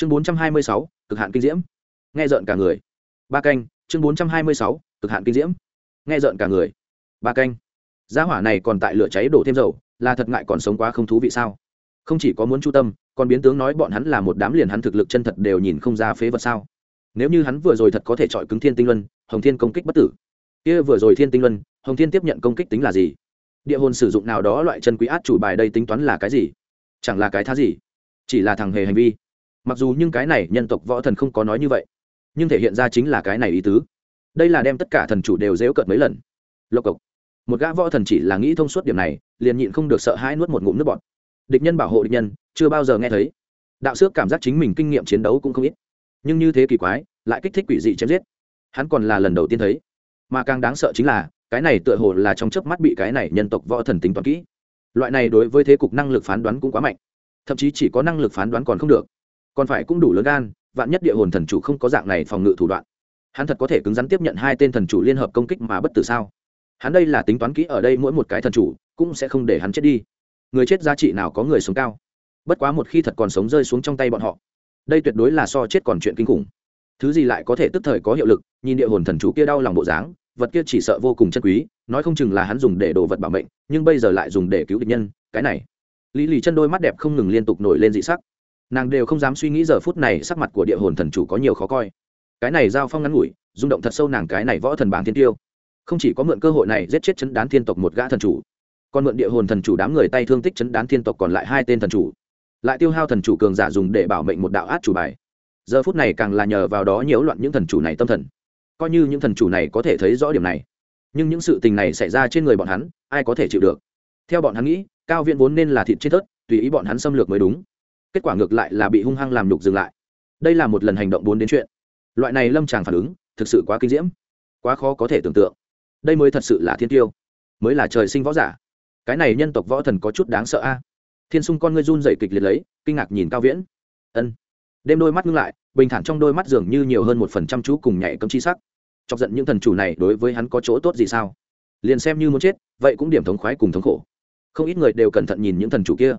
chương bốn trăm hai mươi sáu, cực hạn kinh diễm. Nghe rợn cả người. Ba canh, chương bốn trăm hai mươi sáu, cực hạn kinh diễm. Nghe rợn cả người. Ba canh. Giá hỏa này còn tại lửa cháy đổ thêm dầu, là thật ngại còn sống quá không thú vị sao? Không chỉ có muốn chu tâm, còn biến tướng nói bọn hắn là một đám liền hắn thực lực chân thật đều nhìn không ra phế vật sao? Nếu như hắn vừa rồi thật có thể chọi cứng thiên tinh luân, hồng thiên công kích bất tử. Kia vừa rồi thiên tinh luân, hồng thiên tiếp nhận công kích tính là gì? Địa hồn sử dụng nào đó loại chân quý át chủ bài đây tính toán là cái gì? Chẳng là cái thá gì? Chỉ là thằng hề hành vi mặc dù nhưng cái này nhân tộc võ thần không có nói như vậy, nhưng thể hiện ra chính là cái này ý tứ. Đây là đem tất cả thần chủ đều dễu cợt mấy lần. Lộc cộc. Một gã võ thần chỉ là nghĩ thông suốt điểm này, liền nhịn không được sợ hãi nuốt một ngụm nước bọt. Địch nhân bảo hộ địch nhân, chưa bao giờ nghe thấy. Đạo xước cảm giác chính mình kinh nghiệm chiến đấu cũng không ít. Nhưng như thế kỳ quái, lại kích thích quỷ dị chém giết. Hắn còn là lần đầu tiên thấy. Mà càng đáng sợ chính là, cái này tựa hồ là trong chớp mắt bị cái này nhân tộc võ thần tính toán kỹ. Loại này đối với thế cục năng lực phán đoán cũng quá mạnh. Thậm chí chỉ có năng lực phán đoán còn không được còn phải cũng đủ lớn gan, vạn nhất địa hồn thần chủ không có dạng này phòng ngự thủ đoạn. Hắn thật có thể cứng rắn tiếp nhận hai tên thần chủ liên hợp công kích mà bất tử sao? Hắn đây là tính toán kỹ ở đây mỗi một cái thần chủ, cũng sẽ không để hắn chết đi. Người chết giá trị nào có người sống cao? Bất quá một khi thật còn sống rơi xuống trong tay bọn họ, đây tuyệt đối là so chết còn chuyện kinh khủng. Thứ gì lại có thể tức thời có hiệu lực, nhìn địa hồn thần chủ kia đau lòng bộ dáng, vật kia chỉ sợ vô cùng chân quý, nói không chừng là hắn dùng để đồ vật bảo mệnh, nhưng bây giờ lại dùng để cứu địch nhân, cái này. Lý lì chân đôi mắt đẹp không ngừng liên tục nổi lên dị sắc nàng đều không dám suy nghĩ giờ phút này sắc mặt của địa hồn thần chủ có nhiều khó coi. Cái này giao phong ngắn ngủi, rung động thật sâu nàng cái này võ thần bảng thiên tiêu. Không chỉ có mượn cơ hội này giết chết chấn đán thiên tộc một gã thần chủ, còn mượn địa hồn thần chủ đám người tay thương tích chấn đán thiên tộc còn lại hai tên thần chủ. Lại tiêu hao thần chủ cường giả dùng để bảo mệnh một đạo át chủ bài. Giờ phút này càng là nhờ vào đó nhiễu loạn những thần chủ này tâm thần. Coi như những thần chủ này có thể thấy rõ điểm này, nhưng những sự tình này xảy ra trên người bọn hắn, ai có thể chịu được? Theo bọn hắn nghĩ, cao viện vốn nên là thịt chết thớt, tùy ý bọn hắn xâm lược mới đúng kết quả ngược lại là bị hung hăng làm nhục dừng lại. Đây là một lần hành động bốn đến chuyện. Loại này lâm tràng phản ứng, thực sự quá kinh diễm, quá khó có thể tưởng tượng. Đây mới thật sự là thiên tiêu mới là trời sinh võ giả. Cái này nhân tộc võ thần có chút đáng sợ a. Thiên sung con ngươi run dậy kịch liệt lấy, kinh ngạc nhìn cao viễn. Ân. Đêm đôi mắt ngưng lại, bình thản trong đôi mắt dường như nhiều hơn một phần trăm chú cùng nhảy cấm chi sắc. Chọc giận những thần chủ này đối với hắn có chỗ tốt gì sao? Liền xem như muốn chết, vậy cũng điểm thống khoái cùng thống khổ. Không ít người đều cẩn thận nhìn những thần chủ kia.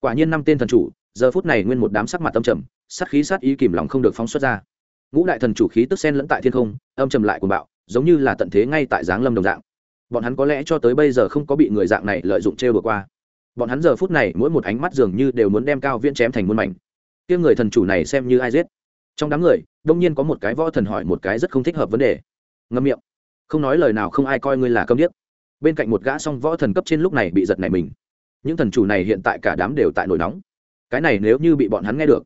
Quả nhiên năm tên thần chủ giờ phút này nguyên một đám sắc mặt tâm trầm, sát khí sát ý kìm lòng không được phóng xuất ra. Ngũ đại thần chủ khí tức sen lẫn tại thiên không, âm trầm lại cùng bạo, giống như là tận thế ngay tại giáng lâm đồng dạng. Bọn hắn có lẽ cho tới bây giờ không có bị người dạng này lợi dụng trêu vừa qua. Bọn hắn giờ phút này mỗi một ánh mắt dường như đều muốn đem cao viễn chém thành muôn mảnh. Kia người thần chủ này xem như ai giết? Trong đám người, đông nhiên có một cái võ thần hỏi một cái rất không thích hợp vấn đề. Ngâm miệng. Không nói lời nào không ai coi ngươi là câm điếc. Bên cạnh một gã song võ thần cấp trên lúc này bị giật này mình. Những thần chủ này hiện tại cả đám đều tại nổi nóng cái này nếu như bị bọn hắn nghe được,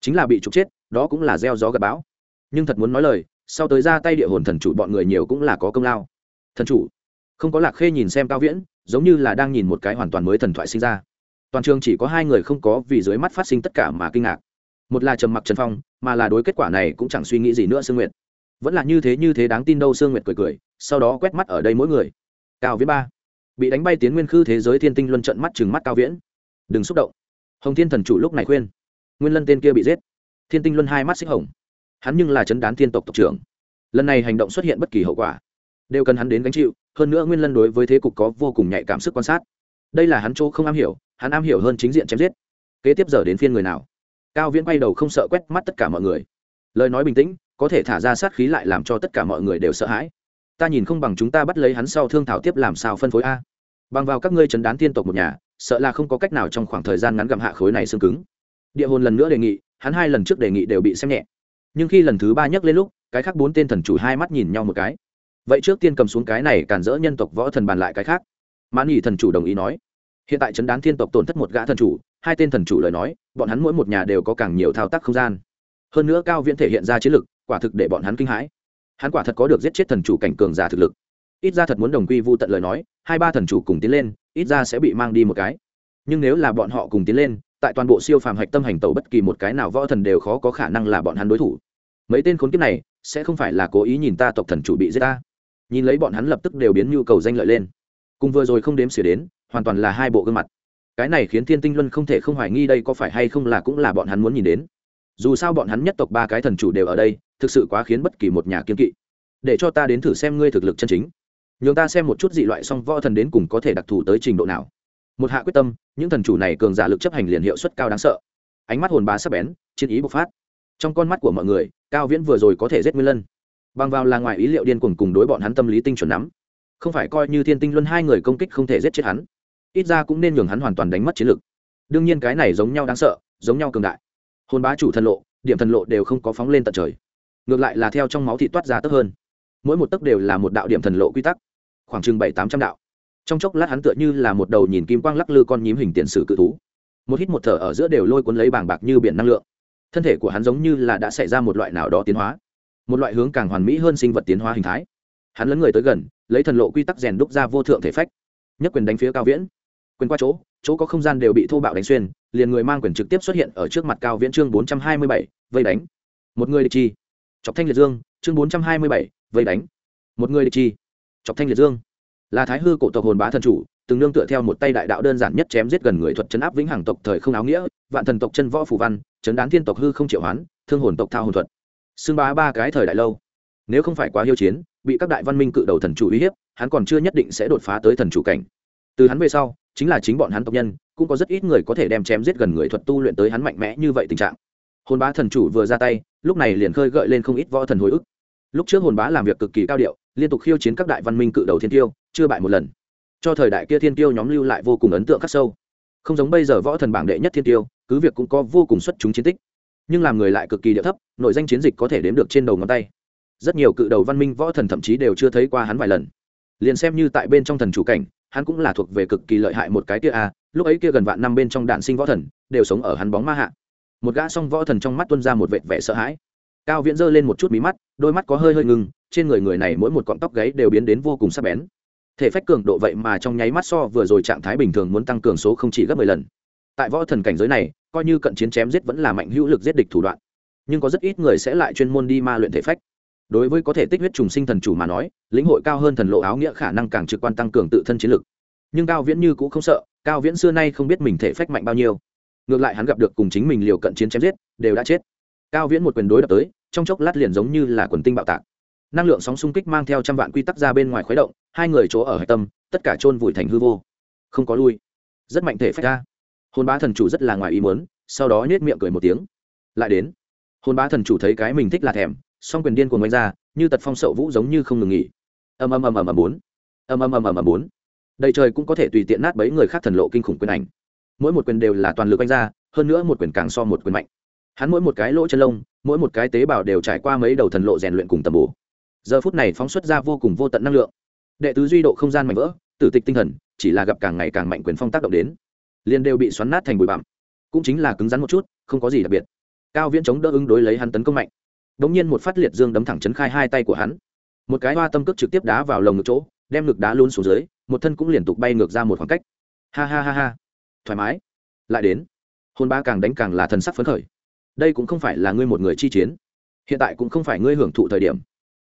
chính là bị trục chết, đó cũng là gieo gió gặp bão. Nhưng thật muốn nói lời, sau tới ra tay địa hồn thần chủ bọn người nhiều cũng là có công lao. Thần chủ, không có lạc khê nhìn xem cao viễn, giống như là đang nhìn một cái hoàn toàn mới thần thoại sinh ra. Toàn trường chỉ có hai người không có vì dưới mắt phát sinh tất cả mà kinh ngạc. Một là trầm mặc trần phong, mà là đối kết quả này cũng chẳng suy nghĩ gì nữa sương nguyệt. Vẫn là như thế như thế đáng tin đâu sương nguyệt cười cười, sau đó quét mắt ở đây mỗi người. Cao viễn ba, bị đánh bay tiến nguyên khư thế giới thiên tinh luân trận mắt chừng mắt cao viễn. Đừng xúc động hồng thiên thần chủ lúc này khuyên, nguyên lân tên kia bị giết, thiên tinh luân hai mắt xích hồng. Hắn nhưng là chấn đán thiên tộc tộc trưởng. Lần này hành động xuất hiện bất kỳ hậu quả, đều cần hắn đến gánh chịu, hơn nữa nguyên lân đối với thế cục có vô cùng nhạy cảm sức quan sát. Đây là hắn chỗ không am hiểu, hắn am hiểu hơn chính diện chém giết. Kế tiếp giờ đến phiên người nào? Cao viễn quay đầu không sợ quét mắt tất cả mọi người. Lời nói bình tĩnh, có thể thả ra sát khí lại làm cho tất cả mọi người đều sợ hãi. Ta nhìn không bằng chúng ta bắt lấy hắn sau thương thảo tiếp làm sao phân phối a? Bằng vào các ngươi chấn đán tiên tộc một nhà sợ là không có cách nào trong khoảng thời gian ngắn gặm hạ khối này xương cứng. Địa hồn lần nữa đề nghị, hắn hai lần trước đề nghị đều bị xem nhẹ. Nhưng khi lần thứ ba nhắc lên lúc, cái khác bốn tên thần chủ hai mắt nhìn nhau một cái. Vậy trước tiên cầm xuống cái này cản rỡ nhân tộc võ thần bàn lại cái khác. Mãn nhị thần chủ đồng ý nói. Hiện tại chấn đán thiên tộc tổn thất một gã thần chủ, hai tên thần chủ lời nói, bọn hắn mỗi một nhà đều có càng nhiều thao tác không gian. Hơn nữa cao viễn thể hiện ra chiến lực, quả thực để bọn hắn kinh hãi. Hắn quả thật có được giết chết thần chủ cảnh cường giả thực lực. Ít ra thật muốn đồng quy vô tận lời nói, hai ba thần chủ cùng tiến lên ít ra sẽ bị mang đi một cái. Nhưng nếu là bọn họ cùng tiến lên, tại toàn bộ siêu phàm hạch tâm hành tẩu bất kỳ một cái nào võ thần đều khó có khả năng là bọn hắn đối thủ. Mấy tên khốn kiếp này, sẽ không phải là cố ý nhìn ta tộc thần chủ bị giết ta. Nhìn lấy bọn hắn lập tức đều biến nhu cầu danh lợi lên. Cùng vừa rồi không đếm xỉa đến, hoàn toàn là hai bộ gương mặt. Cái này khiến thiên tinh luân không thể không hoài nghi đây có phải hay không là cũng là bọn hắn muốn nhìn đến. Dù sao bọn hắn nhất tộc ba cái thần chủ đều ở đây, thực sự quá khiến bất kỳ một nhà kiên kỵ. Để cho ta đến thử xem ngươi thực lực chân chính nhường ta xem một chút dị loại song võ thần đến cùng có thể đặc thù tới trình độ nào. Một hạ quyết tâm, những thần chủ này cường giả lực chấp hành liền hiệu suất cao đáng sợ. Ánh mắt hồn bá sắp bén, chiến ý bộc phát. Trong con mắt của mọi người, cao viễn vừa rồi có thể giết nguyên lân. Bằng vào là ngoài ý liệu điên cuồng cùng đối bọn hắn tâm lý tinh chuẩn nắm. Không phải coi như thiên tinh luân hai người công kích không thể giết chết hắn, ít ra cũng nên nhường hắn hoàn toàn đánh mất chiến lực. Đương nhiên cái này giống nhau đáng sợ, giống nhau cường đại. Hồn bá chủ thần lộ, điểm thần lộ đều không có phóng lên tận trời. Ngược lại là theo trong máu thị toát ra tấp hơn mỗi một tấc đều là một đạo điểm thần lộ quy tắc, khoảng chừng bảy tám trăm đạo. Trong chốc lát hắn tựa như là một đầu nhìn kim quang lắc lư con nhím hình tiền sử cự thú. Một hít một thở ở giữa đều lôi cuốn lấy bàng bạc như biển năng lượng. Thân thể của hắn giống như là đã xảy ra một loại nào đó tiến hóa, một loại hướng càng hoàn mỹ hơn sinh vật tiến hóa hình thái. Hắn lấn người tới gần, lấy thần lộ quy tắc rèn đúc ra vô thượng thể phách, nhất quyền đánh phía cao viễn. Quyền qua chỗ chỗ có không gian đều bị thô bạo đánh xuyên, liền người mang quyền trực tiếp xuất hiện ở trước mặt cao viễn chương bốn trăm hai mươi bảy, vây đánh. Một người địch chi. Chọc thanh liệt dương, chương bốn trăm hai mươi bảy vây đánh. Một người địch chi. Chọc thanh liệt dương. Là thái hư cổ tộc hồn bá thần chủ, từng nương tựa theo một tay đại đạo đơn giản nhất chém giết gần người thuật chấn áp vĩnh hằng tộc thời không áo nghĩa, vạn thần tộc chân võ phủ văn, chấn đán thiên tộc hư không triệu hoán, thương hồn tộc thao hồn thuật. Xưng bá ba cái thời đại lâu. Nếu không phải quá hiếu chiến, bị các đại văn minh cự đầu thần chủ uy hiếp, hắn còn chưa nhất định sẽ đột phá tới thần chủ cảnh. Từ hắn về sau, chính là chính bọn hắn tộc nhân, cũng có rất ít người có thể đem chém giết gần người thuật tu luyện tới hắn mạnh mẽ như vậy tình trạng. Hồn bá thần chủ vừa ra tay, lúc này liền khơi gợi lên không ít võ thần hồi ức lúc trước hồn bá làm việc cực kỳ cao điệu liên tục khiêu chiến các đại văn minh cự đầu thiên tiêu chưa bại một lần. Cho thời đại kia thiên tiêu nhóm lưu lại vô cùng ấn tượng khắc sâu. Không giống bây giờ võ thần bảng đệ nhất thiên tiêu cứ việc cũng có vô cùng xuất chúng chiến tích nhưng làm người lại cực kỳ địa thấp nội danh chiến dịch có thể đếm được trên đầu ngón tay. Rất nhiều cự đầu văn minh võ thần thậm chí đều chưa thấy qua hắn vài lần. Liền xem như tại bên trong thần chủ cảnh hắn cũng là thuộc về cực kỳ lợi hại một cái kia a à, lúc ấy kia gần vạn năm bên trong đạn sinh võ thần đều sống ở hắn bóng ma hạ. Một gã song võ thần trong mắt tuân ra một vệt vẻ sợ hãi cao viễn giơ lên một chút mí mắt, đôi mắt có hơi hơi ngừng trên người người này mỗi một cọng tóc gáy đều biến đến vô cùng sắc bén. Thể phách cường độ vậy mà trong nháy mắt so vừa rồi trạng thái bình thường muốn tăng cường số không chỉ gấp mười lần. Tại võ thần cảnh giới này, coi như cận chiến chém giết vẫn là mạnh hữu lực giết địch thủ đoạn. Nhưng có rất ít người sẽ lại chuyên môn đi ma luyện thể phách. Đối với có thể tích huyết trùng sinh thần chủ mà nói, lĩnh hội cao hơn thần lộ áo nghĩa khả năng càng trực quan tăng cường tự thân chiến lực. Nhưng cao viễn như cũng không sợ, cao viễn xưa nay không biết mình thể phách mạnh bao nhiêu. Ngược lại hắn gặp được cùng chính mình liều cận chiến chém giết, đều đã chết cao viễn một quyền đối đập tới, trong chốc lát liền giống như là quần tinh bạo tạc. Năng lượng sóng xung kích mang theo trăm vạn quy tắc ra bên ngoài khuấy động, hai người chỗ ở hạch tâm, tất cả chôn vùi thành hư vô. Không có lui. Rất mạnh thể phách ra. Hôn bá thần chủ rất là ngoài ý muốn, sau đó nhét miệng cười một tiếng. Lại đến. Hôn bá thần chủ thấy cái mình thích là thèm, song quyền điên của mình ra, như tật phong sậu vũ giống như không ngừng nghỉ. Ầm ầm ầm ầm ầm bốn. Ầm ầm ầm ầm ầm bốn. Đầy trời cũng có thể tùy tiện nát bấy người khác thần lộ kinh khủng quyền ảnh. Mỗi một quyền đều là toàn lực anh ra, hơn nữa một quyền càng so một quyền mạnh hắn mỗi một cái lỗ chân lông, mỗi một cái tế bào đều trải qua mấy đầu thần lộ rèn luyện cùng tầm bổ. Giờ phút này phóng xuất ra vô cùng vô tận năng lượng. Đệ tứ duy độ không gian mạnh vỡ, tử tịch tinh thần, chỉ là gặp càng ngày càng mạnh quyền phong tác động đến. Liền đều bị xoắn nát thành bụi bặm. Cũng chính là cứng rắn một chút, không có gì đặc biệt. Cao viễn chống đỡ ứng đối lấy hắn tấn công mạnh. Đống nhiên một phát liệt dương đấm thẳng chấn khai hai tay của hắn. Một cái hoa tâm cước trực tiếp đá vào lồng ngực chỗ, đem ngực đá luôn xuống dưới, một thân cũng liên tục bay ngược ra một khoảng cách. Ha ha ha ha. Thoải mái. Lại đến. Hôn ba càng đánh càng là thần sắc phấn khởi đây cũng không phải là ngươi một người chi chiến. Hiện tại cũng không phải ngươi hưởng thụ thời điểm.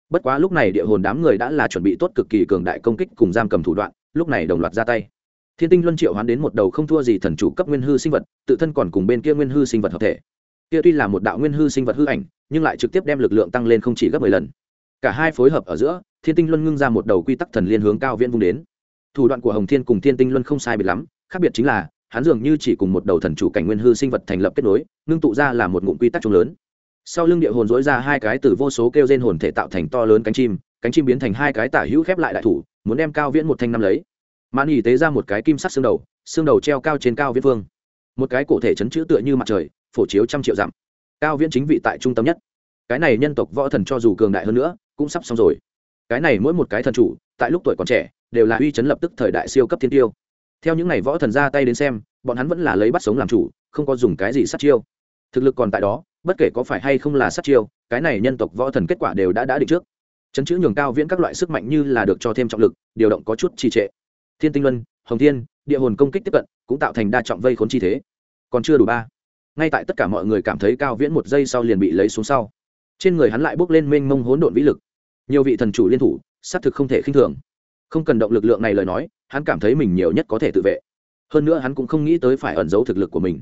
Bất quá lúc này địa hồn đám người đã là chuẩn bị tốt cực kỳ cường đại công kích cùng giam cầm thủ đoạn, lúc này đồng loạt ra tay. Thiên tinh luân triệu hoán đến một đầu không thua gì thần chủ cấp nguyên hư sinh vật, tự thân còn cùng bên kia nguyên hư sinh vật hợp thể. Kia tuy là một đạo nguyên hư sinh vật hư ảnh, nhưng lại trực tiếp đem lực lượng tăng lên không chỉ gấp mười lần. Cả hai phối hợp ở giữa, thiên tinh luân ngưng ra một đầu quy tắc thần liên hướng cao viễn vung đến. Thủ đoạn của hồng thiên cùng thiên tinh luân không sai biệt lắm, khác biệt chính là hắn dường như chỉ cùng một đầu thần chủ cảnh nguyên hư sinh vật thành lập kết nối, ngưng tụ ra là một ngụm quy tắc chung lớn. Sau lưng địa hồn dối ra hai cái từ vô số kêu gen hồn thể tạo thành to lớn cánh chim cánh chim biến thành hai cái tả hữu khép lại đại thủ, muốn đem cao viễn một thanh năm lấy. Mãn y tế ra một cái kim sắc xương đầu xương đầu treo cao trên cao viễn vương một cái cổ thể chấn chữ tựa như mặt trời, phổ chiếu trăm triệu dặm. Cao viễn chính vị tại trung tâm nhất. Cái này nhân tộc võ thần cho dù cường đại hơn nữa, cũng sắp xong rồi. Cái này mỗi một cái thần chủ, tại lúc tuổi còn trẻ, đều là uy chấn lập tức thời đại siêu cấp thiên tiêu theo những ngày võ thần ra tay đến xem, bọn hắn vẫn là lấy bắt sống làm chủ, không có dùng cái gì sát chiêu. Thực lực còn tại đó, bất kể có phải hay không là sát chiêu, cái này nhân tộc võ thần kết quả đều đã đã định trước. Chấn chữ nhường cao viễn các loại sức mạnh như là được cho thêm trọng lực, điều động có chút trì trệ. Thiên tinh luân, hồng thiên, địa hồn công kích tiếp cận, cũng tạo thành đa trọng vây khốn chi thế. Còn chưa đủ ba. Ngay tại tất cả mọi người cảm thấy cao viễn một giây sau liền bị lấy xuống sau. Trên người hắn lại bốc lên mênh mông hỗn độn vĩ lực. Nhiều vị thần chủ liên thủ xác thực không thể khinh thường không cần động lực lượng này lời nói, hắn cảm thấy mình nhiều nhất có thể tự vệ. Hơn nữa hắn cũng không nghĩ tới phải ẩn giấu thực lực của mình.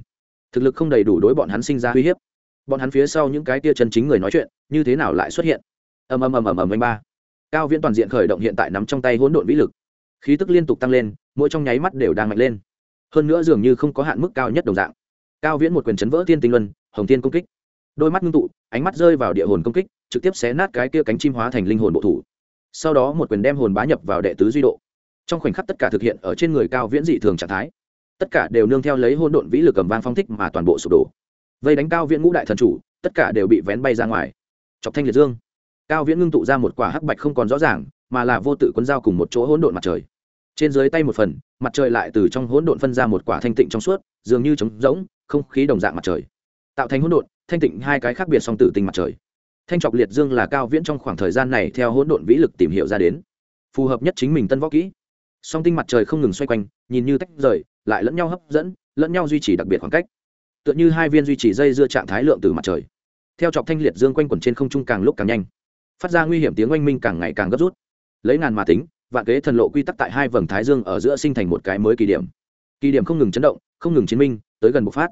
Thực lực không đầy đủ đối bọn hắn sinh ra uy hiếp. Bọn hắn phía sau những cái tia chân chính người nói chuyện, như thế nào lại xuất hiện? Ầm ầm ầm ầm ầm anh ba. Cao viễn toàn diện khởi động hiện tại nắm trong tay hỗn độn vĩ lực. Khí tức liên tục tăng lên, mỗi trong nháy mắt đều đang mạnh lên. Hơn nữa dường như không có hạn mức cao nhất đồng dạng. Cao viễn một quyền chấn vỡ thiên tinh luân, hồng thiên công kích. Đôi mắt ngưng tụ, ánh mắt rơi vào địa hồn công kích, trực tiếp xé nát cái kia cánh chim hóa thành linh hồn bộ thủ sau đó một quyền đem hồn bá nhập vào đệ tứ duy độ. Trong khoảnh khắc tất cả thực hiện ở trên người cao viễn dị thường trạng thái. Tất cả đều nương theo lấy hôn độn vĩ lực cầm vang phong thích mà toàn bộ sụp đổ. Vây đánh cao viễn ngũ đại thần chủ, tất cả đều bị vén bay ra ngoài. Chọc thanh liệt dương. Cao viễn ngưng tụ ra một quả hắc bạch không còn rõ ràng, mà là vô tự quân giao cùng một chỗ hỗn độn mặt trời. Trên dưới tay một phần, mặt trời lại từ trong hỗn độn phân ra một quả thanh tịnh trong suốt, dường như trống rỗng, không khí đồng dạng mặt trời. Tạo thành hỗn độn, thanh tịnh hai cái khác biệt song tử tinh mặt trời thanh trọc liệt dương là cao viễn trong khoảng thời gian này theo hỗn độn vĩ lực tìm hiểu ra đến. Phù hợp nhất chính mình tân võ kỹ. Song tinh mặt trời không ngừng xoay quanh, nhìn như tách rời, lại lẫn nhau hấp dẫn, lẫn nhau duy trì đặc biệt khoảng cách. Tựa như hai viên duy trì dây dưa trạng thái lượng từ mặt trời. Theo chọc thanh liệt dương quanh quẩn trên không trung càng lúc càng nhanh. Phát ra nguy hiểm tiếng oanh minh càng ngày càng gấp rút. Lấy ngàn mà tính, vạn kế thần lộ quy tắc tại hai vầng thái dương ở giữa sinh thành một cái mới kỳ điểm. Kỳ điểm không ngừng chấn động, không ngừng chiến minh, tới gần bộc phát.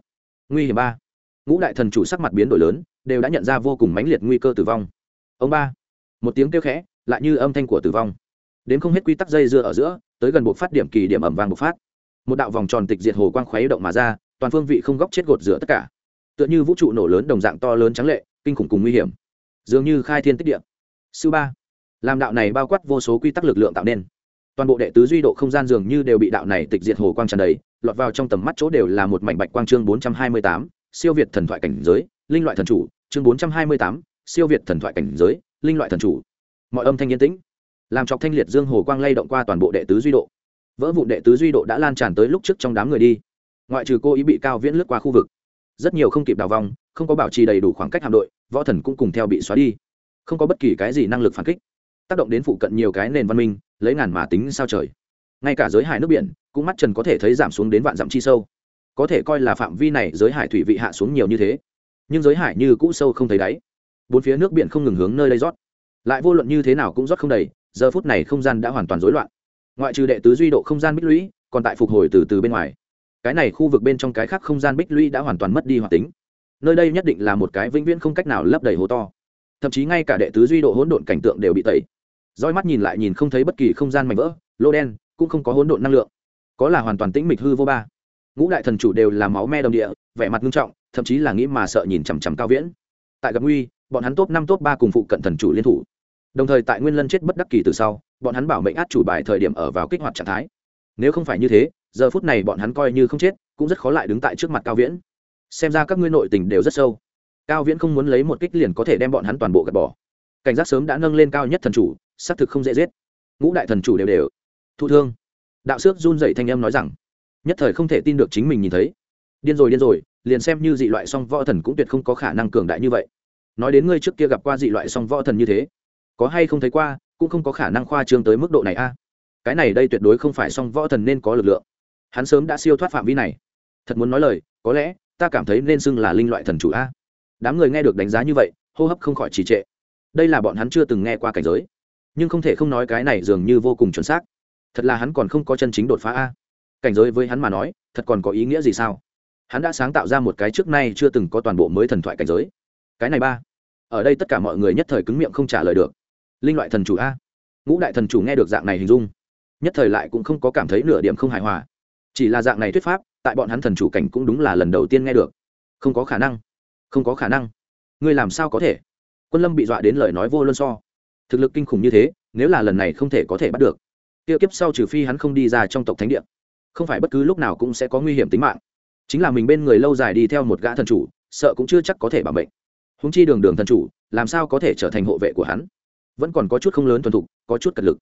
Nguy hiểm ba. Ngũ đại thần chủ sắc mặt biến đổi lớn đều đã nhận ra vô cùng mãnh liệt nguy cơ tử vong. Ông ba, một tiếng kêu khẽ, lại như âm thanh của tử vong. Đến không hết quy tắc dây dưa ở giữa, tới gần bộ phát điểm kỳ điểm ẩm vàng bộc phát. Một đạo vòng tròn tịch diệt hồ quang khuấy động mà ra, toàn phương vị không góc chết gột rửa tất cả. Tựa như vũ trụ nổ lớn đồng dạng to lớn trắng lệ, kinh khủng cùng nguy hiểm. Dường như khai thiên tích địa. Sư ba, làm đạo này bao quát vô số quy tắc lực lượng tạo nên. Toàn bộ đệ tứ duy độ không gian dường như đều bị đạo này tịch diệt hồ quang tràn đầy, lọt vào trong tầm mắt chỗ đều là một mảnh bạch quang chương bốn trăm hai mươi tám siêu việt thần thoại cảnh giới, linh loại thần chủ, chương bốn trăm hai mươi tám, siêu việt thần thoại cảnh giới, linh loại thần chủ. Mọi âm thanh yên tĩnh. Làm chọc thanh liệt dương hồ quang lay động qua toàn bộ đệ tứ duy độ. Vỡ vụ đệ tứ duy độ đã lan tràn tới lúc trước trong đám người đi. Ngoại trừ cô ý bị cao viễn lướt qua khu vực. Rất nhiều không kịp đào vong không có bảo trì đầy đủ khoảng cách hạm đội, võ thần cũng cùng theo bị xóa đi. Không có bất kỳ cái gì năng lực phản kích. Tác động đến phụ cận nhiều cái nền văn minh, lấy ngàn mà tính sao trời. Ngay cả giới hải nước biển, cũng mắt trần có thể thấy giảm xuống đến vạn dặm chi sâu có thể coi là phạm vi này giới hải thủy vị hạ xuống nhiều như thế. Nhưng giới hải như cũ sâu không thấy đáy. Bốn phía nước biển không ngừng hướng nơi đây rót. Lại vô luận như thế nào cũng rót không đầy, giờ phút này không gian đã hoàn toàn rối loạn. Ngoại trừ đệ tứ duy độ không gian bích lũy, còn tại phục hồi từ từ bên ngoài. Cái này khu vực bên trong cái khác không gian bích lũy đã hoàn toàn mất đi hoạt tính. Nơi đây nhất định là một cái vĩnh viễn không cách nào lấp đầy hố to. Thậm chí ngay cả đệ tứ duy độ hỗn độn cảnh tượng đều bị tẩy. Roi mắt nhìn lại nhìn không thấy bất kỳ không gian mảnh vỡ, lô đen, cũng không có hỗn độn năng lượng. Có là hoàn toàn tĩnh mịch hư vô ba ngũ đại thần chủ đều là máu me đồng địa, vẻ mặt nghiêm trọng, thậm chí là nghĩ mà sợ nhìn chằm chằm cao viễn. Tại gặp nguy, bọn hắn top năm, top ba cùng phụ cận thần chủ liên thủ. Đồng thời tại nguyên lân chết bất đắc kỳ từ sau, bọn hắn bảo mệnh át chủ bài thời điểm ở vào kích hoạt trạng thái. Nếu không phải như thế, giờ phút này bọn hắn coi như không chết, cũng rất khó lại đứng tại trước mặt cao viễn. Xem ra các ngươi nội tình đều rất sâu. Cao viễn không muốn lấy một kích liền có thể đem bọn hắn toàn bộ gạt bỏ. Cảnh giác sớm đã nâng lên cao nhất thần chủ, xác thực không dễ giết. Ngũ đại thần chủ đều đều. Thụ thương. Đạo sước run dậy thanh em nói rằng nhất thời không thể tin được chính mình nhìn thấy. Điên rồi điên rồi, liền xem như dị loại song võ thần cũng tuyệt không có khả năng cường đại như vậy. Nói đến ngươi trước kia gặp qua dị loại song võ thần như thế, có hay không thấy qua, cũng không có khả năng khoa trương tới mức độ này a. Cái này đây tuyệt đối không phải song võ thần nên có lực lượng. Hắn sớm đã siêu thoát phạm vi này. Thật muốn nói lời, có lẽ, ta cảm thấy nên xưng là linh loại thần chủ a. Đám người nghe được đánh giá như vậy, hô hấp không khỏi trì trệ. Đây là bọn hắn chưa từng nghe qua cảnh giới. Nhưng không thể không nói cái này dường như vô cùng chuẩn xác. Thật là hắn còn không có chân chính đột phá a cảnh giới với hắn mà nói, thật còn có ý nghĩa gì sao? Hắn đã sáng tạo ra một cái trước nay chưa từng có toàn bộ mới thần thoại cảnh giới. Cái này ba. Ở đây tất cả mọi người nhất thời cứng miệng không trả lời được. Linh loại thần chủ a. Ngũ đại thần chủ nghe được dạng này hình dung, nhất thời lại cũng không có cảm thấy nửa điểm không hài hòa. Chỉ là dạng này thuyết pháp, tại bọn hắn thần chủ cảnh cũng đúng là lần đầu tiên nghe được. Không có khả năng. Không có khả năng. Ngươi làm sao có thể? Quân lâm bị dọa đến lời nói vô luân so. Thực lực kinh khủng như thế, nếu là lần này không thể có thể bắt được. Kia kiếp sau trừ phi hắn không đi ra trong tộc thánh địa không phải bất cứ lúc nào cũng sẽ có nguy hiểm tính mạng. Chính là mình bên người lâu dài đi theo một gã thần chủ, sợ cũng chưa chắc có thể bảo mệnh. Húng chi đường đường thần chủ, làm sao có thể trở thành hộ vệ của hắn? Vẫn còn có chút không lớn thuần thục, có chút cật lực.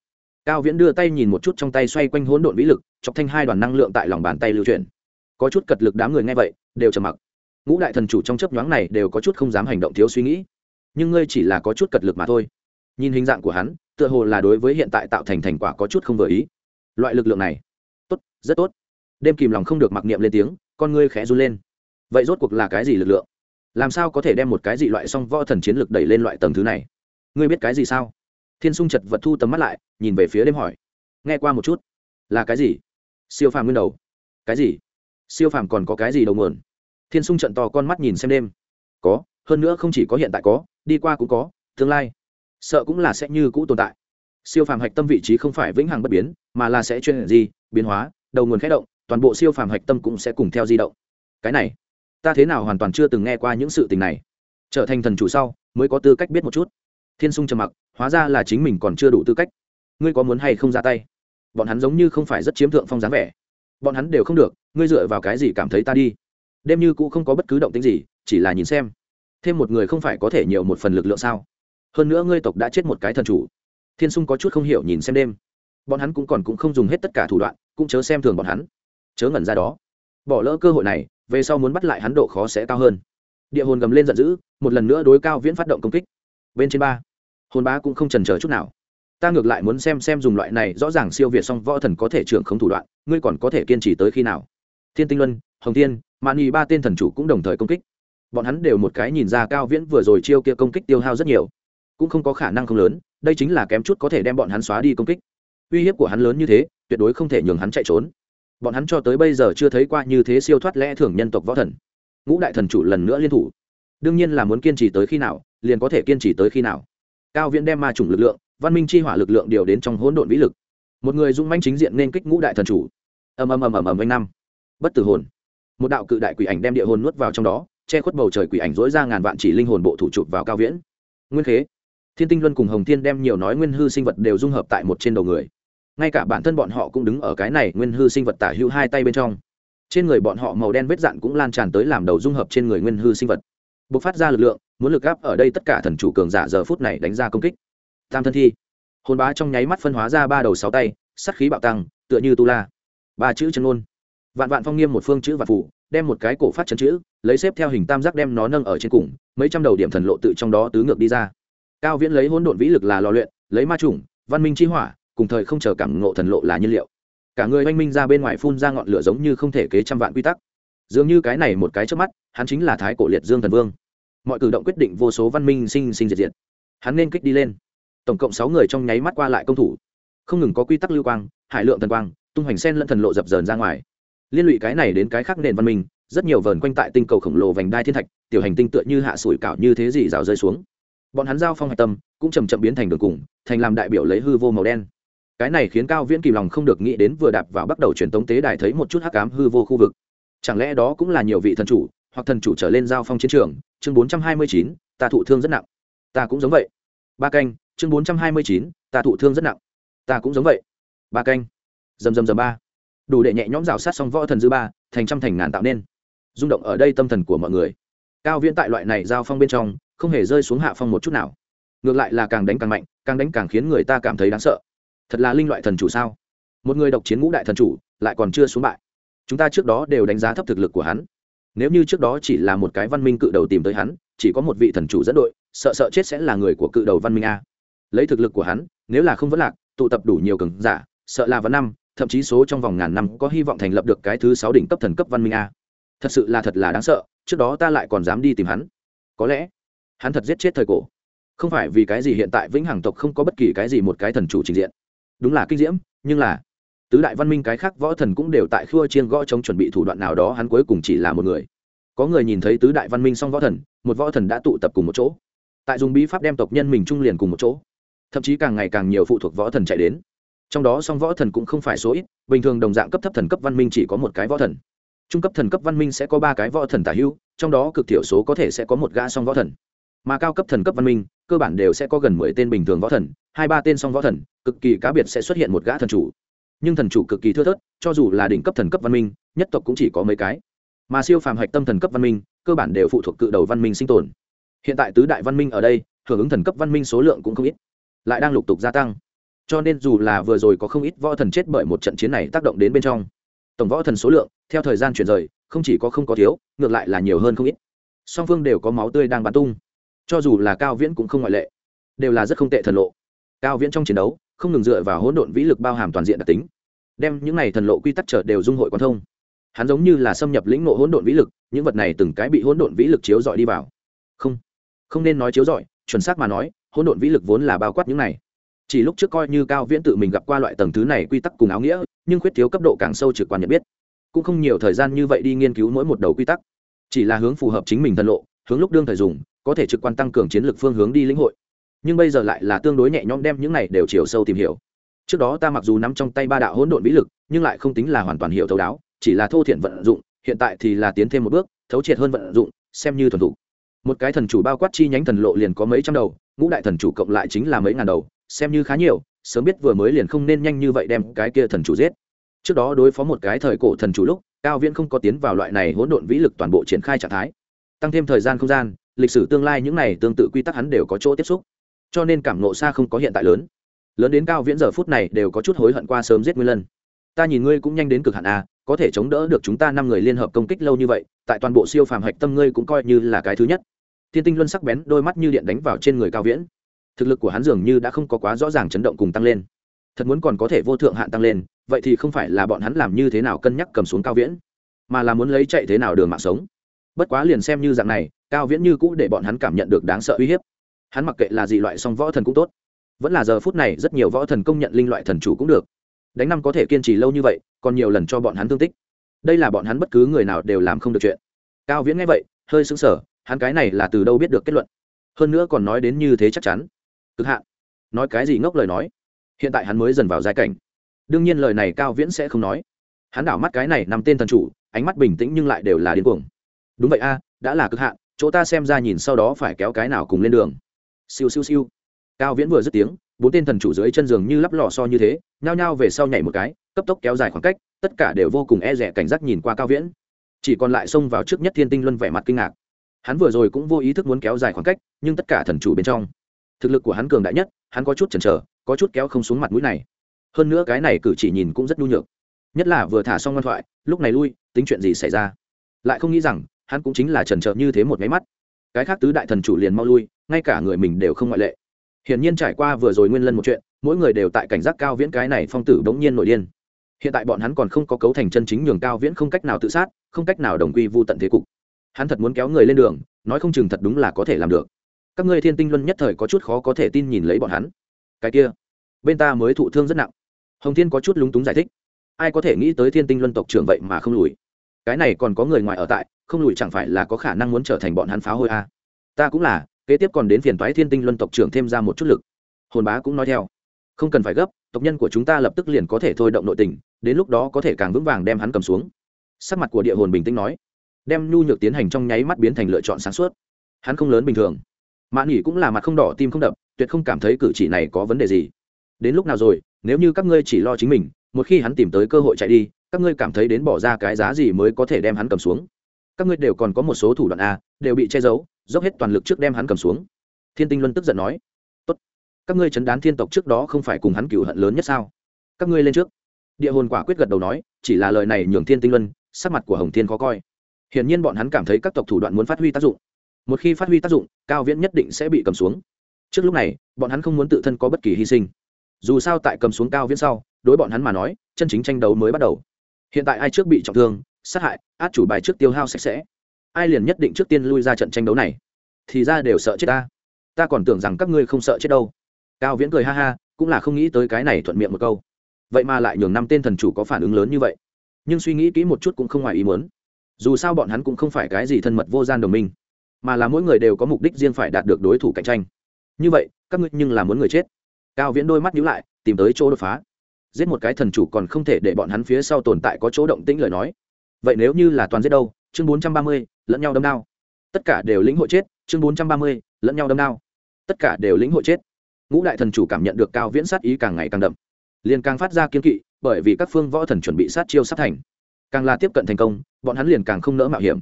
Cao viễn đưa tay nhìn một chút trong tay xoay quanh hỗn độn vĩ lực, chọc thanh hai đoàn năng lượng tại lòng bàn tay lưu chuyển. Có chút cật lực đám người nghe vậy, đều trầm mặc. Ngũ đại thần chủ trong chấp nhoáng này đều có chút không dám hành động thiếu suy nghĩ. Nhưng ngươi chỉ là có chút cật lực mà thôi. Nhìn hình dạng của hắn, tựa hồ là đối với hiện tại tạo thành thành quả có chút không vừa ý. Loại lực lượng này rất tốt. Đêm kìm lòng không được mặc niệm lên tiếng, con ngươi khẽ run lên. Vậy rốt cuộc là cái gì lực lượng? Làm sao có thể đem một cái gì loại song võ thần chiến lực đẩy lên loại tầng thứ này? Ngươi biết cái gì sao? Thiên sung chật vật thu tầm mắt lại, nhìn về phía đêm hỏi. Nghe qua một chút. Là cái gì? Siêu phàm nguyên đầu. Cái gì? Siêu phàm còn có cái gì đầu nguồn? Thiên sung trận to con mắt nhìn xem đêm. Có, hơn nữa không chỉ có hiện tại có, đi qua cũng có, tương lai. Sợ cũng là sẽ như cũ tồn tại. Siêu phàm hạch tâm vị trí không phải vĩnh hằng bất biến, mà là sẽ chuyên gì, biến hóa đầu nguồn khẽ động, toàn bộ siêu phàm hạch tâm cũng sẽ cùng theo di động. Cái này, ta thế nào hoàn toàn chưa từng nghe qua những sự tình này. Trở thành thần chủ sau, mới có tư cách biết một chút. Thiên sung trầm mặc, hóa ra là chính mình còn chưa đủ tư cách. Ngươi có muốn hay không ra tay? Bọn hắn giống như không phải rất chiếm thượng phong dáng vẻ. Bọn hắn đều không được, ngươi dựa vào cái gì cảm thấy ta đi? Đêm như cũng không có bất cứ động tính gì, chỉ là nhìn xem. Thêm một người không phải có thể nhiều một phần lực lượng sao? Hơn nữa ngươi tộc đã chết một cái thần chủ. Thiên sung có chút không hiểu nhìn xem đêm. Bọn hắn cũng còn cũng không dùng hết tất cả thủ đoạn cũng chớ xem thường bọn hắn. Chớ ngẩn ra đó. Bỏ lỡ cơ hội này, về sau muốn bắt lại hắn độ khó sẽ cao hơn. Địa hồn gầm lên giận dữ, một lần nữa đối cao viễn phát động công kích. Bên trên ba, hồn bá cũng không trần chờ chút nào. Ta ngược lại muốn xem xem dùng loại này rõ ràng siêu việt song võ thần có thể trưởng không thủ đoạn, ngươi còn có thể kiên trì tới khi nào? Thiên tinh luân, hồng thiên, mạn nghị ba tên thần chủ cũng đồng thời công kích. Bọn hắn đều một cái nhìn ra cao viễn vừa rồi chiêu kia công kích tiêu hao rất nhiều. Cũng không có khả năng không lớn, đây chính là kém chút có thể đem bọn hắn xóa đi công kích. Uy hiếp của hắn lớn như thế tuyệt đối không thể nhường hắn chạy trốn. Bọn hắn cho tới bây giờ chưa thấy qua như thế siêu thoát lẽ thường nhân tộc võ thần. Ngũ đại thần chủ lần nữa liên thủ. Đương nhiên là muốn kiên trì tới khi nào, liền có thể kiên trì tới khi nào. Cao viễn đem ma chủng lực lượng, văn minh chi hỏa lực lượng điều đến trong hỗn độn vĩ lực. Một người dung manh chính diện nên kích ngũ đại thần chủ. Ầm ầm ầm ầm ầm anh năm. Bất tử hồn. Một đạo cự đại quỷ ảnh đem địa hồn nuốt vào trong đó, che khuất bầu trời quỷ ảnh dối ra ngàn vạn chỉ linh hồn bộ thủ chụp vào cao viễn. Nguyên khế. Thiên tinh luân cùng hồng thiên đem nhiều nói nguyên hư sinh vật đều dung hợp tại một trên đầu người ngay cả bản thân bọn họ cũng đứng ở cái này nguyên hư sinh vật tả hữu hai tay bên trong. Trên người bọn họ màu đen vết dạn cũng lan tràn tới làm đầu dung hợp trên người nguyên hư sinh vật. B ộ c phát ra lực lượng, muốn lực gáp ở đây tất cả thần chủ cường giả giờ phút này đánh ra công kích. Tam thân thi. Hồn bá trong nháy mắt phân hóa ra ba đầu sáu tay sắt khí bạo tăng, tựa như tu la. Ba chữ chân ôn vạn vạn phong nghiêm một phương chữ và phủ, đem một cái cổ phát chân chữ, lấy xếp theo hình tam giác đem nó nâng ở trên cùng, mấy trăm đầu điểm thần lộ tự trong đó tứ ngược đi ra. Cao viễn lấy hỗn độn vĩ lực là lò luyện, lấy ma chủng, văn minh chi hỏa cùng thời không chờ cảm ngộ thần lộ là nhiên liệu. Cả người oanh minh ra bên ngoài phun ra ngọn lửa giống như không thể kế trăm vạn quy tắc. Dường như cái này một cái trước mắt, hắn chính là thái cổ liệt dương thần vương. Mọi cử động quyết định vô số văn minh sinh sinh diệt diệt. Hắn nên kích đi lên. Tổng cộng sáu người trong nháy mắt qua lại công thủ. Không ngừng có quy tắc lưu quang, hải lượng thần quang, tung hoành sen lẫn thần lộ dập dờn ra ngoài. Liên lụy cái này đến cái khác nền văn minh, rất nhiều vờn quanh tại tinh cầu khổng lồ vành đai thiên thạch, tiểu hành tinh tựa như hạ sủi cảo như thế gì rào rơi xuống. Bọn hắn giao phong hạch tâm, cũng chầm chậm biến thành đường cùng, thành làm đại biểu lấy hư vô màu đen cái này khiến cao viễn kìm lòng không được nghĩ đến vừa đạp vào bắt đầu truyền tống tế đài thấy một chút hắc cám hư vô khu vực. Chẳng lẽ đó cũng là nhiều vị thần chủ, hoặc thần chủ trở lên giao phong chiến trường? Chương bốn trăm hai mươi chín, ta thụ thương rất nặng. Ta cũng giống vậy. Ba canh, chương bốn trăm hai mươi chín, ta thụ thương rất nặng. Ta cũng giống vậy. Ba canh. Dầm dầm dầm ba. Đủ để nhẹ nhõm rào sát xong võ thần dư ba, thành trăm thành ngàn tạo nên. Rung động ở đây tâm thần của mọi người. Cao viễn tại loại này giao phong bên trong, không hề rơi xuống hạ phong một chút nào. Ngược lại là càng đánh càng mạnh, càng đánh càng khiến người ta cảm thấy đáng sợ thật là linh loại thần chủ sao? Một người độc chiến ngũ đại thần chủ, lại còn chưa xuống bại. Chúng ta trước đó đều đánh giá thấp thực lực của hắn. Nếu như trước đó chỉ là một cái văn minh cự đầu tìm tới hắn, chỉ có một vị thần chủ dẫn đội, sợ sợ chết sẽ là người của cự đầu văn minh a. Lấy thực lực của hắn, nếu là không vấn lạc, tụ tập đủ nhiều cường giả, sợ là văn năm, thậm chí số trong vòng ngàn năm có hy vọng thành lập được cái thứ sáu đỉnh cấp thần cấp văn minh a. Thật sự là thật là đáng sợ, trước đó ta lại còn dám đi tìm hắn. Có lẽ, hắn thật giết chết thời cổ. Không phải vì cái gì hiện tại vĩnh hằng tộc không có bất kỳ cái gì một cái thần chủ trình diện đúng là kinh diễm, nhưng là tứ đại văn minh cái khác võ thần cũng đều tại khua chiên gõ chống chuẩn bị thủ đoạn nào đó, hắn cuối cùng chỉ là một người. Có người nhìn thấy tứ đại văn minh song võ thần, một võ thần đã tụ tập cùng một chỗ. Tại dùng bí pháp đem tộc nhân mình trung liền cùng một chỗ. Thậm chí càng ngày càng nhiều phụ thuộc võ thần chạy đến. Trong đó song võ thần cũng không phải số ít, bình thường đồng dạng cấp thấp thần cấp văn minh chỉ có một cái võ thần. Trung cấp thần cấp văn minh sẽ có ba cái võ thần tả hữu, trong đó cực thiểu số có thể sẽ có một gã song võ thần. Mà cao cấp thần cấp văn minh, cơ bản đều sẽ có gần mười tên bình thường võ thần hai ba tên song võ thần, cực kỳ cá biệt sẽ xuất hiện một gã thần chủ. Nhưng thần chủ cực kỳ thưa thớt, cho dù là đỉnh cấp thần cấp văn minh, nhất tộc cũng chỉ có mấy cái. Mà siêu phàm hạch tâm thần cấp văn minh, cơ bản đều phụ thuộc cự đầu văn minh sinh tồn. Hiện tại tứ đại văn minh ở đây, hưởng ứng thần cấp văn minh số lượng cũng không ít, lại đang lục tục gia tăng. Cho nên dù là vừa rồi có không ít võ thần chết bởi một trận chiến này tác động đến bên trong, tổng võ thần số lượng, theo thời gian chuyển rời, không chỉ có không có thiếu, ngược lại là nhiều hơn không ít. Song phương đều có máu tươi đang bắn tung. Cho dù là cao viễn cũng không ngoại lệ, đều là rất không tệ thần lộ cao viễn trong chiến đấu, không ngừng dựa vào hỗn độn vĩ lực bao hàm toàn diện đặc tính, đem những này thần lộ quy tắc trở đều dung hội quan thông. Hắn giống như là xâm nhập lĩnh ngộ hỗn độn vĩ lực, những vật này từng cái bị hỗn độn vĩ lực chiếu dọi đi vào. Không không nên nói chiếu dọi chuẩn xác mà nói, hỗn độn vĩ lực vốn là bao quát những này. Chỉ lúc trước coi như cao viễn tự mình gặp qua loại tầng thứ này quy tắc cùng áo nghĩa, nhưng khuyết thiếu cấp độ càng sâu trực quan nhận biết. Cũng không nhiều thời gian như vậy đi nghiên cứu mỗi một đầu quy tắc. Chỉ là hướng phù hợp chính mình thần lộ, hướng lúc đương thời dùng, có thể trực quan tăng cường chiến lược phương hướng đi lĩnh hội nhưng bây giờ lại là tương đối nhẹ nhõm đem những này đều chiều sâu tìm hiểu. Trước đó ta mặc dù nắm trong tay ba đạo hỗn độn vĩ lực, nhưng lại không tính là hoàn toàn hiểu thấu đáo, chỉ là thô thiện vận dụng, hiện tại thì là tiến thêm một bước, thấu triệt hơn vận dụng, xem như thuần thủ. Một cái thần chủ bao quát chi nhánh thần lộ liền có mấy trăm đầu, ngũ đại thần chủ cộng lại chính là mấy ngàn đầu, xem như khá nhiều, sớm biết vừa mới liền không nên nhanh như vậy đem cái kia thần chủ giết. Trước đó đối phó một cái thời cổ thần chủ lúc, cao viễn không có tiến vào loại này hỗn độn vĩ lực toàn bộ triển khai trạng thái. Tăng thêm thời gian không gian, lịch sử tương lai những này tương tự quy tắc hắn đều có chỗ tiếp xúc cho nên cảm nộ xa không có hiện tại lớn. Lớn đến cao viễn giờ phút này đều có chút hối hận qua sớm giết nguyên lân. Ta nhìn ngươi cũng nhanh đến cực hạn a có thể chống đỡ được chúng ta năm người liên hợp công kích lâu như vậy, tại toàn bộ siêu phàm hạch tâm ngươi cũng coi như là cái thứ nhất. Thiên tinh luân sắc bén, đôi mắt như điện đánh vào trên người cao viễn. Thực lực của hắn dường như đã không có quá rõ ràng chấn động cùng tăng lên. Thật muốn còn có thể vô thượng hạn tăng lên, vậy thì không phải là bọn hắn làm như thế nào cân nhắc cầm xuống cao viễn, mà là muốn lấy chạy thế nào đường mạng sống. Bất quá liền xem như dạng này, cao viễn như cũ để bọn hắn cảm nhận được đáng sợ uy hiếp hắn mặc kệ là gì loại song võ thần cũng tốt. Vẫn là giờ phút này, rất nhiều võ thần công nhận linh loại thần chủ cũng được. Đánh năm có thể kiên trì lâu như vậy, còn nhiều lần cho bọn hắn thương tích. Đây là bọn hắn bất cứ người nào đều làm không được chuyện. Cao viễn nghe vậy, hơi sững sờ, hắn cái này là từ đâu biết được kết luận? Hơn nữa còn nói đến như thế chắc chắn. Cực hạn. Nói cái gì ngốc lời nói? Hiện tại hắn mới dần vào giai cảnh. Đương nhiên lời này cao viễn sẽ không nói. Hắn đảo mắt cái này nằm tên thần chủ, ánh mắt bình tĩnh nhưng lại đều là điên cuồng. Đúng vậy a, đã là cực hạn, chỗ ta xem ra nhìn sau đó phải kéo cái nào cùng lên đường siêu siêu siêu. Cao viễn vừa dứt tiếng, bốn tên thần chủ dưới chân giường như lắp lò so như thế, nhao nhao về sau nhảy một cái, cấp tốc kéo dài khoảng cách, tất cả đều vô cùng e rẻ cảnh giác nhìn qua cao viễn. Chỉ còn lại xông vào trước nhất thiên tinh luân vẻ mặt kinh ngạc. Hắn vừa rồi cũng vô ý thức muốn kéo dài khoảng cách, nhưng tất cả thần chủ bên trong, thực lực của hắn cường đại nhất, hắn có chút chần chờ, có chút kéo không xuống mặt mũi này. Hơn nữa cái này cử chỉ nhìn cũng rất nhu nhược. Nhất là vừa thả xong ngoan thoại, lúc này lui, tính chuyện gì xảy ra? Lại không nghĩ rằng, hắn cũng chính là trần trợ như thế một máy mắt. Cái khác tứ đại thần chủ liền mau lui ngay cả người mình đều không ngoại lệ. Hiển nhiên trải qua vừa rồi nguyên lân một chuyện, mỗi người đều tại cảnh giác cao viễn cái này phong tử bỗng nhiên nổi điên. Hiện tại bọn hắn còn không có cấu thành chân chính nhường cao viễn không cách nào tự sát, không cách nào đồng quy vô tận thế cục. Hắn thật muốn kéo người lên đường, nói không chừng thật đúng là có thể làm được. Các ngươi thiên tinh luân nhất thời có chút khó có thể tin nhìn lấy bọn hắn. Cái kia, bên ta mới thụ thương rất nặng. Hồng thiên có chút lúng túng giải thích. Ai có thể nghĩ tới thiên tinh luân tộc trưởng vậy mà không lùi? Cái này còn có người ngoài ở tại, không lùi chẳng phải là có khả năng muốn trở thành bọn hắn phá hôi à. ta cũng là kế tiếp còn đến phiền toái thiên tinh luân tộc trưởng thêm ra một chút lực. Hồn bá cũng nói theo. Không cần phải gấp, tộc nhân của chúng ta lập tức liền có thể thôi động nội tình, đến lúc đó có thể càng vững vàng đem hắn cầm xuống. Sắc mặt của địa hồn bình tĩnh nói. Đem nhu nhược tiến hành trong nháy mắt biến thành lựa chọn sáng suốt. Hắn không lớn bình thường. Mã nghỉ cũng là mặt không đỏ, tim không đập, tuyệt không cảm thấy cử chỉ này có vấn đề gì. Đến lúc nào rồi, nếu như các ngươi chỉ lo chính mình, một khi hắn tìm tới cơ hội chạy đi, các ngươi cảm thấy đến bỏ ra cái giá gì mới có thể đem hắn cầm xuống? Các ngươi đều còn có một số thủ đoạn a, đều bị che giấu, dốc hết toàn lực trước đem hắn cầm xuống. Thiên tinh luân tức giận nói. Tốt, các ngươi chấn đán thiên tộc trước đó không phải cùng hắn cựu hận lớn nhất sao? Các ngươi lên trước. Địa hồn quả quyết gật đầu nói, chỉ là lời này nhường thiên tinh luân sắc mặt của hồng thiên khó coi. Hiển nhiên bọn hắn cảm thấy các tộc thủ đoạn muốn phát huy tác dụng. Một khi phát huy tác dụng, cao viễn nhất định sẽ bị cầm xuống. Trước lúc này, bọn hắn không muốn tự thân có bất kỳ hy sinh. Dù sao tại cầm xuống cao viễn sau, đối bọn hắn mà nói, chân chính tranh đấu mới bắt đầu. Hiện tại ai trước bị trọng thương sát hại, át chủ bài trước tiêu hao sạch sẽ. Ai liền nhất định trước tiên lui ra trận tranh đấu này? Thì ra đều sợ chết ta. Ta còn tưởng rằng các ngươi không sợ chết đâu. Cao viễn cười ha ha, cũng là không nghĩ tới cái này thuận miệng một câu. Vậy mà lại nhường năm tên thần chủ có phản ứng lớn như vậy. Nhưng suy nghĩ kỹ một chút cũng không ngoài ý muốn. Dù sao bọn hắn cũng không phải cái gì thân mật vô gian đồng minh, mà là mỗi người đều có mục đích riêng phải đạt được đối thủ cạnh tranh. Như vậy, các ngươi nhưng là muốn người chết. Cao viễn đôi mắt nhíu lại, tìm tới chỗ đột phá. Giết một cái thần chủ còn không thể để bọn hắn phía sau tồn tại có chỗ động tĩnh lời nói vậy nếu như là toàn giết đâu, chương bốn trăm ba mươi, lẫn nhau đâm đao. Tất cả đều lĩnh hội chết, chương bốn trăm ba mươi, lẫn nhau đâm đao. Tất cả đều lĩnh hội chết. Ngũ đại thần chủ cảm nhận được cao viễn sát ý càng ngày càng đậm. Liền càng phát ra kiên kỵ, bởi vì các phương võ thần chuẩn bị sát chiêu sát thành. Càng là tiếp cận thành công, bọn hắn liền càng không nỡ mạo hiểm.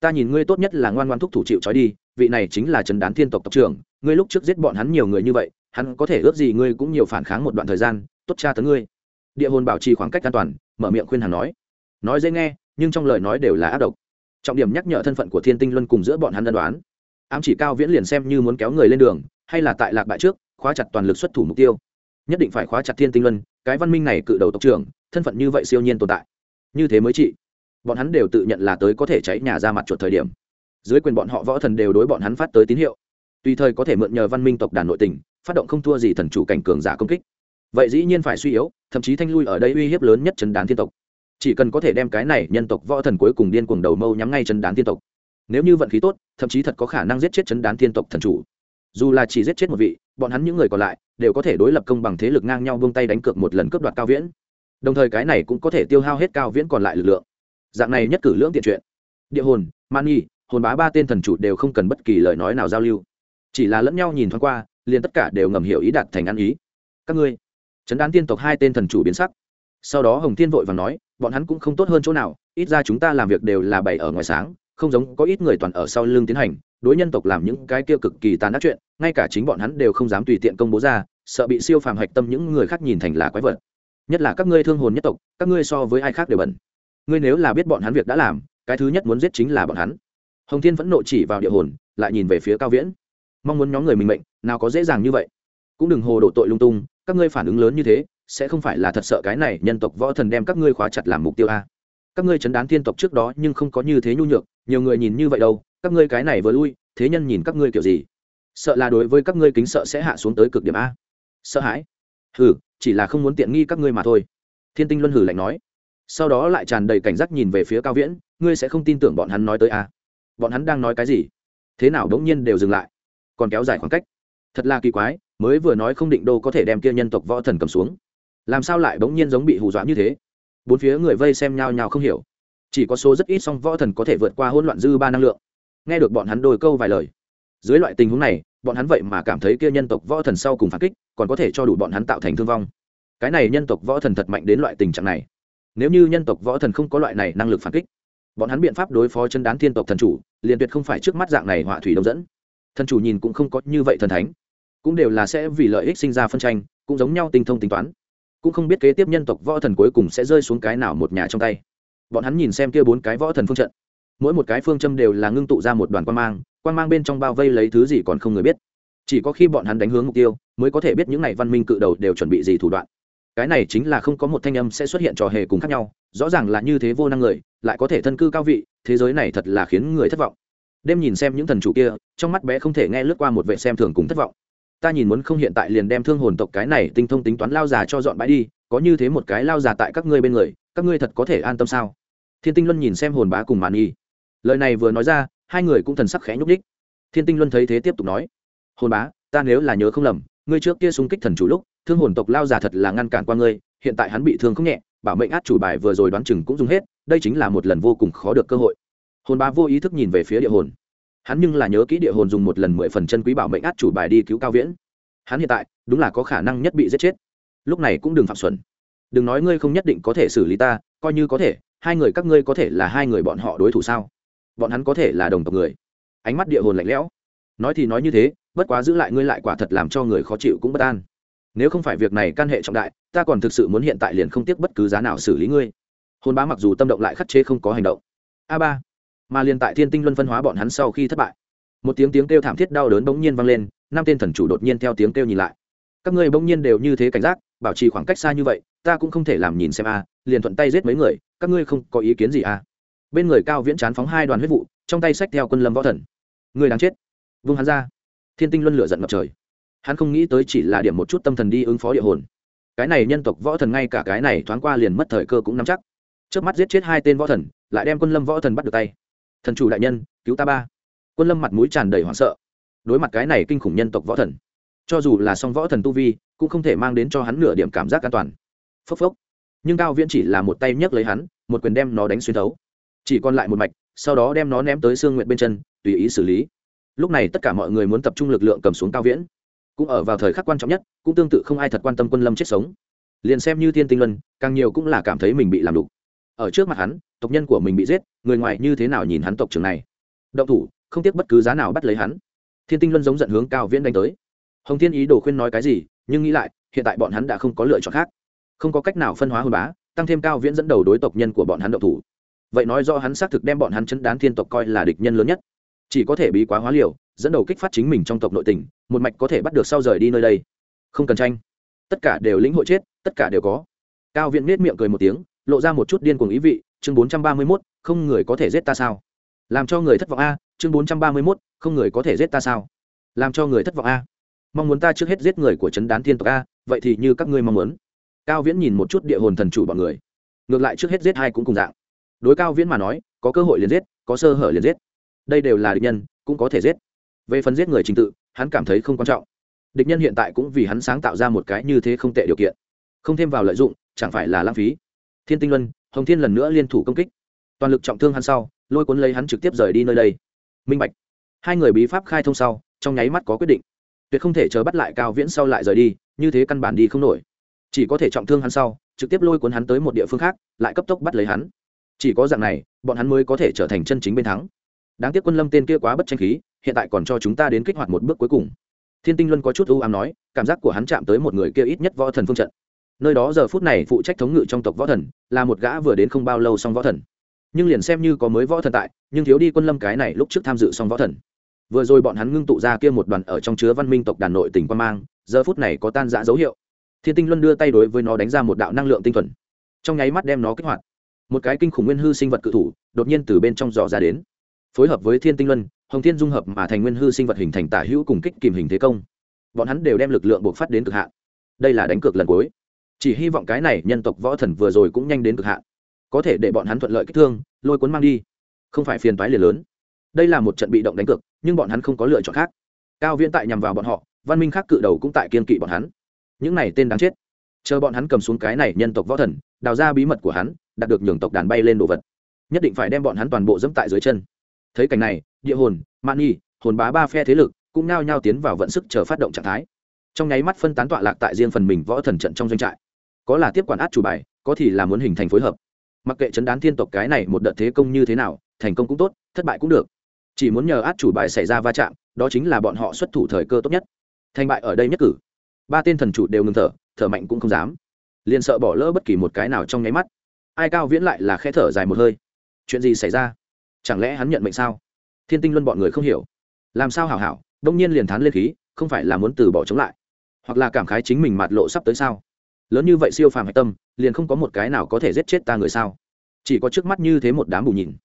Ta nhìn ngươi tốt nhất là ngoan ngoan thúc thủ chịu trói đi, vị này chính là trần đán thiên tộc tộc trưởng, ngươi lúc trước giết bọn hắn nhiều người như vậy, hắn có thể ước gì ngươi cũng nhiều phản kháng một đoạn thời gian, tốt cha tấn ngươi. Địa hồn bảo trì khoảng cách an toàn, mở miệng khuyên hắn nói. Nói dễ nghe nhưng trong lời nói đều là ác độc. Trọng điểm nhắc nhở thân phận của thiên tinh luân cùng giữa bọn hắn ân đoán. Ám chỉ cao viễn liền xem như muốn kéo người lên đường, hay là tại lạc bại trước, khóa chặt toàn lực xuất thủ mục tiêu. Nhất định phải khóa chặt thiên tinh luân, cái văn minh này cự đầu tộc trưởng, thân phận như vậy siêu nhiên tồn tại. Như thế mới trị. Bọn hắn đều tự nhận là tới có thể cháy nhà ra mặt chuột thời điểm. Dưới quyền bọn họ võ thần đều đối bọn hắn phát tới tín hiệu. Tùy thời có thể mượn nhờ văn minh tộc đàn nội tình, phát động không thua gì thần chủ cảnh cường giả công kích. Vậy dĩ nhiên phải suy yếu, thậm chí thanh lui ở đây uy hiếp lớn nhất chấn đán thiên tộc chỉ cần có thể đem cái này nhân tộc võ thần cuối cùng điên cuồng đầu mâu nhắm ngay chấn đán tiên tộc. Nếu như vận khí tốt, thậm chí thật có khả năng giết chết chấn đán tiên tộc thần chủ. Dù là chỉ giết chết một vị, bọn hắn những người còn lại đều có thể đối lập công bằng thế lực ngang nhau vung tay đánh cược một lần cướp đoạt cao viễn. Đồng thời cái này cũng có thể tiêu hao hết cao viễn còn lại lực lượng. Dạng này nhất cử lưỡng tiện chuyện. Địa hồn, man nhi hồn bá ba tên thần chủ đều không cần bất kỳ lời nói nào giao lưu. Chỉ là lẫn nhau nhìn thoáng qua, liền tất cả đều ngầm hiểu ý đạt thành ăn ý. Các ngươi chấn đán tiên tộc hai tên thần chủ biến sắc sau đó hồng thiên vội và nói, bọn hắn cũng không tốt hơn chỗ nào, ít ra chúng ta làm việc đều là bày ở ngoài sáng, không giống có ít người toàn ở sau lưng tiến hành, đối nhân tộc làm những cái kia cực kỳ tàn ác chuyện, ngay cả chính bọn hắn đều không dám tùy tiện công bố ra, sợ bị siêu phàm hạch tâm những người khác nhìn thành là quái vật. Nhất là các ngươi thương hồn nhất tộc, các ngươi so với ai khác đều bẩn. Ngươi nếu là biết bọn hắn việc đã làm, cái thứ nhất muốn giết chính là bọn hắn. Hồng thiên vẫn nộ chỉ vào địa hồn, lại nhìn về phía cao viễn. Mong muốn nhóm người mình mệnh, nào có dễ dàng như vậy. Cũng đừng hồ độ tội lung tung, các ngươi phản ứng lớn như thế sẽ không phải là thật sợ cái này nhân tộc võ thần đem các ngươi khóa chặt làm mục tiêu a. Các ngươi chấn đán thiên tộc trước đó nhưng không có như thế nhu nhược, nhiều người nhìn như vậy đâu, các ngươi cái này vừa lui, thế nhân nhìn các ngươi kiểu gì? Sợ là đối với các ngươi kính sợ sẽ hạ xuống tới cực điểm a. Sợ hãi. Hừ, chỉ là không muốn tiện nghi các ngươi mà thôi. Thiên tinh luân hử lạnh nói. Sau đó lại tràn đầy cảnh giác nhìn về phía cao viễn, ngươi sẽ không tin tưởng bọn hắn nói tới a. Bọn hắn đang nói cái gì? Thế nào đống nhiên đều dừng lại? Còn kéo dài khoảng cách. Thật là kỳ quái, mới vừa nói không định đô có thể đem kia nhân tộc võ thần cầm xuống làm sao lại bỗng nhiên giống bị hù dọa như thế? Bốn phía người vây xem nhau nhau không hiểu. Chỉ có số rất ít song võ thần có thể vượt qua hỗn loạn dư ba năng lượng. Nghe được bọn hắn đôi câu vài lời, dưới loại tình huống này, bọn hắn vậy mà cảm thấy kia nhân tộc võ thần sau cùng phản kích, còn có thể cho đủ bọn hắn tạo thành thương vong. Cái này nhân tộc võ thần thật mạnh đến loại tình trạng này. Nếu như nhân tộc võ thần không có loại này năng lực phản kích, bọn hắn biện pháp đối phó chân đán thiên tộc thần chủ, liền tuyệt không phải trước mắt dạng này họa thủy đông dẫn. Thần chủ nhìn cũng không có như vậy thần thánh. Cũng đều là sẽ vì lợi ích sinh ra phân tranh, cũng giống nhau tinh thông tính toán cũng không biết kế tiếp nhân tộc võ thần cuối cùng sẽ rơi xuống cái nào một nhà trong tay. Bọn hắn nhìn xem kia bốn cái võ thần phương trận. Mỗi một cái phương châm đều là ngưng tụ ra một đoàn quan mang quan mang bên trong bao vây lấy thứ gì còn không người biết. Chỉ có khi bọn hắn đánh hướng mục tiêu, mới có thể biết những này văn minh cự đầu đều chuẩn bị gì thủ đoạn. Cái này chính là không có một thanh âm sẽ xuất hiện trò hề cùng khác nhau, rõ ràng là như thế vô năng người, lại có thể thân cư cao vị, thế giới này thật là khiến người thất vọng. Đêm nhìn xem những thần chủ kia, trong mắt bé không thể nghe lướt qua một vệ xem thường cùng thất vọng ta nhìn muốn không hiện tại liền đem thương hồn tộc cái này tinh thông tính toán lao già cho dọn bãi đi, có như thế một cái lao già tại các ngươi bên người, các ngươi thật có thể an tâm sao? Thiên tinh luân nhìn xem hồn bá cùng màn y lời này vừa nói ra, hai người cũng thần sắc khẽ nhúc đích thiên tinh luân thấy thế tiếp tục nói, hồn bá, ta nếu là nhớ không lầm, ngươi trước kia xung kích thần chủ lúc, thương hồn tộc lao già thật là ngăn cản qua ngươi, hiện tại hắn bị thương không nhẹ, bảo mệnh át chủ bài vừa rồi đoán chừng cũng dùng hết, đây chính là một lần vô cùng khó được cơ hội. Hồn bá vô ý thức nhìn về phía địa hồn hắn nhưng là nhớ kỹ địa hồn dùng một lần mười phần chân quý bảo mệnh át chủ bài đi cứu cao viễn. Hắn hiện tại, đúng là có khả năng nhất bị giết chết. Lúc này cũng đừng phạm xuẩn. Đừng nói ngươi không nhất định có thể xử lý ta, coi như có thể, hai người các ngươi có thể là hai người bọn họ đối thủ sao? Bọn hắn có thể là đồng tộc người. Ánh mắt địa hồn lạnh lẽo. Nói thì nói như thế, bất quá giữ lại ngươi lại quả thật làm cho người khó chịu cũng bất an. Nếu không phải việc này can hệ trọng đại, ta còn thực sự muốn hiện tại liền không tiếc bất cứ giá nào xử lý ngươi. Hôn bá mặc dù tâm động lại khắt chế không có hành động. A ba mà liền tại thiên tinh luân phân hóa bọn hắn sau khi thất bại. Một tiếng tiếng kêu thảm thiết đau đớn bỗng nhiên vang lên, năm tên thần chủ đột nhiên theo tiếng kêu nhìn lại. Các ngươi bỗng nhiên đều như thế cảnh giác, bảo trì khoảng cách xa như vậy, ta cũng không thể làm nhìn xem a à, liền thuận tay giết mấy người, các ngươi không có ý kiến gì a? À. Bên người cao viễn chán phóng hai đoàn huyết vụ, trong tay sách theo quân lâm võ thần. Người đáng chết. Vung hắn ra. Thiên tinh luân lửa giận ngập trời. Hắn không nghĩ tới chỉ là điểm một chút tâm thần đi ứng phó địa hồn. Cái này nhân tộc võ thần ngay cả cái này thoáng qua liền mất thời cơ cũng nắm chắc. Trước mắt giết chết hai tên võ thần, lại đem quân lâm võ thần bắt được tay thần chủ đại nhân, cứu ta ba. Quân lâm mặt mũi tràn đầy hoảng sợ. Đối mặt cái này kinh khủng nhân tộc võ thần, cho dù là song võ thần tu vi, cũng không thể mang đến cho hắn nửa điểm cảm giác an toàn. Phốc phốc. Nhưng cao viễn chỉ là một tay nhấc lấy hắn, một quyền đem nó đánh xuyên thấu. Chỉ còn lại một mạch, sau đó đem nó ném tới xương nguyện bên chân, tùy ý xử lý. Lúc này tất cả mọi người muốn tập trung lực lượng cầm xuống cao viễn. Cũng ở vào thời khắc quan trọng nhất, cũng tương tự không ai thật quan tâm quân lâm chết sống. Liền xem như thiên tinh luân, càng nhiều cũng là cảm thấy mình bị làm đục ở trước mặt hắn, tộc nhân của mình bị giết, người ngoài như thế nào nhìn hắn tộc trưởng này? Động thủ, không tiếc bất cứ giá nào bắt lấy hắn. Thiên tinh luân giống giận hướng cao viễn đánh tới. Hồng thiên ý đồ khuyên nói cái gì, nhưng nghĩ lại, hiện tại bọn hắn đã không có lựa chọn khác. Không có cách nào phân hóa hôn bá, tăng thêm cao viễn dẫn đầu đối tộc nhân của bọn hắn động thủ. Vậy nói do hắn xác thực đem bọn hắn chấn đán thiên tộc coi là địch nhân lớn nhất. Chỉ có thể bí quá hóa liều, dẫn đầu kích phát chính mình trong tộc nội tình, một mạch có thể bắt được sau rời đi nơi đây. Không cần tranh. Tất cả đều lĩnh hội chết, tất cả đều có. Cao viễn nết miệng cười một tiếng lộ ra một chút điên cuồng ý vị, chương bốn trăm ba mươi mốt, không người có thể giết ta sao? Làm cho người thất vọng a, chương bốn trăm ba mươi mốt, không người có thể giết ta sao? Làm cho người thất vọng a. Mong muốn ta trước hết giết người của trấn đán thiên tộc a, vậy thì như các ngươi mong muốn. Cao viễn nhìn một chút địa hồn thần chủ bọn người. Ngược lại trước hết giết hai cũng cùng dạng. Đối cao viễn mà nói, có cơ hội liền giết, có sơ hở liền giết. Đây đều là địch nhân, cũng có thể giết. Về phần giết người trình tự, hắn cảm thấy không quan trọng. Địch nhân hiện tại cũng vì hắn sáng tạo ra một cái như thế không tệ điều kiện. Không thêm vào lợi dụng, chẳng phải là lãng phí thiên tinh luân, hồng thiên lần nữa liên thủ công kích. Toàn lực trọng thương hắn sau, lôi cuốn lấy hắn trực tiếp rời đi nơi đây. Minh bạch. Hai người bí pháp khai thông sau, trong nháy mắt có quyết định. Tuyệt không thể chờ bắt lại cao viễn sau lại rời đi, như thế căn bản đi không nổi. Chỉ có thể trọng thương hắn sau, trực tiếp lôi cuốn hắn tới một địa phương khác, lại cấp tốc bắt lấy hắn. Chỉ có dạng này, bọn hắn mới có thể trở thành chân chính bên thắng. Đáng tiếc quân lâm tên kia quá bất tranh khí, hiện tại còn cho chúng ta đến kích hoạt một bước cuối cùng. Thiên tinh luân có chút ưu ám nói, cảm giác của hắn chạm tới một người kia ít nhất võ thần phương trận nơi đó giờ phút này phụ trách thống ngự trong tộc võ thần, là một gã vừa đến không bao lâu xong võ thần. Nhưng liền xem như có mới võ thần tại, nhưng thiếu đi quân lâm cái này lúc trước tham dự xong võ thần. Vừa rồi bọn hắn ngưng tụ ra kia một đoàn ở trong chứa văn minh tộc đàn nội tỉnh quan mang, giờ phút này có tan rã dấu hiệu. Thiên tinh luân đưa tay đối với nó đánh ra một đạo năng lượng tinh thuần. Trong nháy mắt đem nó kích hoạt. Một cái kinh khủng nguyên hư sinh vật cự thủ, đột nhiên từ bên trong dò ra đến. Phối hợp với thiên tinh luân, hồng thiên dung hợp mà thành nguyên hư sinh vật hình thành tả hữu cùng kích kìm hình thế công. Bọn hắn đều đem lực lượng buộc phát đến cực hạn. Đây là đánh cược lần cuối chỉ hy vọng cái này nhân tộc võ thần vừa rồi cũng nhanh đến cực hạn. Có thể để bọn hắn thuận lợi kích thương, lôi cuốn mang đi. Không phải phiền toái liền lớn. Đây là một trận bị động đánh cực nhưng bọn hắn không có lựa chọn khác. Cao viễn tại nhằm vào bọn họ, văn minh khác cự đầu cũng tại kiên kỵ bọn hắn. Những này tên đáng chết. Chờ bọn hắn cầm xuống cái này nhân tộc võ thần, đào ra bí mật của hắn, đạt được nhường tộc đàn bay lên đồ vật. Nhất định phải đem bọn hắn toàn bộ dẫm tại dưới chân. Thấy cảnh này, địa hồn man nhi, hồn bá ba phe thế lực cũng nao nhao tiến vào vận sức chờ phát động trạng thái. Trong nháy mắt phân tán tọa lạc tại riêng phần mình võ thần trận trong doanh trại có là tiếp quản át chủ bài, có thì là muốn hình thành phối hợp. Mặc kệ chấn đán thiên tộc cái này một đợt thế công như thế nào, thành công cũng tốt, thất bại cũng được. Chỉ muốn nhờ át chủ bài xảy ra va chạm, đó chính là bọn họ xuất thủ thời cơ tốt nhất. Thành bại ở đây nhất cử. Ba tên thần chủ đều ngừng thở thở mạnh cũng không dám. Liền sợ bỏ lỡ bất kỳ một cái nào trong nháy mắt. Ai cao viễn lại là khẽ thở dài một hơi. Chuyện gì xảy ra? Chẳng lẽ hắn nhận mệnh sao? Thiên tinh luân bọn người không hiểu. Làm sao hảo hảo, đông nhiên liền thán lên khí, không phải là muốn từ bỏ chống lại, hoặc là cảm khái chính mình mặt lộ sắp tới sao? Lớn như vậy siêu phàm hạch tâm, liền không có một cái nào có thể giết chết ta người sao? Chỉ có trước mắt như thế một đám bù nhìn.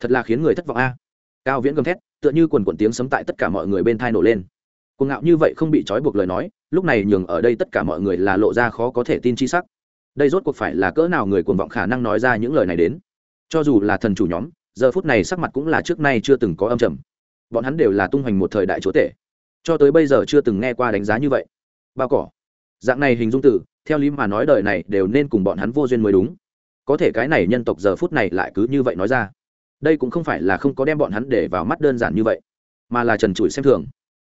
Thật là khiến người thất vọng a. Cao viễn gầm thét, tựa như quần quần tiếng sấm tại tất cả mọi người bên thai nổ lên. Cuồng ngạo như vậy không bị trói buộc lời nói, lúc này nhường ở đây tất cả mọi người là lộ ra khó có thể tin chi sắc. Đây rốt cuộc phải là cỡ nào người cuồng vọng khả năng nói ra những lời này đến? Cho dù là thần chủ nhóm, giờ phút này sắc mặt cũng là trước nay chưa từng có âm trầm. Bọn hắn đều là tung hoành một thời đại chúa tể. Cho tới bây giờ chưa từng nghe qua đánh giá như vậy. Bao cỏ dạng này hình dung tử theo lý mà nói đời này đều nên cùng bọn hắn vô duyên mới đúng. Có thể cái này nhân tộc giờ phút này lại cứ như vậy nói ra. Đây cũng không phải là không có đem bọn hắn để vào mắt đơn giản như vậy, mà là trần trụi xem thường.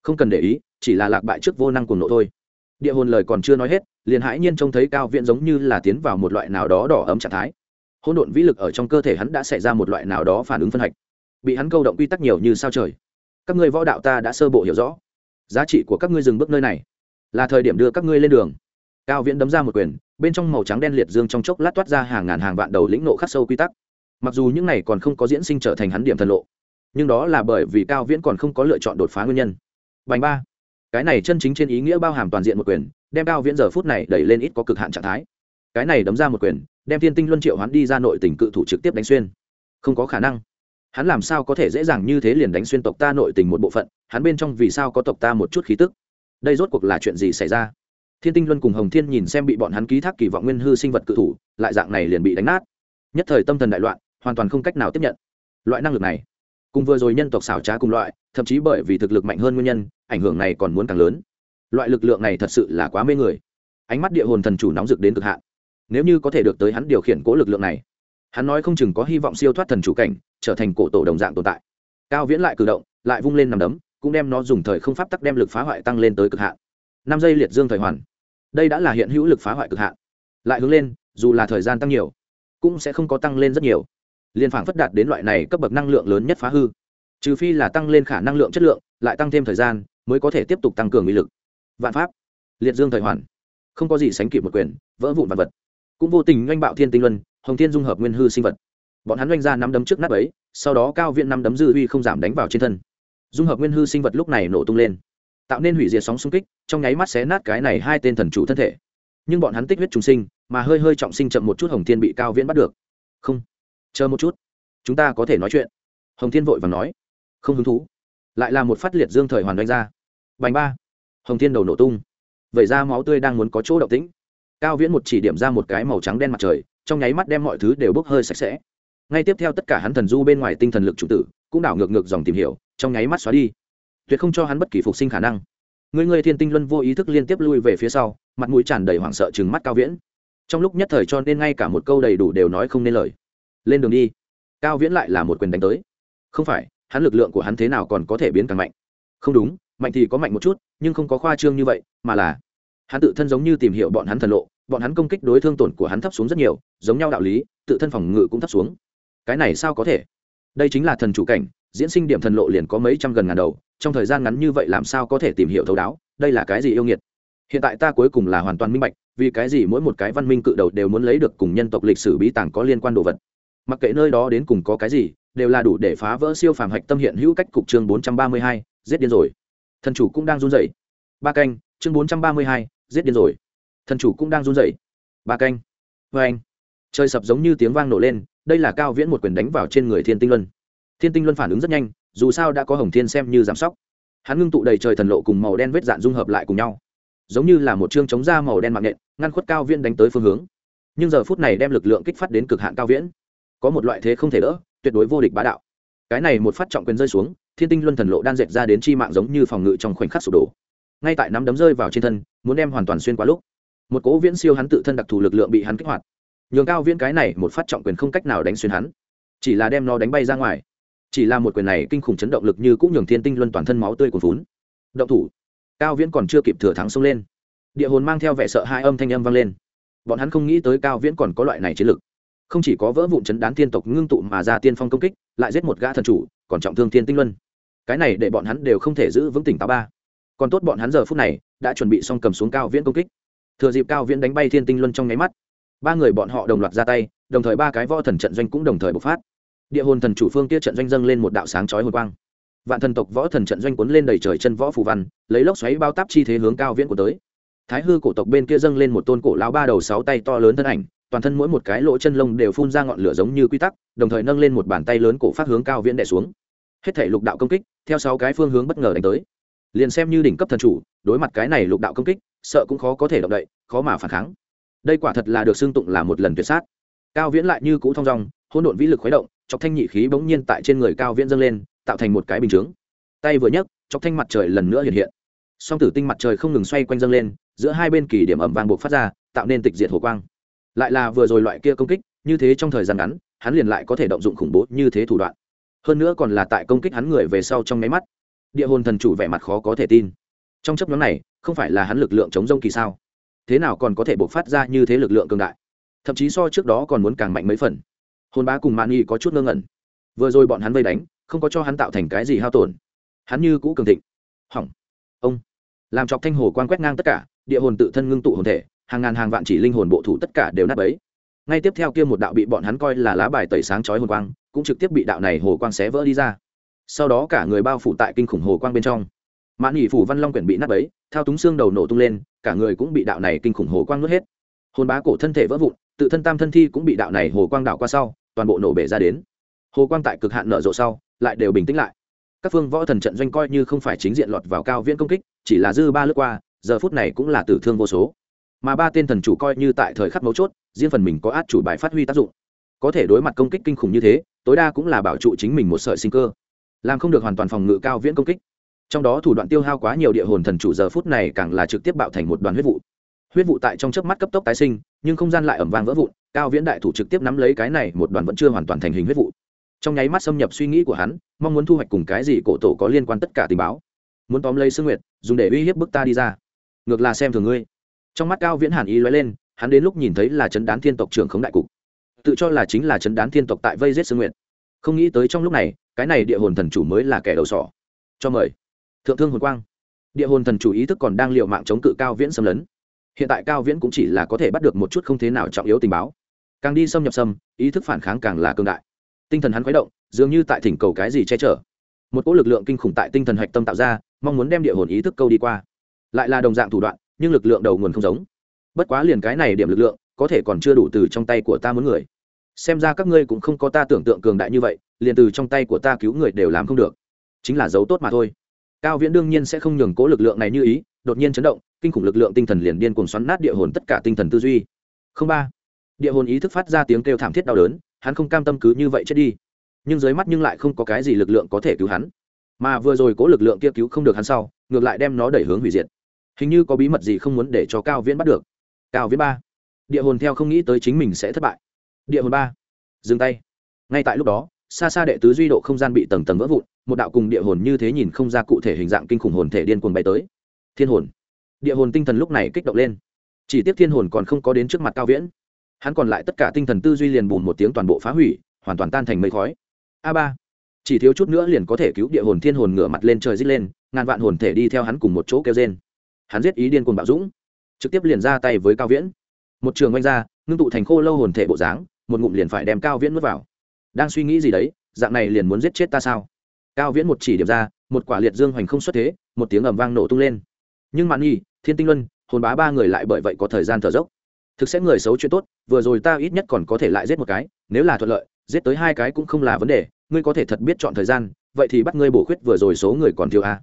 Không cần để ý, chỉ là lạc bại trước vô năng cùng nộ thôi. Địa hồn lời còn chưa nói hết, liền hãi nhiên trông thấy cao viện giống như là tiến vào một loại nào đó đỏ ấm trạng thái. Hỗn độn vĩ lực ở trong cơ thể hắn đã xảy ra một loại nào đó phản ứng phân hạch. Bị hắn câu động quy tắc nhiều như sao trời. Các ngươi võ đạo ta đã sơ bộ hiểu rõ. Giá trị của các ngươi dừng bước nơi này là thời điểm đưa các ngươi lên đường. Cao viễn đấm ra một quyền, bên trong màu trắng đen liệt dương trong chốc lát toát ra hàng ngàn hàng vạn đầu lĩnh nộ khắc sâu quy tắc. Mặc dù những này còn không có diễn sinh trở thành hắn điểm thần lộ, nhưng đó là bởi vì cao viễn còn không có lựa chọn đột phá nguyên nhân. Bành ba. Cái này chân chính trên ý nghĩa bao hàm toàn diện một quyền, đem cao viễn giờ phút này đẩy lên ít có cực hạn trạng thái. Cái này đấm ra một quyền, đem thiên tinh luân triệu hắn đi ra nội tình cự thủ trực tiếp đánh xuyên. Không có khả năng. Hắn làm sao có thể dễ dàng như thế liền đánh xuyên tộc ta nội tình một bộ phận, hắn bên trong vì sao có tộc ta một chút khí tức? Đây rốt cuộc là chuyện gì xảy ra? Thiên tinh luân cùng hồng thiên nhìn xem bị bọn hắn ký thác kỳ vọng nguyên hư sinh vật cự thủ, lại dạng này liền bị đánh nát. Nhất thời tâm thần đại loạn, hoàn toàn không cách nào tiếp nhận. Loại năng lực này, cùng vừa rồi nhân tộc xảo trá cùng loại, thậm chí bởi vì thực lực mạnh hơn nguyên nhân, ảnh hưởng này còn muốn càng lớn. Loại lực lượng này thật sự là quá mê người. Ánh mắt địa hồn thần chủ nóng rực đến cực hạn. Nếu như có thể được tới hắn điều khiển cố lực lượng này, hắn nói không chừng có hy vọng siêu thoát thần chủ cảnh, trở thành cổ tổ đồng dạng tồn tại. Cao viễn lại cử động, lại vung lên nằm đấm cũng đem nó dùng thời không pháp tắc đem lực phá hoại tăng lên tới cực hạn. Năm giây liệt dương thời hoàn. Đây đã là hiện hữu lực phá hoại cực hạn. Lại hướng lên, dù là thời gian tăng nhiều, cũng sẽ không có tăng lên rất nhiều. Liên phảng phất đạt đến loại này cấp bậc năng lượng lớn nhất phá hư. Trừ phi là tăng lên khả năng lượng chất lượng, lại tăng thêm thời gian, mới có thể tiếp tục tăng cường uy lực. Vạn pháp. Liệt dương thời hoàn. Không có gì sánh kịp một quyền, vỡ vụn vật vật. Cũng vô tình oanh bạo thiên tinh luân, hồng thiên dung hợp nguyên hư sinh vật. Bọn hắn oanh ra năm đấm trước nắp ấy, sau đó cao viện năm đấm dư uy không giảm đánh vào trên thân dung hợp nguyên hư sinh vật lúc này nổ tung lên, tạo nên hủy diệt sóng xung kích, trong nháy mắt xé nát cái này hai tên thần chủ thân thể. Nhưng bọn hắn tích huyết trùng sinh, mà hơi hơi trọng sinh chậm một chút hồng thiên bị cao viễn bắt được. Không, chờ một chút, chúng ta có thể nói chuyện. Hồng thiên vội và nói. Không hứng thú. Lại là một phát liệt dương thời hoàn đánh ra. Bành ba. Hồng thiên đầu nổ tung. Vậy ra máu tươi đang muốn có chỗ động tĩnh. Cao viễn một chỉ điểm ra một cái màu trắng đen mặt trời, trong nháy mắt đem mọi thứ đều bốc hơi sạch sẽ. Ngay tiếp theo tất cả hắn thần du bên ngoài tinh thần lực chủ tử, cũng đảo ngược ngược dòng tìm hiểu trong nháy mắt xóa đi. Tuyệt không cho hắn bất kỳ phục sinh khả năng. Người người thiên tinh luân vô ý thức liên tiếp lui về phía sau, mặt mũi tràn đầy hoảng sợ chừng mắt cao viễn. Trong lúc nhất thời cho nên ngay cả một câu đầy đủ đều nói không nên lời. Lên đường đi. Cao viễn lại là một quyền đánh tới. Không phải, hắn lực lượng của hắn thế nào còn có thể biến càng mạnh? Không đúng, mạnh thì có mạnh một chút, nhưng không có khoa trương như vậy, mà là hắn tự thân giống như tìm hiểu bọn hắn thần lộ, bọn hắn công kích đối thương tổn của hắn thấp xuống rất nhiều, giống nhau đạo lý, tự thân phòng ngự cũng thấp xuống. Cái này sao có thể? Đây chính là thần chủ cảnh diễn sinh điểm thần lộ liền có mấy trăm gần ngàn đầu, trong thời gian ngắn như vậy làm sao có thể tìm hiểu thấu đáo, đây là cái gì yêu nghiệt? Hiện tại ta cuối cùng là hoàn toàn minh bạch, vì cái gì mỗi một cái văn minh cự đầu đều muốn lấy được cùng nhân tộc lịch sử bí tàng có liên quan đồ vật. Mặc kệ nơi đó đến cùng có cái gì, đều là đủ để phá vỡ siêu phàm hạch tâm hiện hữu cách cục chương bốn trăm ba mươi hai, giết điên rồi. Thần chủ cũng đang run rẩy. Ba canh, chương bốn trăm ba mươi hai, giết điên rồi. Thần chủ cũng đang run rẩy. Ba canh. Vê anh trời sập giống như tiếng vang nổ lên, đây là cao viễn một quyền đánh vào trên người thiên tinh luân thiên tinh luân phản ứng rất nhanh, dù sao đã có hồng thiên xem như giảm sóc. Hắn ngưng tụ đầy trời thần lộ cùng màu đen vết dạn dung hợp lại cùng nhau. Giống như là một chương chống da màu đen mạng nện ngăn khuất cao viễn đánh tới phương hướng. Nhưng giờ phút này đem lực lượng kích phát đến cực hạn cao viễn. Có một loại thế không thể đỡ, tuyệt đối vô địch bá đạo. Cái này một phát trọng quyền rơi xuống, thiên tinh luân thần lộ đan dệt ra đến chi mạng giống như phòng ngự trong khoảnh khắc sụp đổ. Ngay tại nắm đấm rơi vào trên thân, muốn đem hoàn toàn xuyên qua lúc. Một cố viễn siêu hắn tự thân đặc thù lực lượng bị hắn kích hoạt. Nhường cao viễn cái này một phát trọng quyền không cách nào đánh xuyên hắn. Chỉ là đem nó đánh bay ra ngoài chỉ là một quyền này kinh khủng chấn động lực như cũng nhường thiên tinh luân toàn thân máu tươi cuồn vốn động thủ. Cao viễn còn chưa kịp thừa thắng xông lên. Địa hồn mang theo vẻ sợ hai âm thanh âm vang lên. Bọn hắn không nghĩ tới cao viễn còn có loại này chiến lực. Không chỉ có vỡ vụn chấn đán tiên tộc ngưng tụ mà ra tiên phong công kích, lại giết một gã thần chủ, còn trọng thương thiên tinh luân. Cái này để bọn hắn đều không thể giữ vững tỉnh táo ba. Còn tốt bọn hắn giờ phút này đã chuẩn bị xong cầm xuống cao viễn công kích. Thừa dịp cao viễn đánh bay thiên tinh luân trong nháy mắt, ba người bọn họ đồng loạt ra tay, đồng thời ba cái võ thần trận doanh cũng đồng thời bộc phát địa hồn thần chủ phương kia trận doanh dâng lên một đạo sáng chói hồn quang. Vạn thần tộc võ thần trận doanh cuốn lên đầy trời chân võ phù văn, lấy lốc xoáy bao táp chi thế hướng cao viễn của tới. Thái hư cổ tộc bên kia dâng lên một tôn cổ lão ba đầu sáu tay to lớn thân ảnh, toàn thân mỗi một cái lỗ chân lông đều phun ra ngọn lửa giống như quy tắc, đồng thời nâng lên một bàn tay lớn cổ phát hướng cao viễn đẻ xuống. Hết thể lục đạo công kích, theo sáu cái phương hướng bất ngờ đánh tới. Liền xem như đỉnh cấp thần chủ, đối mặt cái này lục đạo công kích, sợ cũng khó có thể động đậy, khó mà phản kháng. Đây quả thật là được xưng tụng là một lần tuyệt sát. Cao viễn lại như cũ thong dong, hỗn độn vĩ lực khuấy động chọc thanh nhị khí bỗng nhiên tại trên người cao viễn dâng lên, tạo thành một cái bình chướng. Tay vừa nhấc, chọc thanh mặt trời lần nữa hiện hiện. Song tử tinh mặt trời không ngừng xoay quanh dâng lên, giữa hai bên kỳ điểm ẩm vàng buộc phát ra, tạo nên tịch diệt hồ quang. Lại là vừa rồi loại kia công kích, như thế trong thời gian ngắn, hắn liền lại có thể động dụng khủng bố như thế thủ đoạn. Hơn nữa còn là tại công kích hắn người về sau trong máy mắt. Địa hồn thần chủ vẻ mặt khó có thể tin. Trong chấp nhóm này, không phải là hắn lực lượng chống rông kỳ sao? Thế nào còn có thể buộc phát ra như thế lực lượng cường đại? Thậm chí so trước đó còn muốn càng mạnh mấy phần. Hôn bá cùng mani có chút ngơ ngẩn. Vừa rồi bọn hắn vây đánh, không có cho hắn tạo thành cái gì hao tổn. Hắn như cũ cường thịnh. Hỏng. Ông. Làm chọc thanh hồ quan quét ngang tất cả, địa hồn tự thân ngưng tụ hồn thể, hàng ngàn hàng vạn chỉ linh hồn bộ thủ tất cả đều nát bấy. Ngay tiếp theo kia một đạo bị bọn hắn coi là lá bài tẩy sáng chói hồn quang, cũng trực tiếp bị đạo này hồ quang xé vỡ đi ra. Sau đó cả người bao phủ tại kinh khủng hồ quang bên trong. Mãn nhị phủ văn long quyển bị nát bấy theo túng xương đầu nổ tung lên, cả người cũng bị đạo này kinh khủng hồ quang nuốt hết. Hồn bá cổ thân thể vỡ vụn tự thân tam thân thi cũng bị đạo này hồ quang đảo qua sau, toàn bộ nổ bể ra đến. Hồ quang tại cực hạn nở rộ sau, lại đều bình tĩnh lại. Các phương võ thần trận doanh coi như không phải chính diện lọt vào cao viễn công kích, chỉ là dư ba lướt qua, giờ phút này cũng là tử thương vô số. Mà ba tên thần chủ coi như tại thời khắc mấu chốt, riêng phần mình có át chủ bài phát huy tác dụng. Có thể đối mặt công kích kinh khủng như thế, tối đa cũng là bảo trụ chính mình một sợi sinh cơ. Làm không được hoàn toàn phòng ngự cao viễn công kích. Trong đó thủ đoạn tiêu hao quá nhiều địa hồn thần chủ giờ phút này càng là trực tiếp bạo thành một đoàn huyết vụ huyết vụ tại trong chớp mắt cấp tốc tái sinh, nhưng không gian lại ẩm vàng vỡ vụn, cao viễn đại thủ trực tiếp nắm lấy cái này một đoàn vẫn chưa hoàn toàn thành hình huyết vụ. Trong nháy mắt xâm nhập suy nghĩ của hắn, mong muốn thu hoạch cùng cái gì cổ tổ có liên quan tất cả tình báo. Muốn tóm lấy sương nguyệt, dùng để uy hiếp bức ta đi ra. Ngược là xem thường ngươi. Trong mắt cao viễn hàn ý lóe lên, hắn đến lúc nhìn thấy là chấn đán thiên tộc trưởng khống đại cục. Tự cho là chính là chấn đán thiên tộc tại vây giết sương nguyệt. Không nghĩ tới trong lúc này, cái này địa hồn thần chủ mới là kẻ đầu sỏ. Cho mời. Thượng thương hồn quang. Địa hồn thần chủ ý thức còn đang l mạng chống cự cao viễn xâm lấn hiện tại cao viễn cũng chỉ là có thể bắt được một chút không thế nào trọng yếu tình báo. Càng đi xâm nhập xâm, ý thức phản kháng càng là cương đại. Tinh thần hắn khuấy động, dường như tại thỉnh cầu cái gì che chở. Một cỗ lực lượng kinh khủng tại tinh thần hạch tâm tạo ra, mong muốn đem địa hồn ý thức câu đi qua. Lại là đồng dạng thủ đoạn, nhưng lực lượng đầu nguồn không giống. Bất quá liền cái này điểm lực lượng, có thể còn chưa đủ từ trong tay của ta muốn người. Xem ra các ngươi cũng không có ta tưởng tượng cường đại như vậy, liền từ trong tay của ta cứu người đều làm không được. Chính là dấu tốt mà thôi. Cao viễn đương nhiên sẽ không nhường cố lực lượng này như ý, đột nhiên chấn động kinh khủng lực lượng tinh thần liền điên cuồng xoắn nát địa hồn tất cả tinh thần tư duy. Không ba. Địa hồn ý thức phát ra tiếng kêu thảm thiết đau đớn, hắn không cam tâm cứ như vậy chết đi. Nhưng dưới mắt nhưng lại không có cái gì lực lượng có thể cứu hắn. Mà vừa rồi cố lực lượng kia cứu không được hắn sau, ngược lại đem nó đẩy hướng hủy diệt. Hình như có bí mật gì không muốn để cho cao viễn bắt được. Cao viễn ba. Địa hồn theo không nghĩ tới chính mình sẽ thất bại. Địa hồn ba. Dừng tay. Ngay tại lúc đó, xa xa đệ tứ duy độ không gian bị tầng tầng vỡ vụn, một đạo cùng địa hồn như thế nhìn không ra cụ thể hình dạng kinh khủng hồn thể điên cuồng bay tới. Thiên hồn địa hồn tinh thần lúc này kích động lên. Chỉ tiếc thiên hồn còn không có đến trước mặt cao viễn. Hắn còn lại tất cả tinh thần tư duy liền bùn một tiếng toàn bộ phá hủy, hoàn toàn tan thành mây khói. A ba. Chỉ thiếu chút nữa liền có thể cứu địa hồn thiên hồn ngửa mặt lên trời dít lên, ngàn vạn hồn thể đi theo hắn cùng một chỗ kêu trên hắn giết ý điên cuồng bạo dũng, trực tiếp liền ra tay với cao viễn. Một trường oanh ra, ngưng tụ thành khô lâu hồn thể bộ dáng, một ngụm liền phải đem cao viễn nuốt vào. Đang suy nghĩ gì đấy, dạng này liền muốn giết chết ta sao? Cao viễn một chỉ điểm ra, một quả liệt dương hoành không xuất thế, một tiếng ầm vang nổ tung lên. Nhưng mạn nhi thiên tinh luân, hồn bá ba người lại bởi vậy có thời gian thở dốc. Thực sẽ người xấu chuyện tốt, vừa rồi ta ít nhất còn có thể lại giết một cái, nếu là thuận lợi, giết tới hai cái cũng không là vấn đề, ngươi có thể thật biết chọn thời gian, vậy thì bắt ngươi bổ khuyết vừa rồi số người còn thiếu a.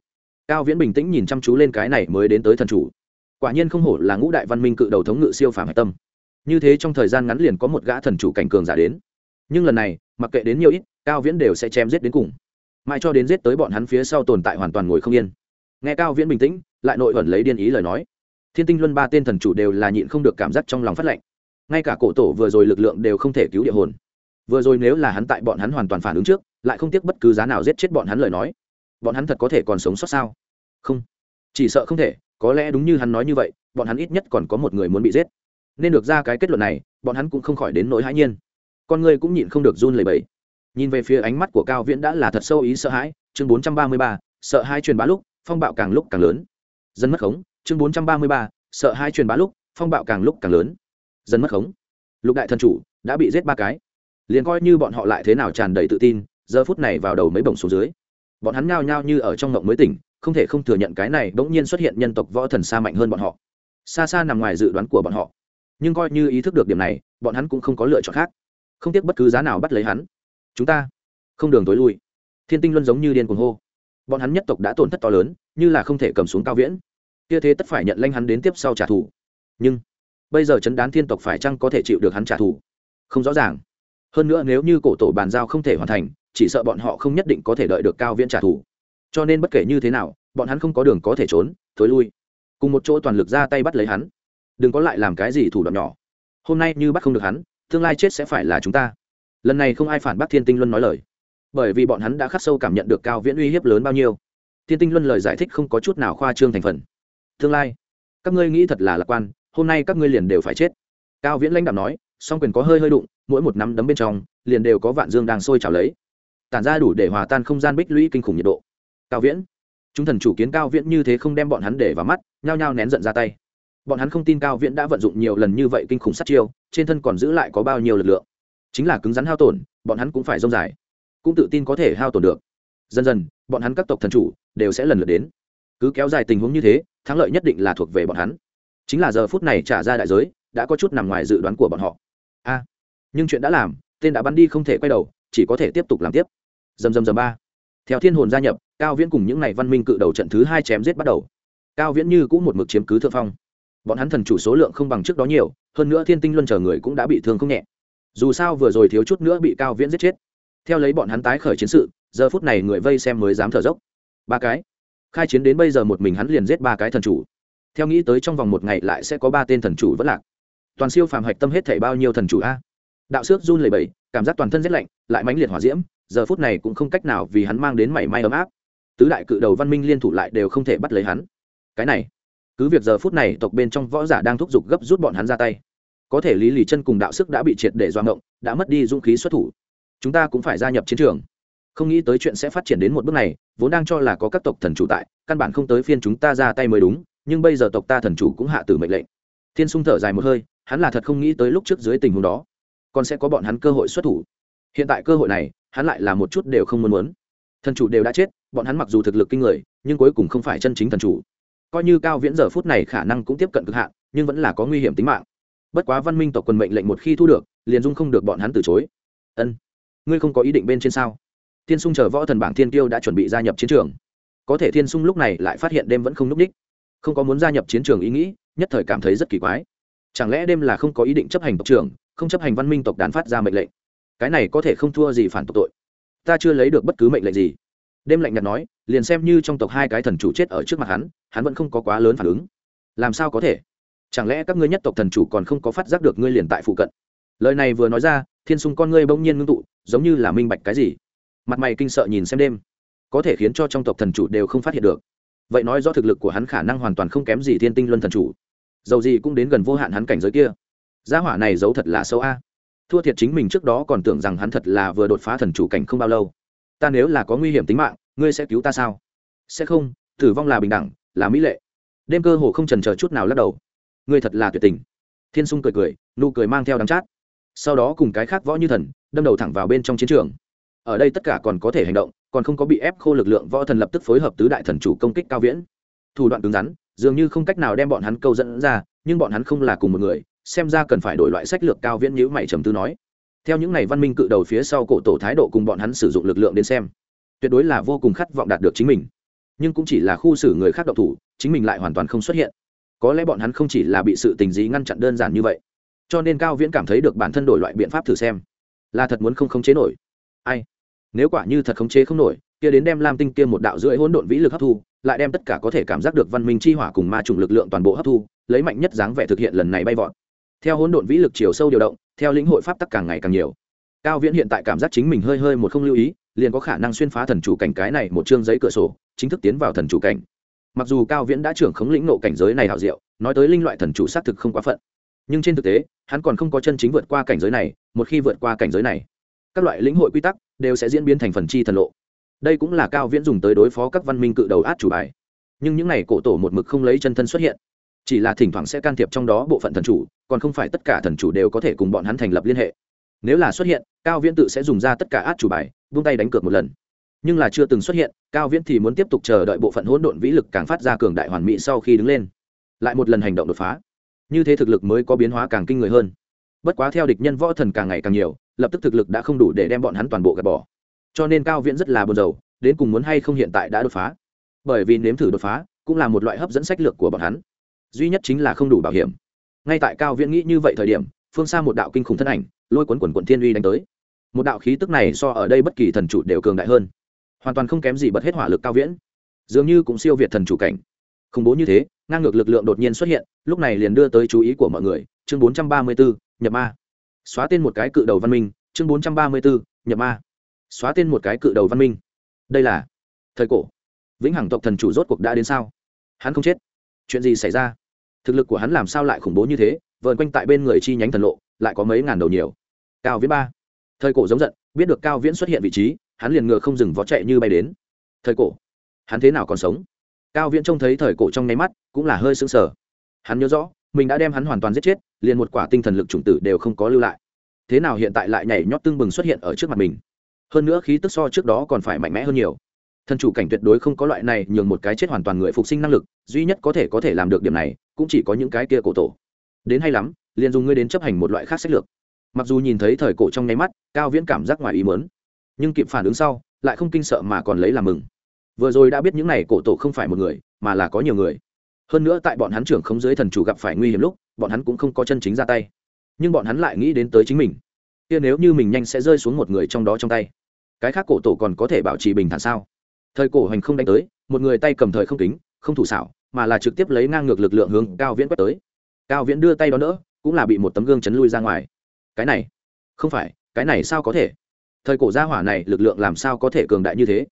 Cao viễn bình tĩnh nhìn chăm chú lên cái này mới đến tới thần chủ. Quả nhiên không hổ là ngũ đại văn minh cự đầu thống ngự siêu phàm hạch tâm. Như thế trong thời gian ngắn liền có một gã thần chủ cảnh cường giả đến. Nhưng lần này, mặc kệ đến nhiều ít, cao viễn đều sẽ chém giết đến cùng. Mãi cho đến giết tới bọn hắn phía sau tồn tại hoàn toàn ngồi không yên. Nghe cao viễn bình tĩnh lại nội ẩn lấy điên ý lời nói. Thiên tinh luân ba tên thần chủ đều là nhịn không được cảm giác trong lòng phát lệnh ngay cả cổ tổ vừa rồi lực lượng đều không thể cứu địa hồn. Vừa rồi nếu là hắn tại bọn hắn hoàn toàn phản ứng trước, lại không tiếc bất cứ giá nào giết chết bọn hắn lời nói, bọn hắn thật có thể còn sống sót sao? Không. Chỉ sợ không thể, có lẽ đúng như hắn nói như vậy, bọn hắn ít nhất còn có một người muốn bị giết. Nên được ra cái kết luận này, bọn hắn cũng không khỏi đến nỗi hãi nhiên. Con người cũng nhịn không được run lẩy bẩy. Nhìn về phía ánh mắt của cao viễn đã là thật sâu ý sợ hãi, chương bốn trăm ba mươi ba, sợ hai truyền bá lúc, phong bạo càng lúc càng lớn dân mất khống, chương bốn trăm ba mươi ba, sợ hai truyền bá lúc, phong bạo càng lúc càng lớn. Dân mất khống. Lục đại thần chủ đã bị giết ba cái. Liền coi như bọn họ lại thế nào tràn đầy tự tin, giờ phút này vào đầu mấy bổng xuống dưới. Bọn hắn nhao nhao như ở trong ngộng mới tỉnh, không thể không thừa nhận cái này bỗng nhiên xuất hiện nhân tộc võ thần xa mạnh hơn bọn họ. Xa xa nằm ngoài dự đoán của bọn họ. Nhưng coi như ý thức được điểm này, bọn hắn cũng không có lựa chọn khác. Không tiếc bất cứ giá nào bắt lấy hắn. Chúng ta không đường tối lui. Thiên tinh luân giống như điên cuồng hô bọn hắn nhất tộc đã tổn thất to lớn, như là không thể cầm xuống cao viễn. Kia thế tất phải nhận lanh hắn đến tiếp sau trả thù. Nhưng, bây giờ chấn đán thiên tộc phải chăng có thể chịu được hắn trả thù? Không rõ ràng. Hơn nữa nếu như cổ tổ bàn giao không thể hoàn thành, chỉ sợ bọn họ không nhất định có thể đợi được cao viễn trả thù. Cho nên bất kể như thế nào, bọn hắn không có đường có thể trốn, thối lui. Cùng một chỗ toàn lực ra tay bắt lấy hắn. Đừng có lại làm cái gì thủ đoạn nhỏ. Hôm nay như bắt không được hắn, tương lai chết sẽ phải là chúng ta. Lần này không ai phản bác thiên tinh luân nói lời bởi vì bọn hắn đã khắc sâu cảm nhận được cao viễn uy hiếp lớn bao nhiêu. Thiên tinh luân lời giải thích không có chút nào khoa trương thành phần. Tương lai, các ngươi nghĩ thật là lạc quan, hôm nay các ngươi liền đều phải chết. Cao viễn lãnh đạo nói, song quyền có hơi hơi đụng, mỗi một nắm đấm bên trong, liền đều có vạn dương đang sôi trào lấy. Tản ra đủ để hòa tan không gian bích lũy kinh khủng nhiệt độ. Cao viễn, chúng thần chủ kiến cao viễn như thế không đem bọn hắn để vào mắt, nhao nhao nén giận ra tay. Bọn hắn không tin cao viễn đã vận dụng nhiều lần như vậy kinh khủng sát chiêu, trên thân còn giữ lại có bao nhiêu lực lượng. Chính là cứng rắn hao tổn, bọn hắn cũng phải rông dài cũng tự tin có thể hao tổn được. Dần dần, bọn hắn các tộc thần chủ đều sẽ lần lượt đến. Cứ kéo dài tình huống như thế, thắng lợi nhất định là thuộc về bọn hắn. Chính là giờ phút này trả ra đại giới, đã có chút nằm ngoài dự đoán của bọn họ. A, nhưng chuyện đã làm, tên đã bắn đi không thể quay đầu, chỉ có thể tiếp tục làm tiếp. Dầm dầm dầm ba. Theo thiên hồn gia nhập, cao viễn cùng những n à y văn minh cự đầu trận thứ hai chém giết bắt đầu. Cao viễn như cũng một mực chiếm cứ thượng phong. Bọn hắn thần chủ số lượng không bằng trước đó nhiều, hơn nữa thiên tinh luân chờ người cũng đã bị thương không nhẹ. Dù sao vừa rồi thiếu chút nữa bị cao viễn giết chết theo lấy bọn hắn tái khởi chiến sự, giờ phút này người vây xem mới dám thở dốc. Ba cái. Khai chiến đến bây giờ một mình hắn liền giết ba cái thần chủ. Theo nghĩ tới trong vòng một ngày lại sẽ có ba tên thần chủ vất lạc. Toàn siêu phàm hạch tâm hết thể bao nhiêu thần chủ a? Đạo xước run lầy bầy cảm giác toàn thân rét lạnh, lại mãnh liệt hỏa diễm, giờ phút này cũng không cách nào vì hắn mang đến mảy may ấm áp. Tứ đại cự đầu văn minh liên thủ lại đều không thể bắt lấy hắn. Cái này, cứ việc giờ phút này tộc bên trong võ giả đang thúc giục gấp rút bọn hắn ra tay, có thể lý lì chân cùng đạo sức đã bị triệt để doang động, đã mất đi dũng khí xuất thủ chúng ta cũng phải gia nhập chiến trường. Không nghĩ tới chuyện sẽ phát triển đến một bước này, vốn đang cho là có các tộc thần chủ tại, căn bản không tới phiên chúng ta ra tay mới đúng, nhưng bây giờ tộc ta thần chủ cũng hạ tử mệnh lệnh. Thiên sung thở dài một hơi, hắn là thật không nghĩ tới lúc trước dưới tình huống đó, còn sẽ có bọn hắn cơ hội xuất thủ. Hiện tại cơ hội này, hắn lại là một chút đều không muốn muốn. Thần chủ đều đã chết, bọn hắn mặc dù thực lực kinh người, nhưng cuối cùng không phải chân chính thần chủ. Coi như cao viễn giờ phút này khả năng cũng tiếp cận cực hạn, nhưng vẫn là có nguy hiểm tính mạng. Bất quá văn minh tộc quân mệnh lệnh một khi thu được, liền dung không được bọn hắn từ chối. Ân ngươi không có ý định bên trên sao? Thiên sung chờ võ thần bảng thiên tiêu đã chuẩn bị gia nhập chiến trường. Có thể thiên sung lúc này lại phát hiện đêm vẫn không núp đích. Không có muốn gia nhập chiến trường ý nghĩ, nhất thời cảm thấy rất kỳ quái. Chẳng lẽ đêm là không có ý định chấp hành tộc trưởng, không chấp hành văn minh tộc đàn phát ra mệnh lệnh? Cái này có thể không thua gì phản tộc tội. Ta chưa lấy được bất cứ mệnh lệnh gì. Đêm lạnh nhạt nói, liền xem như trong tộc hai cái thần chủ chết ở trước mặt hắn hắn vẫn không có quá lớn phản ứng. Làm sao có thể? Chẳng lẽ các ngươi nhất tộc thần chủ còn không có phát giác được ngươi liền tại phụ cận? Lời này vừa nói ra, thiên sung con ngươi bỗng nhiên ngưng tụ, giống như là minh bạch cái gì. Mặt mày kinh sợ nhìn xem đêm. Có thể khiến cho trong tộc thần chủ đều không phát hiện được. Vậy nói do thực lực của hắn khả năng hoàn toàn không kém gì thiên tinh luân thần chủ. Dầu gì cũng đến gần vô hạn hắn cảnh giới kia. Gia hỏa này giấu thật là sâu a. Thua thiệt chính mình trước đó còn tưởng rằng hắn thật là vừa đột phá thần chủ cảnh không bao lâu. Ta nếu là có nguy hiểm tính mạng, ngươi sẽ cứu ta sao? Sẽ không, tử vong là bình đẳng, là mỹ lệ. Đêm cơ hồ không trần chờ chút nào lắc đầu. Ngươi thật là tuyệt tình. Thiên sung cười cười, nụ cười mang theo đắng chát sau đó cùng cái khác võ như thần, đâm đầu thẳng vào bên trong chiến trường. Ở đây tất cả còn có thể hành động, còn không có bị ép khô lực lượng võ thần lập tức phối hợp tứ đại thần chủ công kích cao viễn. Thủ đoạn cứng rắn, dường như không cách nào đem bọn hắn câu dẫn ra, nhưng bọn hắn không là cùng một người, xem ra cần phải đổi loại sách lược cao viễn nhữ mày trầm tư nói. Theo những ngày văn minh cự đầu phía sau cổ tổ thái độ cùng bọn hắn sử dụng lực lượng đến xem, tuyệt đối là vô cùng khát vọng đạt được chính mình. Nhưng cũng chỉ là khu xử người khác độc thủ, chính mình lại hoàn toàn không xuất hiện. Có lẽ bọn hắn không chỉ là bị sự tình gì ngăn chặn đơn giản như vậy cho nên cao viễn cảm thấy được bản thân đổi loại biện pháp thử xem. Là thật muốn không khống chế nổi. Ai? Nếu quả như thật khống chế không nổi, kia đến đem lam tinh kia một đạo rưỡi hỗn độn vĩ lực hấp thu, lại đem tất cả có thể cảm giác được văn minh chi hỏa cùng ma trùng lực lượng toàn bộ hấp thu, lấy mạnh nhất dáng vẻ thực hiện lần này bay vọt. Theo hỗn độn vĩ lực chiều sâu điều động, theo lĩnh hội pháp tắc càng ngày càng nhiều. Cao viễn hiện tại cảm giác chính mình hơi hơi một không lưu ý, liền có khả năng xuyên phá thần chủ cảnh cái này một chương giấy cửa sổ, chính thức tiến vào thần chủ cảnh. Mặc dù cao viễn đã trưởng khống lĩnh nộ cảnh giới này hảo diệu, nói tới linh loại thần chủ xác thực không quá phận nhưng trên thực tế, hắn còn không có chân chính vượt qua cảnh giới này, một khi vượt qua cảnh giới này, các loại lĩnh hội quy tắc đều sẽ diễn biến thành phần chi thần lộ. Đây cũng là cao viễn dùng tới đối phó các văn minh cự đầu át chủ bài. Nhưng những n à y cổ tổ một mực không lấy chân thân xuất hiện, chỉ là thỉnh thoảng sẽ can thiệp trong đó bộ phận thần chủ, còn không phải tất cả thần chủ đều có thể cùng bọn hắn thành lập liên hệ. Nếu là xuất hiện, cao viễn tự sẽ dùng ra tất cả át chủ bài, vung tay đánh cược một lần. Nhưng là chưa từng xuất hiện, cao viễn thì muốn tiếp tục chờ đợi bộ phận hỗn độn vĩ lực càng phát ra cường đại hoàn mỹ sau khi đứng lên. Lại một lần hành động đột phá như thế thực lực mới có biến hóa càng kinh người hơn. Bất quá theo địch nhân võ thần càng ngày càng nhiều, lập tức thực lực đã không đủ để đem bọn hắn toàn bộ gạt bỏ. Cho nên cao viễn rất là buồn rầu, đến cùng muốn hay không hiện tại đã đột phá. Bởi vì nếm thử đột phá cũng là một loại hấp dẫn sách lược của bọn hắn. Duy nhất chính là không đủ bảo hiểm. Ngay tại cao viễn nghĩ như vậy thời điểm, phương xa một đạo kinh khủng thân ảnh, lôi cuốn quần quận thiên uy đánh tới. Một đạo khí tức này so ở đây bất kỳ thần chủ đều cường đại hơn. Hoàn toàn không kém gì bật hết hỏa lực cao viễn. Dường như cũng siêu việt thần chủ cảnh khủng bố như thế, ngang ngược lực lượng đột nhiên xuất hiện, lúc này liền đưa tới chú ý của mọi người. Chương bốn trăm ba mươi bốn nhập ma. Xóa tên một cái cự đầu văn minh. Chương bốn trăm ba mươi bốn nhập ma. Xóa tên một cái cự đầu văn minh. Đây là thời cổ. Vĩnh hằng tộc thần chủ rốt cuộc đã đến sao? Hắn không chết. Chuyện gì xảy ra? Thực lực của hắn làm sao lại khủng bố như thế? Vợn quanh tại bên người chi nhánh thần lộ, lại có mấy ngàn đầu nhiều. Cao viễn ba. Thời cổ giống giận, biết được cao viễn xuất hiện vị trí, hắn liền ngựa không dừng vó chạy như bay đến. Thời cổ. Hắn thế nào còn sống? Cao viễn trông thấy thời cổ trong nháy mắt, cũng là hơi sững sờ. Hắn nhớ rõ, mình đã đem hắn hoàn toàn giết chết, liền một quả tinh thần lực chủng tử đều không có lưu lại. Thế nào hiện tại lại nhảy nhót tưng bừng xuất hiện ở trước mặt mình? Hơn nữa khí tức so trước đó còn phải mạnh mẽ hơn nhiều. Thần chủ cảnh tuyệt đối không có loại này nhường một cái chết hoàn toàn người phục sinh năng lực, duy nhất có thể có thể làm được điểm này, cũng chỉ có những cái kia cổ tổ. Đến hay lắm, liền dùng ngươi đến chấp hành một loại khác sách lược. Mặc dù nhìn thấy thời cổ trong nháy mắt, cao viễn cảm giác ngoài ý mớn nhưng kịp phản ứng sau, lại không kinh sợ mà còn lấy làm mừng vừa rồi đã biết những này cổ tổ không phải một người, mà là có nhiều người. Hơn nữa tại bọn hắn trưởng không dưới thần chủ gặp phải nguy hiểm lúc, bọn hắn cũng không có chân chính ra tay. Nhưng bọn hắn lại nghĩ đến tới chính mình. Kia nếu như mình nhanh sẽ rơi xuống một người trong đó trong tay, cái khác cổ tổ còn có thể bảo trì bình thản sao? Thời cổ hành không đánh tới, một người tay cầm thời không kính, không thủ xảo, mà là trực tiếp lấy ngang ngược lực lượng hướng cao viễn quét tới. Cao viễn đưa tay đó nữa cũng là bị một tấm gương chấn lui ra ngoài. Cái này, không phải, cái này sao có thể? Thời cổ gia hỏa này lực lượng làm sao có thể cường đại như thế?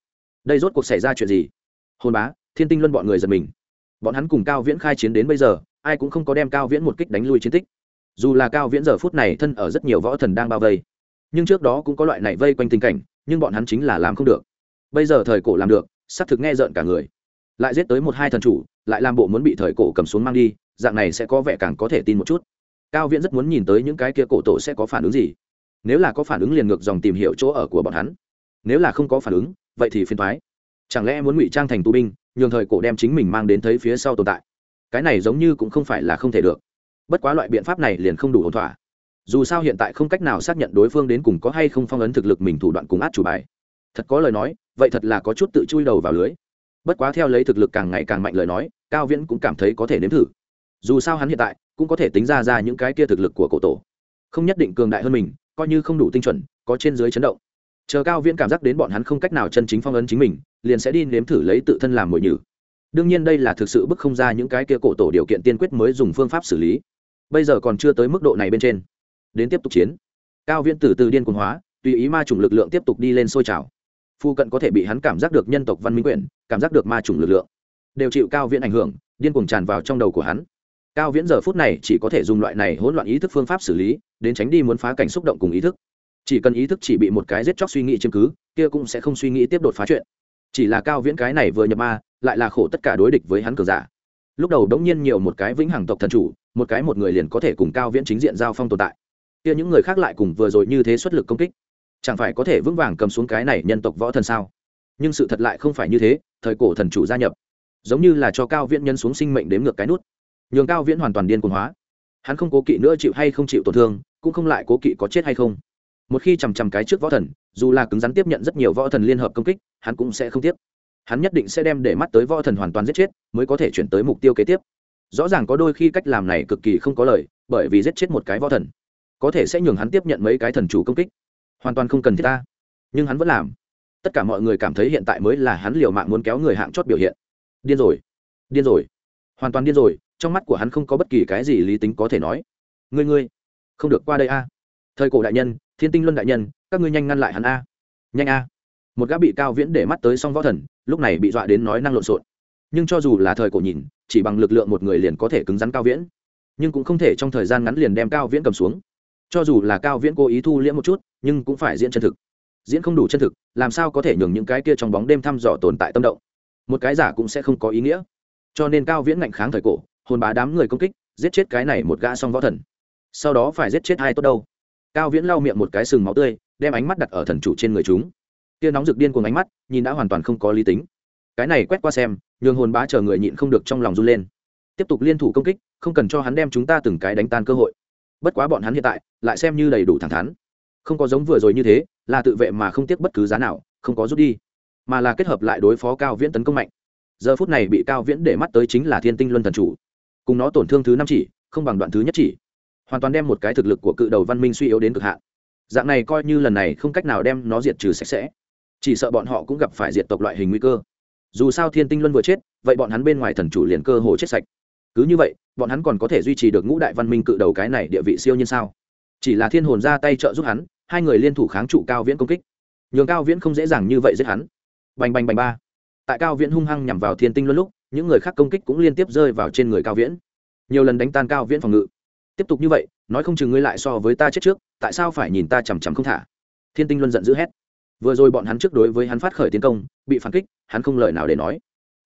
Đây rốt cuộc xảy ra chuyện gì? Hôn bá, thiên tinh luân bọn người giật mình. Bọn hắn cùng cao viễn khai chiến đến bây giờ, ai cũng không có đem cao viễn một kích đánh lui chiến tích. Dù là cao viễn giờ phút này thân ở rất nhiều võ thần đang bao vây, nhưng trước đó cũng có loại này vây quanh tình cảnh, nhưng bọn hắn chính là làm không được. Bây giờ thời cổ làm được, xác thực nghe rợn cả người. Lại giết tới một hai thần chủ, lại làm bộ muốn bị thời cổ cầm xuống mang đi, dạng này sẽ có vẻ càng có thể tin một chút. Cao viễn rất muốn nhìn tới những cái kia cổ tổ sẽ có phản ứng gì. Nếu là có phản ứng liền ngược dòng tìm hiểu chỗ ở của bọn hắn. Nếu là không có phản ứng vậy thì phiền thoái. Chẳng lẽ muốn ngụy trang thành tù binh, nhường thời cổ đem chính mình mang đến thấy phía sau tồn tại? Cái này giống như cũng không phải là không thể được. Bất quá loại biện pháp này liền không đủ ổn thỏa. Dù sao hiện tại không cách nào xác nhận đối phương đến cùng có hay không phong ấn thực lực mình thủ đoạn cùng át chủ bài. Thật có lời nói, vậy thật là có chút tự chui đầu vào lưới. Bất quá theo lấy thực lực càng ngày càng mạnh lời nói, cao viễn cũng cảm thấy có thể nếm thử. Dù sao hắn hiện tại cũng có thể tính ra ra những cái kia thực lực của cổ tổ. Không nhất định cường đại hơn mình, coi như không đủ tinh chuẩn, có trên dưới chấn động chờ cao viễn cảm giác đến bọn hắn không cách nào chân chính phong ấn chính mình, liền sẽ đi nếm thử lấy tự thân làm mồi nhử. Đương nhiên đây là thực sự bức không ra những cái kia cổ tổ điều kiện tiên quyết mới dùng phương pháp xử lý. Bây giờ còn chưa tới mức độ này bên trên. Đến tiếp tục chiến. Cao viễn từ từ điên cuồng hóa, tùy ý ma chủng lực lượng tiếp tục đi lên sôi trào. Phu cận có thể bị hắn cảm giác được nhân tộc văn minh quyển cảm giác được ma chủng lực lượng. Đều chịu cao viễn ảnh hưởng, điên cuồng tràn vào trong đầu của hắn. Cao viễn giờ phút này chỉ có thể dùng loại này hỗn loạn ý thức phương pháp xử lý, đến tránh đi muốn phá cảnh xúc động cùng ý thức chỉ cần ý thức chỉ bị một cái giết chóc suy nghĩ chứng cứ, kia cũng sẽ không suy nghĩ tiếp đột phá chuyện. Chỉ là cao viễn cái này vừa nhập ma, lại là khổ tất cả đối địch với hắn cường giả. Lúc đầu đống nhiên nhiều một cái vĩnh hằng tộc thần chủ, một cái một người liền có thể cùng cao viễn chính diện giao phong tồn tại. Kia những người khác lại cùng vừa rồi như thế xuất lực công kích. Chẳng phải có thể vững vàng cầm xuống cái này nhân tộc võ thần sao? Nhưng sự thật lại không phải như thế, thời cổ thần chủ gia nhập. Giống như là cho cao viễn nhân xuống sinh mệnh đếm ngược cái nút. Nhường cao viễn hoàn toàn điên cuồng hóa. Hắn không cố kỵ nữa chịu hay không chịu tổn thương, cũng không lại cố kỵ có chết hay không một khi chằm chằm cái trước võ thần, dù là cứng rắn tiếp nhận rất nhiều võ thần liên hợp công kích, hắn cũng sẽ không tiếp. Hắn nhất định sẽ đem để mắt tới võ thần hoàn toàn giết chết, mới có thể chuyển tới mục tiêu kế tiếp. Rõ ràng có đôi khi cách làm này cực kỳ không có lời, bởi vì giết chết một cái võ thần, có thể sẽ nhường hắn tiếp nhận mấy cái thần chủ công kích. Hoàn toàn không cần thiết ta. Nhưng hắn vẫn làm. Tất cả mọi người cảm thấy hiện tại mới là hắn liều mạng muốn kéo người hạng chót biểu hiện. Điên rồi. Điên rồi. Hoàn toàn điên rồi, trong mắt của hắn không có bất kỳ cái gì lý tính có thể nói. Ngươi ngươi, không được qua đây a. Thời cổ đại nhân thiên tinh luân đại nhân, các ngươi nhanh ngăn lại hắn a. Nhanh a. Một gã bị cao viễn để mắt tới song võ thần, lúc này bị dọa đến nói năng lộn xộn. Nhưng cho dù là thời cổ nhìn, chỉ bằng lực lượng một người liền có thể cứng rắn cao viễn. Nhưng cũng không thể trong thời gian ngắn liền đem cao viễn cầm xuống. Cho dù là cao viễn cố ý thu liễm một chút, nhưng cũng phải diễn chân thực. Diễn không đủ chân thực, làm sao có thể nhường những cái kia trong bóng đêm thăm dò tồn tại tâm động? Một cái giả cũng sẽ không có ý nghĩa. Cho nên cao viễn ngạnh kháng thời cổ, hồn bá đám người công kích, giết chết cái này một gã song võ thần. Sau đó phải giết chết hai tốt đâu? Cao viễn lau miệng một cái sừng máu tươi, đem ánh mắt đặt ở thần chủ trên người chúng. Tia nóng rực điên cùng ánh mắt, nhìn đã hoàn toàn không có lý tính. Cái này quét qua xem, nhường hồn bá chờ người nhịn không được trong lòng run lên. Tiếp tục liên thủ công kích, không cần cho hắn đem chúng ta từng cái đánh tan cơ hội. Bất quá bọn hắn hiện tại, lại xem như đầy đủ thẳng thắn. Không có giống vừa rồi như thế, là tự vệ mà không tiếc bất cứ giá nào, không có rút đi, mà là kết hợp lại đối phó cao viễn tấn công mạnh. Giờ phút này bị cao viễn để mắt tới chính là thiên tinh luân thần chủ. Cùng nó tổn thương thứ năm chỉ, không bằng đoạn thứ nhất chỉ hoàn toàn đem một cái thực lực của cự đầu văn minh suy yếu đến cực hạn. Dạng này coi như lần này không cách nào đem nó diệt trừ sạch sẽ. Chỉ sợ bọn họ cũng gặp phải diệt tộc loại hình nguy cơ. Dù sao thiên tinh luân vừa chết, vậy bọn hắn bên ngoài thần chủ liền cơ hồ chết sạch. Cứ như vậy, bọn hắn còn có thể duy trì được ngũ đại văn minh cự đầu cái này địa vị siêu như sao? Chỉ là thiên hồn ra tay trợ giúp hắn, hai người liên thủ kháng trụ cao viễn công kích. Nhường cao viễn không dễ dàng như vậy giết hắn. Bành bành bành ba. Tại cao viễn hung hăng nhằm vào thiên tinh luân lúc, những người khác công kích cũng liên tiếp rơi vào trên người cao viễn. Nhiều lần đánh tan cao viễn phòng ngự tiếp tục như vậy, nói không chừng ngươi lại so với ta chết trước, tại sao phải nhìn ta chằm chằm không thả? Thiên tinh luân giận dữ hét. Vừa rồi bọn hắn trước đối với hắn phát khởi tiến công, bị phản kích, hắn không lời nào để nói.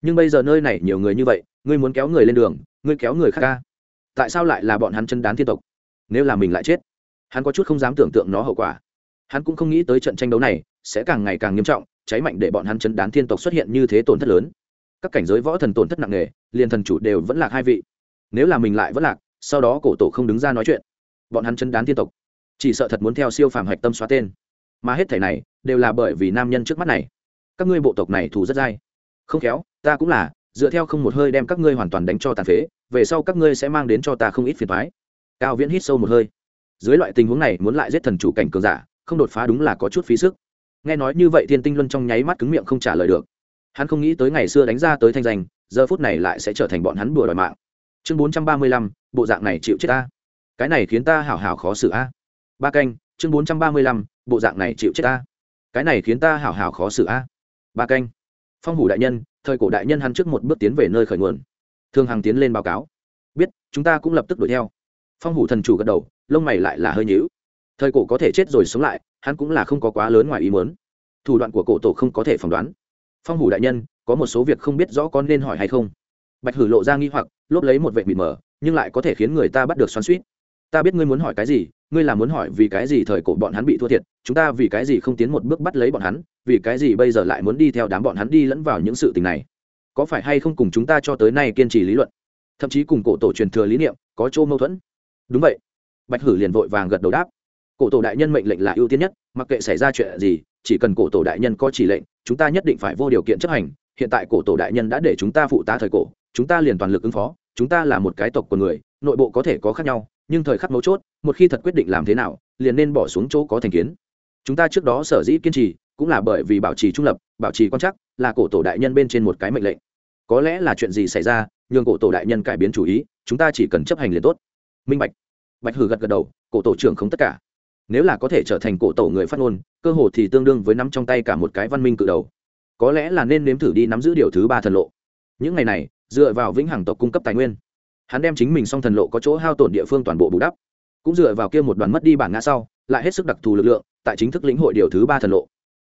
Nhưng bây giờ nơi này nhiều người như vậy, ngươi muốn kéo người lên đường, ngươi kéo người khác ca tại sao lại là bọn hắn chân đán thiên tộc? Nếu là mình lại chết, hắn có chút không dám tưởng tượng nó hậu quả. Hắn cũng không nghĩ tới trận tranh đấu này sẽ càng ngày càng nghiêm trọng, cháy mạnh để bọn hắn chân đán thiên tộc xuất hiện như thế tổn thất lớn. Các cảnh giới võ thần tổn thất nặng nề, liền thần chủ đều vẫn lạc hai vị. Nếu là mình lại vẫn lạc sau đó cổ tổ không đứng ra nói chuyện. Bọn hắn chân đán tiên tộc, chỉ sợ thật muốn theo siêu phàm hạch tâm xóa tên. Mà hết thảy này đều là bởi vì nam nhân trước mắt này. Các ngươi bộ tộc này thù rất dai. Không khéo, ta cũng là, dựa theo không một hơi đem các ngươi hoàn toàn đánh cho tàn phế, về sau các ngươi sẽ mang đến cho ta không ít phiền thoái cao viễn hít sâu một hơi. Dưới loại tình huống này muốn lại giết thần chủ cảnh cường giả, không đột phá đúng là có chút phí sức. Nghe nói như vậy thiên tinh luân trong nháy mắt cứng miệng không trả lời được. Hắn không nghĩ tới ngày xưa đánh ra tới thanh danh, giờ phút này lại sẽ trở thành bọn hắn bùa đòi mạng. Chương bốn trăm ba mươi lăm bộ dạng này chịu chết ta. Cái này khiến ta hảo hảo khó xử a. Ba canh, chương bốn trăm ba mươi lăm, bộ dạng này chịu chết ta. Cái này khiến ta hảo hảo khó xử a. Ba canh. Phong hủ đại nhân, thời cổ đại nhân hắn trước một bước tiến về nơi khởi nguồn. Thương hằng tiến lên báo cáo. Biết, chúng ta cũng lập tức đuổi theo. Phong hủ thần chủ gật đầu, lông mày lại là hơi nhữu thời cổ có thể chết rồi sống lại, hắn cũng là không có quá lớn ngoài ý muốn. Thủ đoạn của cổ tổ không có thể phỏng đoán. Phong hủ đại nhân, có một số việc không biết rõ con nên hỏi hay không. Bạch hử lộ ra nghi hoặc, lốp lấy một vệ mịt mờ nhưng lại có thể khiến người ta bắt được xoắn suýt. Ta biết ngươi muốn hỏi cái gì, ngươi là muốn hỏi vì cái gì thời cổ bọn hắn bị thua thiệt, chúng ta vì cái gì không tiến một bước bắt lấy bọn hắn, vì cái gì bây giờ lại muốn đi theo đám bọn hắn đi lẫn vào những sự tình này? Có phải hay không cùng chúng ta cho tới nay kiên trì lý luận? Thậm chí cùng cổ tổ truyền thừa lý niệm, có chỗ mâu thuẫn? Đúng vậy. Bạch hử liền vội vàng gật đầu đáp. Cổ tổ đại nhân mệnh lệnh là ưu tiên nhất, mặc kệ xảy ra chuyện gì, chỉ cần cổ tổ đại nhân có chỉ lệnh, chúng ta nhất định phải vô điều kiện chấp hành. Hiện tại cổ tổ đại nhân đã để chúng ta phụ tá thời cổ, chúng ta liền toàn lực ứng phó chúng ta là một cái tộc của người, nội bộ có thể có khác nhau, nhưng thời khắc mấu chốt, một khi thật quyết định làm thế nào, liền nên bỏ xuống chỗ có thành kiến. Chúng ta trước đó sở dĩ kiên trì, cũng là bởi vì bảo trì trung lập, bảo trì quan chắc là cổ tổ đại nhân bên trên một cái mệnh lệnh. Có lẽ là chuyện gì xảy ra, nhường cổ tổ đại nhân cải biến chủ ý, chúng ta chỉ cần chấp hành liền tốt. Minh bạch. Bạch hử gật gật đầu, cổ tổ trưởng không tất cả. Nếu là có thể trở thành cổ tổ người phát ngôn, cơ hồ thì tương đương với nắm trong tay cả một cái văn minh cự đầu. Có lẽ là nên nếm thử đi nắm giữ điều thứ ba thần lộ. Những ngày này dựa vào vĩnh hằng tộc cung cấp tài nguyên. Hắn đem chính mình song thần lộ có chỗ hao tổn địa phương toàn bộ bù đắp. Cũng dựa vào kia một đoàn mất đi bản ngã sau, lại hết sức đặc thù lực lượng, tại chính thức lĩnh hội điều thứ ba thần lộ.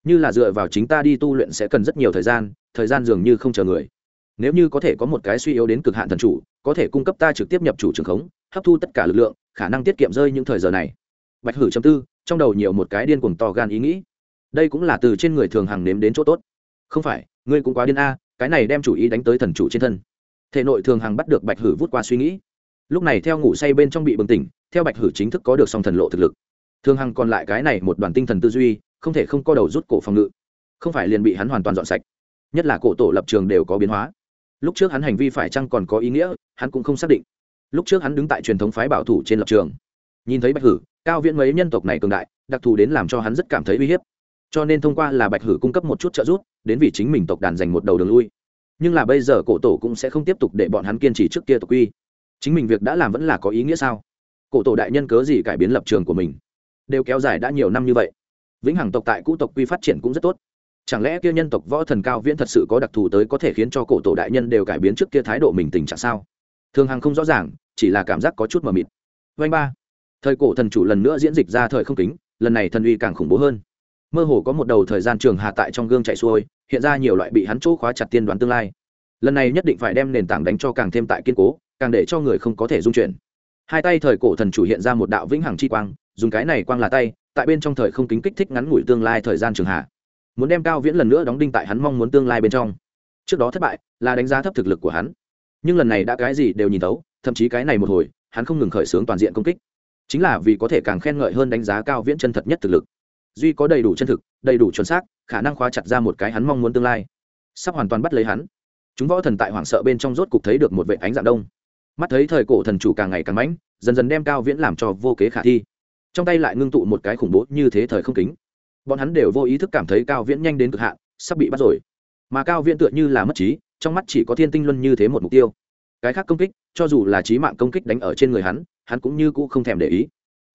Như là dựa vào chính ta đi tu luyện sẽ cần rất nhiều thời gian thời gian dường như không chờ người. Nếu như có thể có một cái suy yếu đến cực hạn thần chủ, có thể cung cấp ta trực tiếp nhập chủ trường khống, hấp thu tất cả lực lượng, khả năng tiết kiệm rơi những thời giờ này. Bạch hử chấm tư, trong đầu nhiều một cái điên cuồng to gan ý nghĩ. Đây cũng là từ trên người thường hàng nếm đến chỗ tốt. Không phải, ngươi cũng quá điên a cái này đem chủ ý đánh tới thần chủ trên thân. Thể nội thường hằng bắt được bạch hử vút qua suy nghĩ. Lúc này theo ngủ say bên trong bị bừng tỉnh, theo bạch hử chính thức có được song thần lộ thực lực. Thường hằng còn lại cái này một đoàn tinh thần tư duy, không thể không co đầu rút cổ phòng ngự. Không phải liền bị hắn hoàn toàn dọn sạch, nhất là cổ tổ lập trường đều có biến hóa. Lúc trước hắn hành vi phải chăng còn có ý nghĩa, hắn cũng không xác định. Lúc trước hắn đứng tại truyền thống phái bảo thủ trên lập trường. Nhìn thấy bạch hử, cao viễn mấy nhân tộc này cường đại, đặc thù đến làm cho hắn rất cảm thấy uy hiếp. Cho nên thông qua là bạch hử cung cấp một chút trợ giúp đến vì chính mình tộc đàn dành một đầu đường lui. Nhưng là bây giờ cổ tổ cũng sẽ không tiếp tục để bọn hắn kiên trì trước kia tộc quy. Chính mình việc đã làm vẫn là có ý nghĩa sao? Cổ tổ đại nhân cớ gì cải biến lập trường của mình? Đều kéo dài đã nhiều năm như vậy. Vĩnh hằng tộc tại cũ tộc quy phát triển cũng rất tốt. Chẳng lẽ kia nhân tộc võ thần cao viễn thật sự có đặc thù tới có thể khiến cho cổ tổ đại nhân đều cải biến trước kia thái độ mình tình trạng sao? Thường hằng không rõ ràng, chỉ là cảm giác có chút mờ mịt. Vanh ba. Thời cổ thần chủ lần nữa diễn dịch ra thời không kính, lần này thần uy càng khủng bố hơn mơ hồ có một đầu thời gian trường hạ tại trong gương chạy xuôi, hiện ra nhiều loại bị hắn chỗ khóa chặt tiên đoán tương lai. Lần này nhất định phải đem nền tảng đánh cho càng thêm tại kiên cố, càng để cho người không có thể dung chuyển. Hai tay thời cổ thần chủ hiện ra một đạo vĩnh hằng chi quang, dùng cái này quang là tay, tại bên trong thời không kính kích thích ngắn ngủi tương lai thời gian trường hạ muốn đem cao viễn lần nữa đóng đinh tại hắn mong muốn tương lai bên trong. Trước đó thất bại, là đánh giá thấp thực lực của hắn. Nhưng lần này đã cái gì đều nhìn tấu thậm chí cái này một hồi, hắn không ngừng khởi xướng toàn diện công kích. Chính là vì có thể càng khen ngợi hơn đánh giá cao viễn chân thật nhất thực lực duy có đầy đủ chân thực, đầy đủ chuẩn xác, khả năng khóa chặt ra một cái hắn mong muốn tương lai. Sắp hoàn toàn bắt lấy hắn. Chúng võ thần tại hoảng sợ bên trong rốt cục thấy được một vệ ánh dạng đông. Mắt thấy thời cổ thần chủ càng ngày càng mãnh, dần dần đem cao viễn làm cho vô kế khả thi. Trong tay lại ngưng tụ một cái khủng bố như thế thời không kính. Bọn hắn đều vô ý thức cảm thấy cao viễn nhanh đến cực hạn, sắp bị bắt rồi. Mà cao viễn tựa như là mất trí, trong mắt chỉ có thiên tinh luân như thế một mục tiêu. Cái khác công kích, cho dù là trí mạng công kích đánh ở trên người hắn hắn cũng như cũ không thèm để ý.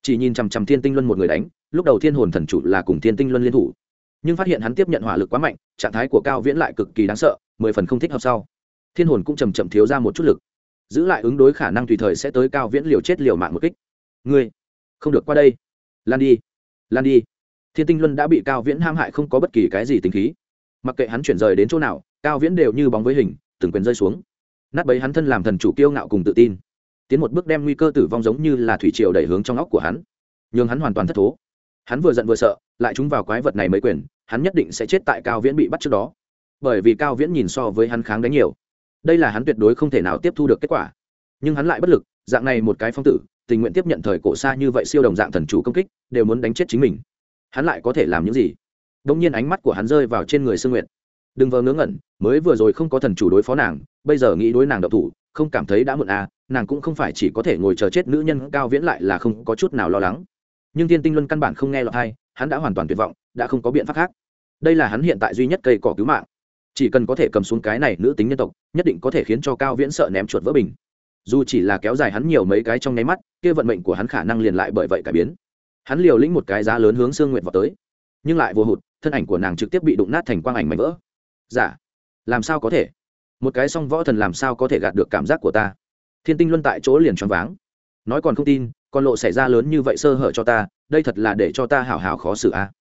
Chỉ nhìn chằm chằm thiên tinh luân một người đánh lúc đầu thiên hồn thần chủ là cùng thiên tinh luân liên thủ, nhưng phát hiện hắn tiếp nhận hỏa lực quá mạnh, trạng thái của cao viễn lại cực kỳ đáng sợ, mười phần không thích hợp sau. Thiên hồn cũng chầm chậm thiếu ra một chút lực, giữ lại ứng đối khả năng tùy thời sẽ tới cao viễn liều chết liều mạng một kích. Ngươi, không được qua đây. Lan đi lan đi. Thiên tinh luân đã bị cao viễn ham hại không có bất kỳ cái gì tính khí. Mặc kệ hắn chuyển rời đến chỗ nào, cao viễn đều như bóng với hình, từng quyền rơi xuống. Nát bấy hắn thân làm thần chủ kiêu ngạo cùng tự tin, tiến một bước đem nguy cơ tử vong giống như là thủy triều đẩy hướng trong óc của hắn, nhường hắn hoàn toàn thất thố hắn vừa giận vừa sợ, lại chúng vào quái vật này mấy quyền, hắn nhất định sẽ chết tại cao viễn bị bắt trước đó. Bởi vì cao viễn nhìn so với hắn kháng đánh nhiều. Đây là hắn tuyệt đối không thể nào tiếp thu được kết quả. Nhưng hắn lại bất lực, dạng này một cái phong tử, tình nguyện tiếp nhận thời cổ xa như vậy siêu đồng dạng thần chủ công kích, đều muốn đánh chết chính mình. Hắn lại có thể làm những gì? Đông nhiên ánh mắt của hắn rơi vào trên người sương nguyện đừng vờ ngớ ngẩn, mới vừa rồi không có thần chủ đối phó nàng, bây giờ nghĩ đối nàng độc thủ, không cảm thấy đã muộn à nàng cũng không phải chỉ có thể ngồi chờ chết nữ nhân, cao viễn lại là không có chút nào lo lắng nhưng thiên tinh luân căn bản không nghe lọt hay hắn đã hoàn toàn tuyệt vọng, đã không có biện pháp khác. Đây là hắn hiện tại duy nhất cây cỏ cứu mạng. Chỉ cần có thể cầm xuống cái này nữ tính nhân tộc, nhất định có thể khiến cho cao viễn sợ ném chuột vỡ bình. Dù chỉ là kéo dài hắn nhiều mấy cái trong nháy mắt, kia vận mệnh của hắn khả năng liền lại bởi vậy cải biến. Hắn liều lĩnh một cái giá lớn hướng sương nguyện vào tới. Nhưng lại vô hụt, thân ảnh của nàng trực tiếp bị đụng nát thành quang ảnh mảnh vỡ. Giả dạ. làm sao có thể? Một cái song võ thần làm sao có thể gạt được cảm giác của ta? Thiên tinh luân tại chỗ liền choáng váng. Nói còn không tin con lộ xảy ra lớn như vậy sơ hở cho ta, đây thật là để cho ta hảo hảo khó xử a.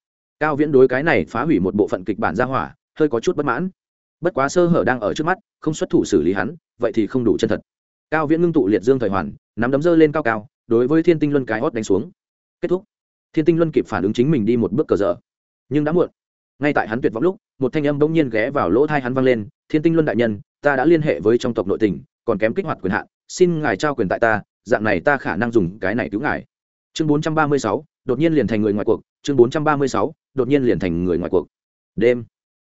Cao viễn đối cái này phá hủy một bộ phận kịch bản ra hỏa, hơi có chút bất mãn. Bất quá sơ hở đang ở trước mắt, không xuất thủ xử lý hắn, vậy thì không đủ chân thật. Cao viễn ngưng tụ liệt dương thời hoàn, nắm đấm dơ lên cao cao, đối với thiên tinh luân cái hót đánh xuống. Kết thúc. Thiên tinh luân kịp phản ứng chính mình đi một bước cờ dở. Nhưng đã muộn. Ngay tại hắn tuyệt vọng lúc, một thanh âm bỗng nhiên ghé vào lỗ thai hắn vang lên, thiên tinh luân đại nhân, ta đã liên hệ với trong tộc nội tình, còn kém kích hoạt quyền hạn, xin ngài trao quyền tại ta dạng này ta khả năng dùng cái này cứu ngài. Chương bốn trăm ba mươi sáu, đột nhiên liền thành người ngoài cuộc. Chương bốn trăm ba mươi sáu, đột nhiên liền thành người ngoài cuộc. Đêm.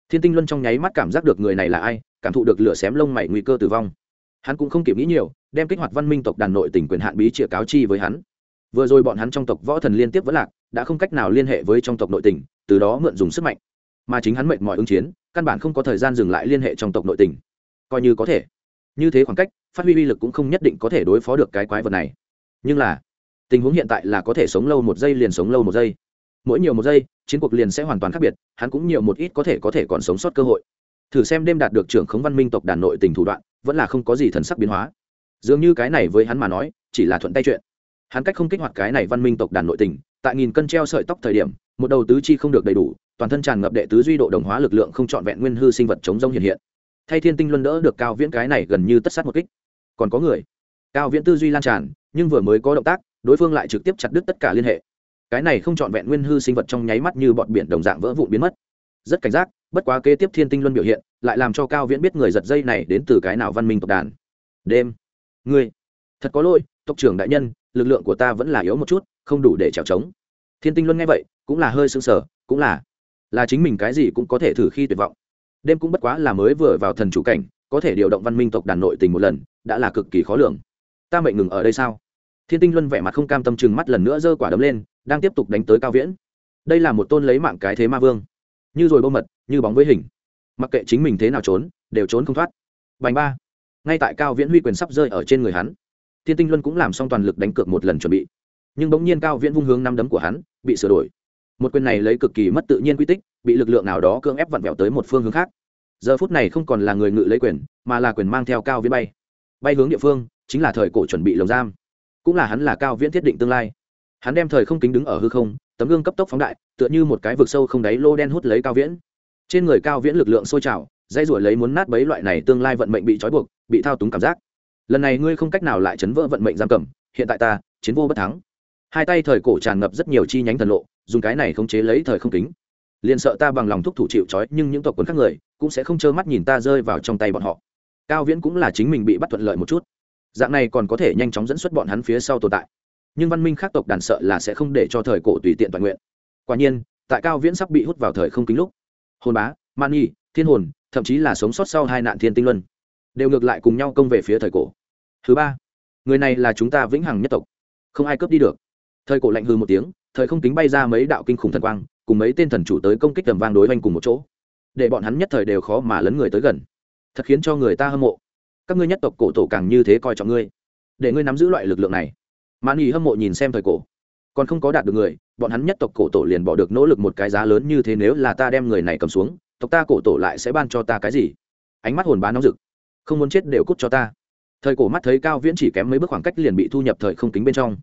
Thiên tinh luân trong nháy mắt cảm giác được người này là ai, cảm thụ được lửa xém lông mày nguy cơ tử vong. Hắn cũng không kịp nghĩ nhiều, đem kích hoạt văn minh tộc đàn nội tỉnh quyền hạn bí trịa cáo chi với hắn. Vừa rồi bọn hắn trong tộc võ thần liên tiếp vẫn lạc, đã không cách nào liên hệ với trong tộc nội tỉnh từ đó mượn dùng sức mạnh. Mà chính hắn mệt mỏi ứng chiến, căn bản không có thời gian dừng lại liên hệ trong tộc nội tỉnh coi như có thể như thế khoảng cách, phát huy uy lực cũng không nhất định có thể đối phó được cái quái vật này. Nhưng là, tình huống hiện tại là có thể sống lâu một giây liền sống lâu một giây. Mỗi nhiều một giây, chiến cuộc liền sẽ hoàn toàn khác biệt, hắn cũng nhiều một ít có thể có thể còn sống sót cơ hội. Thử xem đêm đạt được trưởng khống văn minh tộc đàn nội tình thủ đoạn, vẫn là không có gì thần sắc biến hóa. Dường như cái này với hắn mà nói, chỉ là thuận tay chuyện. Hắn cách không kích hoạt cái này văn minh tộc đàn nội tình, tại nghìn cân treo sợi tóc thời điểm, một đầu tứ chi không được đầy đủ, toàn thân tràn ngập đệ tứ duy độ đồng hóa lực lượng không trọn vẹn nguyên hư sinh vật chống rông hiện hiện thay thiên tinh luân đỡ được cao viễn cái này gần như tất sát một kích. Còn có người. Cao viễn tư duy lan tràn, nhưng vừa mới có động tác, đối phương lại trực tiếp chặt đứt tất cả liên hệ. Cái này không trọn vẹn nguyên hư sinh vật trong nháy mắt như bọn biển đồng dạng vỡ vụn biến mất. Rất cảnh giác, bất quá kế tiếp thiên tinh luân biểu hiện, lại làm cho cao viễn biết người giật dây này đến từ cái nào văn minh tộc đàn. Đêm. Ngươi. Thật có lỗi, tộc trưởng đại nhân, lực lượng của ta vẫn là yếu một chút, không đủ để trèo trống. Thiên tinh luân nghe vậy, cũng là hơi sưng sờ, cũng là là chính mình cái gì cũng có thể thử khi tuyệt vọng đêm cũng bất quá là mới vừa vào thần chủ cảnh, có thể điều động văn minh tộc đàn nội tình một lần, đã là cực kỳ khó lường. Ta mệnh ngừng ở đây sao? Thiên tinh luân vẻ mặt không cam tâm chừng mắt lần nữa giơ quả đấm lên, đang tiếp tục đánh tới cao viễn. Đây là một tôn lấy mạng cái thế ma vương. Như rồi bô mật, như bóng với hình. Mặc kệ chính mình thế nào trốn, đều trốn không thoát. Bành ba. Ngay tại cao viễn huy quyền sắp rơi ở trên người hắn, thiên tinh luân cũng làm xong toàn lực đánh cược một lần chuẩn bị. Nhưng bỗng nhiên cao viễn vung hướng năm đấm của hắn, bị sửa đổi một quyền này lấy cực kỳ mất tự nhiên quy tích, bị lực lượng nào đó cưỡng ép vặn vẹo tới một phương hướng khác. Giờ phút này không còn là người ngự lấy quyền, mà là quyền mang theo cao viễn bay. Bay hướng địa phương, chính là thời cổ chuẩn bị lồng giam. Cũng là hắn là cao viễn thiết định tương lai. Hắn đem thời không kính đứng ở hư không, tấm gương cấp tốc phóng đại, tựa như một cái vực sâu không đáy lô đen hút lấy cao viễn. Trên người cao viễn lực lượng sôi trào dây ruổi lấy muốn nát bấy loại này tương lai vận mệnh bị trói buộc, bị thao túng cảm giác. Lần này ngươi không cách nào lại chấn vỡ vận mệnh giam cầm, hiện tại ta, chiến vô bất thắng hai tay thời cổ tràn ngập rất nhiều chi nhánh thần lộ, dùng cái này khống chế lấy thời không kính. Liền sợ ta bằng lòng thúc thủ chịu trói, nhưng những tộc quần khác người cũng sẽ không trơ mắt nhìn ta rơi vào trong tay bọn họ. Cao viễn cũng là chính mình bị bắt thuận lợi một chút. Dạng này còn có thể nhanh chóng dẫn xuất bọn hắn phía sau tồn tại. Nhưng văn minh khác tộc đàn sợ là sẽ không để cho thời cổ tùy tiện toàn nguyện. Quả nhiên, tại cao viễn sắp bị hút vào thời không kính lúc, hồn bá, man nhi, thiên hồn, thậm chí là sống sót sau hai nạn thiên tinh luân, đều ngược lại cùng nhau công về phía thời cổ. Thứ ba, người này là chúng ta vĩnh hằng nhất tộc. Không ai cướp đi được thời cổ lạnh hư một tiếng, thời không kính bay ra mấy đạo kinh khủng thần quang, cùng mấy tên thần chủ tới công kích tầm vang đối oanh cùng một chỗ. Để bọn hắn nhất thời đều khó mà lấn người tới gần. Thật khiến cho người ta hâm mộ. Các ngươi nhất tộc cổ tổ càng như thế coi trọng ngươi. Để ngươi nắm giữ loại lực lượng này. Mãn ý hâm mộ nhìn xem thời cổ. Còn không có đạt được người, bọn hắn nhất tộc cổ tổ liền bỏ được nỗ lực một cái giá lớn như thế nếu là ta đem người này cầm xuống, tộc ta cổ tổ lại sẽ ban cho ta cái gì? Ánh mắt hồn bá nóng rực. Không muốn chết đều cút cho ta. Thời cổ mắt thấy cao viễn chỉ kém mấy bước khoảng cách liền bị thu nhập thời không kính bên trong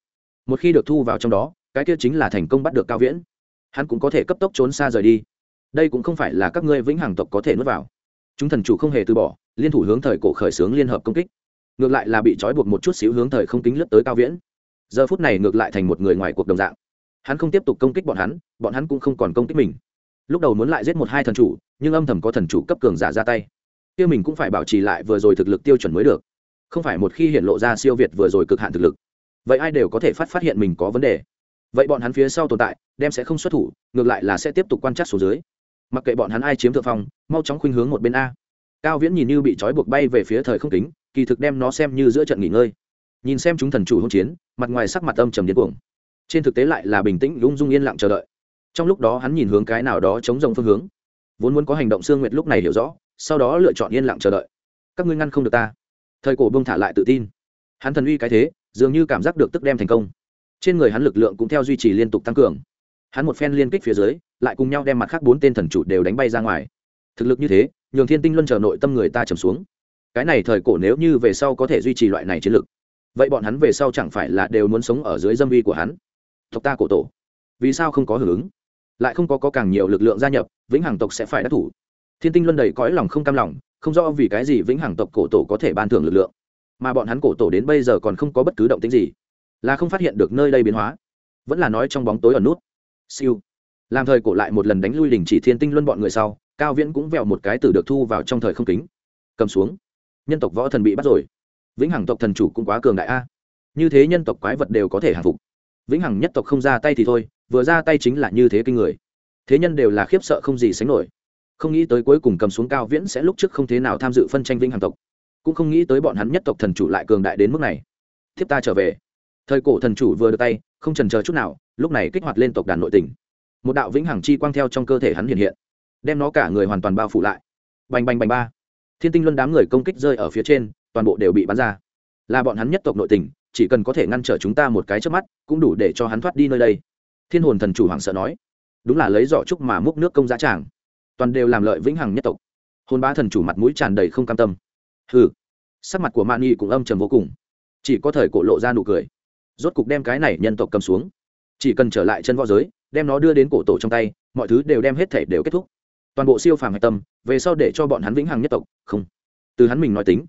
một khi được thu vào trong đó, cái kia chính là thành công bắt được cao viễn. Hắn cũng có thể cấp tốc trốn xa rời đi. Đây cũng không phải là các ngươi vĩnh hằng tộc có thể nuốt vào. Chúng thần chủ không hề từ bỏ, liên thủ hướng thời cổ khởi xướng liên hợp công kích. Ngược lại là bị trói buộc một chút xíu hướng thời không kính lướt tới cao viễn. Giờ phút này ngược lại thành một người ngoài cuộc đồng dạng. Hắn không tiếp tục công kích bọn hắn bọn hắn cũng không còn công kích mình. Lúc đầu muốn lại giết một hai thần chủ, nhưng âm thầm có thần chủ cấp cường giả ra tay. Kia mình cũng phải bảo trì lại vừa rồi thực lực tiêu chuẩn mới được. Không phải một khi hiện lộ ra siêu việt vừa rồi cực hạn thực lực vậy ai đều có thể phát phát hiện mình có vấn đề. Vậy bọn hắn phía sau tồn tại, đem sẽ không xuất thủ, ngược lại là sẽ tiếp tục quan trắc số dưới. Mặc kệ bọn hắn ai chiếm thượng phong, mau chóng khuynh hướng một bên a. Cao viễn nhìn như bị trói buộc bay về phía thời không kính, kỳ thực đem nó xem như giữa trận nghỉ ngơi. Nhìn xem chúng thần chủ hỗn chiến, mặt ngoài sắc mặt âm trầm điên cuồng. Trên thực tế lại là bình tĩnh, lung dung yên lặng chờ đợi. Trong lúc đó hắn nhìn hướng cái nào đó chống rồng phương hướng. Vốn muốn có hành động sương nguyệt lúc này hiểu rõ, sau đó lựa chọn yên lặng chờ đợi. Các ngươi ngăn không được ta. Thời cổ bông thả lại tự tin. Hắn thần uy cái thế dường như cảm giác được tức đem thành công. Trên người hắn lực lượng cũng theo duy trì liên tục tăng cường. Hắn một phen liên kích phía dưới lại cùng nhau đem mặt khác bốn tên thần chủ đều đánh bay ra ngoài. Thực lực như thế nhường thiên tinh luân chờ nội tâm người ta trầm xuống. Cái này thời cổ nếu như về sau có thể duy trì loại này chiến lực vậy bọn hắn về sau chẳng phải là đều muốn sống ở dưới dâm uy của hắn? Tộc ta cổ tổ vì sao không có hưởng ứng? Lại không có, có càng nhiều lực lượng gia nhập vĩnh hằng tộc sẽ phải đắc thủ. Thiên tinh luân đầy cõi lòng không cam lòng không rõ vì cái gì vĩnh hằng tộc cổ tổ có thể ban thưởng lực lượng mà bọn hắn cổ tổ đến bây giờ còn không có bất cứ động tính gì, là không phát hiện được nơi đây biến hóa, vẫn là nói trong bóng tối ở nút. Siêu. Làm thời cổ lại một lần đánh lui đình chỉ thiên tinh luân bọn người sau, cao viễn cũng vẹo một cái từ được thu vào trong thời không kính. Cầm xuống. Nhân tộc võ thần bị bắt rồi. Vĩnh hằng tộc thần chủ cũng quá cường đại a. Như thế nhân tộc quái vật đều có thể hàng phục. Vĩnh hằng nhất tộc không ra tay thì thôi, vừa ra tay chính là như thế kinh người. Thế nhân đều là khiếp sợ không gì sánh nổi. Không nghĩ tới cuối cùng cầm xuống cao viễn sẽ lúc trước không thế nào tham dự phân tranh vĩnh hằng tộc cũng không nghĩ tới bọn hắn nhất tộc thần chủ lại cường đại đến mức này. Thiếp ta trở về. Thời cổ thần chủ vừa được tay, không trần chờ chút nào, lúc này kích hoạt lên tộc đàn nội tình. Một đạo vĩnh hằng chi quang theo trong cơ thể hắn hiện hiện, đem nó cả người hoàn toàn bao phủ lại. Bành bành bành ba. Thiên tinh luân đám người công kích rơi ở phía trên, toàn bộ đều bị bắn ra. Là bọn hắn nhất tộc nội tình, chỉ cần có thể ngăn trở chúng ta một cái trước mắt, cũng đủ để cho hắn thoát đi nơi đây. Thiên hồn thần chủ hoảng sợ nói. Đúng là lấy giỏ trúc mà múc nước công giá tràng. Toàn đều làm lợi vĩnh hằng nhất tộc. Hồn bá thần chủ mặt mũi tràn đầy không cam tâm hừ. Sắc mặt của man nhi cũng âm trầm vô cùng. Chỉ có thời cổ lộ ra nụ cười. Rốt cục đem cái này nhân tộc cầm xuống. Chỉ cần trở lại chân võ giới, đem nó đưa đến cổ tổ trong tay, mọi thứ đều đem hết thể đều kết thúc. Toàn bộ siêu phàm hạch tâm, về sau để cho bọn hắn vĩnh hằng nhất tộc, không. Từ hắn mình nói tính,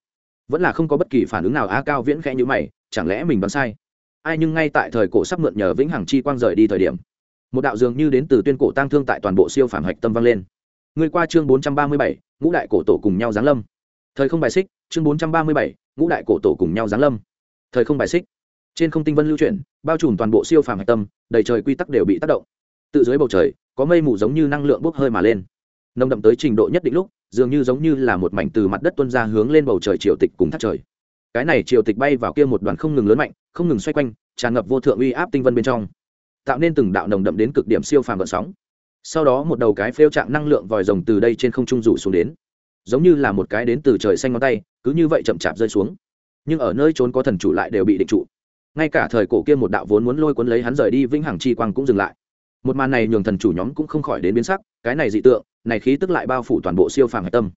vẫn là không có bất kỳ phản ứng nào á cao viễn khẽ như mày, chẳng lẽ mình đoán sai? Ai nhưng ngay tại thời cổ sắp mượn nhờ vĩnh hằng chi quang rời đi thời điểm, một đạo dường như đến từ tuyên cổ tăng thương tại toàn bộ siêu phàm hạch tâm vang lên. Người qua chương bốn trăm ba mươi bảy, ngũ đại cổ tổ cùng nhau giáng lâm thời không bài xích, chương bốn trăm ba mươi bảy, ngũ đại cổ tổ cùng nhau giáng lâm. Thời không bài xích. Trên không tinh vân lưu chuyển, bao trùm toàn bộ siêu phàm hạch tâm, đầy trời quy tắc đều bị tác động. Tự dưới bầu trời, có mây mù giống như năng lượng bốc hơi mà lên. Nồng đậm tới trình độ nhất định lúc, dường như giống như là một mảnh từ mặt đất tuân ra hướng lên bầu trời triều tịch cùng thác trời. Cái này triều tịch bay vào kia một đoàn không ngừng lớn mạnh, không ngừng xoay quanh, tràn ngập vô thượng uy áp tinh vân bên trong. Tạo nên từng đạo nồng đậm đến cực điểm siêu phàm vợ sóng. Sau đó một đầu cái phêu trạng năng lượng vòi rồng từ đây trên không trung rủ xuống đến giống như là một cái đến từ trời xanh ngón tay, cứ như vậy chậm chạp rơi xuống. Nhưng ở nơi trốn có thần chủ lại đều bị định trụ. Ngay cả thời cổ kia một đạo vốn muốn lôi cuốn lấy hắn rời đi vĩnh hằng chi quang cũng dừng lại. Một màn này nhường thần chủ nhóm cũng không khỏi đến biến sắc, cái này dị tượng, này khí tức lại bao phủ toàn bộ siêu phàm hạch tâm.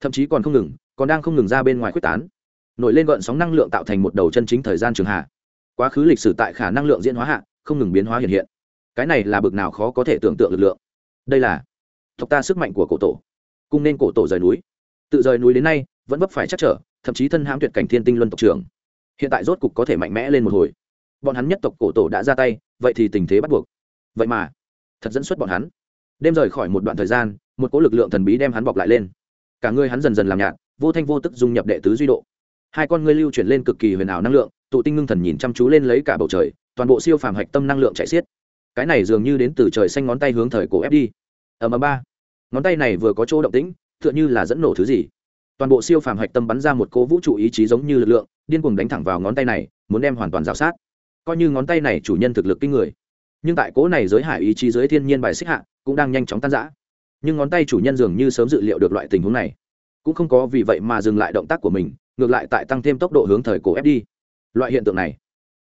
Thậm chí còn không ngừng, còn đang không ngừng ra bên ngoài quyết tán. Nổi lên gợn sóng năng lượng tạo thành một đầu chân chính thời gian trường hạ. Quá khứ lịch sử tại khả năng lượng diễn hóa hạ, không ngừng biến hóa hiện hiện. Cái này là bực nào khó có thể tưởng tượng lực lượng. Đây là tộc ta sức mạnh của cổ tổ. Cung nên cổ tổ rời núi tự rời núi đến nay, vẫn vấp phải chắc trở, thậm chí thân hãm tuyệt cảnh thiên tinh luân tộc trưởng. Hiện tại rốt cục có thể mạnh mẽ lên một hồi. Bọn hắn nhất tộc cổ tổ đã ra tay, vậy thì tình thế bắt buộc. Vậy mà, thật dẫn xuất bọn hắn. Đêm rời khỏi một đoạn thời gian, một cỗ lực lượng thần bí đem hắn bọc lại lên. Cả người hắn dần dần làm nhạt, vô thanh vô tức dung nhập đệ tứ duy độ. Hai con ngươi lưu chuyển lên cực kỳ huyền ảo năng lượng, tụ tinh ngưng thần nhìn chăm chú lên lấy cả bầu trời, toàn bộ siêu phàm hạch tâm năng lượng chạy xiết. Cái này dường như đến từ trời xanh ngón tay hướng thời cổ ép đi. Ầm ầm ba. Ngón tay này vừa có chỗ động tĩnh tựa như là dẫn nổ thứ gì. Toàn bộ siêu phàm hạch tâm bắn ra một cỗ vũ trụ ý chí giống như lực lượng, điên cuồng đánh thẳng vào ngón tay này, muốn đem hoàn toàn rào sát. Coi như ngón tay này chủ nhân thực lực kinh người, nhưng tại cỗ này giới hải ý chí giới thiên nhiên bài xích hạ, cũng đang nhanh chóng tan rã. Nhưng ngón tay chủ nhân dường như sớm dự liệu được loại tình huống này, cũng không có vì vậy mà dừng lại động tác của mình, ngược lại tại tăng thêm tốc độ hướng thời cổ ép đi. Loại hiện tượng này,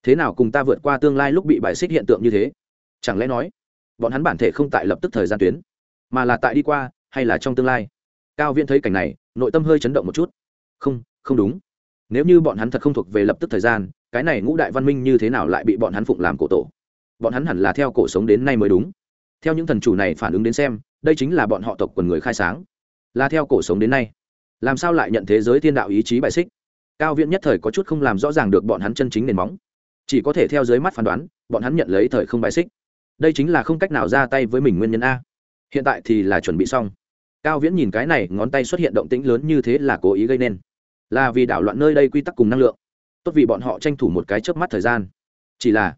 thế nào cùng ta vượt qua tương lai lúc bị bài xích hiện tượng như thế? Chẳng lẽ nói, bọn hắn bản thể không tại lập tức thời gian tuyến, mà là tại đi qua, hay là trong tương lai? Cao viễn thấy cảnh này, nội tâm hơi chấn động một chút. Không không đúng. Nếu như bọn hắn thật không thuộc về lập tức thời gian, cái này ngũ đại văn minh như thế nào lại bị bọn hắn phụng làm cổ tổ? Bọn hắn hẳn là theo cổ sống đến nay mới đúng. Theo những thần chủ này phản ứng đến xem, đây chính là bọn họ tộc quần người khai sáng. Là theo cổ sống đến nay. Làm sao lại nhận thế giới thiên đạo ý chí bài xích? Cao viễn nhất thời có chút không làm rõ ràng được bọn hắn chân chính nền móng. Chỉ có thể theo dưới mắt phán đoán, bọn hắn nhận lấy thời không bài xích. Đây chính là không cách nào ra tay với mình nguyên nhân a. Hiện tại thì là chuẩn bị xong cao viễn nhìn cái này, ngón tay xuất hiện động tĩnh lớn như thế là cố ý gây nên. Là vì đảo loạn nơi đây quy tắc cùng năng lượng. Tốt vì bọn họ tranh thủ một cái chớp mắt thời gian. Chỉ là,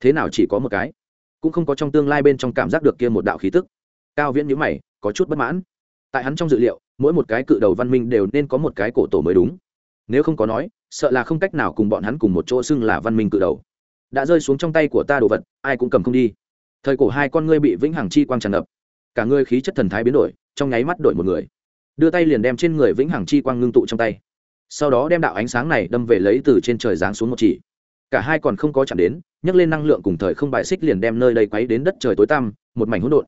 thế nào chỉ có một cái? Cũng không có trong tương lai bên trong cảm giác được kia một đạo khí tức. Cao viễn nhữ mày, có chút bất mãn. Tại hắn trong dự liệu, mỗi một cái cự đầu văn minh đều nên có một cái cổ tổ mới đúng. Nếu không có nói, sợ là không cách nào cùng bọn hắn cùng một chỗ xưng là văn minh cự đầu. Đã rơi xuống trong tay của ta đồ vật, ai cũng cầm không đi. Thời cổ hai con ngươi bị vĩnh hằng chi quang tràn ngập. Cả ngươi khí chất thần thái biến đổi trong nháy mắt đổi một người. Đưa tay liền đem trên người vĩnh hằng chi quang ngưng tụ trong tay. Sau đó đem đạo ánh sáng này đâm về lấy từ trên trời giáng xuống một chỉ. Cả hai còn không có chạm đến, nhấc lên năng lượng cùng thời không bài xích liền đem nơi đây quấy đến đất trời tối tăm, một mảnh hỗn độn.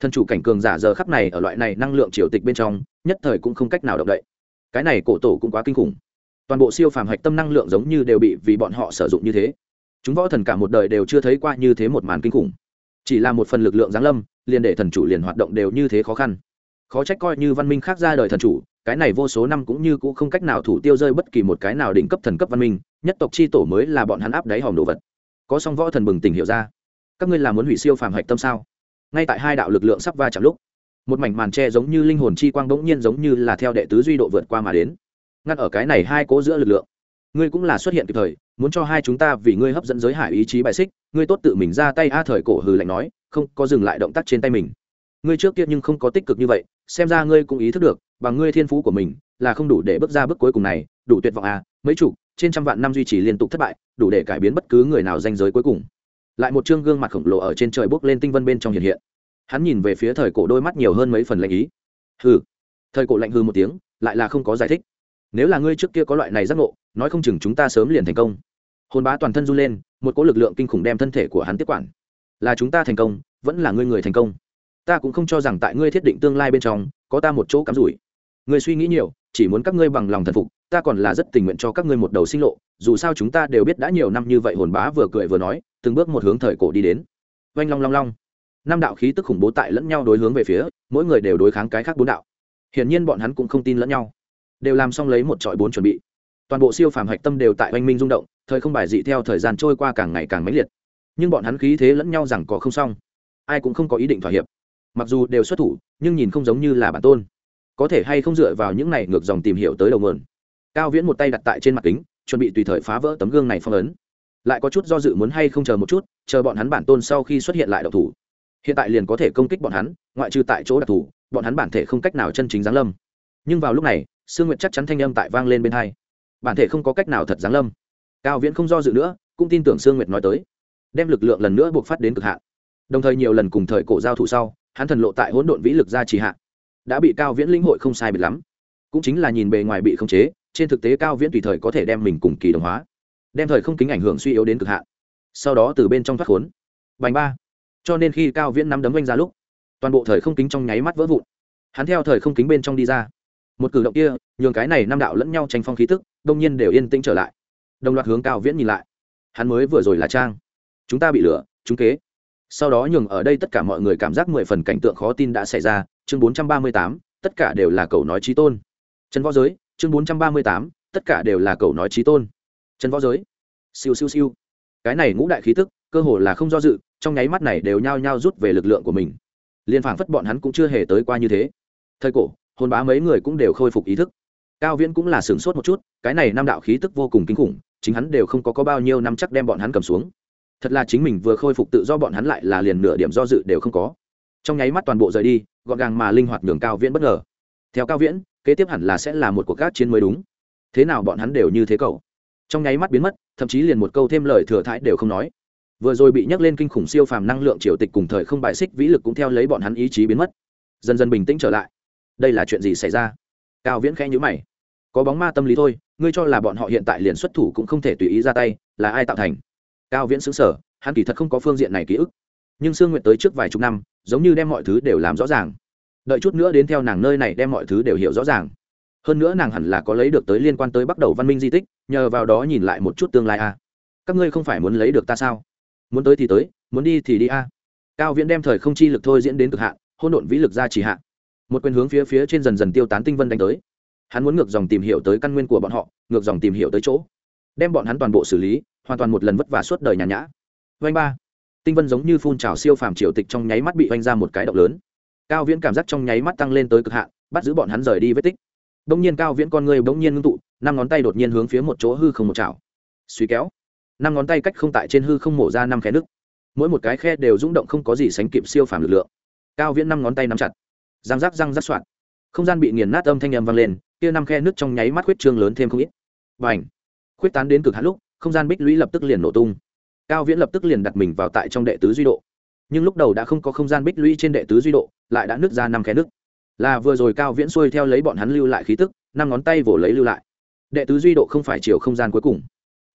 Thần chủ cảnh cường giả giờ khắp này ở loại này năng lượng triều tịch bên trong, nhất thời cũng không cách nào động đậy. Cái này cổ tổ cũng quá kinh khủng. Toàn bộ siêu phàm hạch tâm năng lượng giống như đều bị vì bọn họ sử dụng như thế. Chúng võ thần cả một đời đều chưa thấy qua như thế một màn kinh khủng. Chỉ là một phần lực lượng giáng lâm, liền để thần chủ liền hoạt động đều như thế khó khăn khó trách coi như văn minh khác ra đời thần chủ, cái này vô số năm cũng như cũng không cách nào thủ tiêu rơi bất kỳ một cái nào đỉnh cấp thần cấp văn minh, nhất tộc chi tổ mới là bọn hắn áp đáy hòm đồ vật. Có song võ thần bừng tỉnh hiểu ra. Các ngươi là muốn hủy siêu phàm hạch tâm sao? Ngay tại hai đạo lực lượng sắp va chạm lúc, một mảnh màn tre giống như linh hồn chi quang bỗng nhiên giống như là theo đệ tứ duy độ vượt qua mà đến. Ngăn ở cái này hai cố giữa lực lượng, ngươi cũng là xuất hiện kịp thời, muốn cho hai chúng ta vì ngươi hấp dẫn giới hải ý chí bài xích, ngươi tốt tự mình ra tay. A thời cổ hừ lạnh nói, không, có dừng lại động tác trên tay mình ngươi trước kia nhưng không có tích cực như vậy, xem ra ngươi cũng ý thức được, bằng ngươi thiên phú của mình, là không đủ để bước ra bước cuối cùng này, đủ tuyệt vọng à mấy chục, trên trăm vạn năm duy trì liên tục thất bại, đủ để cải biến bất cứ người nào danh giới cuối cùng. Lại một chương gương mặt khổng lồ ở trên trời bốc lên tinh vân bên trong hiện hiện. Hắn nhìn về phía thời cổ đôi mắt nhiều hơn mấy phần lạnh ý. Hừ. Thời cổ lạnh hư một tiếng, lại là không có giải thích. Nếu là ngươi trước kia có loại này giác ngộ, nói không chừng chúng ta sớm liền thành công. Hồn bá toàn thân run lên, một cỗ lực lượng kinh khủng đem thân thể của hắn tiếp quản. Là chúng ta thành công, vẫn là ngươi người thành công ta cũng không cho rằng tại ngươi thiết định tương lai bên trong, có ta một chỗ cắm rủi. Ngươi suy nghĩ nhiều, chỉ muốn các ngươi bằng lòng thần phục, ta còn là rất tình nguyện cho các ngươi một đầu sinh lộ, dù sao chúng ta đều biết đã nhiều năm như vậy hồn bá vừa cười vừa nói, từng bước một hướng thời cổ đi đến. Oanh long long long. Năm đạo khí tức khủng bố tại lẫn nhau đối hướng về phía, mỗi người đều đối kháng cái khác bốn đạo. Hiển nhiên bọn hắn cũng không tin lẫn nhau. Đều làm xong lấy một trọi bốn chuẩn bị. Toàn bộ siêu phàm hạch tâm đều tại oanh minh rung động, thời không bài dị theo thời gian trôi qua càng ngày càng mãnh liệt. Nhưng bọn hắn khí thế lẫn nhau rằng có không xong. Ai cũng không có ý định thỏa hiệp mặc dù đều xuất thủ, nhưng nhìn không giống như là bản tôn. Có thể hay không dựa vào những này ngược dòng tìm hiểu tới đầu nguồn. Cao viễn một tay đặt tại trên mặt kính, chuẩn bị tùy thời phá vỡ tấm gương này phong ấn. Lại có chút do dự muốn hay không chờ một chút, chờ bọn hắn bản tôn sau khi xuất hiện lại đầu thủ. Hiện tại liền có thể công kích bọn hắn, ngoại trừ tại chỗ đặc thù, bọn hắn bản thể không cách nào chân chính giáng lâm. Nhưng vào lúc này, sương nguyệt chắc chắn thanh âm tại vang lên bên hai. Bản thể không có cách nào thật giáng lâm. Cao viễn không do dự nữa, cũng tin tưởng sương nguyệt nói tới. Đem lực lượng lần nữa buộc phát đến cực hạn. Đồng thời nhiều lần cùng thời cổ giao thủ sau hắn thần lộ tại hỗn độn vĩ lực ra trì hạ, đã bị cao viễn lĩnh hội không sai biệt lắm. Cũng chính là nhìn bề ngoài bị khống chế trên thực tế cao viễn tùy thời có thể đem mình cùng kỳ đồng hóa đem thời không kính ảnh hưởng suy yếu đến cực hạn. Sau đó từ bên trong thoát khốn. Bành ba. Cho nên khi cao viễn nắm đấm oanh ra lúc toàn bộ thời không kính trong nháy mắt vỡ vụn. Hắn theo thời không kính bên trong đi ra. Một cử động kia nhường cái này năm đạo lẫn nhau tranh phong khí tức đông nhiên đều yên tĩnh trở lại. Đồng loạt hướng cao viễn nhìn lại. Hắn mới vừa rồi là trang. Chúng ta bị lửa chúng kế sau đó nhường ở đây tất cả mọi người cảm giác mười phần cảnh tượng khó tin đã xảy ra chương bốn trăm ba mươi tám tất cả đều là cầu nói trí tôn. Trần võ giới chương bốn trăm ba mươi tám tất cả đều là cầu nói trí tôn. Trần võ giới siêu siêu siêu. Cái này ngũ đại khí tức cơ hồ là không do dự trong nháy mắt này đều nhao nhao rút về lực lượng của mình. Liên phảng phất bọn hắn cũng chưa hề tới qua như thế. Thời cổ hồn bá mấy người cũng đều khôi phục ý thức. Cao viễn cũng là sửng sốt một chút cái này năm đạo khí tức vô cùng kinh khủng chính hắn đều không có, có bao nhiêu năm chắc đem bọn hắn cầm xuống thật là chính mình vừa khôi phục tự do bọn hắn lại là liền nửa điểm do dự đều không có. Trong nháy mắt toàn bộ rời đi, gọn gàng mà linh hoạt nhường cao viễn bất ngờ. Theo cao viễn, kế tiếp hẳn là sẽ là một cuộc các chiến mới đúng. Thế nào bọn hắn đều như thế cậu? Trong nháy mắt biến mất, thậm chí liền một câu thêm lời thừa thãi đều không nói. Vừa rồi bị nhắc lên kinh khủng siêu phàm năng lượng triều tịch cùng thời không bài xích vĩ lực cũng theo lấy bọn hắn ý chí biến mất. Dần dần bình tĩnh trở lại. Đây là chuyện gì xảy ra? Cao viễn khẽ nhữ mày. Có bóng ma tâm lý thôi, ngươi cho là bọn họ hiện tại liền xuất thủ cũng không thể tùy ý ra tay, là ai tạo thành? Cao viễn xứng sở, hắn kỳ thật không có phương diện này ký ức. Nhưng sương nguyện tới trước vài chục năm, giống như đem mọi thứ đều làm rõ ràng. Đợi chút nữa đến theo nàng nơi này đem mọi thứ đều hiểu rõ ràng. Hơn nữa nàng hẳn là có lấy được tới liên quan tới bắt đầu văn minh di tích, nhờ vào đó nhìn lại một chút tương lai a. À. các ngươi không phải muốn lấy được ta sao? Muốn tới thì tới, muốn đi thì đi a. Cao viễn đem thời không chi lực thôi diễn đến cực hạn hôn độn vĩ lực ra chỉ hạn. Một quyền hướng phía phía trên dần dần tiêu tán tinh vân đánh tới. Hắn muốn ngược dòng tìm hiểu tới căn nguyên của bọn họ, ngược dòng tìm hiểu tới chỗ đem bọn hắn toàn bộ xử lý, hoàn toàn một lần vất vả suốt đời nhàn nhã. Vanh ba. Tinh vân giống như phun trào siêu phàm triều tịch trong nháy mắt bị vanh ra một cái động lớn. Cao viễn cảm giác trong nháy mắt tăng lên tới cực hạn, bắt giữ bọn hắn rời đi vết tích. Bỗng nhiên cao viễn con người bỗng nhiên ngưng tụ, năm ngón tay đột nhiên hướng phía một chỗ hư không một chảo. Suy kéo. Năm ngón tay cách không tại trên hư không mổ ra năm khe nước mỗi một cái khe đều rung động không có gì sánh kịp siêu phàm lực lượng. Cao viễn năm ngón tay nắm chặt. Răng rác răng rác soạn không gian bị nghiền nát âm thanh âm vang lên, kia năm khe nước trong nháy mắt huyết trương lớn thêm không ít. Và ảnh khuyết tán đến cực hạn lúc, không gian bích lũy lập tức liền nổ tung. Cao viễn lập tức liền đặt mình vào tại trong đệ tứ duy độ. Nhưng lúc đầu đã không có không gian bích lũy trên đệ tứ duy độ, lại đã nứt ra năm khe nứt. là vừa rồi cao viễn xuôi theo lấy bọn hắn lưu lại khí tức, năm ngón tay vỗ lấy lưu lại. Đệ tứ duy độ không phải chiều không gian cuối cùng.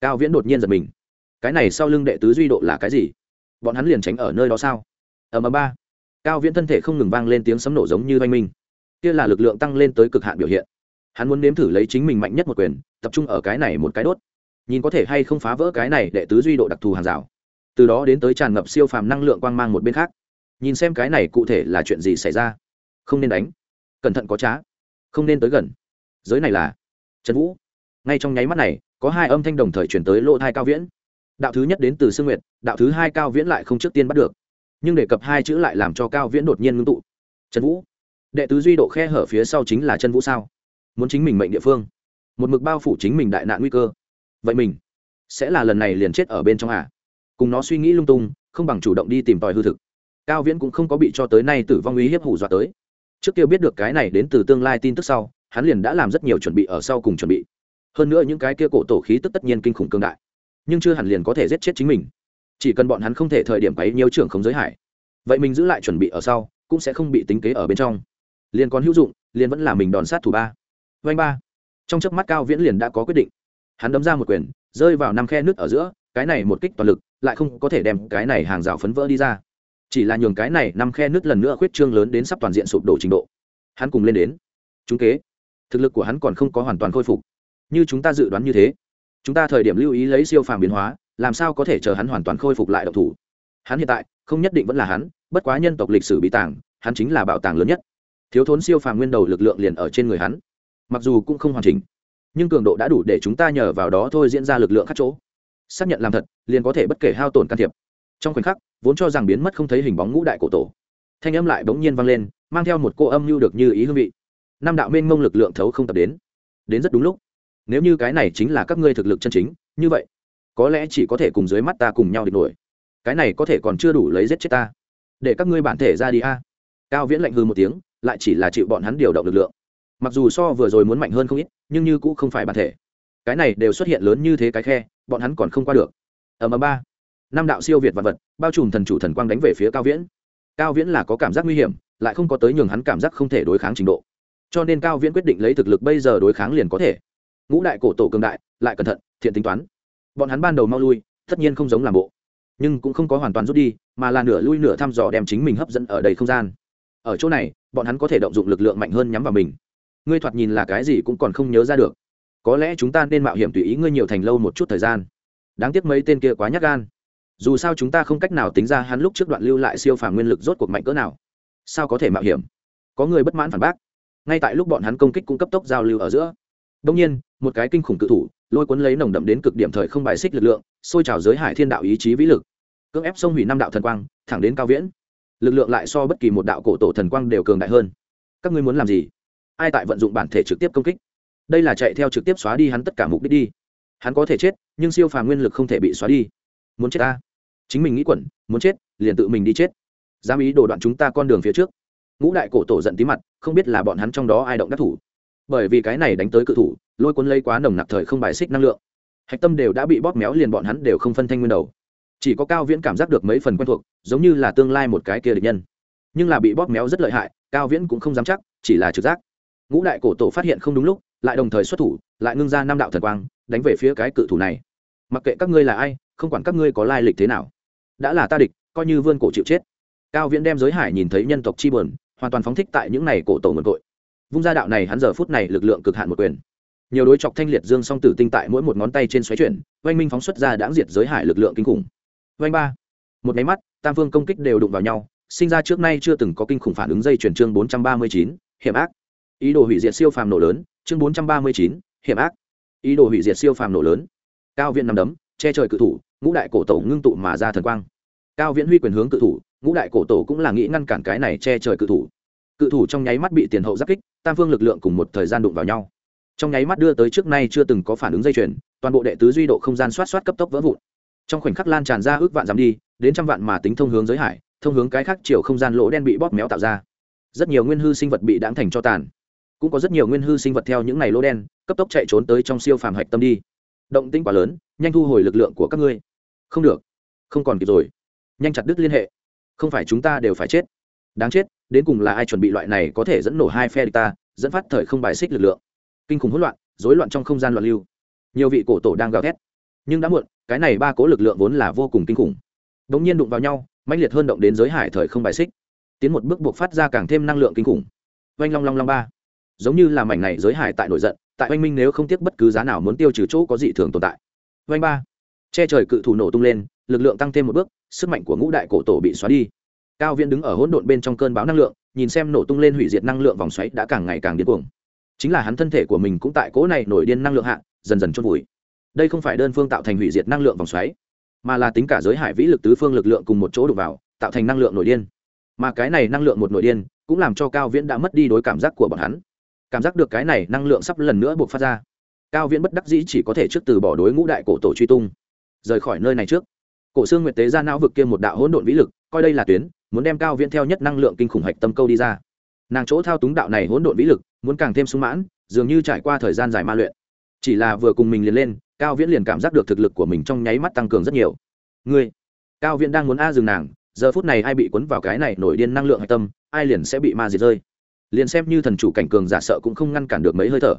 Cao viễn đột nhiên giật mình. Cái này sau lưng đệ tứ duy độ là cái gì? Bọn hắn liền tránh ở nơi đó sao? Ở mờ ba. Cao viễn thân thể không ngừng vang lên tiếng sấm nổ giống như oanh minh. Kia là lực lượng tăng lên tới cực hạn biểu hiện hắn muốn nếm thử lấy chính mình mạnh nhất một quyền, tập trung ở cái này một cái đốt. Nhìn có thể hay không phá vỡ cái này để tứ duy độ đặc thù hàng rào. Từ đó đến tới tràn ngập siêu phàm năng lượng quang mang một bên khác. Nhìn xem cái này cụ thể là chuyện gì xảy ra. Không nên đánh. Cẩn thận có trá. Không nên tới gần. Giới này là trần vũ. Ngay trong nháy mắt này, có hai âm thanh đồng thời chuyển tới lỗ thai cao viễn. Đạo thứ nhất đến từ sương nguyệt, đạo thứ hai cao viễn lại không trước tiên bắt được. Nhưng đề cập hai chữ lại làm cho cao viễn đột nhiên ngưng tụ. Trần vũ. Đệ tứ duy độ khe hở phía sau chính là chân vũ sao? Muốn chính mình mệnh địa phương. Một mực bao phủ chính mình đại nạn nguy cơ. Vậy mình sẽ là lần này liền chết ở bên trong à? Cùng nó suy nghĩ lung tung, không bằng chủ động đi tìm tòi hư thực. Cao viễn cũng không có bị cho tới nay tử vong uy hiếp hủ dọa tới. Trước kia biết được cái này đến từ tương lai tin tức sau, hắn liền đã làm rất nhiều chuẩn bị ở sau cùng chuẩn bị. Hơn nữa những cái kia cổ tổ khí tức tất nhiên kinh khủng cương đại, nhưng chưa hẳn liền có thể giết chết chính mình. Chỉ cần bọn hắn không thể thời điểm ấy nhiều trưởng không giới hải, vậy mình giữ lại chuẩn bị ở sau, cũng sẽ không bị tính kế ở bên trong. Liền còn hữu dụng, liền vẫn là mình đòn sát thủ ba vanh ba. Trong chớp mắt cao viễn liền đã có quyết định. Hắn đấm ra một quyền, rơi vào năm khe nước ở giữa, cái này một kích toàn lực, lại không có thể đem cái này hàng rào phấn vỡ đi ra. Chỉ là nhường cái này năm khe nước lần nữa khuyết trương lớn đến sắp toàn diện sụp đổ trình độ. Hắn cùng lên đến. Chúng kế. Thực lực của hắn còn không có hoàn toàn khôi phục. Như chúng ta dự đoán như thế, chúng ta thời điểm lưu ý lấy siêu phàm biến hóa, làm sao có thể chờ hắn hoàn toàn khôi phục lại độc thủ? Hắn hiện tại, không nhất định vẫn là hắn, bất quá nhân tộc lịch sử bị tàng, hắn chính là bảo tàng lớn nhất. Thiếu thốn siêu phàm nguyên đầu lực lượng liền ở trên người hắn mặc dù cũng không hoàn chỉnh, nhưng cường độ đã đủ để chúng ta nhờ vào đó thôi diễn ra lực lượng khắc chỗ. Xác nhận làm thật, liền có thể bất kể hao tổn can thiệp. Trong khoảnh khắc, vốn cho rằng biến mất không thấy hình bóng ngũ đại cổ tổ, thanh âm lại bỗng nhiên vang lên, mang theo một cô âm mưu được như ý hương vị. Năm đạo mênh mông lực lượng thấu không tập đến. Đến rất đúng lúc. Nếu như cái này chính là các ngươi thực lực chân chính, như vậy, có lẽ chỉ có thể cùng dưới mắt ta cùng nhau địch nổi. Cái này có thể còn chưa đủ lấy giết chết ta. Để các ngươi bản thể ra đi a. Cao viễn lạnh hư một tiếng, lại chỉ là chịu bọn hắn điều động lực lượng mặc dù so vừa rồi muốn mạnh hơn không ít, nhưng như cũng không phải bản thể. Cái này đều xuất hiện lớn như thế cái khe, bọn hắn còn không qua được. Ở mờ ba. Năm đạo siêu việt vật vật, bao trùm thần chủ thần quang đánh về phía cao viễn. Cao viễn là có cảm giác nguy hiểm, lại không có tới nhường hắn cảm giác không thể đối kháng trình độ. Cho nên cao viễn quyết định lấy thực lực bây giờ đối kháng liền có thể. Ngũ đại cổ tổ cường đại, lại cẩn thận, thiện tính toán. Bọn hắn ban đầu mau lui, tất nhiên không giống làm bộ. Nhưng cũng không có hoàn toàn rút đi, mà là nửa lui nửa thăm dò đem chính mình hấp dẫn ở đầy không gian. Ở chỗ này, bọn hắn có thể động dụng lực lượng mạnh hơn nhắm vào mình ngươi thoạt nhìn là cái gì cũng còn không nhớ ra được. Có lẽ chúng ta nên mạo hiểm tùy ý ngươi nhiều thành lâu một chút thời gian. Đáng tiếc mấy tên kia quá nhắc gan. Dù sao chúng ta không cách nào tính ra hắn lúc trước đoạn lưu lại siêu phàm nguyên lực rốt cuộc mạnh cỡ nào. Sao có thể mạo hiểm? Có người bất mãn phản bác. Ngay tại lúc bọn hắn công kích cũng cấp tốc giao lưu ở giữa. Đông nhiên, một cái kinh khủng cự thủ, lôi cuốn lấy nồng đậm đến cực điểm thời không bài xích lực lượng, xôi trào giới hải thiên đạo ý chí vĩ lực. Cưỡng ép xông hủy năm đạo thần quang, thẳng đến cao viễn. Lực lượng lại so bất kỳ một đạo cổ tổ thần quang đều cường đại hơn. Các ngươi muốn làm gì? Ai tại vận dụng bản thể trực tiếp công kích. Đây là chạy theo trực tiếp xóa đi hắn tất cả mục đích đi. Hắn có thể chết, nhưng siêu phàm nguyên lực không thể bị xóa đi. Muốn chết ta? Chính mình nghĩ quẩn, muốn chết, liền tự mình đi chết. Dám ý đồ đoạn chúng ta con đường phía trước. Ngũ đại cổ tổ giận tí mặt, không biết là bọn hắn trong đó ai động đắc thủ. Bởi vì cái này đánh tới cự thủ, lôi cuốn lấy quá nồng nặc thời không bài xích năng lượng. Hạch tâm đều đã bị bóp méo liền bọn hắn đều không phân thanh nguyên đầu. Chỉ có cao viễn cảm giác được mấy phần quen thuộc, giống như là tương lai một cái kia địch nhân. Nhưng là bị bóp méo rất lợi hại, cao viễn cũng không dám chắc, chỉ là trực giác ngũ đại cổ tổ phát hiện không đúng lúc, lại đồng thời xuất thủ, lại ngưng ra năm đạo thần quang, đánh về phía cái cự thủ này. Mặc kệ các ngươi là ai, không quản các ngươi có lai lịch thế nào, đã là ta địch, coi như vươn cổ chịu chết. Cao viễn đem giới hải nhìn thấy nhân tộc chi bờn hoàn toàn phóng thích tại những này cổ tổ nguồn cội. Vung ra đạo này, hắn giờ phút này lực lượng cực hạn một quyền. Nhiều đối chọc thanh liệt dương song tử tinh tại mỗi một ngón tay trên xoáy chuyển, oanh minh phóng xuất ra đáng diệt giới hải lực lượng kinh khủng. Oanh ba. Một máy mắt, tam phương công kích đều đụng vào nhau, sinh ra trước nay chưa từng có kinh khủng phản ứng dây chuyển chương bốn trăm ba mươi chín, hiểm ác ý đồ hủy diệt siêu phàm nổ lớn, chương bốn trăm ba mươi chín, hiểm ác. Ý đồ hủy diệt siêu phàm nổ lớn. Cao viện nằm đấm, che trời cự thủ, ngũ đại cổ tổ ngưng tụ mà ra thần quang. Cao viễn huy quyền hướng cự thủ, ngũ đại cổ tổ cũng là nghĩ ngăn cản cái này che trời cự thủ. Cự thủ trong nháy mắt bị tiền hậu giáp kích, tam phương lực lượng cùng một thời gian đụng vào nhau. Trong nháy mắt đưa tới trước nay chưa từng có phản ứng dây chuyền, toàn bộ đệ tứ duy độ không gian xoát xoát cấp tốc vỡ vụn. Trong khoảnh khắc lan tràn ra ước vạn dám đi, đến trăm vạn mà tính thông hướng giới hải, thông hướng cái khác chiều không gian lỗ đen bị bóp méo tạo ra. Rất nhiều nguyên hư sinh vật bị đáng thành cho tàn cũng có rất nhiều nguyên hư sinh vật theo những ngày lỗ đen, cấp tốc chạy trốn tới trong siêu phàm hạch tâm đi. Động tinh quá lớn, nhanh thu hồi lực lượng của các ngươi. Không được. Không còn kịp rồi. Nhanh chặt đứt liên hệ. Không phải chúng ta đều phải chết. Đáng chết, đến cùng là ai chuẩn bị loại này có thể dẫn nổ hai phe địch ta, dẫn phát thời không bài xích lực lượng. Kinh khủng hỗn loạn, rối loạn trong không gian loạn lưu. Nhiều vị cổ tổ đang gào thét. Nhưng đã muộn, cái này ba cố lực lượng vốn là vô cùng kinh khủng. Đ ỗ n g nhiên đụng vào nhau, mãnh liệt hơn động đến giới hải thời không bài xích. Tiến một bước buộc phát ra càng thêm năng lượng kinh khủng. Oanh long long long ba giống như là mảnh này giới hải tại nổi giận, tại oanh minh nếu không tiếc bất cứ giá nào muốn tiêu trừ chỗ có dị thường tồn tại. Oanh ba. Che trời cự thủ nổ tung lên, lực lượng tăng thêm một bước, sức mạnh của ngũ đại cổ tổ bị xóa đi. Cao viễn đứng ở hỗn độn bên trong cơn bão năng lượng, nhìn xem nổ tung lên hủy diệt năng lượng vòng xoáy đã càng ngày càng điên cuồng. Chính là hắn thân thể của mình cũng tại cỗ này nổi điên năng lượng hạ, dần dần chôn vùi. Đây không phải đơn phương tạo thành hủy diệt năng lượng vòng xoáy, mà là tính cả giới hải vĩ lực tứ phương lực lượng cùng một chỗ đục vào, tạo thành năng lượng nổi điên. Mà cái này năng lượng một nổi điên, cũng làm cho cao viễn đã mất đi đối cảm giác của bọn hắn cảm giác được cái này năng lượng sắp lần nữa buộc phát ra. Cao viễn bất đắc dĩ chỉ có thể trước từ bỏ đối ngũ đại cổ tổ truy tung. Rời khỏi nơi này trước, cổ xương nguyệt tế ra não vực kia một đạo hỗn độn vĩ lực, coi đây là tuyến, muốn đem cao viễn theo nhất năng lượng kinh khủng hạch tâm câu đi ra. Nàng chỗ thao túng đạo này hỗn độn vĩ lực, muốn càng thêm sung mãn, dường như trải qua thời gian dài ma luyện. Chỉ là vừa cùng mình liền lên, cao viễn liền cảm giác được thực lực của mình trong nháy mắt tăng cường rất nhiều. Ngươi, cao viễn đang muốn a dừng nàng, giờ phút này ai bị cuốn vào cái này nổi điên năng lượng hạch tâm, ai liền sẽ bị ma diệt rơi? Liền xem như thần chủ cảnh cường giả sợ cũng không ngăn cản được mấy hơi thở.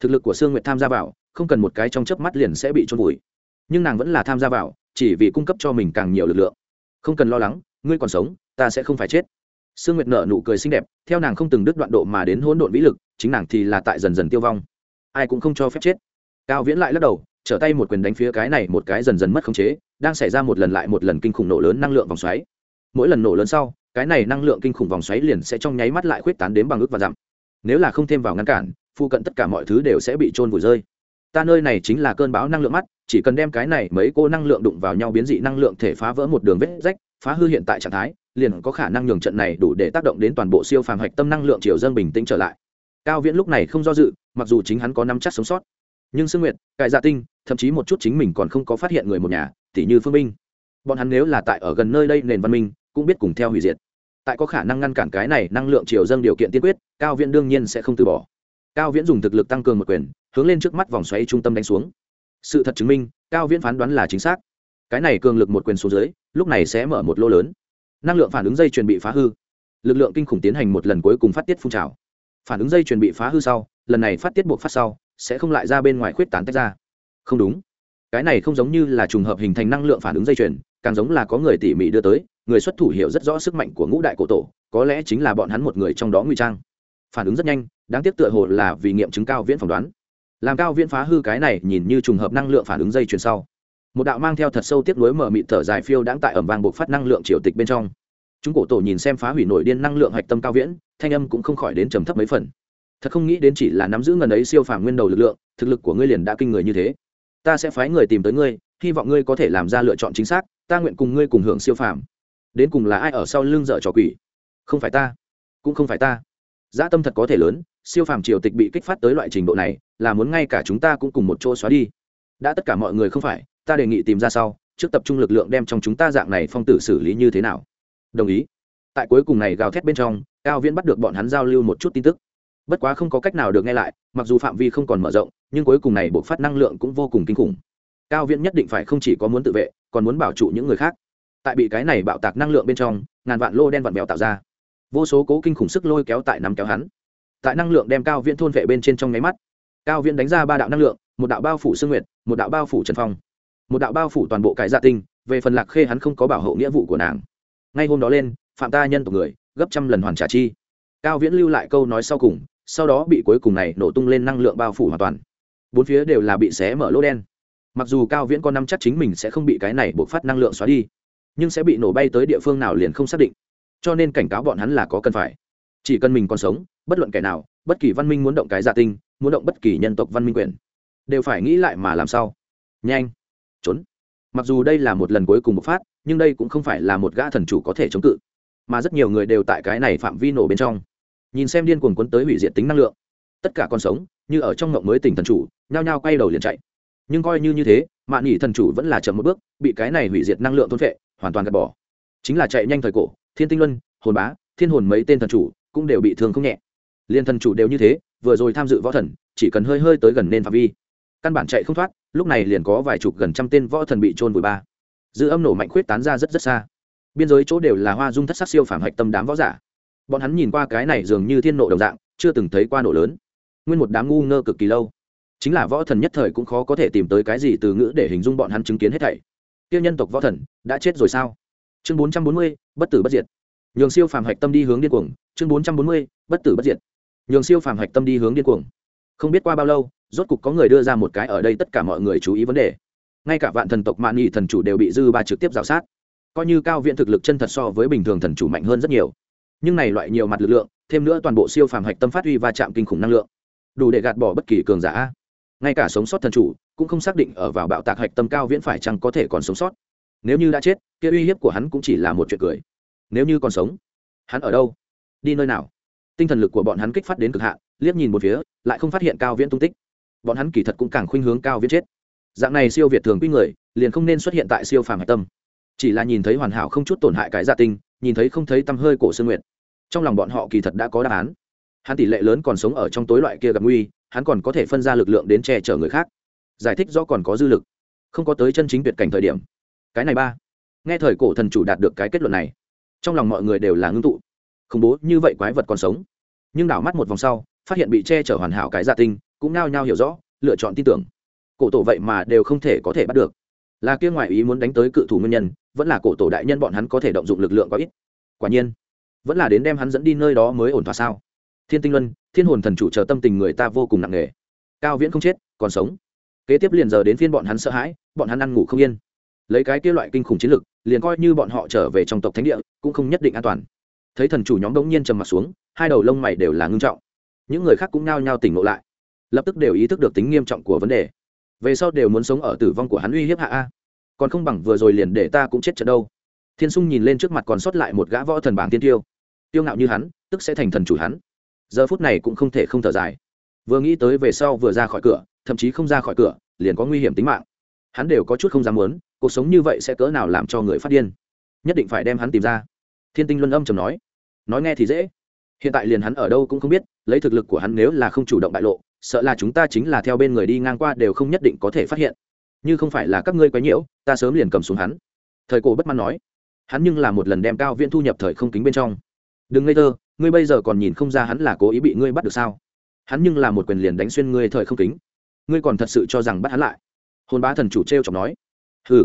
Thực lực của sương nguyệt tham gia vào, không cần một cái trong chớp mắt liền sẽ bị trôn vùi. Nhưng nàng vẫn là tham gia vào, chỉ vì cung cấp cho mình càng nhiều lực lượng. Không cần lo lắng, ngươi còn sống, ta sẽ không phải chết. Sương nguyệt nở nụ cười xinh đẹp, theo nàng không từng đứt đoạn độ mà đến hỗn độn vĩ lực, chính nàng thì là tại dần dần tiêu vong. Ai cũng không cho phép chết. Cao viễn lại lắc đầu, trở tay một quyền đánh phía cái này một cái dần dần mất khống chế, đang xảy ra một lần lại một lần kinh khủng nổ lớn năng lượng vòng xoáy. Mỗi lần nổ lớn sau cái này năng lượng kinh khủng vòng xoáy liền sẽ trong nháy mắt lại khuyết tán đến bằng ước và dặm. Nếu là không thêm vào ngăn cản, phụ cận tất cả mọi thứ đều sẽ bị trôn vùi rơi. Ta nơi này chính là cơn bão năng lượng mắt, chỉ cần đem cái này mấy cô năng lượng đụng vào nhau biến dị năng lượng thể phá vỡ một đường vết rách, phá hư hiện tại trạng thái, liền có khả năng nhường trận này đủ để tác động đến toàn bộ siêu phàm hạch tâm năng lượng chiều dâng bình tĩnh trở lại. Cao viễn lúc này không do dự, mặc dù chính hắn có năm chắc sống sót. Nhưng sương nguyệt, cải dạ tinh, thậm chí một chút chính mình còn không có phát hiện người một nhà tỷ như phương minh. Bọn hắn nếu là tại ở gần nơi đây nền văn minh, cũng biết cùng theo hủy diệt tại có khả năng ngăn cản cái này năng lượng chiều dâng điều kiện tiên quyết, cao viễn đương nhiên sẽ không từ bỏ. Cao viễn dùng thực lực tăng cường một quyền, hướng lên trước mắt vòng xoáy trung tâm đánh xuống. Sự thật chứng minh, cao viễn phán đoán là chính xác. Cái này cường lực một quyền xuống dưới, lúc này sẽ mở một lô lớn. Năng lượng phản ứng dây chuyền bị phá hư. Lực lượng kinh khủng tiến hành một lần cuối cùng phát tiết phun trào. Phản ứng dây chuyền bị phá hư sau, lần này phát tiết buộc phát sau, sẽ không lại ra bên ngoài khuyết tán tách ra. Không đúng. Cái này không giống như là trùng hợp hình thành năng lượng phản ứng dây chuyền, càng giống là có người tỉ mỉ đưa tới người xuất thủ hiểu rất rõ sức mạnh của ngũ đại cổ tổ, có lẽ chính là bọn hắn một người trong đó nguy trang. Phản ứng rất nhanh, đáng tiếc tựa hồ là vì nghiệm chứng cao viễn phỏng đoán. Làm cao viễn phá hư cái này nhìn như trùng hợp năng lượng phản ứng dây chuyền sau. Một đạo mang theo thật sâu tiếp nối mở mịt thở dài phiêu đáng tại ẩm vàng buộc phát năng lượng triều tịch bên trong. Chúng cổ tổ nhìn xem phá hủy nổi điên năng lượng hạch tâm cao viễn, thanh âm cũng không khỏi đến trầm thấp mấy phần. Thật không nghĩ đến chỉ là nắm giữ ngần ấy siêu phàm nguyên đầu lực lượng, thực lực của ngươi liền đã kinh người như thế. Ta sẽ phái người tìm tới ngươi, hy vọng ngươi có thể làm ra lựa chọn chính xác, ta nguyện cùng ngươi cùng hưởng siêu phàm đến cùng là ai ở sau lưng dở trò quỷ? Không phải ta. Cũng không phải ta. Dã tâm thật có thể lớn, siêu phàm triều tịch bị kích phát tới loại trình độ này, là muốn ngay cả chúng ta cũng cùng một chỗ xóa đi. Đã tất cả mọi người không phải, ta đề nghị tìm ra sau, trước tập trung lực lượng đem trong chúng ta dạng này phong tử xử lý như thế nào. Đồng ý. Tại cuối cùng này gào thét bên trong, cao viễn bắt được bọn hắn giao lưu một chút tin tức. Bất quá không có cách nào được nghe lại, mặc dù phạm vi không còn mở rộng, nhưng cuối cùng này buộc phát năng lượng cũng vô cùng kinh khủng. Cao viễn nhất định phải không chỉ có muốn tự vệ, còn muốn bảo trụ những người khác tại bị cái này bạo tạc năng lượng bên trong, ngàn vạn lô đen vặn bèo tạo ra. Vô số cố kinh khủng sức lôi kéo tại nắm kéo hắn. Tại năng lượng đem cao viễn thôn vệ bên trên trong nháy mắt, cao viễn đánh ra ba đạo năng lượng, một đạo bao phủ sương nguyệt, một đạo bao phủ trần phong. Một đạo bao phủ toàn bộ cái gia dạ tinh, về phần lạc khê hắn không có bảo hộ nghĩa vụ của nàng. Ngay hôm đó lên, phạm ta nhân tộc người, gấp trăm lần hoàn trả chi. Cao viễn lưu lại câu nói sau cùng, sau đó bị cuối cùng này nổ tung lên năng lượng bao phủ hoàn toàn. Bốn phía đều là bị xé mở lỗ đen. Mặc dù cao viễn có năm chắc chính mình sẽ không bị cái này buộc phát năng lượng xóa đi nhưng sẽ bị nổ bay tới địa phương nào liền không xác định. Cho nên cảnh cáo bọn hắn là có cần phải. Chỉ cần mình còn sống, bất luận kẻ nào, bất kỳ văn minh muốn động cái giả tinh, muốn động bất kỳ nhân tộc văn minh quyền, đều phải nghĩ lại mà làm sao. Nhanh, trốn. Mặc dù đây là một lần cuối cùng bộc phát, nhưng đây cũng không phải là một gã thần chủ có thể chống cự. Mà rất nhiều người đều tại cái này phạm vi nổ bên trong. Nhìn xem điên cuồng quấn tới hủy diệt tính năng lượng. Tất cả con sống, như ở trong ngộng mới tỉnh thần chủ, nhao nhao quay đầu liền chạy. Nhưng coi như như thế, mạn nghỉ thần chủ vẫn là chậm một bước, bị cái này hủy diệt năng lượng thôn vệ hoàn toàn gạt bỏ. Chính là chạy nhanh thời cổ, thiên tinh luân, hồn bá, thiên hồn mấy tên thần chủ cũng đều bị thương không nhẹ. Liên thần chủ đều như thế, vừa rồi tham dự võ thần, chỉ cần hơi hơi tới gần nên phạm vi. Căn bản chạy không thoát, lúc này liền có vài chục gần trăm tên võ thần bị trôn vùi ba. Dư âm nổ mạnh khuyết tán ra rất rất xa. Biên giới chỗ đều là hoa dung thất sắc siêu phản hạch tâm đám võ giả. Bọn hắn nhìn qua cái này dường như thiên nộ đồng dạng, chưa từng thấy qua nổ lớn. Nguyên một đám ngu ngơ cực kỳ lâu. Chính là võ thần nhất thời cũng khó có thể tìm tới cái gì từ ngữ để hình dung bọn hắn chứng kiến hết thảy tiêu nhân tộc võ thần, đã chết rồi sao? Chương bốn trăm bốn mươi, bất tử bất diệt. Nhường siêu phàm hạch tâm đi hướng điên cuồng, chương bốn trăm bốn mươi, bất tử bất diệt. Nhường siêu phàm hạch tâm đi hướng điên cuồng. Không biết qua bao lâu, rốt cục có người đưa ra một cái ở đây tất cả mọi người chú ý vấn đề. Ngay cả vạn thần tộc mạn nghị thần chủ đều bị dư ba trực tiếp g sát. Coi như cao viện thực lực chân thật so với bình thường thần chủ mạnh hơn rất nhiều. Nhưng này loại nhiều mặt lực lượng, thêm nữa toàn bộ siêu phàm hạch tâm phát huy và chạm kinh khủng năng lượng. Đủ để gạt bỏ bất kỳ cường giả. Ngay cả sống sót thần chủ cũng không xác định ở vào bạo tạc hạch tâm cao viễn phải chăng có thể còn sống sót. Nếu như đã chết, kia uy hiếp của hắn cũng chỉ là một chuyện cười. Nếu như còn sống, hắn ở đâu? Đi nơi nào? Tinh thần lực của bọn hắn kích phát đến cực hạn, liếc nhìn một phía, lại không phát hiện cao viễn tung tích. Bọn hắn kỳ thật cũng càng khuynh hướng cao viễn chết. Dạng này siêu việt thường quy người, liền không nên xuất hiện tại siêu phàm hạch tâm. Chỉ là nhìn thấy hoàn hảo không chút tổn hại cái gia tinh, nhìn thấy không thấy tăm hơi cổ sương nguyệt. Trong lòng bọn họ kỳ thật đã có đáp án. Hắn tỷ lệ lớn còn sống ở trong tối loại kia gặp nguy, hắn còn có thể phân ra lực lượng đến che chở người khác giải thích do còn có dư lực, không có tới chân chính tuyệt cảnh thời điểm. Cái này ba. Nghe thời cổ thần chủ đạt được cái kết luận này, trong lòng mọi người đều là ngưng tụ. Khủng bố như vậy quái vật còn sống. Nhưng đảo mắt một vòng sau, phát hiện bị che chở hoàn hảo cái gia tinh, cũng nao nhao hiểu rõ, lựa chọn tin tưởng. Cổ tổ vậy mà đều không thể có thể bắt được. Là kia ngoại ý muốn đánh tới cự thủ nguyên nhân, vẫn là cổ tổ đại nhân bọn hắn có thể động dụng lực lượng có ít. Quả nhiên, vẫn là đến đem hắn dẫn đi nơi đó mới ổn thỏa sao? Thiên tinh luân, thiên hồn thần chủ chờ tâm tình người ta vô cùng nặng nề. Cao viễn không chết, còn sống kế tiếp liền giờ đến phiên bọn hắn sợ hãi, bọn hắn ăn ngủ không yên. Lấy cái kia loại kinh khủng chiến lực, liền coi như bọn họ trở về trong tộc thánh địa, cũng không nhất định an toàn. Thấy thần chủ nhóm đống nhiên trầm mặt xuống, hai đầu lông mày đều là ngưng trọng. Những người khác cũng nao nhao tỉnh ngộ lại, lập tức đều ý thức được tính nghiêm trọng của vấn đề. Về sau đều muốn sống ở tử vong của hắn uy hiếp hạ a. Còn không bằng vừa rồi liền để ta cũng chết trận đâu. Thiên sung nhìn lên trước mặt còn sót lại một gã võ thần bảng tiên tiêu. Tiêu ngạo như hắn, tức sẽ thành thần chủ hắn. Giờ phút này cũng không thể không thở dài. Vừa nghĩ tới về sau vừa ra khỏi cửa thậm chí không ra khỏi cửa, liền có nguy hiểm tính mạng. Hắn đều có chút không dám muốn, cuộc sống như vậy sẽ cỡ nào làm cho người phát điên? Nhất định phải đem hắn tìm ra. Thiên tinh luân âm chầm nói. Nói nghe thì dễ. Hiện tại liền hắn ở đâu cũng không biết, lấy thực lực của hắn nếu là không chủ động bại lộ, sợ là chúng ta chính là theo bên người đi ngang qua đều không nhất định có thể phát hiện. Như không phải là các ngươi quấy nhiễu, ta sớm liền cầm xuống hắn. Thời cổ bất mãn nói. Hắn nhưng là một lần đem cao viễn thu nhập thời không kính bên trong. Đừng ngây thơ, ngươi bây giờ còn nhìn không ra hắn là cố ý bị ngươi bắt được sao? Hắn nhưng là một quyền liền đánh xuyên ngươi thời không kính ngươi còn thật sự cho rằng bắt hắn lại? Hồn bá thần chủ t r e o chọc nói. Hừ.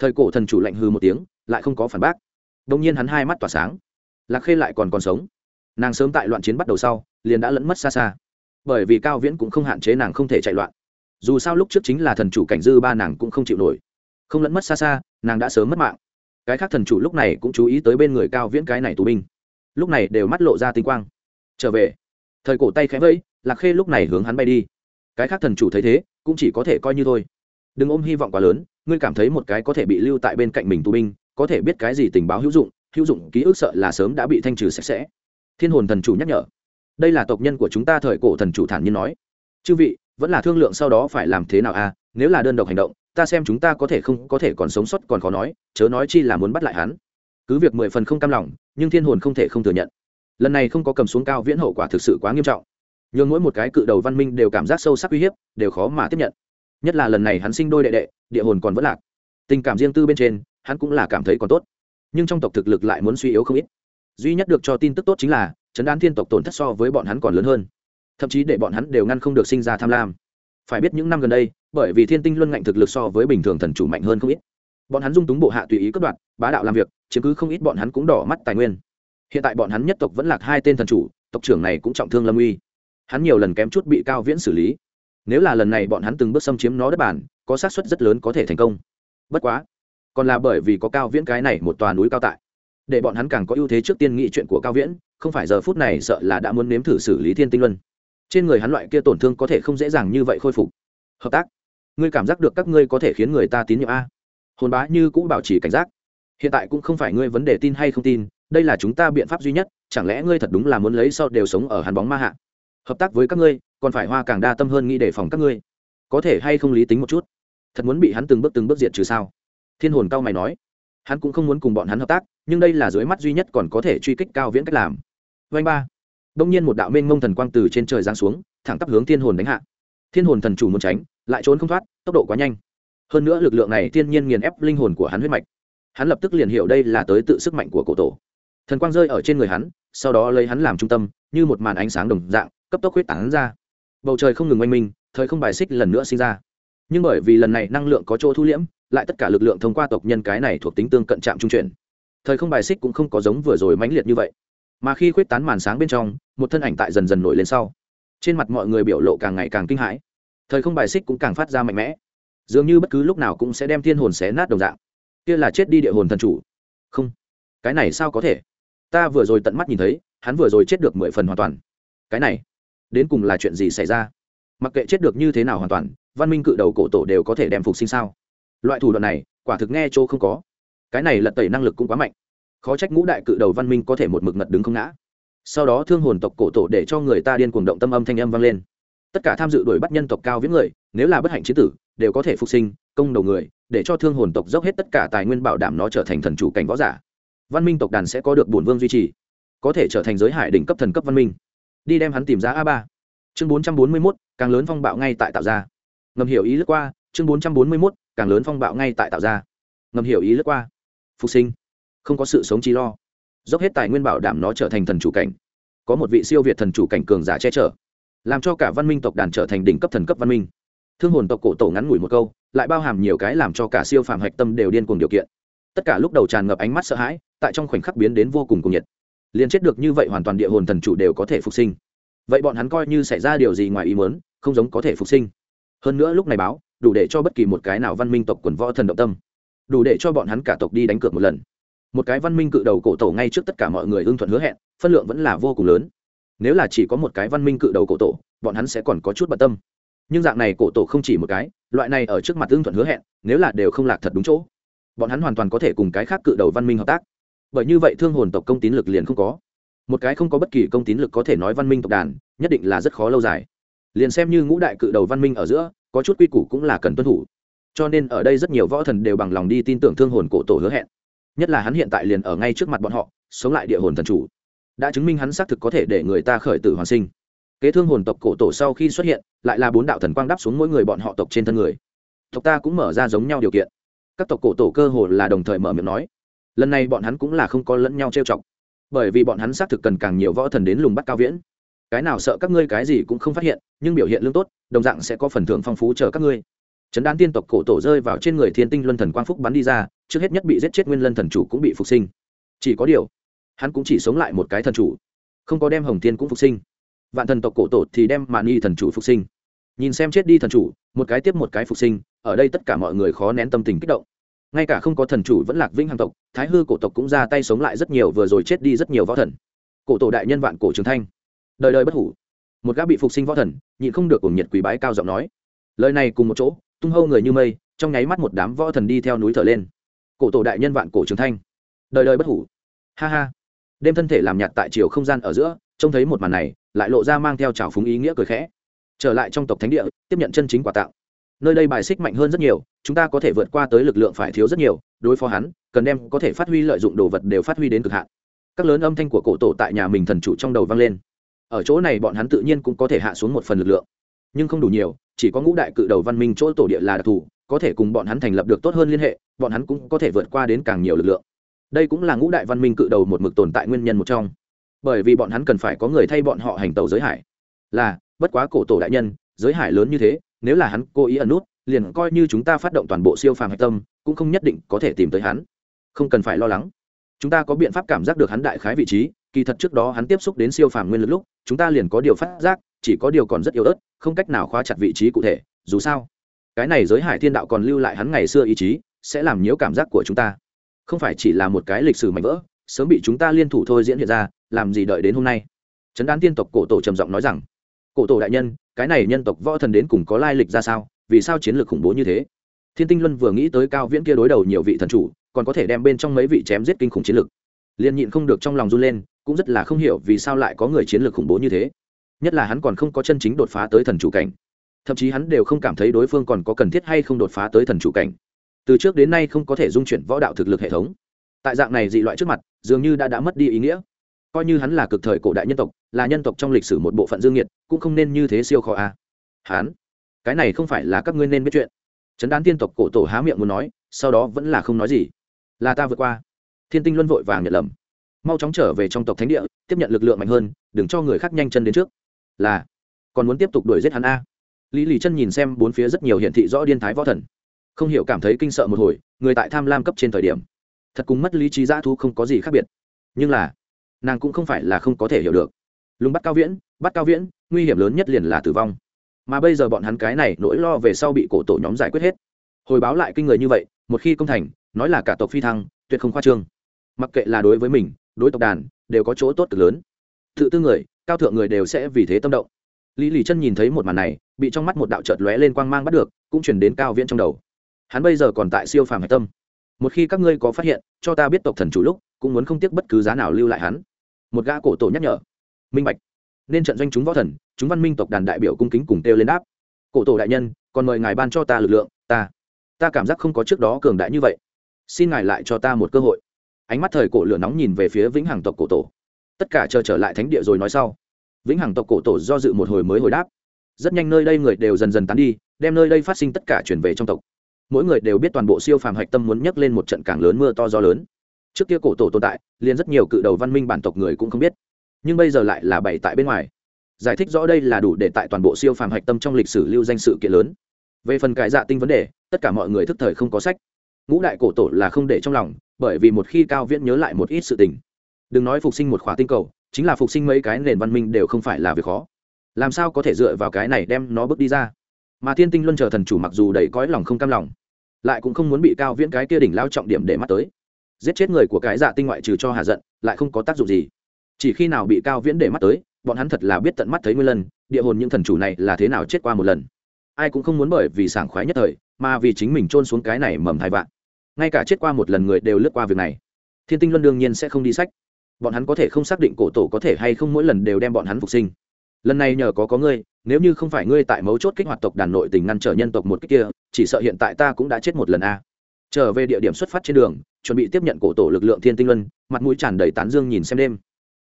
Thời cổ thần chủ lạnh hừ một tiếng, lại không có phản bác. Đông nhiên hắn hai mắt tỏa sáng. Lạc khê lại còn còn sống. Nàng sớm tại loạn chiến bắt đầu sau, liền đã lẫn mất xa xa. Bởi vì cao viễn cũng không hạn chế nàng không thể chạy loạn. Dù sao lúc trước chính là thần chủ cảnh dư ba nàng cũng không chịu nổi. Không lẫn mất xa xa, nàng đã sớm mất mạng. Cái khác thần chủ lúc này cũng chú ý tới bên người cao viễn cái này tù binh. Lúc này đều mắt lộ ra tinh quang. Trở về. Thời cổ tay khẽ vẫy, lạc khê lúc này hướng hắn bay đi cái khác thần chủ thấy thế, cũng chỉ có thể coi như thôi. Đừng ôm hy vọng quá lớn, ngươi cảm thấy một cái có thể bị lưu tại bên cạnh mình tù binh, có thể biết cái gì tình báo hữu dụng hữu dụng, ký ức sợ là sớm đã bị thanh trừ sạch sẽ. Thiên hồn thần chủ nhắc nhở. Đây là tộc nhân của chúng ta thời cổ thần chủ thản nhiên nói. Chư vị, vẫn là thương lượng sau đó phải làm thế nào à? Nếu là đơn độc hành động, ta xem chúng ta có thể không, có thể còn sống sót còn khó nói, chớ nói chi là muốn bắt lại hắn. Cứ việc mười phần không cam lòng, nhưng thiên hồn không thể không thừa nhận. Lần này không có cầm xuống cao viễn hậu quả thực sự quá nghiêm trọng nhường mỗi một cái cự đầu văn minh đều cảm giác sâu sắc uy hiếp, đều khó mà tiếp nhận. Nhất là lần này hắn sinh đôi đệ đệ, địa hồn còn vẫn lạc. Tình cảm riêng tư bên trên, hắn cũng là cảm thấy còn tốt. Nhưng trong tộc thực lực lại muốn suy yếu không ít. Duy nhất được cho tin tức tốt chính là chấn đán thiên tộc tổn thất so với bọn hắn còn lớn hơn. Thậm chí để bọn hắn đều ngăn không được sinh ra tham lam. Phải biết những năm gần đây, bởi vì thiên tinh luân ngạnh thực lực so với bình thường thần chủ mạnh hơn không ít. Bọn hắn dung túng bộ hạ tùy ý cất đoạt, bá đạo làm việc chứ cứ không ít bọn hắn cũng đỏ mắt tài nguyên. Hiện tại bọn hắn nhất tộc vẫn lạc hai tên thần chủ, tộc trưởng này cũng trọng thương lâm uy hắn nhiều lần kém chút bị cao viễn xử lý. Nếu là lần này bọn hắn từng bước xâm chiếm nó đất bản có xác suất rất lớn có thể thành công. Bất quá, còn là bởi vì có cao viễn cái này một tòa núi cao tại. Để bọn hắn càng có ưu thế trước tiên nghị chuyện của cao viễn, không phải giờ phút này sợ là đã muốn nếm thử xử lý thiên tinh luân. Trên người hắn loại kia tổn thương có thể không dễ dàng như vậy khôi phục. Hợp tác, ngươi cảm giác được các ngươi có thể khiến người ta tín nhiệm a? Hồn bá như cũ bảo trì cảnh giác. Hiện tại cũng không phải ngươi vấn đề tin hay không tin, đây là chúng ta biện pháp duy nhất, chẳng lẽ ngươi thật đúng là muốn lấy sau đều sống ở hắn bóng ma hạ? Hợp tác với các ngươi, còn phải hoa càng đa tâm hơn nghĩ đề phòng các ngươi. Có thể hay không lý tính một chút? Thật muốn bị hắn từng bước từng bước diệt trừ sao? Thiên hồn cao mày nói. Hắn cũng không muốn cùng bọn hắn hợp tác, nhưng đây là dưới mắt duy nhất còn có thể truy kích cao viễn cách làm. Vanh ba. Đông nhiên một đạo mênh mông thần quang từ trên trời giáng xuống, thẳng tắp hướng thiên hồn đánh hạ. Thiên hồn thần chủ muốn tránh, lại trốn không thoát, tốc độ quá nhanh. Hơn nữa lực lượng này thiên nhiên nghiền ép linh hồn của hắn huyết mạch. Hắn lập tức liền hiểu đây là tới tự sức mạnh của cổ tổ. Thần quang rơi ở trên người hắn, sau đó lấy hắn làm trung tâm, như một màn ánh sáng đồng dạng cấp tốc huyết tán ra. Bầu trời không ngừng oanh minh, thời không bài xích lần nữa sinh ra. Nhưng bởi vì lần này năng lượng có chỗ thu liễm, lại tất cả lực lượng thông qua tộc nhân cái này thuộc tính tương cận trạm trung chuyển. Thời không bài xích cũng không có giống vừa rồi mãnh liệt như vậy. Mà khi khuyết tán màn sáng bên trong, một thân ảnh tại dần dần nổi lên sau. Trên mặt mọi người biểu lộ càng ngày càng kinh hãi. Thời không bài xích cũng càng phát ra mạnh mẽ. Dường như bất cứ lúc nào cũng sẽ đem thiên hồn xé nát đồng dạng. Kia là chết đi địa hồn thần chủ. Không. Cái này sao có thể? Ta vừa rồi tận mắt nhìn thấy, hắn vừa rồi chết được mười phần hoàn toàn. Cái này đến cùng là chuyện gì xảy ra? Mặc kệ chết được như thế nào hoàn toàn, văn minh cự đầu cổ tổ đều có thể đem phục sinh sao? Loại thủ đoạn này, quả thực nghe chỗ không có. Cái này lật tẩy năng lực cũng quá mạnh. Khó trách ngũ đại cự đầu văn minh có thể một mực ngật đứng không ngã. Sau đó thương hồn tộc cổ tổ để cho người ta điên cuồng động tâm âm thanh âm vang lên. Tất cả tham dự đuổi bắt nhân tộc cao viễn người, nếu là bất hạnh chế tử, đều có thể phục sinh, công đầu người, để cho thương hồn tộc dốc hết tất cả tài nguyên bảo đảm nó trở thành thần chủ cảnh võ giả. Văn minh tộc đàn sẽ có được bổn vương duy trì, có thể trở thành giới hải đỉnh cấp thần cấp văn minh đi đem hắn tìm ra a ba. Chương bốn trăm bốn mươi mốt, càng lớn phong bạo ngay tại tạo ra. Ngầm hiểu ý lướt qua, chương bốn trăm bốn mươi mốt, càng lớn phong bạo ngay tại tạo ra. Ngầm hiểu ý lướt qua. Phục sinh. Không có sự sống chi lo. Dốc hết tài nguyên bảo đảm nó trở thành thần chủ cảnh. Có một vị siêu việt thần chủ cảnh cường giả che chở. Làm cho cả văn minh tộc đàn trở thành đỉnh cấp thần cấp văn minh. Thương hồn tộc cổ tổ ngắn ngủi một câu, lại bao hàm nhiều cái làm cho cả siêu phàm hạch tâm đều điên cuồng điều kiện. Tất cả lúc đầu tràn ngập ánh mắt sợ hãi, tại trong khoảnh khắc biến đến vô cùng cuồng nhiệt liền chết được như vậy hoàn toàn địa hồn thần chủ đều có thể phục sinh. Vậy bọn hắn coi như xảy ra điều gì ngoài ý muốn, không giống có thể phục sinh. Hơn nữa lúc này báo, đủ để cho bất kỳ một cái nào văn minh tộc quần võ thần động tâm. Đủ để cho bọn hắn cả tộc đi đánh cược một lần. Một cái văn minh cự đầu cổ tổ ngay trước tất cả mọi người ưng thuận hứa hẹn, phân lượng vẫn là vô cùng lớn. Nếu là chỉ có một cái văn minh cự đầu cổ tổ, bọn hắn sẽ còn có chút bận tâm. Nhưng dạng này cổ tổ không chỉ một cái, loại này ở trước mặt ưng thuận hứa hẹn, nếu là đều không lạc thật đúng chỗ, bọn hắn hoàn toàn có thể cùng cái khác cự đầu văn minh hợp tác bởi như vậy thương hồn tộc công tín lực liền không có. Một cái không có bất kỳ công tín lực có thể nói văn minh tộc đàn, nhất định là rất khó lâu dài. Liền xem như ngũ đại cự đầu văn minh ở giữa, có chút quy củ cũng là cần tuân thủ. Cho nên ở đây rất nhiều võ thần đều bằng lòng đi tin tưởng thương hồn cổ tổ hứa hẹn. Nhất là hắn hiện tại liền ở ngay trước mặt bọn họ, sống lại địa hồn thần chủ. Đã chứng minh hắn xác thực có thể để người ta khởi tử hoàn sinh. Kế thương hồn tộc cổ tổ sau khi xuất hiện, lại là bốn đạo thần quang đắp xuống mỗi người bọn họ tộc trên thân người. Tộc ta cũng mở ra giống nhau điều kiện. Các tộc cổ tổ cơ hồ là đồng thời mở miệng nói lần này bọn hắn cũng là không có lẫn nhau trêu chọc. Bởi vì bọn hắn xác thực cần càng nhiều võ thần đến lùng bắt cao viễn. Cái nào sợ các ngươi cái gì cũng không phát hiện, nhưng biểu hiện lương tốt, đồng dạng sẽ có phần thưởng phong phú chờ các ngươi. Trấn đan tiên tộc cổ tổ rơi vào trên người thiên tinh luân thần quang phúc bắn đi ra, trước hết nhất bị giết chết nguyên lân thần chủ cũng bị phục sinh. Chỉ có điều, hắn cũng chỉ sống lại một cái thần chủ, không có đem hồng tiên cũng phục sinh. Vạn thần tộc cổ tổ thì đem mạn nghi thần chủ phục sinh. Nhìn xem chết đi thần chủ, một cái tiếp một cái phục sinh, ở đây tất cả mọi người khó nén tâm tình kích động ngay cả không có thần chủ vẫn lạc vĩnh hằng tộc, thái hư cổ tộc cũng ra tay sống lại rất nhiều, vừa rồi chết đi rất nhiều võ thần. Cổ tổ đại nhân vạn cổ trường thanh. Đời đời bất hủ. Một gã bị phục sinh võ thần, nhịn không được cùng nhiệt quý bái cao giọng nói. Lời này cùng một chỗ, tung hâu người như mây, trong nháy mắt một đám võ thần đi theo núi thở lên. Cổ tổ đại nhân vạn cổ trường thanh. Đời đời bất hủ. Ha ha. Đêm thân thể làm nhạt tại chiều không gian ở giữa, trông thấy một màn này, lại lộ ra mang theo trào phúng ý nghĩa cười khẽ. Trở lại trong tộc thánh địa, tiếp nhận chân chính quả tạo nơi đây bài xích mạnh hơn rất nhiều, chúng ta có thể vượt qua tới lực lượng phải thiếu rất nhiều, đối phó hắn, cần đem có thể phát huy lợi dụng đồ vật đều phát huy đến cực hạn. Các lớn âm thanh của cổ tổ tại nhà mình thần chủ trong đầu vang lên. Ở chỗ này bọn hắn tự nhiên cũng có thể hạ xuống một phần lực lượng. Nhưng không đủ nhiều, chỉ có ngũ đại cự đầu văn minh chỗ tổ địa là đặc thù, có thể cùng bọn hắn thành lập được tốt hơn liên hệ, bọn hắn cũng có thể vượt qua đến càng nhiều lực lượng. Đây cũng là ngũ đại văn minh cự đầu một mực tồn tại nguyên nhân một trong. Bởi vì bọn hắn cần phải có người thay bọn họ hành tàu giới hải. Là, bất quá cổ tổ đại nhân, giới hải lớn như thế nếu là hắn cố ý ẩn nút, liền coi như chúng ta phát động toàn bộ siêu phàm hạch tâm, cũng không nhất định có thể tìm tới hắn. Không cần phải lo lắng. Chúng ta có biện pháp cảm giác được hắn đại khái vị trí, kỳ thật trước đó hắn tiếp xúc đến siêu phàm nguyên lực lúc, chúng ta liền có điều phát giác, chỉ có điều còn rất yếu ớt, không cách nào khóa chặt vị trí cụ thể, dù sao, cái này giới hải thiên đạo còn lưu lại hắn ngày xưa ý chí, sẽ làm nhiễu cảm giác của chúng ta. Không phải chỉ là một cái lịch sử mạnh vỡ, sớm bị chúng ta liên thủ thôi diễn hiện ra, làm gì đợi đến hôm nay? Trấn đán tiên tộc cổ tổ trầm giọng nói rằng cổ tổ đại nhân, cái này nhân tộc võ thần đến cùng có lai lịch ra sao? Vì sao chiến lược khủng bố như thế? Thiên tinh luân vừa nghĩ tới cao viễn kia đối đầu nhiều vị thần chủ, còn có thể đem bên trong mấy vị chém giết kinh khủng chiến lược. Liền nhịn không được trong lòng run lên, cũng rất là không hiểu vì sao lại có người chiến lược khủng bố như thế. Nhất là hắn còn không có chân chính đột phá tới thần chủ cảnh. Thậm chí hắn đều không cảm thấy đối phương còn có cần thiết hay không đột phá tới thần chủ cảnh. Từ trước đến nay không có thể dung chuyển võ đạo thực lực hệ thống. Tại dạng này dị loại trước mặt, dường như đã đã mất đi ý nghĩa coi như hắn là cực thời cổ đại nhân tộc, là nhân tộc trong lịch sử một bộ phận dương nhiệt cũng không nên như thế siêu khó a. À. hắn cái này không phải là các ngươi nên biết chuyện. Trấn đán tiên tộc cổ tổ há miệng muốn nói, sau đó vẫn là không nói gì. Là ta vượt qua. Thiên tinh luân vội vàng nhận lầm. Mau chóng trở về trong tộc thánh địa, tiếp nhận lực lượng mạnh hơn, đừng cho người khác nhanh chân đến trước. Là, còn muốn tiếp tục đuổi giết hắn a? Lý lì chân nhìn xem bốn phía rất nhiều hiển thị rõ điên thái võ thần. Không hiểu cảm thấy kinh sợ một hồi, người tại tham lam cấp trên thời điểm. Thật cùng mất lý trí dã thu không có gì khác biệt. Nhưng là nàng cũng không phải là không có thể hiểu được. Lùng bắt cao viễn, bắt cao viễn, nguy hiểm lớn nhất liền là tử vong. Mà bây giờ bọn hắn cái này nỗi lo về sau bị cổ tổ nhóm giải quyết hết. Hồi báo lại kinh người như vậy, một khi công thành, nói là cả tộc phi thăng, tuyệt không khoa trương. Mặc kệ là đối với mình, đối tộc đàn, đều có chỗ tốt cực lớn. Tự tư người, cao thượng người đều sẽ vì thế tâm động. Lý lì chân nhìn thấy một màn này, bị trong mắt một đạo chợt lóe lên quang mang bắt được, cũng chuyển đến cao viễn trong đầu. Hắn bây giờ còn tại siêu phàm hạch tâm. Một khi các ngươi có phát hiện, cho ta biết tộc thần chủ lúc, cũng muốn không tiếc bất cứ giá nào lưu lại hắn một gã cổ tổ nhắc nhở. Minh bạch. Nên trận doanh chúng võ thần, chúng văn minh tộc đàn đại biểu cung kính cùng kêu lên đáp. Cổ tổ đại nhân, còn mời ngài ban cho ta lực lượng, ta ta cảm giác không có trước đó cường đại như vậy. Xin ngài lại cho ta một cơ hội. Ánh mắt thời cổ lửa nóng nhìn về phía vĩnh hằng tộc cổ tổ. Tất cả chờ trở lại thánh địa rồi nói sau. Vĩnh hằng tộc cổ tổ do dự một hồi mới hồi đáp. Rất nhanh nơi đây người đều dần dần tán đi, đem nơi đây phát sinh tất cả chuyển về trong tộc. Mỗi người đều biết toàn bộ siêu phàm hạch tâm muốn nhấc lên một trận càng lớn mưa to gió lớn trước kia cổ tổ tồn tại, liền rất nhiều cự đầu văn minh bản tộc người cũng không biết. Nhưng bây giờ lại là bày tại bên ngoài. Giải thích rõ đây là đủ để tại toàn bộ siêu phàm hạch tâm trong lịch sử lưu danh sự kiện lớn. Về phần cải dạ tinh vấn đề, tất cả mọi người thức thời không có sách. Ngũ đại cổ tổ là không để trong lòng, bởi vì một khi cao viễn nhớ lại một ít sự tình. Đừng nói phục sinh một khóa tinh cầu, chính là phục sinh mấy cái nền văn minh đều không phải là việc khó. Làm sao có thể dựa vào cái này đem nó bước đi ra? Mà thiên tinh luân chờ thần chủ mặc dù đầy cõi lòng không cam lòng, lại cũng không muốn bị cao viễn cái kia đỉnh lao trọng điểm để mắt tới giết chết người của cái dạ tinh ngoại trừ cho hạ giận, lại không có tác dụng gì. Chỉ khi nào bị cao viễn để mắt tới, bọn hắn thật là biết tận mắt thấy nguyên lần địa hồn những thần chủ này là thế nào chết qua một lần. Ai cũng không muốn bởi vì sảng khoái nhất thời, mà vì chính mình trôn xuống cái này mầm thai vạn. Ngay cả chết qua một lần người đều lướt qua việc này. Thiên tinh luân đương nhiên sẽ không đi sách. Bọn hắn có thể không xác định cổ tổ có thể hay không mỗi lần đều đem bọn hắn phục sinh. Lần này nhờ có có ngươi, nếu như không phải ngươi tại mấu chốt kích hoạt tộc đàn nội tình ngăn trở nhân tộc một cách kia, chỉ sợ hiện tại ta cũng đã chết một lần a trở về địa điểm xuất phát trên đường, chuẩn bị tiếp nhận cổ tổ lực lượng thiên tinh luân, mặt mũi tràn đầy tán dương nhìn xem đêm.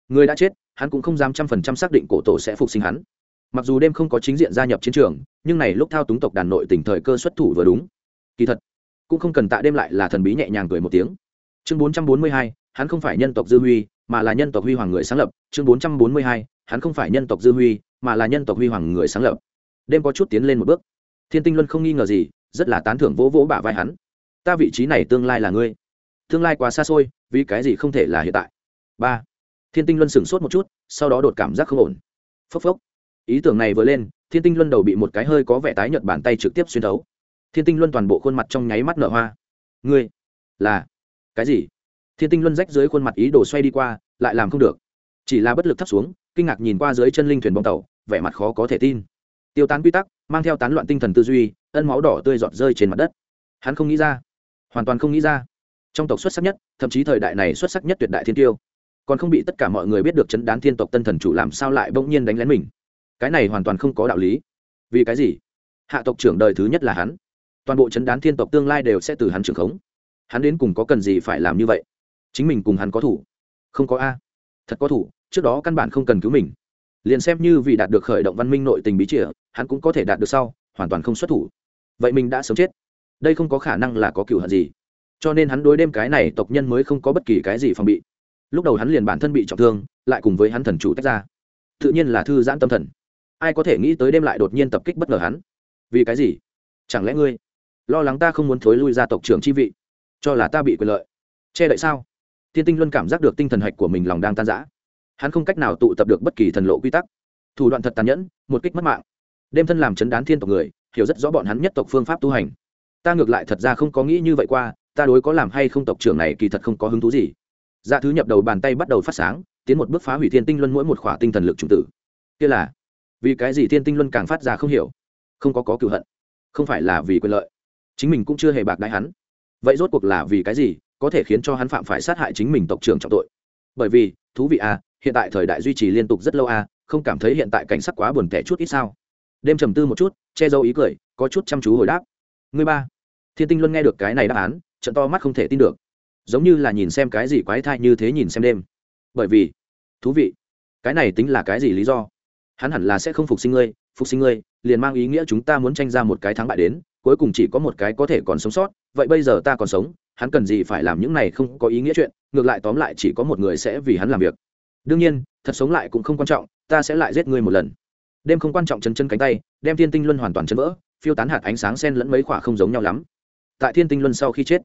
Người đã chết, hắn cũng không dám trăm phần trăm xác định cổ tổ sẽ phục sinh hắn. Mặc dù đêm không có chính diện gia nhập chiến trường, nhưng này lúc thao túng tộc đàn nội tỉnh thời cơ xuất thủ vừa đúng. Kỳ thật, cũng không cần tạ đêm lại là thần bí nhẹ nhàng cười một tiếng. Chương bốn trăm bốn mươi hai, hắn không phải nhân tộc dư huy, mà là nhân tộc huy hoàng người sáng lập. Chương bốn trăm bốn mươi hai, hắn không phải nhân tộc dư huy, mà là nhân tộc huy hoàng người sáng lập. Đêm có chút tiến lên một bước. Thiên tinh luân không nghi ngờ gì, rất là tán thưởng vỗ vỗ bả vai hắn ta vị trí này tương lai là ngươi. Tương lai quá xa xôi, vì cái gì không thể là hiện tại? Ba. Thiên tinh luân sửng sốt một chút, sau đó đột cảm giác không ổn. Phốc phốc. Ý tưởng này vừa lên, thiên tinh luân đầu bị một cái hơi có vẻ tái nhợt bàn tay trực tiếp xuyên thấu. Thiên tinh luân toàn bộ khuôn mặt trong nháy mắt nở hoa. Ngươi? Là? Cái gì? Thiên tinh luân rách dưới khuôn mặt ý đồ xoay đi qua, lại làm không được. Chỉ là bất lực thấp xuống, kinh ngạc nhìn qua dưới chân linh thuyền bong tàu, vẻ mặt khó có thể tin. Tiêu tán quy tắc, mang theo tán loạn tinh thần tư duy, ân máu đỏ tươi giọt rơi trên mặt đất. Hắn không nghĩ ra hoàn toàn không nghĩ ra. Trong tộc xuất sắc nhất, thậm chí thời đại này xuất sắc nhất tuyệt đại thiên tiêu. Còn không bị tất cả mọi người biết được chấn đán thiên tộc tân thần chủ làm sao lại bỗng nhiên đánh lén mình. Cái này hoàn toàn không có đạo lý. Vì cái gì? Hạ tộc trưởng đời thứ nhất là hắn. Toàn bộ chấn đán thiên tộc tương lai đều sẽ từ hắn trưởng khống. Hắn đến cùng có cần gì phải làm như vậy? Chính mình cùng hắn có thủ? Không có a. Thật có thủ, trước đó căn bản không cần cứu mình. Liền xem như vì đạt được khởi động văn minh nội tình bí trịa hắn cũng có thể đạt được sau, hoàn toàn không xuất thủ. Vậy mình đã sống chết đây không có khả năng là có cựu hận gì. Cho nên hắn đối đêm cái này tộc nhân mới không có bất kỳ cái gì phòng bị. Lúc đầu hắn liền bản thân bị trọng thương, lại cùng với hắn thần chủ tách ra. Tự nhiên là thư giãn tâm thần. Ai có thể nghĩ tới đêm lại đột nhiên tập kích bất ngờ hắn? Vì cái gì? Chẳng lẽ ngươi lo lắng ta không muốn thối lui ra tộc trưởng chi vị? Cho là ta bị quyền lợi. Che đậy sao? Thiên tinh luôn cảm giác được tinh thần hạch của mình lòng đang tan rã. Hắn không cách nào tụ tập được bất kỳ thần lộ quy tắc. Thủ đoạn thật tàn nhẫn, một kích mất mạng. Đêm thân làm chấn đán thiên tộc người, hiểu rất rõ bọn hắn nhất tộc phương pháp tu hành ta ngược lại thật ra không có nghĩ như vậy qua, ta đối có làm hay không tộc trưởng này kỳ thật không có hứng thú gì. Dạ thứ nhập đầu bàn tay bắt đầu phát sáng, tiến một bước phá hủy thiên tinh luân mỗi một khỏa tinh thần lực trùng tử. Kia là, vì cái gì thiên tinh luân càng phát ra không hiểu, không có có cựu hận, không phải là vì quyền lợi. Chính mình cũng chưa hề bạc đại hắn. Vậy rốt cuộc là vì cái gì, có thể khiến cho hắn phạm phải sát hại chính mình tộc trưởng trọng tội? Bởi vì, thú vị à hiện tại thời đại duy trì liên tục rất lâu à không cảm thấy hiện tại cảnh sắc quá buồn tẻ chút ít sao? Đêm trầm tư một chút, che giấu ý cười, có chút chăm chú hồi đáp. Ngươi ba. Thiên tinh luân nghe được cái này đáp án, trận to mắt không thể tin được. Giống như là nhìn xem cái gì quái thai như thế nhìn xem đêm. Bởi vì, thú vị, cái này tính là cái gì lý do? Hắn hẳn là sẽ không phục sinh ngươi, phục sinh ngươi, liền mang ý nghĩa chúng ta muốn tranh ra một cái thắng bại đến, cuối cùng chỉ có một cái có thể còn sống sót, vậy bây giờ ta còn sống, hắn cần gì phải làm những này không có ý nghĩa chuyện, ngược lại tóm lại chỉ có một người sẽ vì hắn làm việc. Đương nhiên, thật sống lại cũng không quan trọng, ta sẽ lại giết ngươi một lần. Đêm không quan trọng chân chân cánh tay, đem thiên tinh luân hoàn toàn chấn vỡ phiêu tán hạt ánh sáng sen lẫn mấy quả không giống nhau lắm. Tại thiên tinh luân sau khi chết,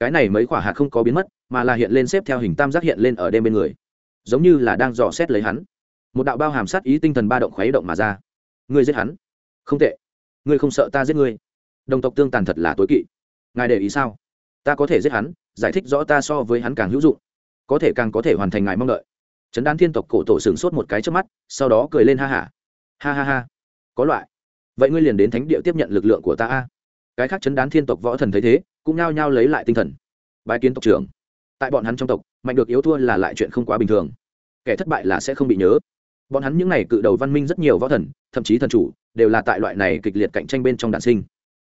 cái này mấy quả hạt không có biến mất, mà là hiện lên xếp theo hình tam giác hiện lên ở đêm bên người. Giống như là đang dò xét lấy hắn. Một đạo bao hàm sát ý tinh thần ba động khuấy động mà ra. Ngươi giết hắn? Không tệ. Ngươi không sợ ta giết ngươi? Đồng tộc tương tàn thật là tối kỵ. Ngài để ý sao? Ta có thể giết hắn, giải thích rõ ta so với hắn càng hữu dụng. Có thể càng có thể hoàn thành ngài mong đợi. Trấn đan thiên tộc cổ tổ sửng sốt một cái trước mắt, sau đó cười lên ha hả ha. ha ha ha. Có loại vậy ngươi liền đến thánh địa tiếp nhận lực lượng của ta a. Cái khác chấn đán thiên tộc võ thần thấy thế, cũng nao nhao lấy lại tinh thần. Bài kiến tộc trưởng. Tại bọn hắn trong tộc, mạnh được yếu thua là lại chuyện không quá bình thường. Kẻ thất bại là sẽ không bị nhớ. Bọn hắn những n à y cự đầu văn minh rất nhiều võ thần, thậm chí thần chủ, đều là tại loại này kịch liệt cạnh tranh bên trong đạn sinh.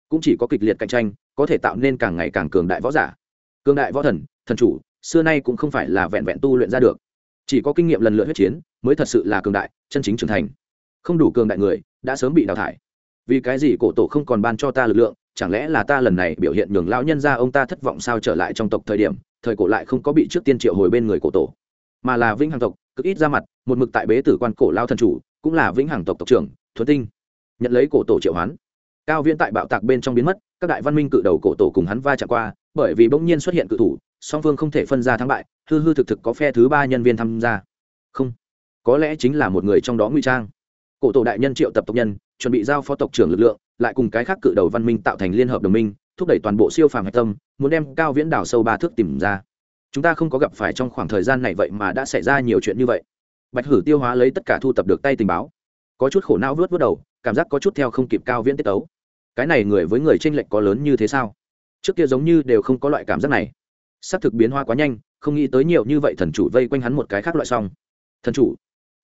Cũng chỉ có kịch liệt cạnh tranh, có thể tạo nên càng ngày càng cường đại võ giả. Cường đại võ thần thần chủ, xưa nay cũng không phải là vẹn vẹn tu luyện ra được. Chỉ có kinh nghiệm lần lượt huyết chiến, mới thật sự là cường đại, chân chính trưởng thành. Không đủ cường đại người, đã sớm bị đào thải vì cái gì cổ tổ không còn ban cho ta lực lượng, chẳng lẽ là ta lần này biểu hiện nhường lão nhân ra ông ta thất vọng sao trở lại trong tộc thời điểm, thời cổ lại không có bị trước tiên triệu hồi bên người cổ tổ. Mà là vĩnh hằng tộc, cực ít ra mặt, một mực tại bế tử quan cổ lao thần chủ, cũng là vĩnh hằng tộc tộc trưởng, thuấn tinh. Nhận lấy cổ tổ triệu hoán, cao viễn tại bạo tạc bên trong biến mất, các đại văn minh cự đầu cổ tổ cùng hắn va chạm qua, bởi vì bỗng nhiên xuất hiện cự thủ, song phương không thể phân ra thắng bại, hư hư thực thực có phe thứ ba nhân viên tham gia. Không, có lẽ chính là một người trong đó nguy trang. Cổ tổ đại nhân triệu tập tộc nhân chuẩn bị giao phó tộc trưởng lực lượng, lại cùng cái khác cự đầu văn minh tạo thành liên hợp đồng minh, thúc đẩy toàn bộ siêu phàm hạch tâm, muốn đem cao viễn đảo sâu ba thước tìm ra. Chúng ta không có gặp phải trong khoảng thời gian này vậy mà đã xảy ra nhiều chuyện như vậy. Bạch hử tiêu hóa lấy tất cả thu tập được tay tình báo. Có chút khổ não vớt vớt đầu, cảm giác có chút theo không kịp cao viễn tiết tấu. Cái này người với người trên lệch có lớn như thế sao? Trước kia giống như đều không có loại cảm giác này. S ắ c thực biến hoa quá nhanh, không nghĩ tới nhiều như vậy thần chủ vây quanh hắn một cái khác loại xong. Thần chủ.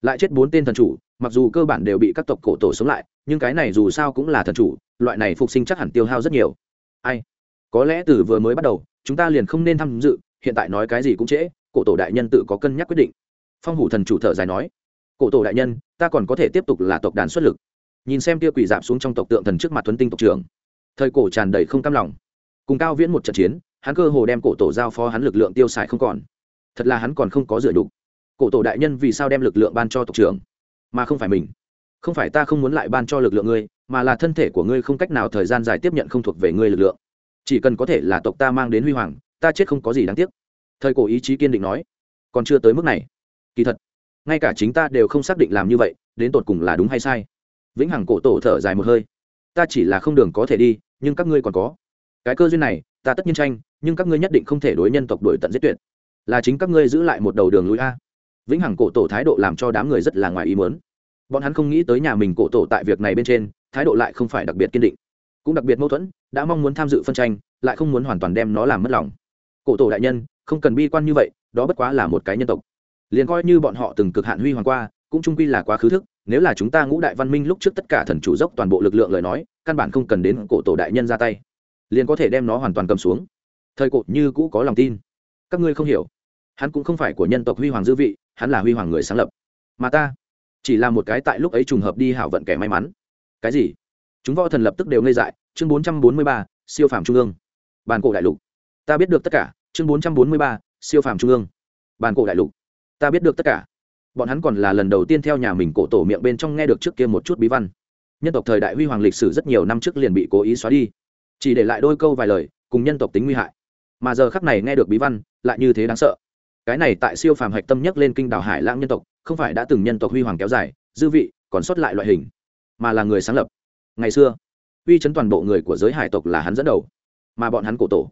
Lại chết bốn tên thần chủ mặc dù cơ bản đều bị các tộc cổ tổ sống lại, nhưng cái này dù sao cũng là thần chủ, loại này phục sinh chắc hẳn tiêu hao rất nhiều. Ai? Có lẽ từ vừa mới bắt đầu, chúng ta liền không nên tham dự, hiện tại nói cái gì cũng trễ, cổ tổ đại nhân tự có cân nhắc quyết định. Phong hủ thần chủ thở dài nói, cổ tổ đại nhân, ta còn có thể tiếp tục là tộc đàn xuất lực. Nhìn xem tia quỷ giảm xuống trong tộc tượng thần trước mặt thuấn tinh tộc trưởng, thời cổ tràn đầy không cam lòng. Cùng cao viễn một trận chiến, hắn cơ hồ đem cổ tổ giao phó hắn lực lượng tiêu xài không còn. Thật là hắn còn không có dựa đục cổ tổ đại nhân vì sao đem lực lượng ban cho tộc trưởng? Mà không phải mình. Không phải ta không muốn lại ban cho lực lượng ngươi, mà là thân thể của ngươi không cách nào thời gian dài tiếp nhận không thuộc về ngươi lực lượng. Chỉ cần có thể là tộc ta mang đến huy hoàng, ta chết không có gì đáng tiếc. Thời cổ ý chí kiên định nói. Còn chưa tới mức này. Kỳ thật, ngay cả chính ta đều không xác định làm như vậy, đến tột cùng là đúng hay sai. Vĩnh hằng cổ tổ thở dài một hơi. Ta chỉ là không đường có thể đi, nhưng các ngươi còn có. Cái cơ duyên này, ta tất nhiên tranh, nhưng các ngươi nhất định không thể đối nhân tộc đổi tận giết tuyệt. Là chính các ngươi giữ lại một đầu đường lối a vĩnh hằng cổ tổ thái độ làm cho đám người rất là ngoài ý muốn. bọn hắn không nghĩ tới nhà mình cổ tổ tại việc này bên trên, thái độ lại không phải đặc biệt kiên định. Cũng đặc biệt mâu thuẫn, đã mong muốn tham dự phân tranh, lại không muốn hoàn toàn đem nó làm mất lòng. Cổ tổ đại nhân, không cần bi quan như vậy, đó bất quá là một cái nhân tộc. Liền coi như bọn họ từng cực hạn huy hoàng qua, cũng trung quy là quá khứ thức, nếu là chúng ta ngũ đại văn minh lúc trước tất cả thần chủ dốc toàn bộ lực lượng lời nói, căn bản không cần đến cổ tổ đại nhân ra tay. Liền có thể đem nó hoàn toàn cầm xuống. Thời cột như cũ có lòng tin. Các ngươi không hiểu hắn cũng không phải của nhân tộc huy hoàng dư vị, hắn là huy hoàng người sáng lập. Mà ta chỉ là một cái tại lúc ấy trùng hợp đi hảo vận kẻ may mắn. Cái gì? Chúng võ thần lập tức đều ngây dại. Chương bốn trăm bốn mươi ba, siêu phàm trung ương. Bàn cổ đại lục. Ta biết được tất cả. Chương bốn trăm bốn mươi ba, siêu phàm trung ương. Bàn cổ đại lục. Ta biết được tất cả. Bọn hắn còn là lần đầu tiên theo nhà mình cổ tổ miệng bên trong nghe được trước kia một chút bí văn. Nhân tộc thời đại huy hoàng lịch sử rất nhiều năm trước liền bị cố ý xóa đi. Chỉ để lại đôi câu vài lời, cùng nhân tộc tính nguy hại. Mà giờ khắc này nghe được bí văn, lại như thế đáng sợ cái này tại siêu phàm hạch tâm nhất lên kinh đảo hải lãng nhân tộc, không phải đã từng nhân tộc huy hoàng kéo dài, dư vị, còn sót lại loại hình, mà là người sáng lập. Ngày xưa, uy chấn toàn bộ người của giới hải tộc là hắn dẫn đầu, mà bọn hắn cổ tổ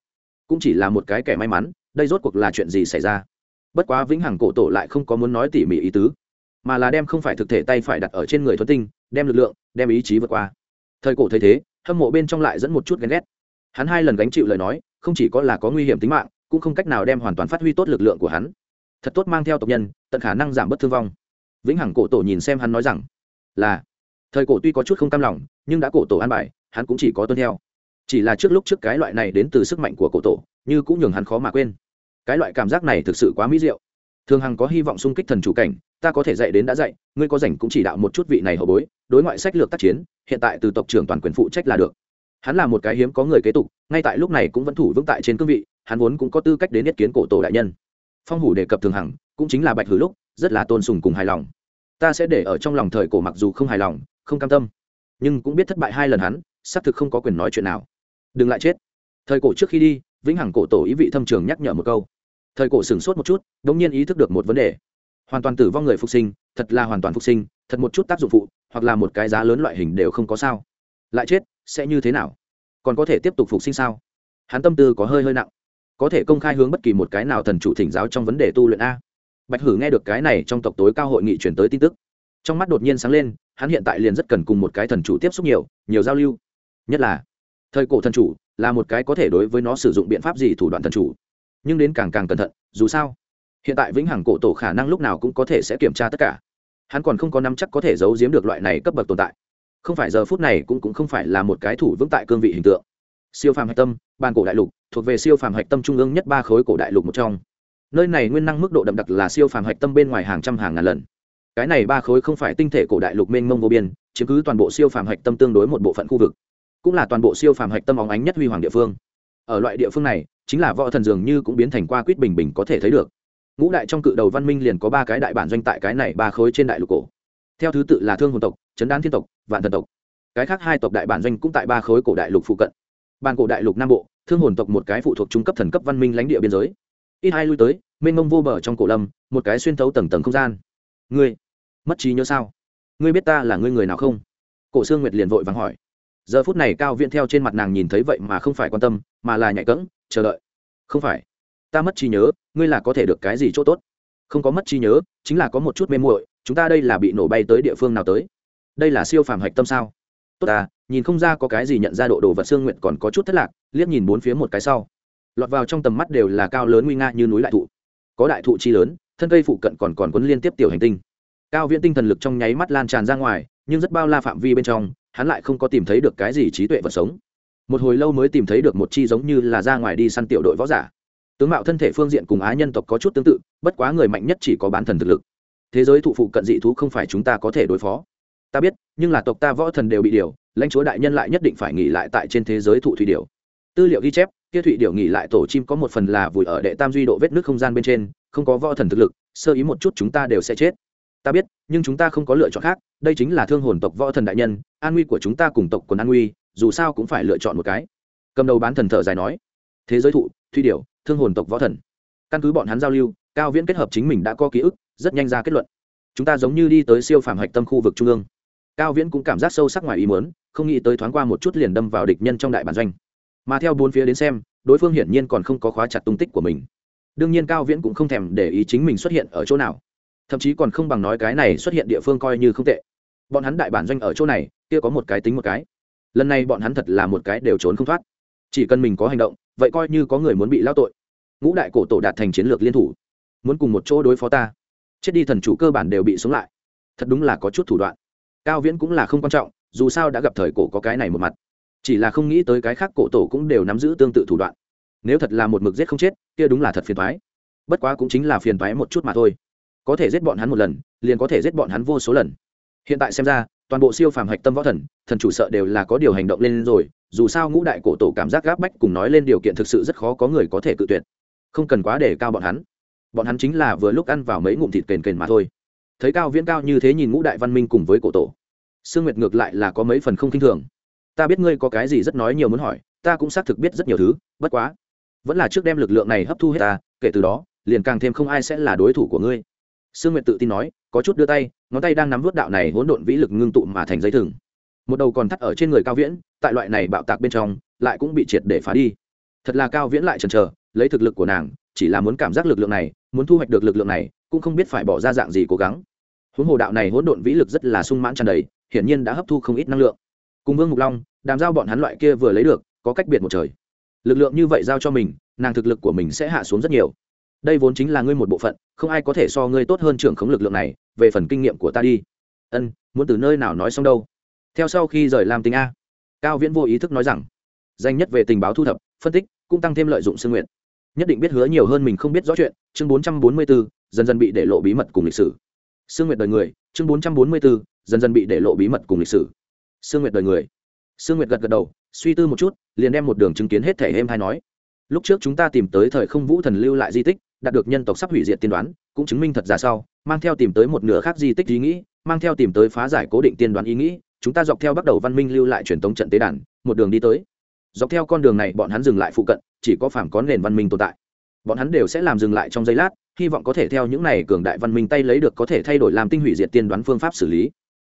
cũng chỉ là một cái kẻ may mắn, đây rốt cuộc là chuyện gì xảy ra? Bất quá vĩnh hằng cổ tổ lại không có muốn nói tỉ mỉ ý tứ, mà là đem không phải thực thể tay phải đặt ở trên người thuấn tinh, đem lực lượng, đem ý chí vượt qua. Thời cổ thấy thế, hâm mộ bên trong lại dẫn một chút ghen ghét. Hắn hai lần gánh chịu lời nói, không chỉ có là có nguy hiểm tính mạng cũng không cách nào đem hoàn toàn phát huy tốt lực lượng của hắn. Thật tốt mang theo tộc nhân, tận khả năng giảm bớt thương vong. Vĩnh hằng cổ tổ nhìn xem hắn nói rằng, là. Thời cổ tuy có chút không cam lòng, nhưng đã cổ tổ an bài, hắn cũng chỉ có tuân theo. Chỉ là trước lúc trước cái loại này đến từ sức mạnh của cổ tổ, như cũng nhường hắn khó mà quên. Cái loại cảm giác này thực sự quá mỹ diệu. Thường hằng có hy vọng xung kích thần chủ cảnh, ta có thể dạy đến đã dạy, ngươi có rảnh cũng chỉ đạo một chút vị này hậu bối, đối ngoại sách lược tác chiến, hiện tại từ tộc trưởng toàn quyền phụ trách là được. Hắn là một cái hiếm có người kế tục, ngay tại lúc này cũng vẫn thủ vững tại trên cương vị hắn vốn cũng có tư cách đến nhất kiến cổ tổ đại nhân. Phong hủ đề cập thường hằng, cũng chính là bạch hử lúc, rất là tôn sùng cùng hài lòng. Ta sẽ để ở trong lòng thời cổ mặc dù không hài lòng, không cam tâm, nhưng cũng biết thất bại hai lần hắn, xác thực không có quyền nói chuyện nào. Đừng lại chết. Thời cổ trước khi đi, vĩnh hằng cổ tổ ý vị thâm trường nhắc nhở một câu. Thời cổ sửng sốt một chút đ ỗ n g nhiên ý thức được một vấn đề. Hoàn toàn tử vong người phục sinh, thật là hoàn toàn phục sinh, thật một chút tác dụng phụ, hoặc là một cái giá lớn loại hình đều không có sao. Lại chết, sẽ như thế nào? Còn có thể tiếp tục phục sinh sao? Hắn tâm tư có hơi hơi nặng có thể công khai hướng bất kỳ một cái nào thần chủ thỉnh giáo trong vấn đề tu luyện a. Bạch hử nghe được cái này trong tộc tối cao hội nghị truyền tới tin tức, trong mắt đột nhiên sáng lên, hắn hiện tại liền rất cần cùng một cái thần chủ tiếp xúc nhiều nhiều giao lưu. Nhất là, thời cổ thần chủ là một cái có thể đối với nó sử dụng biện pháp gì thủ đoạn thần chủ. Nhưng đến càng càng cẩn thận, dù sao, hiện tại vĩnh hằng cổ tổ khả năng lúc nào cũng có thể sẽ kiểm tra tất cả. Hắn còn không có nắm chắc có thể giấu giếm được loại này cấp bậc tồn tại. Không phải giờ phút này cũng cũng không phải là một cái thủ vững tại cương vị hình tượng siêu phàm hạch tâm ban cổ đại lục, thuộc về siêu phàm hạch tâm trung ương nhất ba khối cổ đại lục một trong. Nơi này nguyên năng mức độ đậm đặc là siêu phàm hạch tâm bên ngoài hàng trăm hàng ngàn lần. Cái này ba khối không phải tinh thể cổ đại lục mênh mông vô biên, chiếm cứ toàn bộ siêu phàm hạch tâm tương đối một bộ phận khu vực, cũng là toàn bộ siêu phàm hạch tâm óng ánh nhất huy hoàng địa phương. Ở loại địa phương này, chính là võ thần dường như cũng biến thành qua quýt bình bình có thể thấy được. Ngũ đại trong cự đầu văn minh liền có ba cái đại bản doanh tại cái này ba khối trên đại lục cổ. Theo thứ tự là thương hồn tộc trấn đan thiên tộc, vạn thần tộc. Cái khác hai tộc đại bản doanh cũng tại ba khối cổ đại lục phụ cận bàn cổ đại lục nam bộ, thương hồn tộc một cái phụ thuộc trung cấp thần cấp văn minh lãnh địa biên giới. Ít hai lui tới, mênh mông vô bờ trong cổ lâm, một cái xuyên thấu tầng tầng không gian. Ngươi, mất trí nhớ sao? Ngươi biết ta là ngươi người nào không? Cổ sương nguyệt liền vội vàng hỏi. Giờ phút này cao viễn theo trên mặt nàng nhìn thấy vậy mà không phải quan tâm, mà là nhạy cẫng, chờ đợi. Không phải. Ta mất trí nhớ, ngươi là có thể được cái gì chỗ tốt? Không có mất trí nhớ, chính là có một chút mê muội, chúng ta đây là bị nổ bay tới địa phương nào tới? Đây là siêu phàm hạch tâm sao? Tốt ta, nhìn không ra có cái gì nhận ra độ đồ vật xương nguyện còn có chút thất lạc, liếc nhìn bốn phía một cái sau. Lọt vào trong tầm mắt đều là cao lớn nguy nga như núi đại thụ. Có đại thụ chi lớn, thân cây phụ cận còn còn quấn liên tiếp tiểu hành tinh. Cao viễn tinh thần lực trong nháy mắt lan tràn ra ngoài, nhưng rất bao la phạm vi bên trong, hắn lại không có tìm thấy được cái gì trí tuệ vật sống. Một hồi lâu mới tìm thấy được một chi giống như là ra ngoài đi săn tiểu đội võ giả. Tướng mạo thân thể phương diện cùng á nhân tộc có chút tương tự, bất quá người mạnh nhất chỉ có bán thần thực lực. Thế giới thụ phụ cận dị thú không phải chúng ta có thể đối phó ta biết nhưng là tộc ta võ thần đều bị điều lãnh chúa đại nhân lại nhất định phải nghỉ lại tại trên thế giới thụ thủy điều. tư liệu ghi chép kia thụy điều nghỉ lại tổ chim có một phần là vùi ở đệ tam duy độ vết nước không gian bên trên không có võ thần thực lực sơ ý một chút chúng ta đều sẽ chết. Ta biết nhưng chúng ta không có lựa chọn khác đây chính là thương hồn tộc võ thần đại nhân an nguy của chúng ta cùng tộc quần an nguy dù sao cũng phải lựa chọn một cái. Cầm đầu bán thần thở dài nói thế giới thụ thụy điều, thương hồn tộc võ thần. Căn cứ bọn hắn giao lưu cao viễn kết hợp chính mình đã có ký ức rất nhanh ra kết luận. Chúng ta giống như đi tới siêu phàm hạch tâm khu vực trung ương cao viễn cũng cảm giác sâu sắc ngoài ý muốn, không nghĩ tới thoáng qua một chút liền đâm vào địch nhân trong đại bản doanh. Mà theo bốn phía đến xem, đối phương hiển nhiên còn không có khóa chặt tung tích của mình. Đương nhiên cao viễn cũng không thèm để ý chính mình xuất hiện ở chỗ nào. Thậm chí còn không bằng nói cái này xuất hiện địa phương coi như không tệ. Bọn hắn đại bản doanh ở chỗ này, kia có một cái tính một cái. Lần này bọn hắn thật là một cái đều trốn không thoát. Chỉ cần mình có hành động, vậy coi như có người muốn bị lao tội. Ngũ đại cổ tổ đạt thành chiến lược liên thủ. Muốn cùng một chỗ đối phó ta. Chết đi thần chủ cơ bản đều bị sống lại. Thật đúng là có chút thủ đoạn cao viễn cũng là không quan trọng, dù sao đã gặp thời cổ có cái này một mặt. Chỉ là không nghĩ tới cái khác cổ tổ cũng đều nắm giữ tương tự thủ đoạn. Nếu thật là một mực giết không chết, kia đúng là thật phiền thoái bất quá cũng chính là phiền thoái một chút mà thôi. Có thể giết bọn hắn một lần, liền có thể giết bọn hắn vô số lần. Hiện tại xem ra, toàn bộ siêu phàm hạch tâm võ thần thần chủ sợ đều là có điều hành động lên rồi, dù sao ngũ đại cổ tổ cảm giác gáp bách cùng nói lên điều kiện thực sự rất khó có người có thể cự tuyệt. Không cần quá để cao bọn hắn. Bọn hắn chính là vừa lúc ăn vào mấy ngụm thịt kền kền mà thôi thấy cao viễn cao như thế nhìn ngũ đại văn minh cùng với cổ tổ. Sương nguyệt ngược lại là có mấy phần không k i n h thường. Ta biết ngươi có cái gì rất nói nhiều muốn hỏi, ta cũng xác thực biết rất nhiều thứ, bất quá, vẫn là trước đem lực lượng này hấp thu hết ta, kể từ đó, liền càng thêm không ai sẽ là đối thủ của ngươi. Sương nguyệt tự tin nói, có chút đưa tay, ngón tay đang nắm vớt đạo này hỗn độn vĩ lực ngưng tụ mà thành dây thừng. Một đầu còn thắt ở trên người cao viễn, tại loại này bạo tạc bên trong, lại cũng bị triệt để phá đi. Thật là cao viễn lại chần chờ, lấy thực lực của nàng, chỉ là muốn cảm giác lực lượng này, muốn thu hoạch được lực lượng này, cũng không biết phải bỏ ra dạng gì cố gắng huống hồ đạo này hỗn độn vĩ lực rất là sung mãn tràn đầy, hiển nhiên đã hấp thu không ít năng lượng. Cùng vương mục long, đàm giao bọn hắn loại kia vừa lấy được, có cách biệt một trời. Lực lượng như vậy giao cho mình, nàng thực lực của mình sẽ hạ xuống rất nhiều. Đây vốn chính là ngươi một bộ phận, không ai có thể so ngươi tốt hơn trưởng khống lực lượng này, về phần kinh nghiệm của ta đi. Ân, muốn từ nơi nào nói xong đâu? Theo sau khi rời làm tính a, cao viễn vô ý thức nói rằng, danh nhất về tình báo thu thập, phân tích, cũng tăng thêm lợi dụng sương nguyện nhất định biết hứa nhiều hơn mình không biết rõ chuyện, chương bốn trăm bốn mươi bốn dần dần bị để lộ bí mật cùng lịch sử sương nguyệt đời người, chương bốn trăm bốn mươi bốn dần dần bị để lộ bí mật cùng lịch sử. Sương nguyệt đời người. Sương nguyệt gật gật đầu, suy tư một chút, liền đem một đường chứng kiến hết thể êm hay nói. Lúc trước chúng ta tìm tới thời không vũ thần lưu lại di tích, đạt được nhân tộc sắp hủy diệt tiên đoán, cũng chứng minh thật ra sau, mang theo tìm tới một nửa khác di tích ý nghĩ, mang theo tìm tới phá giải cố định tiên đoán ý nghĩ, chúng ta dọc theo bắt đầu văn minh lưu lại truyền thống trận tế đàn, một đường đi tới. Dọc theo con đường này, bọn hắn dừng lại phụ cận, chỉ có phàm có nền văn minh tồn tại. Bọn hắn đều sẽ làm dừng lại trong giây lát hy vọng có thể theo những này cường đại văn minh tay lấy được có thể thay đổi làm tinh hủy diệt tiên đoán phương pháp xử lý.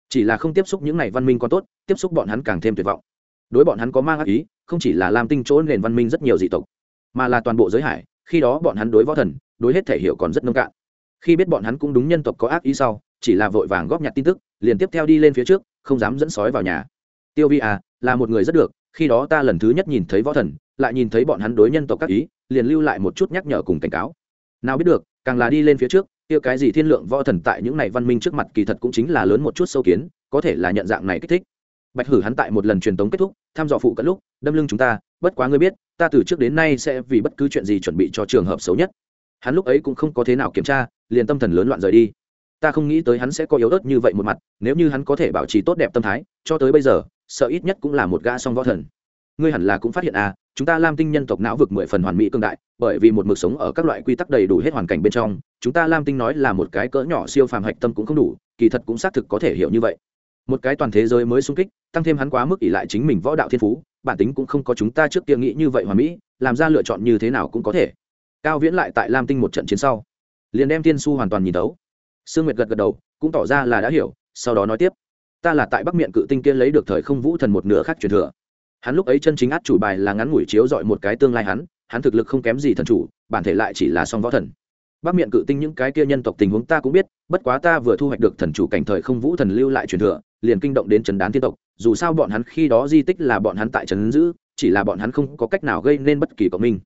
Chỉ là không tiếp xúc những này văn minh còn tốt, tiếp xúc bọn hắn càng thêm tuyệt vọng. Đối bọn hắn có mang ác ý, không chỉ là làm tinh chỗ nền văn minh rất nhiều dị tộc, mà là toàn bộ giới hải, khi đó bọn hắn đối võ thần, đối hết thể hiểu còn rất nông cạn. Khi biết bọn hắn cũng đúng nhân tộc có ác ý sau, chỉ là vội vàng góp nhặt tin tức, liền tiếp theo đi lên phía trước, không dám dẫn sói vào nhà. Tiêu vi à là một người rất được, khi đó ta lần thứ nhất nhìn thấy võ thần, lại nhìn thấy bọn hắn đối nhân tộc các ý, liền lưu lại một chút nhắc nhở cùng cảnh cáo nào biết được, càng là đi lên phía trước, kia cái gì thiên lượng võ thần tại những này văn minh trước mặt kỳ thật cũng chính là lớn một chút sâu kiến, có thể là nhận dạng này kích thích. Bạch hử hắn tại một lần truyền tống kết thúc, thăm dò phụ cận lúc, đâm lưng chúng ta, bất quá ngươi biết, ta từ trước đến nay sẽ vì bất cứ chuyện gì chuẩn bị cho trường hợp xấu nhất. Hắn lúc ấy cũng không có thế nào kiểm tra, liền tâm thần lớn loạn rời đi. Ta không nghĩ tới hắn sẽ có yếu ớt như vậy một mặt, nếu như hắn có thể bảo trì tốt đẹp tâm thái, cho tới bây giờ, sợ ít nhất cũng là một gã song võ thần ngươi hẳn là cũng phát hiện à chúng ta lam tinh nhân tộc não vực mười phần hoàn mỹ cương đại, bởi vì một mực sống ở các loại quy tắc đầy đủ hết hoàn cảnh bên trong, chúng ta lam tinh nói là một cái cỡ nhỏ siêu phàm hạch tâm cũng không đủ, kỳ thật cũng xác thực có thể hiểu như vậy. Một cái toàn thế giới mới sung kích, tăng thêm hắn quá mức ỷ lại chính mình võ đạo thiên phú, bản tính cũng không có chúng ta trước kia nghĩ như vậy hoàn mỹ, làm ra lựa chọn như thế nào cũng có thể. Cao viễn lại tại lam tinh một trận chiến sau, liền đem tiên su hoàn toàn nhìn tấu. Sương nguyệt gật gật đầu, cũng tỏ ra là đã hiểu, sau đó nói tiếp. Ta là tại bắc miệng cự tinh kia lấy được thời không vũ thần một nửa khác truyền thừa hắn lúc ấy chân chính át chủ bài là ngắn ngủi chiếu dọi một cái tương lai hắn hắn thực lực không kém gì thần chủ, bản thể lại chỉ là song võ thần. Bắc miệng cự tinh những cái kia nhân tộc tình huống ta cũng biết, bất quá ta vừa thu hoạch được thần chủ cảnh thời không vũ thần lưu lại truyền thừa, liền kinh động đến trấn đán thiên tộc, dù sao bọn hắn khi đó di tích là bọn hắn tại trấn giữ, chỉ là bọn hắn không có cách nào gây nên bất kỳ cộng minh.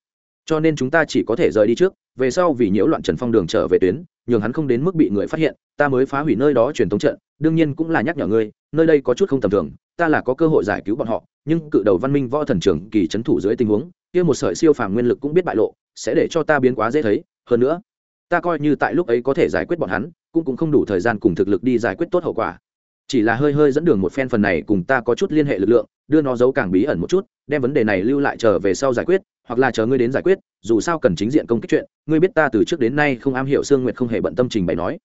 Cho nên chúng ta chỉ có thể rời đi trước, về sau vì nhiễu loạn trần phong đường trở về tuyến, nhường hắn không đến mức bị người phát hiện, ta mới phá hủy nơi đó truyền thống trận, đương nhiên cũng là nhắc nhở ngươi, nơi đây có chút không tầm thường ta là có cơ hội giải cứu bọn họ, nhưng cự đầu văn minh võ thần trưởng kỳ trấn thủ dưới tình huống, kia một sợi siêu phàm nguyên lực cũng biết bại lộ, sẽ để cho ta biến quá dễ thấy, hơn nữa, ta coi như tại lúc ấy có thể giải quyết bọn hắn, cũng cũng không đủ thời gian cùng thực lực đi giải quyết tốt hậu quả. Chỉ là hơi hơi dẫn đường một phen phần này cùng ta có chút liên hệ lực lượng, đưa nó giấu càng bí ẩn một chút, đem vấn đề này lưu lại trở về sau giải quyết, hoặc là chờ ngươi đến giải quyết, dù sao cần chính diện công kích chuyện, ngươi biết ta từ trước đến nay không am hiểu sương nguyệt không hề bận tâm trình bày nói.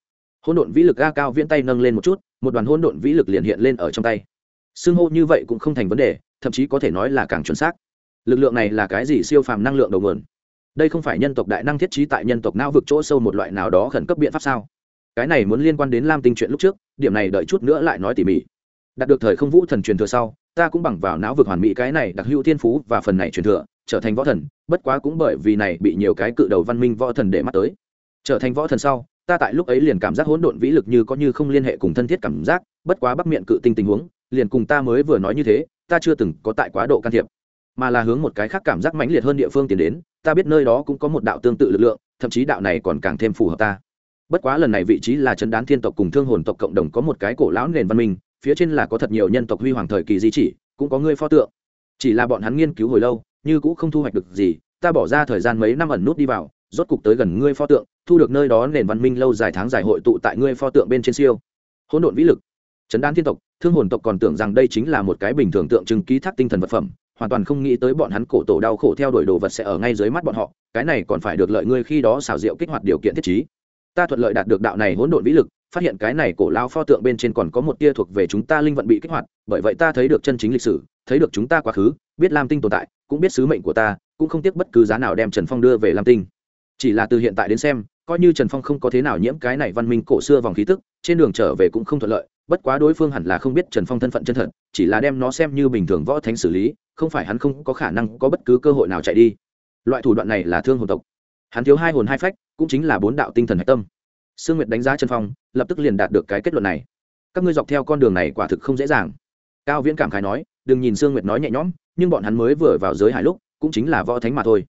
Hôn độn vĩ lực ga cao viễn tay nâng lên một chút, một đoàn hôn độn vĩ lực liền hiện lên ở trong tay xưng hô như vậy cũng không thành vấn đề, thậm chí có thể nói là càng chuẩn xác. Lực lượng này là cái gì siêu phàm năng lượng đầu nguồn? Đây không phải nhân tộc đại năng thiết trí tại nhân tộc não vực chỗ sâu một loại nào đó khẩn cấp biện pháp sao? Cái này muốn liên quan đến lam tinh chuyện lúc trước, điểm này đợi chút nữa lại nói tỉ mỉ. Đạt được thời không vũ thần truyền thừa sau, ta cũng bằng vào não vực hoàn mỹ cái này đặc hữu thiên phú và phần này truyền thừa, trở thành võ thần, bất quá cũng bởi vì này bị nhiều cái cự đầu văn minh võ thần để mắt tới. Trở thành võ thần sau, ta tại lúc ấy liền cảm giác hỗn độn vĩ lực như có như không liên hệ cùng thân thiết cảm giác, bất quá bắc miệng cự tinh tình huống liền cùng ta mới vừa nói như thế, ta chưa từng có tại quá độ can thiệp. Mà là hướng một cái khác cảm giác mãnh liệt hơn địa phương tiến đến, ta biết nơi đó cũng có một đạo tương tự lực lượng, thậm chí đạo này còn càng thêm phù hợp ta. Bất quá lần này vị trí là chân đán thiên tộc cùng thương hồn tộc cộng đồng có một cái cổ lão nền văn minh, phía trên là có thật nhiều nhân tộc huy hoàng thời kỳ di chỉ, cũng có ngươi pho tượng. Chỉ là bọn hắn nghiên cứu hồi lâu, như cũng không thu hoạch được gì, ta bỏ ra thời gian mấy năm ẩn nút đi vào, rốt cục tới gần ngươi pho tượng, thu được nơi đó nền văn minh lâu dài tháng dài hội tụ tại ngươi pho tượng bên trên siêu. Hỗn độn vĩ lực. Chấn đan thiên tộc thương hồn tộc còn tưởng rằng đây chính là một cái bình thường tượng trưng ký thác tinh thần vật phẩm, hoàn toàn không nghĩ tới bọn hắn cổ tổ đau khổ theo đuổi đồ vật sẽ ở ngay dưới mắt bọn họ, cái này còn phải được lợi ngươi khi đó xảo diệu kích hoạt điều kiện thiết trí. Ta thuận lợi đạt được đạo này hỗn độn vĩ lực, phát hiện cái này cổ lao pho tượng bên trên còn có một tia thuộc về chúng ta linh vận bị kích hoạt, bởi vậy ta thấy được chân chính lịch sử, thấy được chúng ta quá khứ, biết lam tinh tồn tại, cũng biết sứ mệnh của ta, cũng không tiếc bất cứ giá nào đem trần phong đưa về lam tinh. Chỉ là từ hiện tại đến xem coi như trần phong không có thế nào nhiễm cái này văn minh cổ xưa vòng khí tức, trên đường trở về cũng không thuận lợi, bất quá đối phương hẳn là không biết trần phong thân phận chân thật, chỉ là đem nó xem như bình thường võ thánh xử lý, không phải hắn không có khả năng có bất cứ cơ hội nào chạy đi. Loại thủ đoạn này là thương hồn tộc. Hắn thiếu hai hồn hai phách, cũng chính là bốn đạo tinh thần hạch tâm. Sương nguyệt đánh giá trần phong, lập tức liền đạt được cái kết luận này. Các ngươi dọc theo con đường này quả thực không dễ dàng. Cao viễn cảm khái nói, đừng nhìn sương nguyệt nói nhẹ nhõm, nhưng bọn hắn mới vừa vào giới hải lúc, cũng chính là võ thánh mà thôi.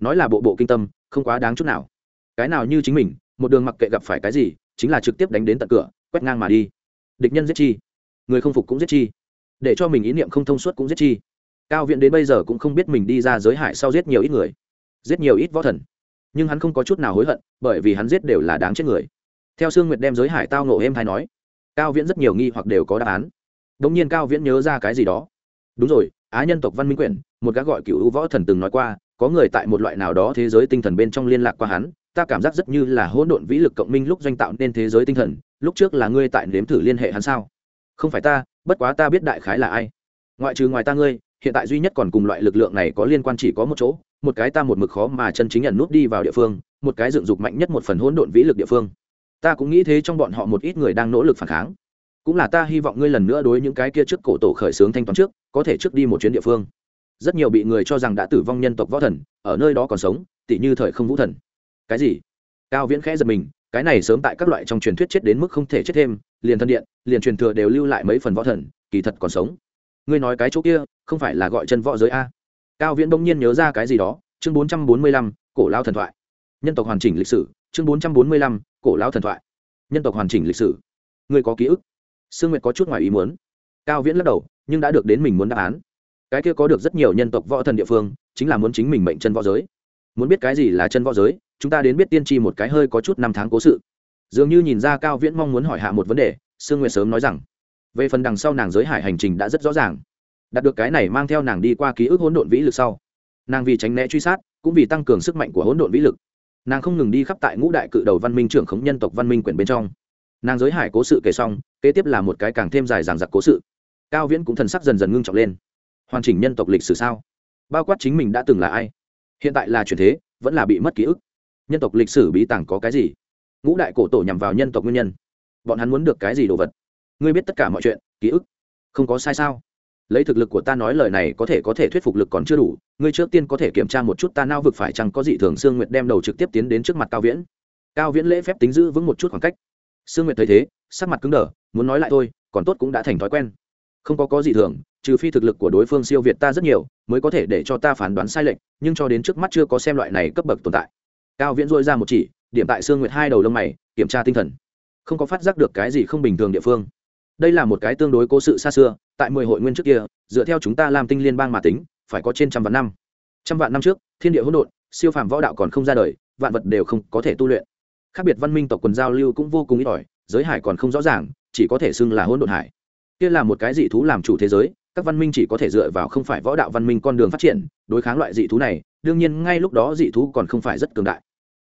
Nói là bộ bộ kinh tâm, không quá đáng chút nào cái nào như chính mình, một đường mặc kệ gặp phải cái gì, chính là trực tiếp đánh đến tận cửa, quét ngang mà đi. Địch nhân giết chi. Người không phục cũng giết chi. Để cho mình ý niệm không thông suốt cũng giết chi. Cao viện đến bây giờ cũng không biết mình đi ra giới hải sau giết nhiều ít người, giết nhiều ít võ thần. Nhưng hắn không có chút nào hối hận, bởi vì hắn giết đều là đáng chết người. Theo sương nguyệt đem giới hải tao nổ êm hay nói, cao viễn rất nhiều nghi hoặc đều có đáp án. Đ ỗ n g nhiên cao viễn nhớ ra cái gì đó. Đúng rồi, á nhân tộc văn minh quyển, một gã gọi cựu võ thần từng nói qua, có người tại một loại nào đó thế giới tinh thần bên trong liên lạc qua hắn ta cảm giác rất như là hỗn độn vĩ lực cộng minh lúc doanh tạo nên thế giới tinh thần, lúc trước là ngươi tại nếm thử liên hệ hắn sao? Không phải ta, bất quá ta biết đại khái là ai. Ngoại trừ ngoài ta ngươi, hiện tại duy nhất còn cùng loại lực lượng này có liên quan chỉ có một chỗ, một cái ta một mực khó mà chân chính nhận nút đi vào địa phương, một cái dựng dục mạnh nhất một phần hỗn độn vĩ lực địa phương. Ta cũng nghĩ thế trong bọn họ một ít người đang nỗ lực phản kháng. Cũng là ta hy vọng ngươi lần nữa đối những cái kia trước cổ tổ khởi xướng thanh toán trước, có thể trước đi một chuyến địa phương. Rất nhiều bị người cho rằng đã tử vong nhân tộc võ thần, ở nơi đó còn sống, tỉ như thời không vũ thần cái gì? Cao viễn khẽ giật mình, cái này sớm tại các loại trong truyền thuyết chết đến mức không thể chết thêm, liền thân điện, liền truyền thừa đều lưu lại mấy phần võ thần, kỳ thật còn sống. Ngươi nói cái chỗ kia, không phải là gọi chân võ giới a? Cao viễn bỗng nhiên nhớ ra cái gì đó, chương bốn trăm bốn mươi lăm, cổ lao thần thoại. Nhân tộc hoàn chỉnh lịch sử, chương bốn trăm bốn mươi lăm, cổ lao thần thoại. Nhân tộc hoàn chỉnh lịch sử. Ngươi có ký ức? Sương nguyệt có chút ngoài ý muốn. Cao viễn lắc đầu, nhưng đã được đến mình muốn đáp án. Cái kia có được rất nhiều nhân tộc võ thần địa phương, chính là muốn chính mình mệnh chân võ giới muốn biết cái gì là chân võ giới, chúng ta đến biết tiên tri một cái hơi có chút năm tháng cố sự. Dường như nhìn ra cao viễn mong muốn hỏi hạ một vấn đề, sương nguyệt sớm nói rằng, về phần đằng sau nàng giới hải hành trình đã rất rõ ràng. Đạt được cái này mang theo nàng đi qua ký ức hỗn độn vĩ lực sau, nàng vì tránh né truy sát, cũng vì tăng cường sức mạnh của hỗn độn vĩ lực. Nàng không ngừng đi khắp tại ngũ đại cự đầu văn minh trưởng khống nhân tộc văn minh quyển bên trong. Nàng giới hải cố sự kể xong, kế tiếp là một cái càng thêm dài dằng dặc cố sự. Cao viễn cũng thần sắc dần dần ngưng trọng lên. Hoàn chỉnh nhân tộc lịch sử sao? Bao quát chính mình đã từng là ai? Hiện tại là chuyển thế, vẫn là bị mất ký ức. Nhân tộc lịch sử bí tàng có cái gì? Ngũ đại cổ tổ nhằm vào nhân tộc nguyên nhân. Bọn hắn muốn được cái gì đồ vật? Ngươi biết tất cả mọi chuyện, ký ức. Không có sai sao? Lấy thực lực của ta nói lời này có thể có thể thuyết phục lực còn chưa đủ, ngươi trước tiên có thể kiểm tra một chút ta nao vực phải chăng có gì thường sương nguyệt đem đầu trực tiếp tiến đến trước mặt cao viễn. Cao viễn lễ phép tính giữ vững một chút khoảng cách. Sương nguyệt thấy thế, sắc mặt cứng đờ, muốn nói lại thôi, còn tốt cũng đã thành thói quen không có có gì thường, trừ phi thực lực của đối phương siêu việt ta rất nhiều, mới có thể để cho ta phán đoán sai lệch, nhưng cho đến trước mắt chưa có xem loại này cấp bậc tồn tại. Cao viễn dội ra một chỉ, điểm tại sương nguyệt hai đầu lông mày, kiểm tra tinh thần. Không có phát giác được cái gì không bình thường địa phương. Đây là một cái tương đối cố sự xa xưa, tại mười hội nguyên trước kia, dựa theo chúng ta làm tinh liên bang mà tính, phải có trên trăm vạn năm. Trăm vạn năm trước, thiên địa hỗn độn, siêu phàm võ đạo còn không ra đời, vạn vật đều không có thể tu luyện. Khác biệt văn minh tộc quần giao lưu cũng vô cùng ít ỏi, giới hải còn không rõ ràng, chỉ có thể xưng là hỗn độn hải kia là một cái dị thú làm chủ thế giới, các văn minh chỉ có thể dựa vào không phải võ đạo văn minh con đường phát triển, đối kháng loại dị thú này, đương nhiên ngay lúc đó dị thú còn không phải rất cường đại.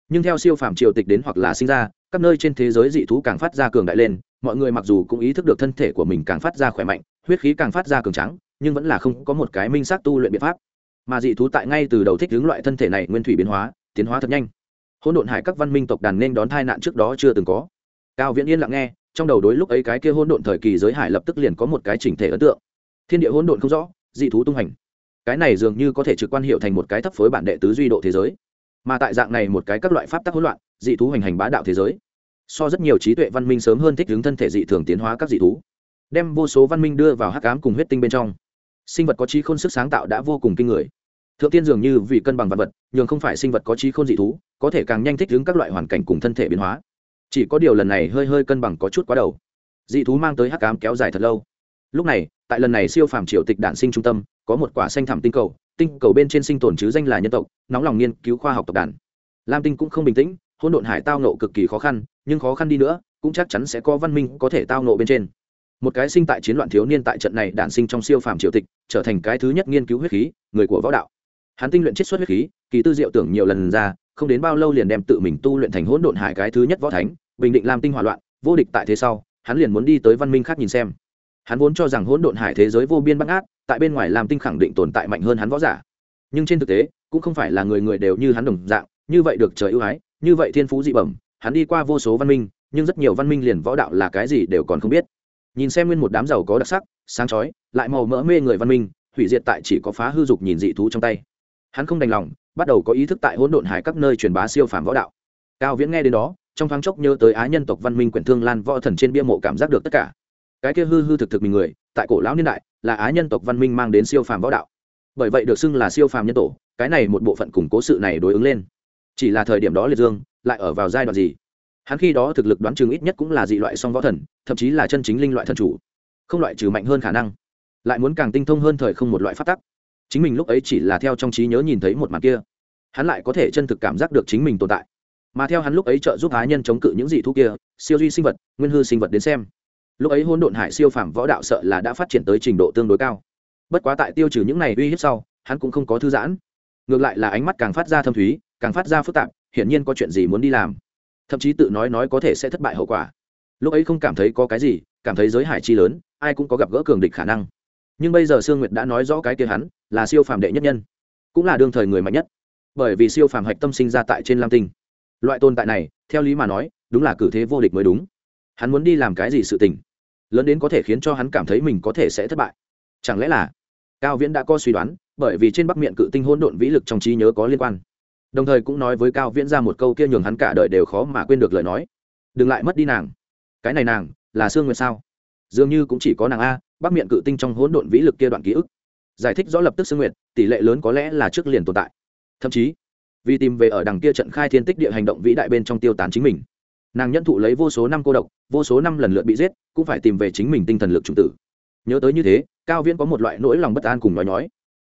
Nhưng theo siêu phàm triều tịch đến hoặc là sinh ra, các nơi trên thế giới dị thú càng phát ra cường đại lên, mọi người mặc dù cũng ý thức được thân thể của mình càng phát ra khỏe mạnh, huyết khí càng phát ra cường trắng nhưng vẫn là không có một cái minh xác tu luyện biện pháp. Mà dị thú tại ngay từ đầu thích hướng loại thân thể này nguyên thủy biến hóa, tiến hóa thật nhanh. Hỗn độn hải các văn minh tộc đàn nên đón tai nạn trước đó chưa từng có. Cao viễn yên lặng nghe trong đầu đối lúc ấy cái kia hỗn độn thời kỳ giới hải lập tức liền có một cái chỉnh thể ấn tượng. Thiên địa hỗn độn không rõ, dị thú tung hành. Cái này dường như có thể trực quan hiệu thành một cái thấp phối bản đệ tứ duy độ thế giới. Mà tại dạng này một cái các loại pháp tắc hỗn loạn, dị thú hành hành bá đạo thế giới. So rất nhiều trí tuệ văn minh sớm hơn thích ứng thân thể dị thường tiến hóa các dị thú. Đem vô số văn minh đưa vào hắc ám cùng huyết tinh bên trong. Sinh vật có trí khôn sức sáng tạo đã vô cùng kinh người. Thượng tiên dường như vì cân bằng vật vật, nhường không phải sinh vật có trí khôn dị thú, có thể càng nhanh thích ứng các loại hoàn cảnh cùng thân thể biến hóa chỉ có điều lần này hơi hơi cân bằng có chút quá đầu. Dị thú mang tới hắc ám kéo dài thật lâu. Lúc này, tại lần này siêu phàm triều tịch đản sinh trung tâm, có một quả xanh thẳm tinh cầu tinh cầu bên trên sinh tồn chứ danh là nhân tộc, nóng lòng nghiên cứu khoa học tộc đản. Lam tinh cũng không bình tĩnh, hỗn độn hải tao nộ cực kỳ khó khăn, nhưng khó khăn đi nữa, cũng chắc chắn sẽ có văn minh có thể tao nộ bên trên. Một cái sinh tại chiến loạn thiếu niên tại trận này đản sinh trong siêu phàm triều tịch, trở thành cái thứ nhất nghiên cứu huyết khí, người của võ đạo. Hắn tinh luyện chiết xuất huyết khí, kỳ tư diệu tưởng nhiều lần ra không đến bao lâu liền đem tự mình tu luyện thành hỗn độn hải cái thứ nhất võ thánh, bình định làm tinh hỏa loạn, vô địch tại thế sau, hắn liền muốn đi tới văn minh khác nhìn xem. Hắn vốn cho rằng hỗn độn hải thế giới vô biên bắt át tại bên ngoài làm tinh khẳng định tồn tại mạnh hơn hắn võ giả. Nhưng trên thực tế, cũng không phải là người người đều như hắn đồng dạng, như vậy được trời ưu ái, như vậy thiên phú dị bẩm, hắn đi qua vô số văn minh, nhưng rất nhiều văn minh liền võ đạo là cái gì đều còn không biết. Nhìn xem nguyên một đám giàu có đặc sắc, sáng chói, lại màu mỡ mê người văn minh, hủy diệt tại chỉ có phá hư dục nhìn dị thú trong tay. Hắn không đành lòng bắt đầu có ý thức tại hỗn độn hải các nơi truyền bá siêu phàm võ đạo. Cao viễn nghe đến đó, trong thoáng chốc nhớ tới á nhân tộc văn minh quyển thương lan võ thần trên bia mộ cảm giác được tất cả. Cái kia hư hư thực thực mình người, tại cổ lão niên đại, là á nhân tộc văn minh mang đến siêu phàm võ đạo. Bởi vậy được xưng là siêu phàm nhân tổ, cái này một bộ phận củng cố sự này đối ứng lên. Chỉ là thời điểm đó liệt dương, lại ở vào giai đoạn gì? Hắn khi đó thực lực đoán chừng ít nhất cũng là dị loại song võ thần, thậm chí là chân chính linh loại thần chủ. Không loại trừ mạnh hơn khả năng. Lại muốn càng tinh thông hơn thời không một loại phát tắc chính mình lúc ấy chỉ là theo trong trí nhớ nhìn thấy một mặt kia. Hắn lại có thể chân thực cảm giác được chính mình tồn tại. Mà theo hắn lúc ấy trợ giúp á nhân chống cự những dị thú kia, siêu duy sinh vật, nguyên hư sinh vật đến xem. Lúc ấy hôn độn hải siêu phàm võ đạo sợ là đã phát triển tới trình độ tương đối cao. Bất quá tại tiêu trừ những này uy hiếp sau, hắn cũng không có thư giãn. Ngược lại là ánh mắt càng phát ra thâm thúy, càng phát ra phức tạp, hiển nhiên có chuyện gì muốn đi làm. Thậm chí tự nói nói có thể sẽ thất bại hậu quả. Lúc ấy không cảm thấy có cái gì, cảm thấy giới hải chi lớn, ai cũng có gặp gỡ cường địch khả năng nhưng bây giờ sương nguyệt đã nói rõ cái kia hắn là siêu phàm đệ nhất nhân, cũng là đương thời người mạnh nhất, bởi vì siêu phàm hạch tâm sinh ra tại trên lam tinh. Loại tồn tại này, theo lý mà nói, đúng là cử thế vô địch mới đúng. Hắn muốn đi làm cái gì sự tình, lớn đến có thể khiến cho hắn cảm thấy mình có thể sẽ thất bại. Chẳng lẽ là cao viễn đã có suy đoán, bởi vì trên bắc miệng cự tinh hôn độn vĩ lực trong trí nhớ có liên quan. Đồng thời cũng nói với cao viễn ra một câu kia nhường hắn cả đời đều khó mà quên được lời nói. Đừng lại mất đi nàng. Cái này nàng là sương nguyệt sao? Dường như cũng chỉ có nàng a bắc miệng cự tinh trong hỗn độn vĩ lực kia đoạn ký ức. Giải thích rõ lập tức sương nguyệt, tỷ lệ lớn có lẽ là trước liền tồn tại. Thậm chí, vì tìm về ở đằng kia trận khai thiên tích địa hành động vĩ đại bên trong tiêu tán chính mình. Nàng nhận thụ lấy vô số năm cô độc, vô số năm lần lượt bị giết, cũng phải tìm về chính mình tinh thần lực trung tử. Nhớ tới như thế, cao viễn có một loại nỗi lòng bất an cùng nói nói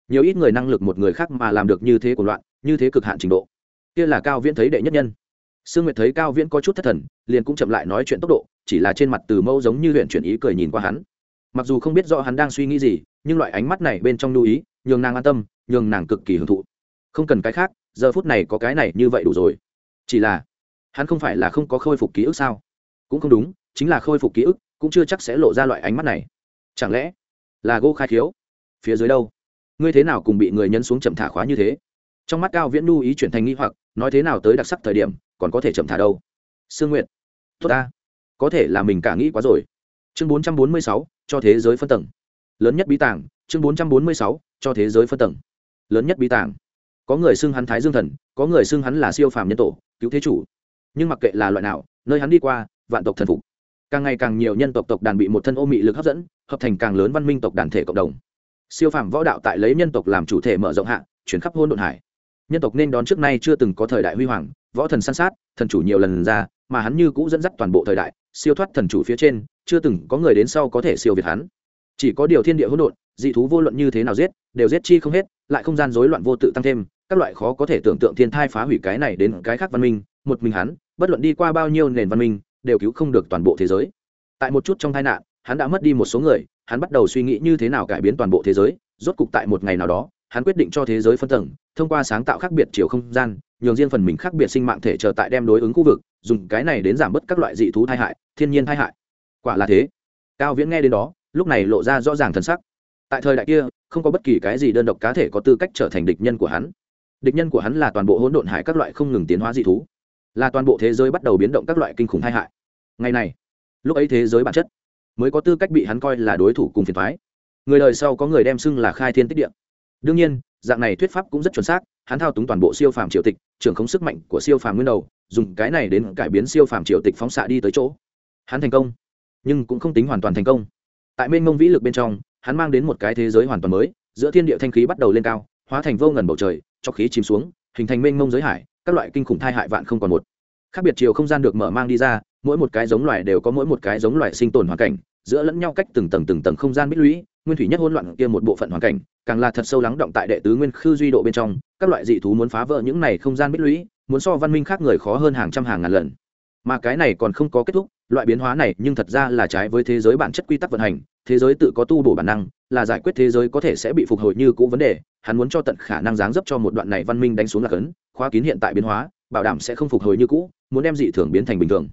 nhiều ít người năng lực một người khác mà làm được như thế của loạn, như thế cực hạn trình độ. Kia là cao viễn thấy đệ nhất nhân. Sương nguyệt thấy cao viễn có chút thất thần, liền cũng chậm lại nói chuyện tốc độ, chỉ là trên mặt từ mâu giống như huyện chuyển ý cười nhìn qua hắn mặc dù không biết rõ hắn đang suy nghĩ gì, nhưng loại ánh mắt này bên trong lưu ý, nhường nàng an tâm, nhường nàng cực kỳ hưởng thụ. Không cần cái khác, giờ phút này có cái này như vậy đủ rồi. Chỉ là, hắn không phải là không có khôi phục ký ức sao? Cũng không đúng, chính là khôi phục ký ức, cũng chưa chắc sẽ lộ ra loại ánh mắt này. Chẳng lẽ là gô khai khiếu? Phía dưới đâu? Ngươi thế nào cùng bị người nhân xuống chậm thả khóa như thế? Trong mắt cao viễn nu ý chuyển thành nghi hoặc, nói thế nào tới đặc sắc thời điểm, còn có thể chậm thả đâu? Sương nguyện tốt ta. Có thể là mình cả nghĩ quá rồi chương bốn trăm bốn mươi sáu, cho thế giới phân tầng. Lớn nhất bí tàng, chương bốn trăm bốn mươi sáu, cho thế giới phân tầng. Lớn nhất bí tàng. Có người xưng hắn thái dương thần, có người xưng hắn là siêu phàm nhân tổ, cứu thế chủ. Nhưng mặc kệ là loại nào, nơi hắn đi qua, vạn tộc thần phục. Càng ngày càng nhiều nhân tộc tộc đàn bị một thân ô mị lực hấp dẫn, hợp thành càng lớn văn minh tộc đàn thể cộng đồng. Siêu phàm võ đạo tại lấy nhân tộc làm chủ thể mở rộng hạ, chuyển khắp hôn đồn hải. Nhân tộc nên đón trước nay chưa từng có thời đại huy hoàng, võ thần săn sát, thần chủ nhiều lần ra, mà hắn như cũ dẫn dắt toàn bộ thời đại, siêu thoát thần chủ phía trên chưa từng có người đến sau có thể siêu việt hắn. Chỉ có điều thiên địa hỗn độn, dị thú vô luận như thế nào giết, đều giết chi không hết, lại không gian rối loạn vô tự tăng thêm, các loại khó có thể tưởng tượng thiên thai phá hủy cái này đến cái khác văn minh, một mình hắn, bất luận đi qua bao nhiêu nền văn minh, đều cứu không được toàn bộ thế giới. Tại một chút trong tai nạn, hắn đã mất đi một số người, hắn bắt đầu suy nghĩ như thế nào cải biến toàn bộ thế giới, rốt cục tại một ngày nào đó, hắn quyết định cho thế giới phân tầng, thông qua sáng tạo khác biệt chiều không gian, nhường riêng phần mình khác biệt sinh mạng thể chờ tại đem đối ứng khu vực, dùng cái này đến giảm bớt các loại dị thú tai hại, thiên nhiên tai hại quả là thế. Cao viễn nghe đến đó, lúc này lộ ra rõ ràng thân sắc. Tại thời đại kia, không có bất kỳ cái gì đơn độc cá thể có tư cách trở thành địch nhân của hắn. Địch nhân của hắn là toàn bộ hỗn độn hải các loại không ngừng tiến hóa dị thú, là toàn bộ thế giới bắt đầu biến động các loại kinh khủng tai hại. Ngày này, lúc ấy thế giới bản chất mới có tư cách bị hắn coi là đối thủ cùng phiền thoái người đời sau có người đem xưng là khai thiên tích địa. Đương nhiên, dạng này thuyết pháp cũng rất chuẩn xác, hắn thao túng toàn bộ siêu phàm triều tịch, trưởng không sức mạnh của siêu phàm nguyên đầu, dùng cái này đến cải biến siêu phàm triều tịch phóng xạ đi tới chỗ. Hắn thành công nhưng cũng không tính hoàn toàn thành công. Tại mênh mông vĩ lực bên trong, hắn mang đến một cái thế giới hoàn toàn mới, giữa thiên địa thanh khí bắt đầu lên cao, hóa thành vô ngần bầu trời, cho khí chìm xuống, hình thành mênh mông giới hải, các loại kinh khủng thai hại vạn không còn một. Khác biệt chiều không gian được mở mang đi ra, mỗi một cái giống loài đều có mỗi một cái giống loài sinh tồn hoàn cảnh, giữa lẫn nhau cách từng tầng từng tầng không gian bích lũy, nguyên thủy nhất hỗn loạn kia một bộ phận hoàn cảnh, càng là thật sâu lắng động tại đệ tứ nguyên khư duy độ bên trong, các loại dị thú muốn phá vỡ những này không gian bích lũy, muốn so văn minh khác người khó hơn hàng trăm hàng ngàn lần. Mà cái này còn không có kết thúc loại biến hóa này nhưng thật ra là trái với thế giới bản chất quy tắc vận hành, thế giới tự có tu bổ bản năng, là giải quyết thế giới có thể sẽ bị phục hồi như cũ vấn đề. Hắn muốn cho tận khả năng giáng dấp cho một đoạn này văn minh đánh xuống lạc ấn khóa kín hiện tại biến hóa, bảo đảm sẽ không phục hồi như cũ, muốn đem dị thường biến thành bình thường.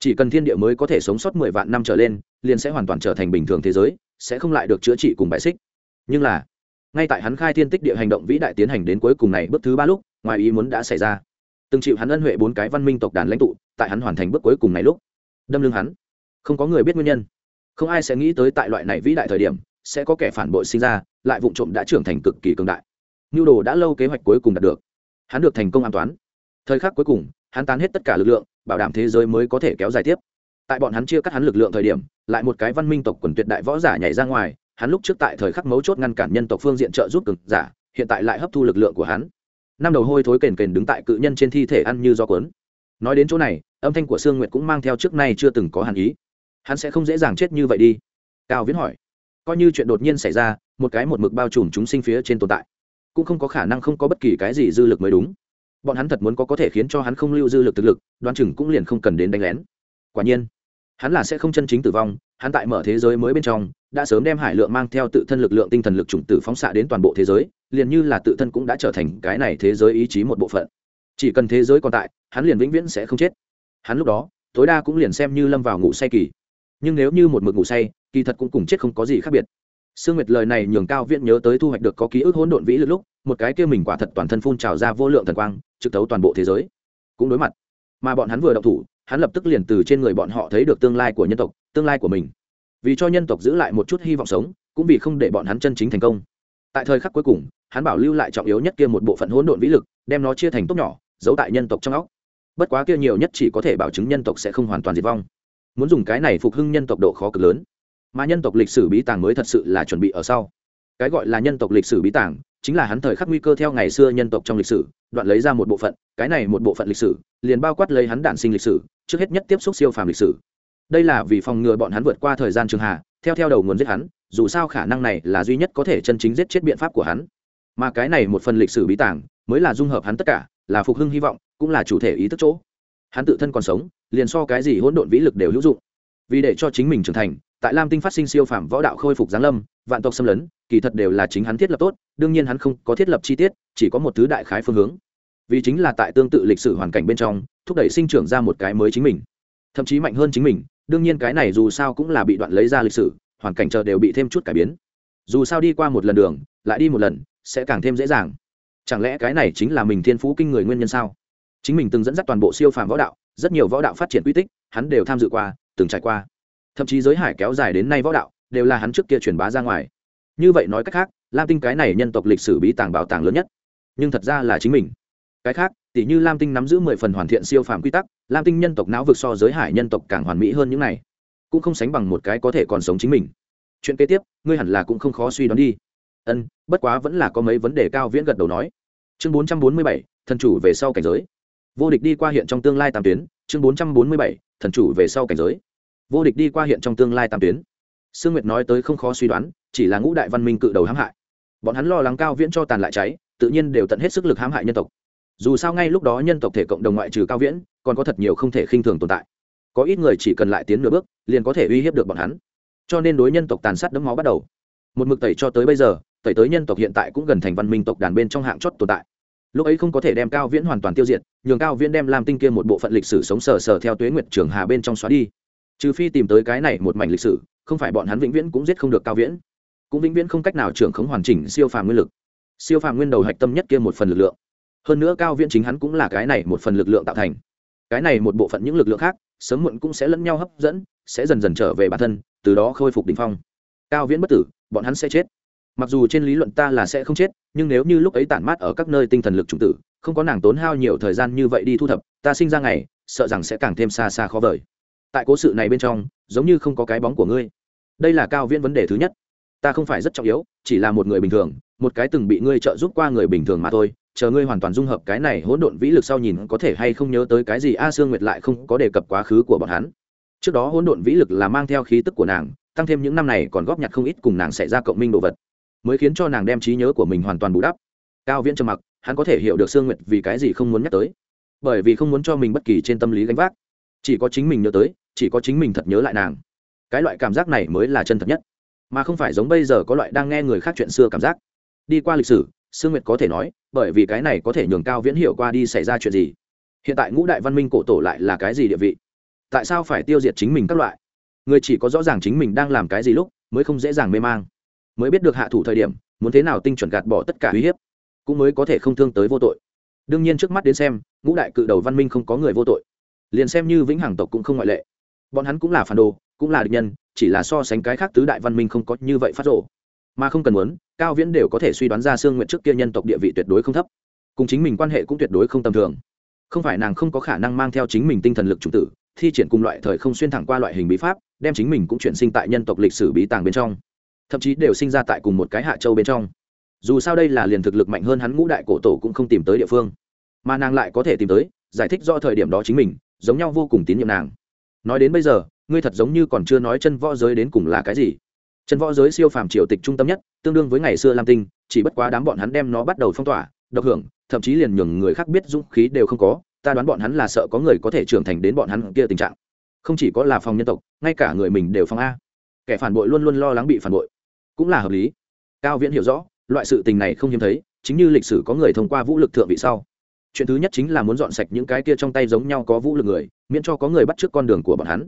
Chỉ cần thiên địa mới có thể sống sót mười vạn năm trở lên, liền sẽ hoàn toàn trở thành bình thường thế giới, sẽ không lại được chữa trị cùng bại xích. Nhưng là, ngay tại hắn khai thiên tích địa hành động vĩ đại tiến hành đến cuối cùng này bước thứ ba lúc, ngoài ý muốn đã xảy ra. Từng chịu hắn ân huệ bốn cái văn minh tộc đàn lãnh tụ, tại hắn hoàn thành bước cuối cùng này lúc đâm lưng hắn. Không có người biết nguyên nhân. Không ai sẽ nghĩ tới tại loại này vĩ đại thời điểm, sẽ có kẻ phản bội sinh ra, lại vụ trộm đã trưởng thành cực kỳ cường đại. Nhu đồ đã lâu kế hoạch cuối cùng đạt được. Hắn được thành công an toán. Thời khắc cuối cùng, hắn tán hết tất cả lực lượng, bảo đảm thế giới mới có thể kéo dài tiếp. Tại bọn hắn chia cắt hắn lực lượng thời điểm, lại một cái văn minh tộc quần tuyệt đại võ giả nhảy ra ngoài, hắn lúc trước tại thời khắc mấu chốt ngăn cản nhân tộc phương diện trợ giúp cực giả, hiện tại lại hấp thu lực lượng của hắn. Năm đầu hôi thối kền kền đứng tại cự nhân trên thi thể ăn như do cuốn nói đến chỗ này, âm thanh của sương nguyệt cũng mang theo trước nay chưa từng có hàn ý. Hắn sẽ không dễ dàng chết như vậy đi. Cao viễn hỏi. Coi như chuyện đột nhiên xảy ra, một cái một mực bao trùm chúng sinh phía trên tồn tại, cũng không có khả năng không có bất kỳ cái gì dư lực mới đúng. Bọn hắn thật muốn có có thể khiến cho hắn không lưu dư lực thực lực đoán chừng cũng liền không cần đến đánh lén. Quả nhiên, hắn là sẽ không chân chính tử vong, hắn tại mở thế giới mới bên trong, đã sớm đem hải lượng mang theo tự thân lực lượng tinh thần lực chủng tử phóng xạ đến toàn bộ thế giới, liền như là tự thân cũng đã trở thành cái này thế giới ý chí một bộ phận chỉ cần thế giới còn tại hắn liền vĩnh viễn sẽ không chết hắn lúc đó tối đa cũng liền xem như lâm vào ngủ say kỳ nhưng nếu như một mực ngủ say kỳ thật cũng cùng chết không có gì khác biệt Sương Nguyệt lời này nhường Cao Viễn nhớ tới thu hoạch được có ký ức hỗn độn vĩ lực lúc, một cái kia mình quả thật toàn thân phun trào ra vô lượng thần quang, trực tấu toàn bộ thế giới. Cũng đối mặt, mà bọn hắn vừa động thủ, hắn lập tức liền từ trên người bọn họ thấy được tương lai của nhân tộc, tương lai của mình. Vì cho nhân tộc giữ lại một chút hy vọng sống, cũng vì không để bọn hắn chân chính thành công. Tại thời khắc cuối cùng, hắn bảo lưu lại trọng yếu nhất kia một bộ phận hỗn độn vĩ lực, đem nó chia thành tốt nhỏ, giấu tại nhân tộc trong óc. Bất quá kia nhiều nhất chỉ có thể bảo chứng nhân tộc sẽ không hoàn toàn diệt vong. Muốn dùng cái này phục hưng nhân tộc độ khó cực lớn mà nhân tộc lịch sử bí tàng mới thật sự là chuẩn bị ở sau cái gọi là nhân tộc lịch sử bí tàng, chính là hắn thời khắc nguy cơ theo ngày xưa nhân tộc trong lịch sử, đoạn lấy ra một bộ phận, cái này một bộ phận lịch sử, liền bao quát lấy hắn đản sinh lịch sử, trước hết nhất tiếp xúc siêu phàm lịch sử đây là vì phòng ngừa bọn hắn vượt qua thời gian trường hà theo theo đầu nguồn giết hắn, dù sao khả năng này là duy nhất có thể chân chính giết chết biện pháp của hắn mà cái này một phần lịch sử bí tàng, mới là dung hợp hắn tất cả là phục hưng hy vọng, cũng là chủ thể ý thức chỗ. Hắn tự thân còn sống, liền so cái gì hỗn độn vĩ lực đều hữu dụng. Vì để cho chính mình trưởng thành, tại lam tinh phát sinh siêu phạm võ đạo khôi phục giáng lâm, vạn tộc xâm lấn, kỳ thật đều là chính hắn thiết lập tốt, đương nhiên hắn không có thiết lập chi tiết, chỉ có một thứ đại khái phương hướng. Vì chính là tại tương tự lịch sử hoàn cảnh bên trong, thúc đẩy sinh trưởng ra một cái mới chính mình. Thậm chí mạnh hơn chính mình, đương nhiên cái này dù sao cũng là bị đoạn lấy ra lịch sử, hoàn cảnh chờ đều bị thêm chút cải biến. Dù sao đi qua một lần đường, lại đi một lần, sẽ càng thêm dễ dàng chẳng lẽ cái này chính là mình thiên phú kinh người nguyên nhân sao? Chính mình từng dẫn dắt toàn bộ siêu phàm võ đạo, rất nhiều võ đạo phát triển quy tích, hắn đều tham dự qua, từng trải qua. Thậm chí giới hải kéo dài đến nay võ đạo, đều là hắn trước kia truyền bá ra ngoài. Như vậy nói cách khác, lam tinh cái này nhân tộc lịch sử bí tàng bảo tàng lớn nhất. Nhưng thật ra là chính mình. Cái khác tỷ như lam tinh nắm giữ mười phần hoàn thiện siêu phàm quy tắc, lam tinh nhân tộc não vực so giới hải nhân tộc càng hoàn mỹ hơn những này. Cũng không sánh bằng một cái có thể còn sống chính mình. Chuyện kế tiếp, ngươi hẳn là cũng không khó suy đoán đi ân, bất quá vẫn là có mấy vấn đề cao viễn gật đầu nói. Chương bốn trăm bốn mươi bảy, thần chủ về sau cảnh giới. Vô địch đi qua hiện trong tương lai tam tuyến. Chương bốn trăm bốn mươi bảy, thần chủ về sau cảnh giới. Vô địch đi qua hiện trong tương lai tam tuyến. Sương nguyệt nói tới không khó suy đoán, chỉ là ngũ đại văn minh cự đầu hãm hại. Bọn hắn lo lắng cao viễn cho tàn lại cháy, tự nhiên đều tận hết sức lực hãm hại nhân tộc. Dù sao ngay lúc đó nhân tộc thể cộng đồng ngoại trừ cao viễn, còn có thật nhiều không thể khinh thường tồn tại. Có ít người chỉ cần lại tiến nửa bước, liền có thể uy hiếp được bọn hắn. Cho nên đối nhân tộc tàn sát đấm máu bắt đầu. Một mực tẩy cho tới bây giờ tẩy tới nhân tộc hiện tại cũng gần thành văn minh tộc đàn bên trong hạng chót tồn tại. Lúc ấy không có thể đem cao viễn hoàn toàn tiêu diệt, nhường cao viễn đem làm tinh kia một bộ phận lịch sử sống sờ sờ theo tuế nguyệt trường hà bên trong xóa đi. Trừ phi tìm tới cái này một mảnh lịch sử, không phải bọn hắn vĩnh viễn cũng giết không được cao viễn. Cũng vĩnh viễn không cách nào trưởng khống hoàn chỉnh siêu phàm nguyên lực. Siêu phàm nguyên đầu hạch tâm nhất kia một phần lực lượng. Hơn nữa cao viễn chính hắn cũng là cái này một phần lực lượng tạo thành. Cái này một bộ phận những lực lượng khác, sớm muộn cũng sẽ lẫn nhau hấp dẫn, sẽ dần dần trở về bản thân, từ đó khôi phục đ ỉ n h phong. Cao viễn bất tử, bọn hắn sẽ chết mặc dù trên lý luận ta là sẽ không chết, nhưng nếu như lúc ấy tản mát ở các nơi tinh thần lực chủng tử, không có nàng tốn hao nhiều thời gian như vậy đi thu thập, ta sinh ra ngày, sợ rằng sẽ càng thêm xa xa khó vời. Tại cố sự này bên trong, giống như không có cái bóng của ngươi. Đây là cao viễn vấn đề thứ nhất. Ta không phải rất trọng yếu, chỉ là một người bình thường, một cái từng bị ngươi trợ giúp qua người bình thường mà thôi. Chờ ngươi hoàn toàn dung hợp cái này hỗn độn vĩ lực sau nhìn có thể hay không nhớ tới cái gì, a sương nguyệt lại không có đề cập quá khứ của bọn hắn. Trước đó hỗn độn vĩ lực là mang theo khí tức của nàng, tăng thêm những năm này còn góp nhặt không ít cùng nàng xảy ra cộng minh đồ vật mới khiến cho nàng đem trí nhớ của mình hoàn toàn bù đắp. Cao viễn trầm mặc, hắn có thể hiểu được sương nguyệt vì cái gì không muốn nhắc tới. Bởi vì không muốn cho mình bất kỳ trên tâm lý gánh vác. Chỉ có chính mình nhớ tới, chỉ có chính mình thật nhớ lại nàng. Cái loại cảm giác này mới là chân thật nhất. Mà không phải giống bây giờ có loại đang nghe người khác chuyện xưa cảm giác. Đi qua lịch sử, sương nguyệt có thể nói, bởi vì cái này có thể nhường cao viễn hiểu qua đi xảy ra chuyện gì. Hiện tại ngũ đại văn minh cổ tổ lại là cái gì địa vị? Tại sao phải tiêu diệt chính mình các loại? Người chỉ có rõ ràng chính mình đang làm cái gì lúc, mới không dễ dàng mê mang mới biết được hạ thủ thời điểm, muốn thế nào tinh chuẩn gạt bỏ tất cả uy hiếp, cũng mới có thể không thương tới vô tội. Đương nhiên trước mắt đến xem, ngũ đại cự đầu văn minh không có người vô tội. Liền xem như vĩnh hằng tộc cũng không ngoại lệ. Bọn hắn cũng là phản đồ, cũng là địch nhân, chỉ là so sánh cái khác tứ đại văn minh không có như vậy phát rộ mà không cần muốn, cao viễn đều có thể suy đoán ra sương nguyện trước kia nhân tộc địa vị tuyệt đối không thấp. Cùng chính mình quan hệ cũng tuyệt đối không tầm thường. Không phải nàng không có khả năng mang theo chính mình tinh thần lực chủng tử, thi triển cùng loại thời không xuyên thẳng qua loại hình bí pháp, đem chính mình cũng chuyển sinh tại nhân tộc lịch sử bí tàng bên trong thậm chí đều sinh ra tại cùng một cái hạ châu bên trong. Dù sao đây là liền thực lực mạnh hơn hắn ngũ đại cổ tổ cũng không tìm tới địa phương. Mà nàng lại có thể tìm tới, giải thích do thời điểm đó chính mình, giống nhau vô cùng tín nhiệm nàng. Nói đến bây giờ, ngươi thật giống như còn chưa nói chân võ giới đến cùng là cái gì. Chân võ giới siêu phàm triều tịch trung tâm nhất, tương đương với ngày xưa lam tinh, chỉ bất quá đám bọn hắn đem nó bắt đầu phong tỏa, độc hưởng, thậm chí liền nhường người khác biết dũng khí đều không có, ta đoán bọn hắn là sợ có người có thể trưởng thành đến bọn hắn kia tình trạng. Không chỉ có là phòng nhân tộc, ngay cả người mình đều phòng a. Kẻ phản bội luôn luôn lo lắng bị phản bội cũng là hợp lý. Cao viễn hiểu rõ, loại sự tình này không hiếm thấy, chính như lịch sử có người thông qua vũ lực thượng vị sau. Chuyện thứ nhất chính là muốn dọn sạch những cái kia trong tay giống nhau có vũ lực người, miễn cho có người bắt trước con đường của bọn hắn.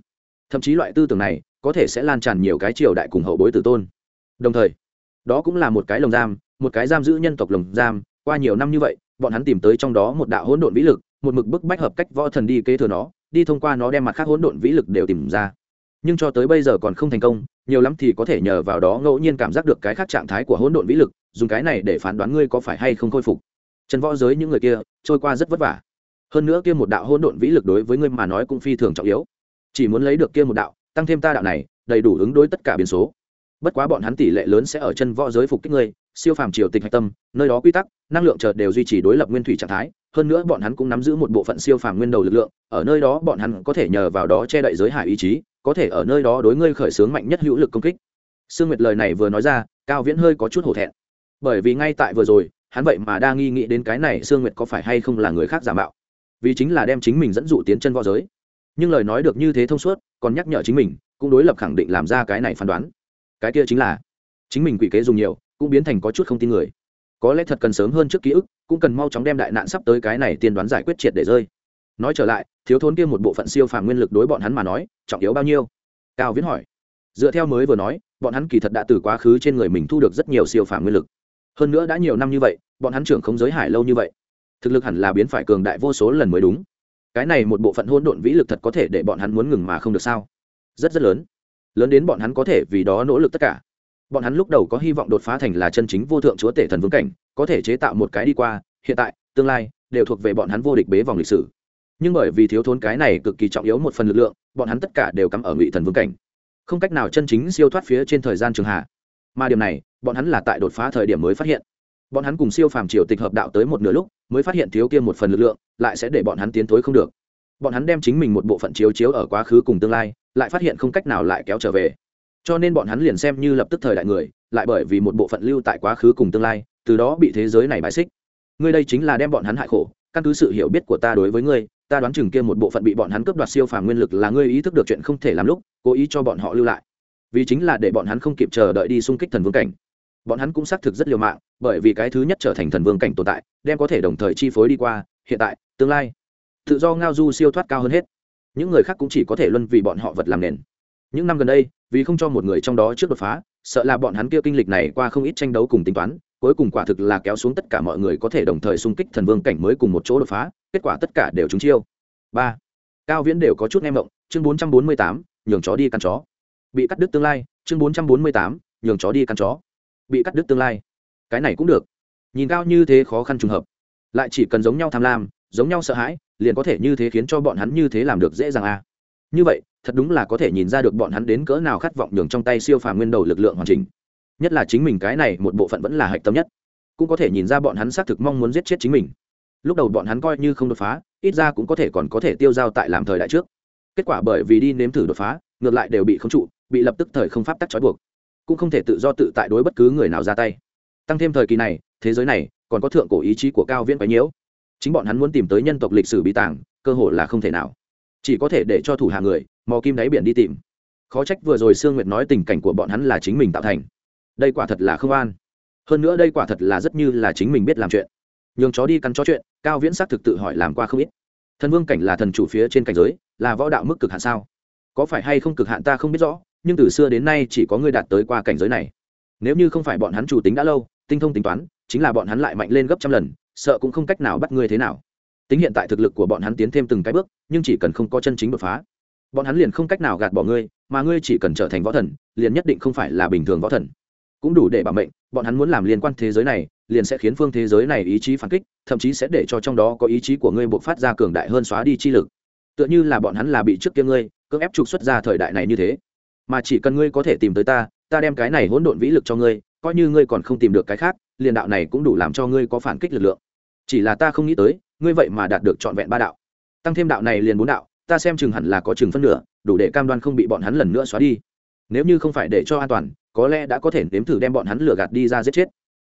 Thậm chí loại tư tưởng này, có thể sẽ lan tràn nhiều cái triều đại cùng hậu bối tử tôn. Đồng thời, đó cũng là một cái lồng giam, một cái giam giữ nhân tộc lồng giam, qua nhiều năm như vậy, bọn hắn tìm tới trong đó một đạo hỗn độn vĩ lực, một mực bức bách hợp cách võ thần đi kế thừa nó, đi thông qua nó đem mặt khác hỗn độn vĩ lực đều tìm ra. Nhưng cho tới bây giờ còn không thành công nhiều lắm thì có thể nhờ vào đó ngẫu nhiên cảm giác được cái khác trạng thái của hỗn độn vĩ lực, dùng cái này để phán đoán ngươi có phải hay không khôi phục. Chân võ giới những người kia, trôi qua rất vất vả. Hơn nữa kia một đạo hỗn độn vĩ lực đối với ngươi mà nói cũng phi thường trọng yếu. Chỉ muốn lấy được kia một đạo, tăng thêm ta đạo này, đầy đủ ứng đối tất cả biến số. Bất quá bọn hắn tỷ lệ lớn sẽ ở chân võ giới phục kích ngươi, siêu phàm triều tịch hạch tâm, nơi đó quy tắc, năng lượng chợt đều duy trì đối lập nguyên thủy trạng thái, hơn nữa bọn hắn cũng nắm giữ một bộ phận siêu phàm nguyên đầu lực lượng, ở nơi đó bọn hắn có thể nhờ vào đó che đậy giới hải ý chí có thể ở nơi đó đối ngươi khởi xướng mạnh nhất hữu lực công kích. Sương nguyệt lời này vừa nói ra, cao viễn hơi có chút hổ thẹn. Bởi vì ngay tại vừa rồi, hắn vậy mà đa nghi nghĩ đến cái này sương nguyệt có phải hay không là người khác giả mạo. Vì chính là đem chính mình dẫn dụ tiến chân võ giới. Nhưng lời nói được như thế thông suốt, còn nhắc nhở chính mình, cũng đối lập khẳng định làm ra cái này phán đoán. Cái kia chính là, chính mình quỷ kế dùng nhiều, cũng biến thành có chút không tin người. Có lẽ thật cần sớm hơn trước ký ức, cũng cần mau chóng đem đại nạn sắp tới cái này tiên đoán giải quyết triệt để rơi nói trở lại, thiếu thốn kia một bộ phận siêu phàm nguyên lực đối bọn hắn mà nói, trọng yếu bao nhiêu? Cao viễn hỏi. Dựa theo mới vừa nói, bọn hắn kỳ thật đã từ quá khứ trên người mình thu được rất nhiều siêu phàm nguyên lực. Hơn nữa đã nhiều năm như vậy, bọn hắn trưởng không giới hải lâu như vậy. Thực lực hẳn là biến phải cường đại vô số lần mới đúng. Cái này một bộ phận hỗn độn vĩ lực thật có thể để bọn hắn muốn ngừng mà không được sao? Rất rất lớn. Lớn đến bọn hắn có thể vì đó nỗ lực tất cả. Bọn hắn lúc đầu có hy vọng đột phá thành là chân chính vô thượng chúa tể thần vương cảnh, có thể chế tạo một cái đi qua, hiện tại, tương lai, đều thuộc về bọn hắn vô địch bế vòng lịch sử nhưng bởi vì thiếu thốn cái này cực kỳ trọng yếu một phần lực lượng, bọn hắn tất cả đều cắm ở ngụy thần vương cảnh. Không cách nào chân chính siêu thoát phía trên thời gian trường hạ. Mà điểm này, bọn hắn là tại đột phá thời điểm mới phát hiện. Bọn hắn cùng siêu phàm triều tịch hợp đạo tới một nửa lúc, mới phát hiện thiếu kia một phần lực lượng, lại sẽ để bọn hắn tiến thối không được. Bọn hắn đem chính mình một bộ phận chiếu chiếu ở quá khứ cùng tương lai, lại phát hiện không cách nào lại kéo trở về. Cho nên bọn hắn liền xem như lập tức thời đại người, lại bởi vì một bộ phận lưu tại quá khứ cùng tương lai, từ đó bị thế giới này bài xích. Ngươi đây chính là đem bọn hắn hại khổ, căn cứ sự hiểu biết của ta đối với ngươi ta đoán chừng kia một bộ phận bị bọn hắn cướp đoạt siêu phàm nguyên lực là ngươi ý thức được chuyện không thể làm lúc, cố ý cho bọn họ lưu lại. Vì chính là để bọn hắn không kịp chờ đợi đi xung kích thần vương cảnh. Bọn hắn cũng xác thực rất liều mạng, bởi vì cái thứ nhất trở thành thần vương cảnh tồn tại, đem có thể đồng thời chi phối đi qua, hiện tại, tương lai, tự do ngao du siêu thoát cao hơn hết. Những người khác cũng chỉ có thể luân vì bọn họ vật làm nền. Những năm gần đây, vì không cho một người trong đó trước đột phá sợ là bọn hắn kia kinh lịch này qua không ít tranh đấu cùng tính toán, cuối cùng quả thực là kéo xuống tất cả mọi người có thể đồng thời xung kích thần vương cảnh mới cùng một chỗ đột phá, kết quả tất cả đều trúng chiêu. Ba, cao viễn đều có chút nghe mộng chương bốn trăm bốn mươi tám, nhường chó đi căn chó. Bị cắt đứt tương lai, chương bốn trăm bốn mươi tám, nhường chó đi căn chó. Bị cắt đứt tương lai. Cái này cũng được. Nhìn cao như thế khó khăn trùng hợp, lại chỉ cần giống nhau tham lam, giống nhau sợ hãi, liền có thể như thế khiến cho bọn hắn như thế làm được dễ dàng à như vậy, thật đúng là có thể nhìn ra được bọn hắn đến cỡ nào khát vọng nhường trong tay siêu phàm nguyên đầu lực lượng hoàn chỉnh. Nhất là chính mình cái này một bộ phận vẫn là hạch tâm nhất. Cũng có thể nhìn ra bọn hắn xác thực mong muốn giết chết chính mình. Lúc đầu bọn hắn coi như không đột phá, ít ra cũng có thể còn có thể tiêu dao tại làm thời đại trước. Kết quả bởi vì đi nếm thử đột phá, ngược lại đều bị không trụ, bị lập tức thời không pháp tắc trói buộc. Cũng không thể tự do tự tại đối bất cứ người nào ra tay. Tăng thêm thời kỳ này, thế giới này còn có thượng cổ ý chí của cao viễn quái nhiễu. Chính bọn hắn muốn tìm tới nhân tộc lịch sử bí tàng, cơ hội là không thể nào chỉ có thể để cho thủ hạ người, mò kim đáy biển đi tìm. Khó trách vừa rồi sương nguyệt nói tình cảnh của bọn hắn là chính mình tạo thành. Đây quả thật là không an. Hơn nữa đây quả thật là rất như là chính mình biết làm chuyện. Nhường chó đi cắn chó chuyện, cao viễn xác thực tự hỏi làm qua không ít. Thần vương cảnh là thần chủ phía trên cảnh giới, là võ đạo mức cực hạn sao? Có phải hay không cực hạn ta không biết rõ, nhưng từ xưa đến nay chỉ có người đạt tới qua cảnh giới này. Nếu như không phải bọn hắn chủ tính đã lâu, tinh thông tính toán, chính là bọn hắn lại mạnh lên gấp trăm lần, sợ cũng không cách nào bắt ngươi thế nào tính hiện tại thực lực của bọn hắn tiến thêm từng cái bước, nhưng chỉ cần không có chân chính đột phá, bọn hắn liền không cách nào gạt bỏ ngươi, mà ngươi chỉ cần trở thành võ thần, liền nhất định không phải là bình thường võ thần. Cũng đủ để bảo mệnh, bọn hắn muốn làm liên quan thế giới này, liền sẽ khiến phương thế giới này ý chí phản kích, thậm chí sẽ để cho trong đó có ý chí của ngươi buộc phát ra cường đại hơn xóa đi chi lực. Tựa như là bọn hắn là bị trước kia ngươi cưỡng ép trục xuất ra thời đại này như thế. Mà chỉ cần ngươi có thể tìm tới ta ta đem cái này hỗn độn vĩ lực cho ngươi, coi như ngươi còn không tìm được cái khác, liền đạo này cũng đủ làm cho ngươi có phản kích lực lượng. Chỉ là ta không nghĩ tới ngươi vậy mà đạt được trọn vẹn ba đạo. Tăng thêm đạo này liền bốn đạo, ta xem chừng hẳn là có chừng phân nửa, đủ để cam đoan không bị bọn hắn lần nữa xóa đi. Nếu như không phải để cho an toàn, có lẽ đã có thể nếm thử đem bọn hắn lừa gạt đi ra giết chết.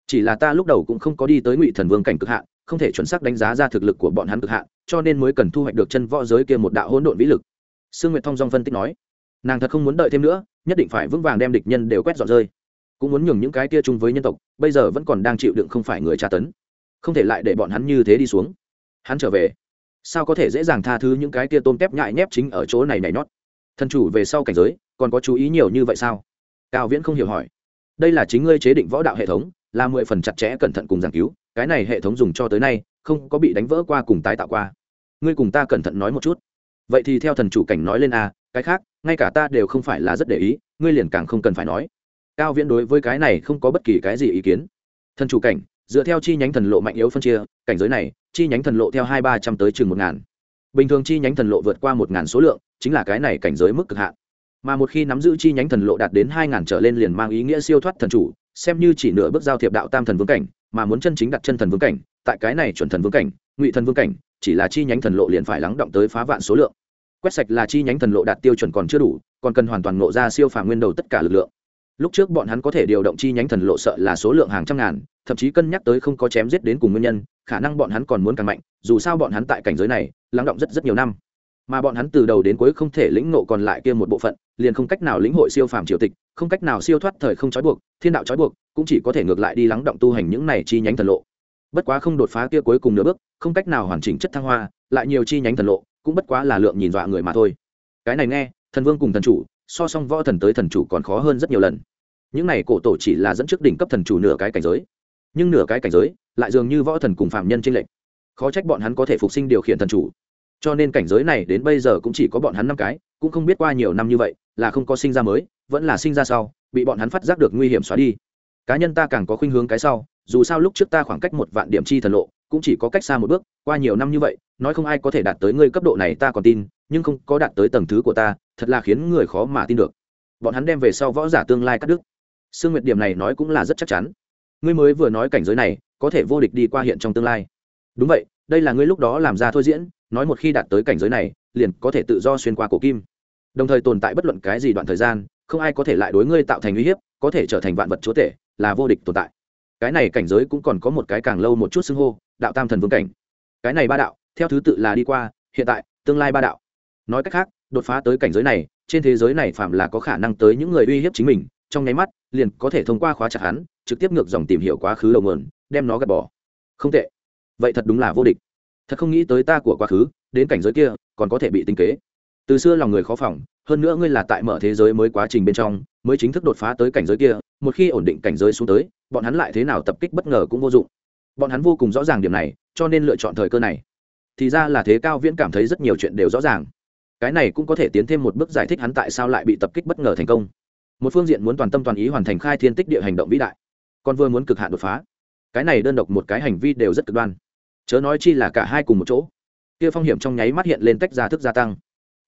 Chỉ là ta lúc đầu cũng không có đi tới ngụy thần vương cảnh cực hạn, không thể chuẩn xác đánh giá ra thực lực của bọn hắn cực hạn, cho nên mới cần thu hoạch được chân võ giới kia một đạo hỗn độn vĩ lực. Sương nguyệt thông dong phân tích nói, nàng thật không muốn đợi thêm nữa, nhất định phải vững vàng đem địch nhân đều quét dọn rơi. Cũng muốn nhường những cái kia chung với nhân tộc, bây giờ vẫn còn đang chịu đựng không phải người tra tấn. Không thể lại để bọn hắn như thế đi xuống hắn trở về. Sao có thể dễ dàng tha thứ những cái kia tôm tép nhại nhép chính ở chỗ này nhảy nhót? Thân chủ về sau cảnh giới, còn có chú ý nhiều như vậy sao? Cao viễn không hiểu hỏi. Đây là chính ngươi chế định võ đạo hệ thống, là mười phần chặt chẽ, cẩn thận cùng giảng cứu. Cái này hệ thống dùng cho tới nay, không có bị đánh vỡ qua cùng tái tạo qua. Ngươi cùng ta cẩn thận nói một chút. Vậy thì theo thần chủ cảnh nói lên a, cái khác, ngay cả ta đều không phải là rất để ý, ngươi liền càng không cần phải nói. Cao viễn đối với cái này không có bất kỳ cái gì ý kiến. Thần chủ cảnh, dựa theo chi nhánh thần lộ mạnh yếu phân chia, cảnh giới này chi nhánh thần lộ theo hai ba trăm tới chừng một ngàn. Bình thường chi nhánh thần lộ vượt qua một ngàn số lượng, chính là cái này cảnh giới mức cực hạn. Mà một khi nắm giữ chi nhánh thần lộ đạt đến hai ngàn trở lên liền mang ý nghĩa siêu thoát thần chủ, xem như chỉ nửa bước giao thiệp đạo tam thần vương cảnh, mà muốn chân chính đặt chân thần vương cảnh, tại cái này chuẩn thần vương cảnh, ngụy thần vương cảnh, chỉ là chi nhánh thần lộ liền phải lắng động tới phá vạn số lượng. Quét sạch là chi nhánh thần lộ đạt tiêu chuẩn còn chưa đủ, còn cần hoàn toàn nộ ra siêu phàm nguyên đầu tất cả lực lượng lúc trước bọn hắn có thể điều động chi nhánh thần lộ sợ là số lượng hàng trăm ngàn, thậm chí cân nhắc tới không có chém giết đến cùng nguyên nhân, khả năng bọn hắn còn muốn càng mạnh, dù sao bọn hắn tại cảnh giới này, lắng động rất rất nhiều năm. Mà bọn hắn từ đầu đến cuối không thể lĩnh nộ còn lại kia một bộ phận, liền không cách nào lĩnh hội siêu phàm triều tịch, không cách nào siêu thoát thời không trói buộc, thiên đạo trói buộc, cũng chỉ có thể ngược lại đi lắng động tu hành những này chi nhánh thần lộ. Bất quá không đột phá kia cuối cùng nửa bước, không cách nào hoàn chỉnh chất thăng hoa, lại nhiều chi nhánh thần lộ, cũng bất quá là lượng nhìn dọa người mà thôi. Cái này nghe, thần vương cùng thần chủ, so song võ thần tới thần chủ còn khó hơn rất nhiều lần những này cổ tổ chỉ là dẫn trước đỉnh cấp thần chủ nửa cái cảnh giới. Nhưng nửa cái cảnh giới lại dường như võ thần cùng phạm nhân trinh lệnh khó trách bọn hắn có thể phục sinh điều khiển thần chủ. Cho nên cảnh giới này đến bây giờ cũng chỉ có bọn hắn năm cái, cũng không biết qua nhiều năm như vậy, là không có sinh ra mới, vẫn là sinh ra sau, bị bọn hắn phát giác được nguy hiểm xóa đi. Cá nhân ta càng có khuynh hướng cái sau, dù sao lúc trước ta khoảng cách một vạn điểm chi thần lộ, cũng chỉ có cách xa một bước, qua nhiều năm như vậy, nói không ai có thể đạt tới ngươi cấp độ này ta còn tin, nhưng không có đạt tới tầng thứ của ta, thật là khiến người khó mà tin được. Bọn hắn đem về sau võ giả tương lai cắt đứt sương nguyệt điểm này nói cũng là rất chắc chắn. Ngươi mới vừa nói cảnh giới này, có thể vô địch đi qua hiện trong tương lai. Đúng vậy, đây là ngươi lúc đó làm ra thôi diễn, nói một khi đạt tới cảnh giới này, liền có thể tự do xuyên qua cổ kim. Đồng thời tồn tại bất luận cái gì đoạn thời gian, không ai có thể lại đối ngươi tạo thành uy hiếp, có thể trở thành vạn vật chúa tể, là vô địch tồn tại. Cái này cảnh giới cũng còn có một cái càng lâu một chút xưng hô, đạo tam thần vương cảnh. Cái này ba đạo, theo thứ tự là đi qua, hiện tại, tương lai ba đạo. Nói cách khác, đột phá tới cảnh giới này, trên thế giới này phạm là có khả năng tới những người uy hiếp chính mình, trong nháy mắt liền có thể thông qua khóa chặt hắn, trực tiếp ngược dòng tìm hiểu quá khứ đầu nguồn, đem nó gạt bỏ. Không tệ. Vậy thật đúng là vô địch. Thật không nghĩ tới ta của quá khứ, đến cảnh giới kia, còn có thể bị tinh kế. Từ xưa lòng người khó phòng, hơn nữa ngươi là tại mở thế giới mới quá trình bên trong, mới chính thức đột phá tới cảnh giới kia, một khi ổn định cảnh giới xuống tới, bọn hắn lại thế nào tập kích bất ngờ cũng vô dụng. Bọn hắn vô cùng rõ ràng điểm này, cho nên lựa chọn thời cơ này. Thì ra là thế cao viễn cảm thấy rất nhiều chuyện đều rõ ràng. Cái này cũng có thể tiến thêm một bước giải thích hắn tại sao lại bị tập kích bất ngờ thành công một phương diện muốn toàn tâm toàn ý hoàn thành khai thiên tích địa hành động vĩ đại, còn vừa muốn cực hạn đột phá. Cái này đơn độc một cái hành vi đều rất cực đoan. Chớ nói chi là cả hai cùng một chỗ. Kia phong hiểm trong nháy mắt hiện lên tách ra thức gia tăng.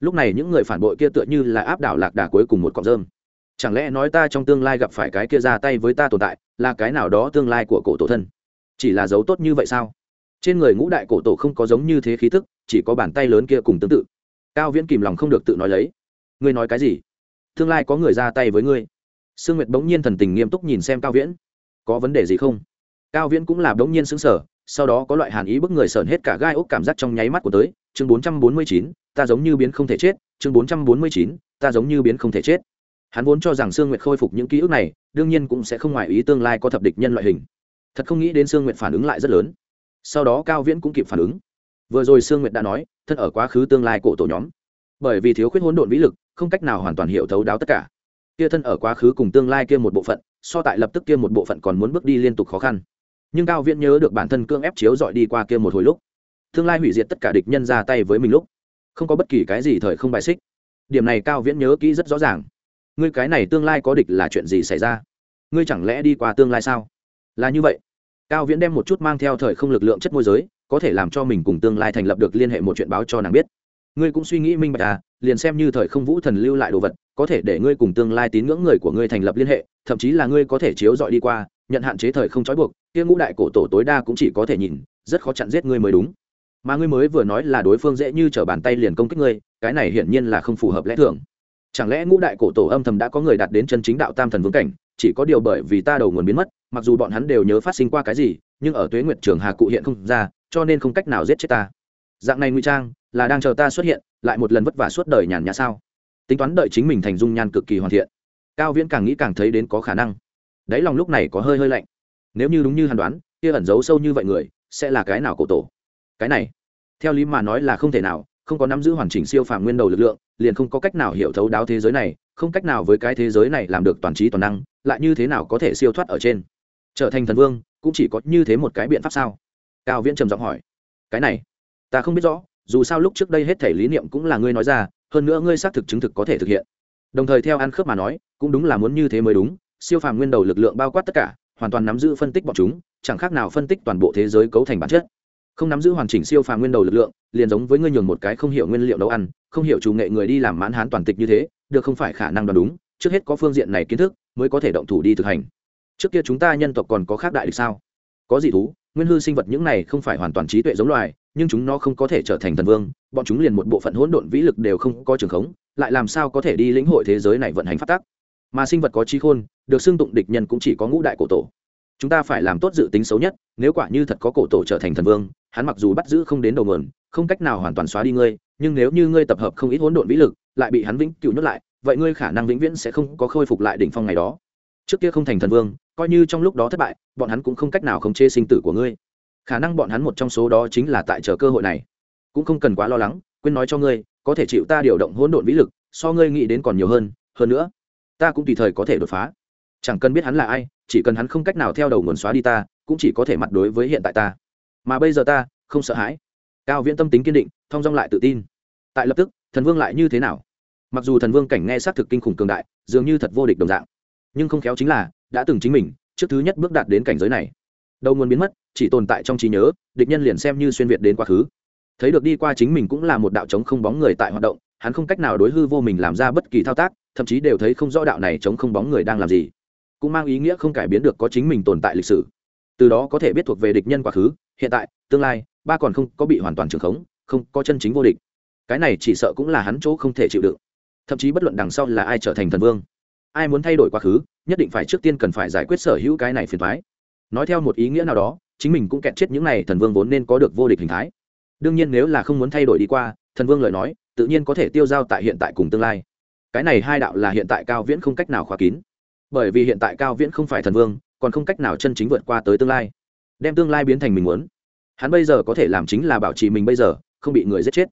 Lúc này những người phản bội kia tựa như là áp đảo lạc đà cuối cùng một cọng rơm. Chẳng lẽ nói ta trong tương lai gặp phải cái kia ra tay với ta tồn tại, là cái nào đó tương lai của cổ tổ thân? Chỉ là dấu tốt như vậy sao? Trên người ngũ đại cổ tổ không có giống như thế khí thức chỉ có bàn tay lớn kia cùng tương tự. Cao viễn kìm lòng không được tự nói lấy. Ngươi nói cái gì? Tương lai có người ra tay với ngươi. Sương nguyệt bỗng nhiên thần tình nghiêm túc nhìn xem cao viễn. Có vấn đề gì không? Cao viễn cũng là bỗng nhiên xứng sở sau đó có loại hàn ý bức người sờn hết cả gai ốc cảm giác trong nháy mắt của tới. Chương bốn trăm bốn mươi chín, ta giống như biến không thể chết. Chương bốn trăm bốn mươi chín, ta giống như biến không thể chết. Hắn vốn cho rằng sương nguyệt khôi phục những ký ức này, đương nhiên cũng sẽ không ngoài ý tương lai có thập địch nhân loại hình. Thật không nghĩ đến sương nguyệt phản ứng lại rất lớn. Sau đó cao viễn cũng kịp phản ứng. Vừa rồi sương nguyệt đã nói, thân ở quá khứ tương lai cổ tổ nhóm bởi vì thiếu khuyết hỗn độn vĩ lực, không cách nào hoàn toàn hiểu thấu đáo tất cả. Kia thân ở quá khứ cùng tương lai kia một bộ phận, so tại lập tức kia một bộ phận còn muốn bước đi liên tục khó khăn. Nhưng cao viễn nhớ được bản thân cương ép chiếu dọi đi qua kia một hồi lúc, tương lai hủy diệt tất cả địch nhân ra tay với mình lúc, không có bất kỳ cái gì thời không bài xích. Điểm này cao viễn nhớ kỹ rất rõ ràng. Ngươi cái này tương lai có địch là chuyện gì xảy ra? Ngươi chẳng lẽ đi qua tương lai sao? Là như vậy. Cao viễn đem một chút mang theo thời không lực lượng chất môi giới, có thể làm cho mình cùng tương lai thành lập được liên hệ một chuyện báo cho nàng biết ngươi cũng suy nghĩ minh bạch à liền xem như thời không vũ thần lưu lại đồ vật, có thể để ngươi cùng tương lai tín ngưỡng người của ngươi thành lập liên hệ, thậm chí là ngươi có thể chiếu dọi đi qua, nhận hạn chế thời không trói buộc, kia ngũ đại cổ tổ tối đa cũng chỉ có thể nhìn, rất khó chặn giết ngươi mới đúng. Mà ngươi mới vừa nói là đối phương dễ như t r ở bàn tay liền công kích ngươi, cái này hiển nhiên là không phù hợp lẽ thường. Chẳng lẽ ngũ đại cổ tổ âm thầm đã có người đạt đến chân chính đạo tam thần vương cảnh, chỉ có điều bởi vì ta đầu nguồn biến mất, mặc dù bọn hắn đều nhớ phát sinh qua cái gì, nhưng ở tuế nguyệt trường hà cụ hiện không ra, cho nên không cách nào giết chết ta dạng này nguy trang, là đang chờ ta xuất hiện, lại một lần vất vả suốt đời nhàn nhã sao? Tính toán đợi chính mình thành dung nhan cực kỳ hoàn thiện. Cao viễn càng nghĩ càng thấy đến có khả năng. Đáy lòng lúc này có hơi hơi lạnh. Nếu như đúng như hàn đoán, kia ẩn giấu sâu như vậy người, sẽ là cái nào cổ tổ? Cái này, theo lý mà nói là không thể nào, không có nắm giữ hoàn chỉnh siêu phàm nguyên đầu lực lượng, liền không có cách nào hiểu thấu đáo thế giới này, không cách nào với cái thế giới này làm được toàn trí toàn năng, lại như thế nào có thể siêu thoát ở trên? Trở thành thần vương, cũng chỉ có như thế một cái biện pháp sao? Cao viễn trầm giọng hỏi. Cái này ta không biết rõ, dù sao lúc trước đây hết thể lý niệm cũng là ngươi nói ra, hơn nữa ngươi xác thực chứng thực có thể thực hiện. Đồng thời theo ăn khớp mà nói, cũng đúng là muốn như thế mới đúng, siêu phàm nguyên đầu lực lượng bao quát tất cả, hoàn toàn nắm giữ phân tích bọn chúng, chẳng khác nào phân tích toàn bộ thế giới cấu thành bản chất. Không nắm giữ hoàn chỉnh siêu phàm nguyên đầu lực lượng, liền giống với ngươi nhường một cái không hiểu nguyên liệu nấu ăn, không hiểu chủ nghệ người đi làm mãn hán toàn tịch như thế, được không phải khả năng đoán đúng, trước hết có phương diện này kiến thức, mới có thể động thủ đi thực hành. Trước kia chúng ta nhân tộc còn có khác đại địch sao? Có gì thú, nguyên hư sinh vật những này không phải hoàn toàn trí tuệ giống loài nhưng chúng nó không có thể trở thành thần vương, bọn chúng liền một bộ phận hỗn độn vĩ lực đều không có trường khống, lại làm sao có thể đi lĩnh hội thế giới này vận hành phát tác mà sinh vật có trí khôn, được xưng tụng địch nhân cũng chỉ có ngũ đại cổ tổ. Chúng ta phải làm tốt dự tính xấu nhất, nếu quả như thật có cổ tổ trở thành thần vương, hắn mặc dù bắt giữ không đến đầu nguồn, không cách nào hoàn toàn xóa đi ngươi, nhưng nếu như ngươi tập hợp không ít hỗn độn vĩ lực, lại bị hắn vĩnh cựu nhốt lại, vậy ngươi khả năng vĩnh viễn sẽ không có khôi phục lại đỉnh phong ngày đó. Trước kia không thành thần vương, coi như trong lúc đó thất bại, bọn hắn cũng không cách nào khống chế sinh tử của ngươi khả năng bọn hắn một trong số đó chính là tại chờ cơ hội này. Cũng không cần quá lo lắng, quên nói cho ngươi, có thể chịu ta điều động hỗn độn vĩ lực, so ngươi nghĩ đến còn nhiều hơn hơn nữa, ta cũng tùy thời có thể đột phá. Chẳng cần biết hắn là ai, chỉ cần hắn không cách nào theo đầu nguồn xóa đi ta, cũng chỉ có thể mặt đối với hiện tại ta. Mà bây giờ ta, không sợ hãi. Cao viễn tâm tính kiên định, thong dong lại tự tin. Tại lập tức, thần vương lại như thế nào? Mặc dù thần vương cảnh nghe xác thực kinh khủng cường đại, dường như thật vô địch đồng dạng. Nhưng không khéo chính là, đã từng chính mình, trước thứ nhất bước đạt đến cảnh giới này đầu nguồn biến mất, chỉ tồn tại trong trí nhớ, địch nhân liền xem như xuyên việt đến quá khứ. Thấy được đi qua chính mình cũng là một đạo chống không bóng người tại hoạt động, hắn không cách nào đối hư vô mình làm ra bất kỳ thao tác, thậm chí đều thấy không rõ đạo này chống không bóng người đang làm gì. Cũng mang ý nghĩa không cải biến được có chính mình tồn tại lịch sử. Từ đó có thể biết thuộc về địch nhân quá khứ, hiện tại, tương lai, ba còn không có bị hoàn toàn trường khống, không có chân chính vô địch. Cái này chỉ sợ cũng là hắn chỗ không thể chịu đựng. Thậm chí bất luận đằng sau là ai trở thành thần vương. Ai muốn thay đổi quá khứ, nhất định phải trước tiên cần phải giải quyết sở hữu cái này phiền thoái nói theo một ý nghĩa nào đó, chính mình cũng kẹt chết những này thần vương vốn nên có được vô địch hình thái. Đương nhiên nếu là không muốn thay đổi đi qua, thần vương lời nói, tự nhiên có thể tiêu giao tại hiện tại cùng tương lai. Cái này hai đạo là hiện tại cao viễn không cách nào khóa kín. Bởi vì hiện tại cao viễn không phải thần vương, còn không cách nào chân chính vượt qua tới tương lai. Đem tương lai biến thành mình muốn. Hắn bây giờ có thể làm chính là bảo trì mình bây giờ, không bị người giết chết.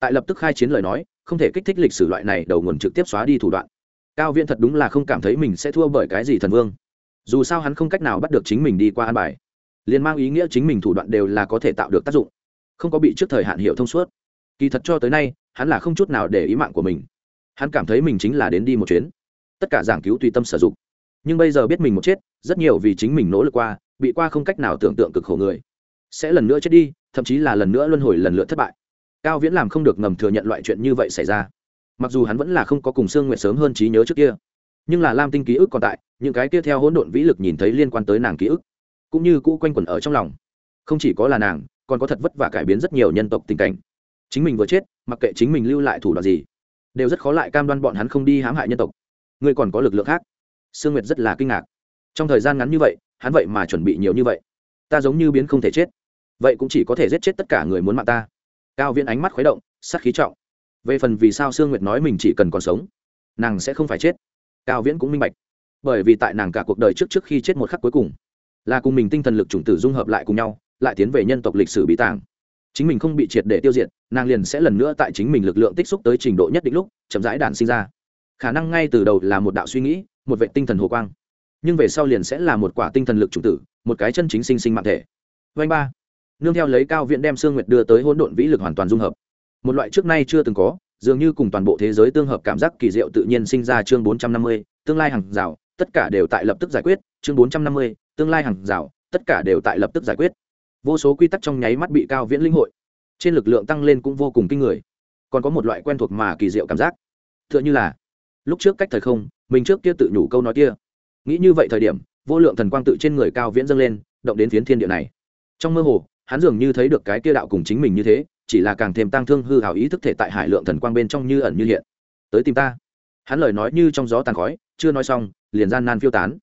Tại lập tức khai chiến lời nói, không thể kích thích lịch sử loại này đầu nguồn trực tiếp xóa đi thủ đoạn. Cao viễn thật đúng là không cảm thấy mình sẽ thua bởi cái gì thần vương dù sao hắn không cách nào bắt được chính mình đi qua an bài. Liền mang ý nghĩa chính mình thủ đoạn đều là có thể tạo được tác dụng, không có bị trước thời hạn hiệu thông suốt. Kỳ thật cho tới nay, hắn là không chút nào để ý mạng của mình. Hắn cảm thấy mình chính là đến đi một chuyến. Tất cả giảng cứu tùy tâm sử dụng. Nhưng bây giờ biết mình một chết, rất nhiều vì chính mình nỗ lực qua, bị qua không cách nào tưởng tượng cực khổ người. Sẽ lần nữa chết đi, thậm chí là lần nữa luân hồi lần lượt thất bại. Cao viễn làm không được ngầm thừa nhận loại chuyện như vậy xảy ra. Mặc dù hắn vẫn là không có cùng sương nguyện sớm hơn trí nhớ trước kia, nhưng là lam tinh ký ức còn tại những cái kia theo hỗn độn vĩ lực nhìn thấy liên quan tới nàng ký ức, cũng như cũ quanh quẩn ở trong lòng. Không chỉ có là nàng, còn có thật vất vả cải biến rất nhiều nhân tộc tình cảnh. Chính mình vừa chết, mặc kệ chính mình lưu lại thủ đoạn gì, đều rất khó lại cam đoan bọn hắn không đi hãm hại nhân tộc. Ngươi còn có lực lượng khác? Sương nguyệt rất là kinh ngạc. Trong thời gian ngắn như vậy, hắn vậy mà chuẩn bị nhiều như vậy. Ta giống như biến không thể chết. Vậy cũng chỉ có thể giết chết tất cả người muốn mạng ta. Cao viễn ánh mắt khuấy động, sắc khí trọng. Về phần vì sao sương nguyệt nói mình chỉ cần còn sống, nàng sẽ không phải chết. Cao viễn cũng minh bạch bởi vì tại nàng cả cuộc đời trước trước khi chết một khắc cuối cùng, là cùng mình tinh thần lực chủng tử dung hợp lại cùng nhau, lại tiến về nhân tộc lịch sử bí tàng. Chính mình không bị triệt để tiêu diệt, nàng liền sẽ lần nữa tại chính mình lực lượng tích xúc tới trình độ nhất định lúc, chậm rãi đàn sinh ra. Khả năng ngay từ đầu là một đạo suy nghĩ, một vệ tinh thần hồ quang, nhưng về sau liền sẽ là một quả tinh thần lực chủng tử, một cái chân chính sinh sinh mạng thể. Vanh ba. Nương theo lấy cao viện đem sương nguyệt đưa tới hỗn độn vĩ lực hoàn toàn dung hợp. Một loại trước nay chưa từng có, dường như cùng toàn bộ thế giới tương hợp cảm giác kỳ diệu tự nhiên sinh ra chương bốn trăm năm mươi, tương lai hàng rào tất cả đều tại lập tức giải quyết, chương bốn trăm năm mươi, tương lai hàng rào, tất cả đều tại lập tức giải quyết. Vô số quy tắc trong nháy mắt bị cao viễn linh hội. Trên lực lượng tăng lên cũng vô cùng kinh người. Còn có một loại quen thuộc mà kỳ diệu cảm giác. T h ư ợ n h ư là, lúc trước cách thời không, mình trước kia tự nhủ câu nói kia. Nghĩ như vậy thời điểm, vô lượng thần quang tự trên người cao viễn dâng lên, động đến phiến thiên địa này. Trong mơ hồ, hắn dường như thấy được cái kia đạo cùng chính mình như thế, chỉ là càng thêm tăng thương hư hào ý thức thể tại hải lượng thần quang bên trong như ẩn như hiện. Tới tìm ta. Hắn lời nói như trong gió tàn khói chưa nói xong, liền gian nan phiêu tán.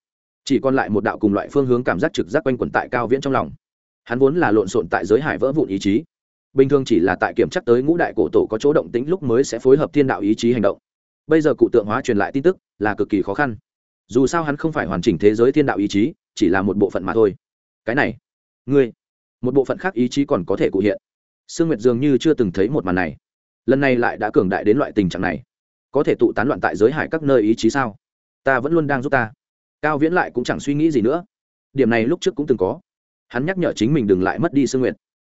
Chỉ còn lại một đạo cùng loại phương hướng cảm giác trực giác quanh quẩn tại cao viễn trong lòng. Hắn vốn là lộn xộn tại giới hải vỡ vụn ý chí. Bình thường chỉ là tại kiểm chắc tới ngũ đại cổ tổ có chỗ động tĩnh lúc mới sẽ phối hợp thiên đạo ý chí hành động. Bây giờ cụ tượng hóa truyền lại tin tức, là cực kỳ khó khăn. Dù sao hắn không phải hoàn chỉnh thế giới thiên đạo ý chí, chỉ là một bộ phận mà thôi. Cái này, ngươi, một bộ phận khác ý chí còn có thể cụ hiện. Sương nguyệt dường như chưa từng thấy một màn này. Lần này lại đã cường đại đến loại tình trạng này. Có thể tụ tán loạn tại giới hải các nơi ý chí sao? Ta vẫn luôn đang giúp ta. Cao viễn lại cũng chẳng suy nghĩ gì nữa. Điểm này lúc trước cũng từng có. Hắn nhắc nhở chính mình đừng lại mất đi sương nguyện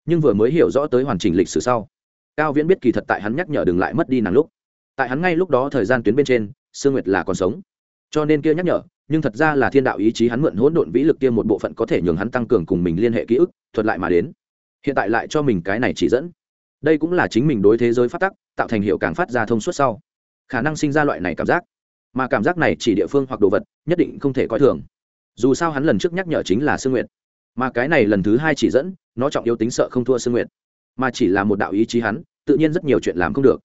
nhưng vừa mới hiểu rõ tới hoàn chỉnh lịch sử sau, cao viễn biết kỳ thật tại hắn nhắc nhở đừng lại mất đi nàng lúc. Tại hắn ngay lúc đó thời gian tuyến bên trên, sương nguyệt là còn sống. Cho nên kia nhắc nhở, nhưng thật ra là thiên đạo ý chí hắn mượn hỗn độn vĩ lực kia một bộ phận có thể nhường hắn tăng cường cùng mình liên hệ ký ức, thuật lại mà đến. Hiện tại lại cho mình cái này chỉ dẫn. Đây cũng là chính mình đối thế giới phát tắc, tạo thành hiệu càng phát ra thông suốt sau. Khả năng sinh ra loại này cảm giác mà cảm giác này chỉ địa phương hoặc đồ vật, nhất định không thể coi thường. Dù sao hắn lần trước nhắc nhở chính là sương nguyệt. Mà cái này lần thứ hai chỉ dẫn, nó trọng yếu tính sợ không thua sương nguyệt. Mà chỉ là một đạo ý chí hắn, tự nhiên rất nhiều chuyện làm không được.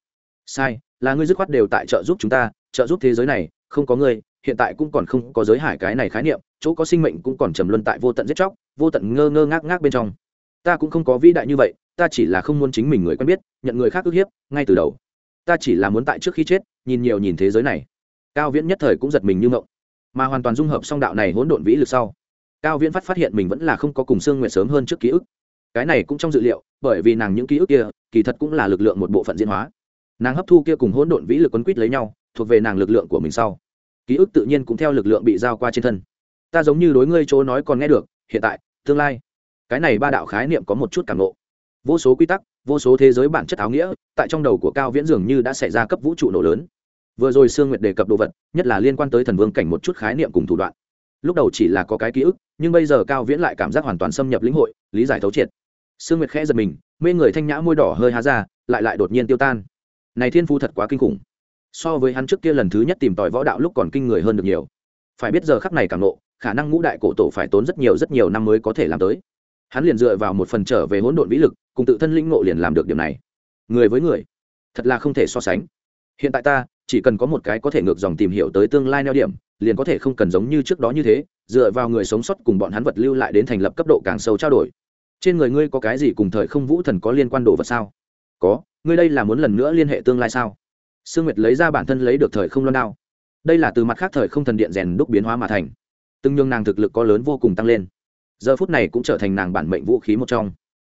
Sai, là ngươi dứt khoát đều tại trợ giúp chúng ta, trợ giúp thế giới này, không có ngươi, hiện tại cũng còn không có giới hải cái này khái niệm, chỗ có sinh mệnh cũng còn trầm luân tại vô tận giết chóc, vô tận ngơ ngơ ngác ngác bên trong. Ta cũng không có vĩ đại như vậy, ta chỉ là không muốn chính mình người quen biết, nhận người khác ức hiếp, ngay từ đầu. Ta chỉ là muốn tại trước khi chết, nhìn nhiều nhìn thế giới này cao viễn nhất thời cũng giật mình như ngộng mà hoàn toàn dung hợp song đạo này hỗn độn vĩ lực sau, cao viễn phát phát hiện mình vẫn là không có cùng sương nguyện sớm hơn trước ký ức. Cái này cũng trong dự liệu, bởi vì nàng những ký ức kia, kỳ thật cũng là lực lượng một bộ phận diễn hóa. Nàng hấp thu kia cùng hỗn độn vĩ lực quấn quýt lấy nhau, thuộc về nàng lực lượng của mình sau. Ký ức tự nhiên cũng theo lực lượng bị giao qua trên thân. Ta giống như đối ngươi chỗ nói còn nghe được, hiện tại, tương lai. Cái này ba đạo khái niệm có một chút cảm nộ vô số quy tắc, vô số thế giới bản chất áo nghĩa, tại trong đầu của cao viễn dường như đã xảy ra cấp vũ trụ nổ lớn vừa rồi sương nguyệt đề cập đồ vật, nhất là liên quan tới thần vương cảnh một chút khái niệm cùng thủ đoạn. Lúc đầu chỉ là có cái ký ức, nhưng bây giờ cao viễn lại cảm giác hoàn toàn xâm nhập lĩnh hội, lý giải thấu triệt. Sương nguyệt khẽ giật mình, mê người thanh nhã môi đỏ hơi há ra, lại lại đột nhiên tiêu tan. Này thiên phu thật quá kinh khủng. So với hắn trước kia lần thứ nhất tìm tòi võ đạo lúc còn kinh người hơn được nhiều. Phải biết giờ khắc này càng nộ khả năng ngũ đại cổ tổ phải tốn rất nhiều rất nhiều năm mới có thể làm tới. Hắn liền dựa vào một phần trở về hỗn độn vĩ lực, cùng tự thân lĩnh ngộ liền làm được điểm này. Người với người, thật là không thể so sánh. Hiện tại ta chỉ cần có một cái có thể ngược dòng tìm hiểu tới tương lai neo điểm, liền có thể không cần giống như trước đó như thế, dựa vào người sống sót cùng bọn hắn vật lưu lại đến thành lập cấp độ càng sâu trao đổi. Trên người ngươi có cái gì cùng thời không vũ thần có liên quan đồ vật sao? Có, ngươi đây là muốn lần nữa liên hệ tương lai sao? Sương nguyệt lấy ra bản thân lấy được thời không loan đao. Đây là từ mặt khác thời không thần điện rèn đúc biến hóa mà thành. Từng nhường nàng thực lực có lớn vô cùng tăng lên. Giờ phút này cũng trở thành nàng bản mệnh vũ khí một trong.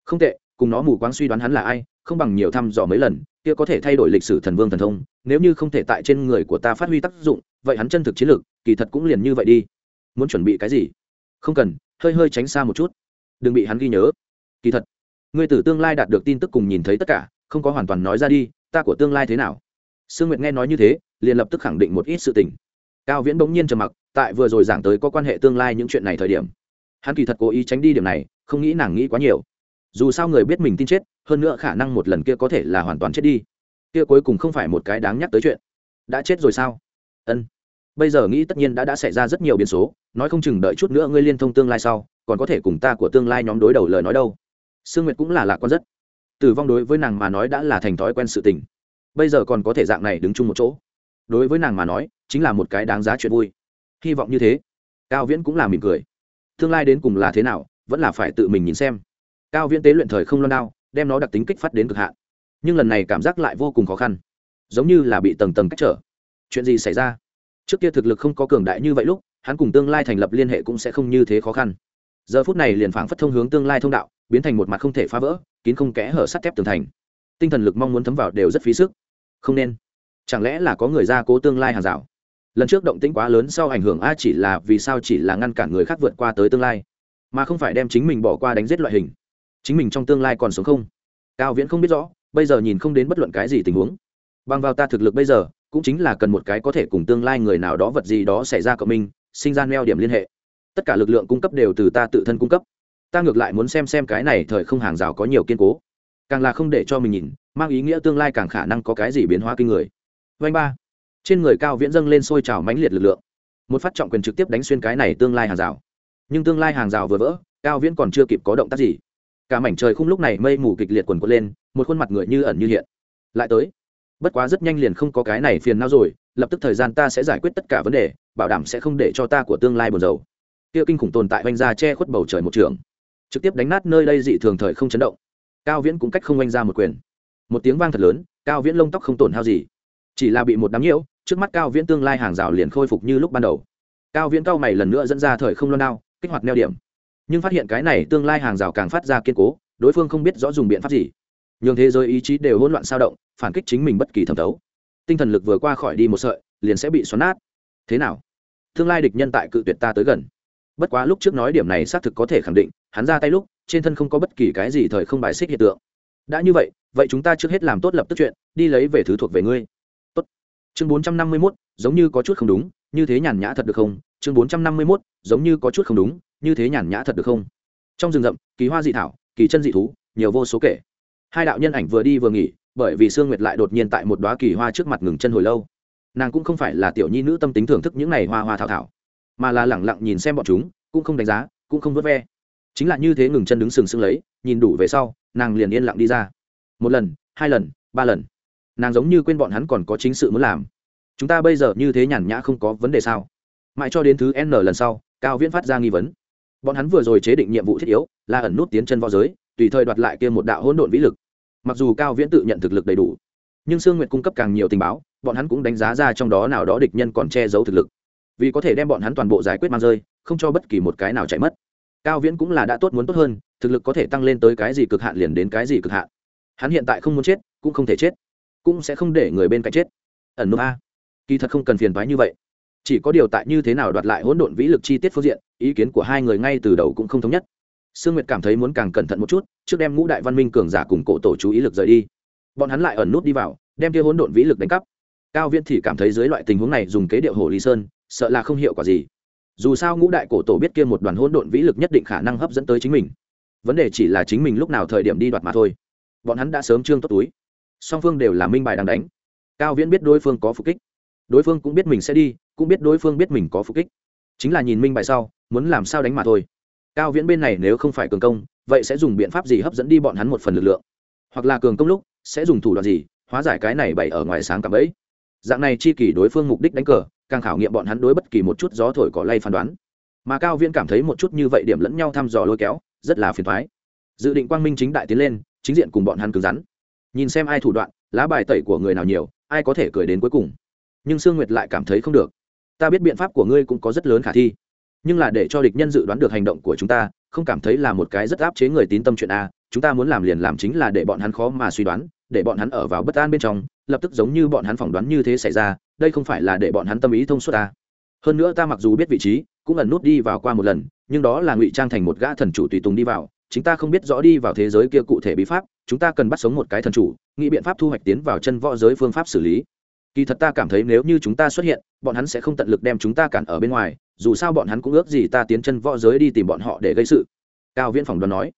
Không tệ, cùng nó mù quáng suy đoán hắn là ai, không bằng nhiều thăm dò mấy lần kia có thể thay đổi lịch sử thần vương thần thông, nếu như không thể tại trên người của ta phát huy tác dụng, vậy hắn chân thực chiến lược, kỳ thật cũng liền như vậy đi. Muốn chuẩn bị cái gì? Không cần, hơi hơi tránh xa một chút. Đừng bị hắn ghi nhớ. Kỳ thật, ngươi từ tương lai đạt được tin tức cùng nhìn thấy tất cả, không có hoàn toàn nói ra đi, ta của tương lai thế nào? Sương nguyệt nghe nói như thế, liền lập tức khẳng định một ít sự tình. Cao viễn bỗng nhiên trầm mặc, tại vừa rồi giảng tới có quan hệ tương lai những chuyện này thời điểm. Hắn kỳ thật cố ý tránh đi điểm này, không nghĩ nàng nghĩ quá nhiều dù sao người biết mình tin chết, hơn nữa khả năng một lần kia có thể là hoàn toàn chết đi. Kia cuối cùng không phải một cái đáng nhắc tới chuyện. Đã chết rồi sao? Ân. Bây giờ nghĩ tất nhiên đã đã xảy ra rất nhiều biến số, nói không chừng đợi chút nữa ngươi liên thông tương lai sau, còn có thể cùng ta của tương lai nhóm đối đầu lời nói đâu. Sương nguyệt cũng là lạc quan rất. Tử vong đối với nàng mà nói đã là thành thói quen sự tình. Bây giờ còn có thể dạng này đứng chung một chỗ. Đối với nàng mà nói, chính là một cái đáng giá chuyện vui. Hy vọng như thế. Cao viễn cũng là mỉm cười. Tương lai đến cùng là thế nào, vẫn là phải tự mình nhìn xem cao viễn tế luyện thời không loan đao, đem nó đặc tính kích phát đến cực hạn. Nhưng lần này cảm giác lại vô cùng khó khăn. Giống như là bị tầng tầng cách trở. Chuyện gì xảy ra? Trước kia thực lực không có cường đại như vậy lúc, hắn cùng tương lai thành lập liên hệ cũng sẽ không như thế khó khăn. Giờ phút này liền phảng phất thông hướng tương lai thông đạo, biến thành một mặt không thể phá vỡ, kín không kẽ hở sắt thép tường thành. Tinh thần lực mong muốn thấm vào đều rất phí sức. Không nên. Chẳng lẽ là có người ra cố tương lai hàng rào? Lần trước động tĩnh quá lớn sau ảnh hưởng a chỉ là vì sao chỉ là ngăn cản người khác vượt qua tới tương lai? Mà không phải đem chính mình bỏ qua đánh giết loại hình chính mình trong tương lai còn sống không? Cao viễn không biết rõ, bây giờ nhìn không đến bất luận cái gì tình huống. Bằng vào ta thực lực bây giờ, cũng chính là cần một cái có thể cùng tương lai người nào đó vật gì đó xảy ra cộng minh, sinh ra neo điểm liên hệ. Tất cả lực lượng cung cấp đều từ ta tự thân cung cấp. Ta ngược lại muốn xem xem cái này thời không hàng rào có nhiều kiên cố. Càng là không để cho mình nhìn, mang ý nghĩa tương lai càng khả năng có cái gì biến hóa kinh người. Vanh ba. Trên người cao viễn dâng lên sôi trào mãnh liệt lực lượng. Một phát trọng quyền trực tiếp đánh xuyên cái này tương lai hàng rào. Nhưng tương lai hàng rào vừa vỡ, cao viễn còn chưa kịp có động tác gì cả mảnh trời khung lúc này mây mù kịch liệt quần quật lên, một khuôn mặt người như ẩn như hiện. Lại tới. Bất quá rất nhanh liền không có cái này phiền não rồi, lập tức thời gian ta sẽ giải quyết tất cả vấn đề, bảo đảm sẽ không để cho ta của tương lai buồn rầu. Kia kinh khủng tồn tại oanh ra che khuất bầu trời một trường. Trực tiếp đánh nát nơi đây dị thường thời không chấn động. Cao viễn cũng cách không oanh ra một quyền. Một tiếng vang thật lớn, cao viễn lông tóc không tổn hao gì. Chỉ là bị một đám nhiễu, trước mắt cao viễn tương lai hàng rào liền khôi phục như lúc ban đầu. Cao viễn cao mày lần nữa dẫn ra thời không lo nao kích hoạt neo điểm nhưng phát hiện cái này tương lai hàng rào càng phát ra kiên cố, đối phương không biết rõ dùng biện pháp gì. Nhường thế giới ý chí đều hỗn loạn sao động, phản kích chính mình bất kỳ thẩm thấu. Tinh thần lực vừa qua khỏi đi một sợi, liền sẽ bị xoắn nát. Thế nào? Tương lai địch nhân tại cự tuyệt ta tới gần. Bất quá lúc trước nói điểm này xác thực có thể khẳng định, hắn ra tay lúc, trên thân không có bất kỳ cái gì thời không bài xích hiện tượng. Đã như vậy vậy chúng ta trước hết làm tốt lập tức chuyện, đi lấy về thứ thuộc về ngươi. Tốt. Chương bốn trăm năm mươi mốt, giống như có chút không đúng, như thế nhàn nhã thật được không? Chương bốn trăm năm mươi mốt, giống như có chút không đúng như thế nhàn nhã thật được không? Trong rừng rậm, kỳ hoa dị thảo, kỳ chân dị thú, nhiều vô số kể. Hai đạo nhân ảnh vừa đi vừa nghỉ, bởi vì sương nguyệt lại đột nhiên tại một đoá kỳ hoa trước mặt ngừng chân hồi lâu. Nàng cũng không phải là tiểu nhi nữ tâm tính thưởng thức những này hoa hoa thảo thảo, mà là lẳng lặng nhìn xem bọn chúng, cũng không đánh giá, cũng không vớt ve. Chính là như thế ngừng chân đứng sừng sững lấy, nhìn đủ về sau, nàng liền yên lặng đi ra. Một lần, hai lần, ba lần. Nàng giống như quên bọn hắn còn có chính sự muốn làm. Chúng ta bây giờ như thế nhàn nhã không có vấn đề sao? Mãi cho đến thứ n lần sau, cao viễn phát ra nghi vấn bọn hắn vừa rồi chế định nhiệm vụ thiết yếu là ẩn nút tiến chân vào giới, tùy thời đoạt lại kia một đạo hỗn độn vĩ lực. Mặc dù cao viễn tự nhận thực lực đầy đủ, nhưng sương nguyệt cung cấp càng nhiều tình báo, bọn hắn cũng đánh giá ra trong đó nào đó địch nhân còn che giấu thực lực. Vì có thể đem bọn hắn toàn bộ giải quyết mang rơi, không cho bất kỳ một cái nào chạy mất. Cao viễn cũng là đã tốt muốn tốt hơn, thực lực có thể tăng lên tới cái gì cực hạn liền đến cái gì cực hạn. Hắn hiện tại không muốn chết, cũng không thể chết, cũng sẽ không để người bên cạnh chết. Ẩn nút a. Kỳ thật không cần phiền thoái như vậy chỉ có điều tại như thế nào đoạt lại hỗn độn vĩ lực chi tiết phương diện, ý kiến của hai người ngay từ đầu cũng không thống nhất. Sương nguyệt cảm thấy muốn càng cẩn thận một chút, trước đem ngũ đại văn minh cường giả cùng cổ tổ chú ý lực rời đi. Bọn hắn lại ẩn nút đi vào, đem kia hỗn độn vĩ lực đánh cắp. Cao viễn thì cảm thấy dưới loại tình huống này dùng kế điệu hồ lý sơn, sợ là không hiệu quả gì. Dù sao ngũ đại cổ tổ biết kia một đoàn hỗn độn vĩ lực nhất định khả năng hấp dẫn tới chính mình. Vấn đề chỉ là chính mình lúc nào thời điểm đi đoạt mà thôi. Bọn hắn đã sớm trương tốt túi. Song phương đều là minh bài đang đánh. Cao viễn biết đối phương có phục kích. Đối phương cũng biết mình sẽ đi cũng biết đối phương biết mình có phục kích. Chính là nhìn minh bài sau, muốn làm sao đánh mà thôi. Cao viễn bên này nếu không phải cường công, vậy sẽ dùng biện pháp gì hấp dẫn đi bọn hắn một phần lực lượng? Hoặc là cường công lúc, sẽ dùng thủ đoạn gì, hóa giải cái này bày ở ngoài sáng cảm ấy? Dạng này chi kỷ đối phương mục đích đánh cờ, càng khảo nghiệm bọn hắn đối bất kỳ một chút gió thổi cỏ lay phán đoán. Mà cao viễn cảm thấy một chút như vậy điểm lẫn nhau thăm dò lôi kéo, rất là phiền thoái dự định quang minh chính đại tiến lên, chính diện cùng bọn hắn cứng rắn. Nhìn xem ai thủ đoạn, lá bài tẩy của người nào nhiều, ai có thể cười đến cuối cùng. Nhưng sương nguyệt lại cảm thấy không được ta biết biện pháp của ngươi cũng có rất lớn khả thi. Nhưng là để cho địch nhân dự đoán được hành động của chúng ta, không cảm thấy là một cái rất áp chế người tín tâm chuyện a, chúng ta muốn làm liền làm chính là để bọn hắn khó mà suy đoán, để bọn hắn ở vào bất an bên trong, lập tức giống như bọn hắn phỏng đoán như thế xảy ra, đây không phải là để bọn hắn tâm ý thông suốt ta hơn nữa ta mặc dù biết vị trí, cũng ẩn nút đi vào qua một lần, nhưng đó là ngụy trang thành một gã thần chủ tùy tùng đi vào chúng ta không biết rõ đi vào thế giới kia cụ thể bí pháp, chúng ta cần bắt sống một cái thần chủ, nghĩ biện pháp thu hoạch tiến vào chân võ giới phương pháp xử lý kỳ thật ta cảm thấy nếu như chúng ta xuất hiện, bọn hắn sẽ không tận lực đem chúng ta cản ở bên ngoài, dù sao bọn hắn cũng ước gì ta tiến chân võ giới đi tìm bọn họ để gây sự. Cao viễn phòng đoán nói.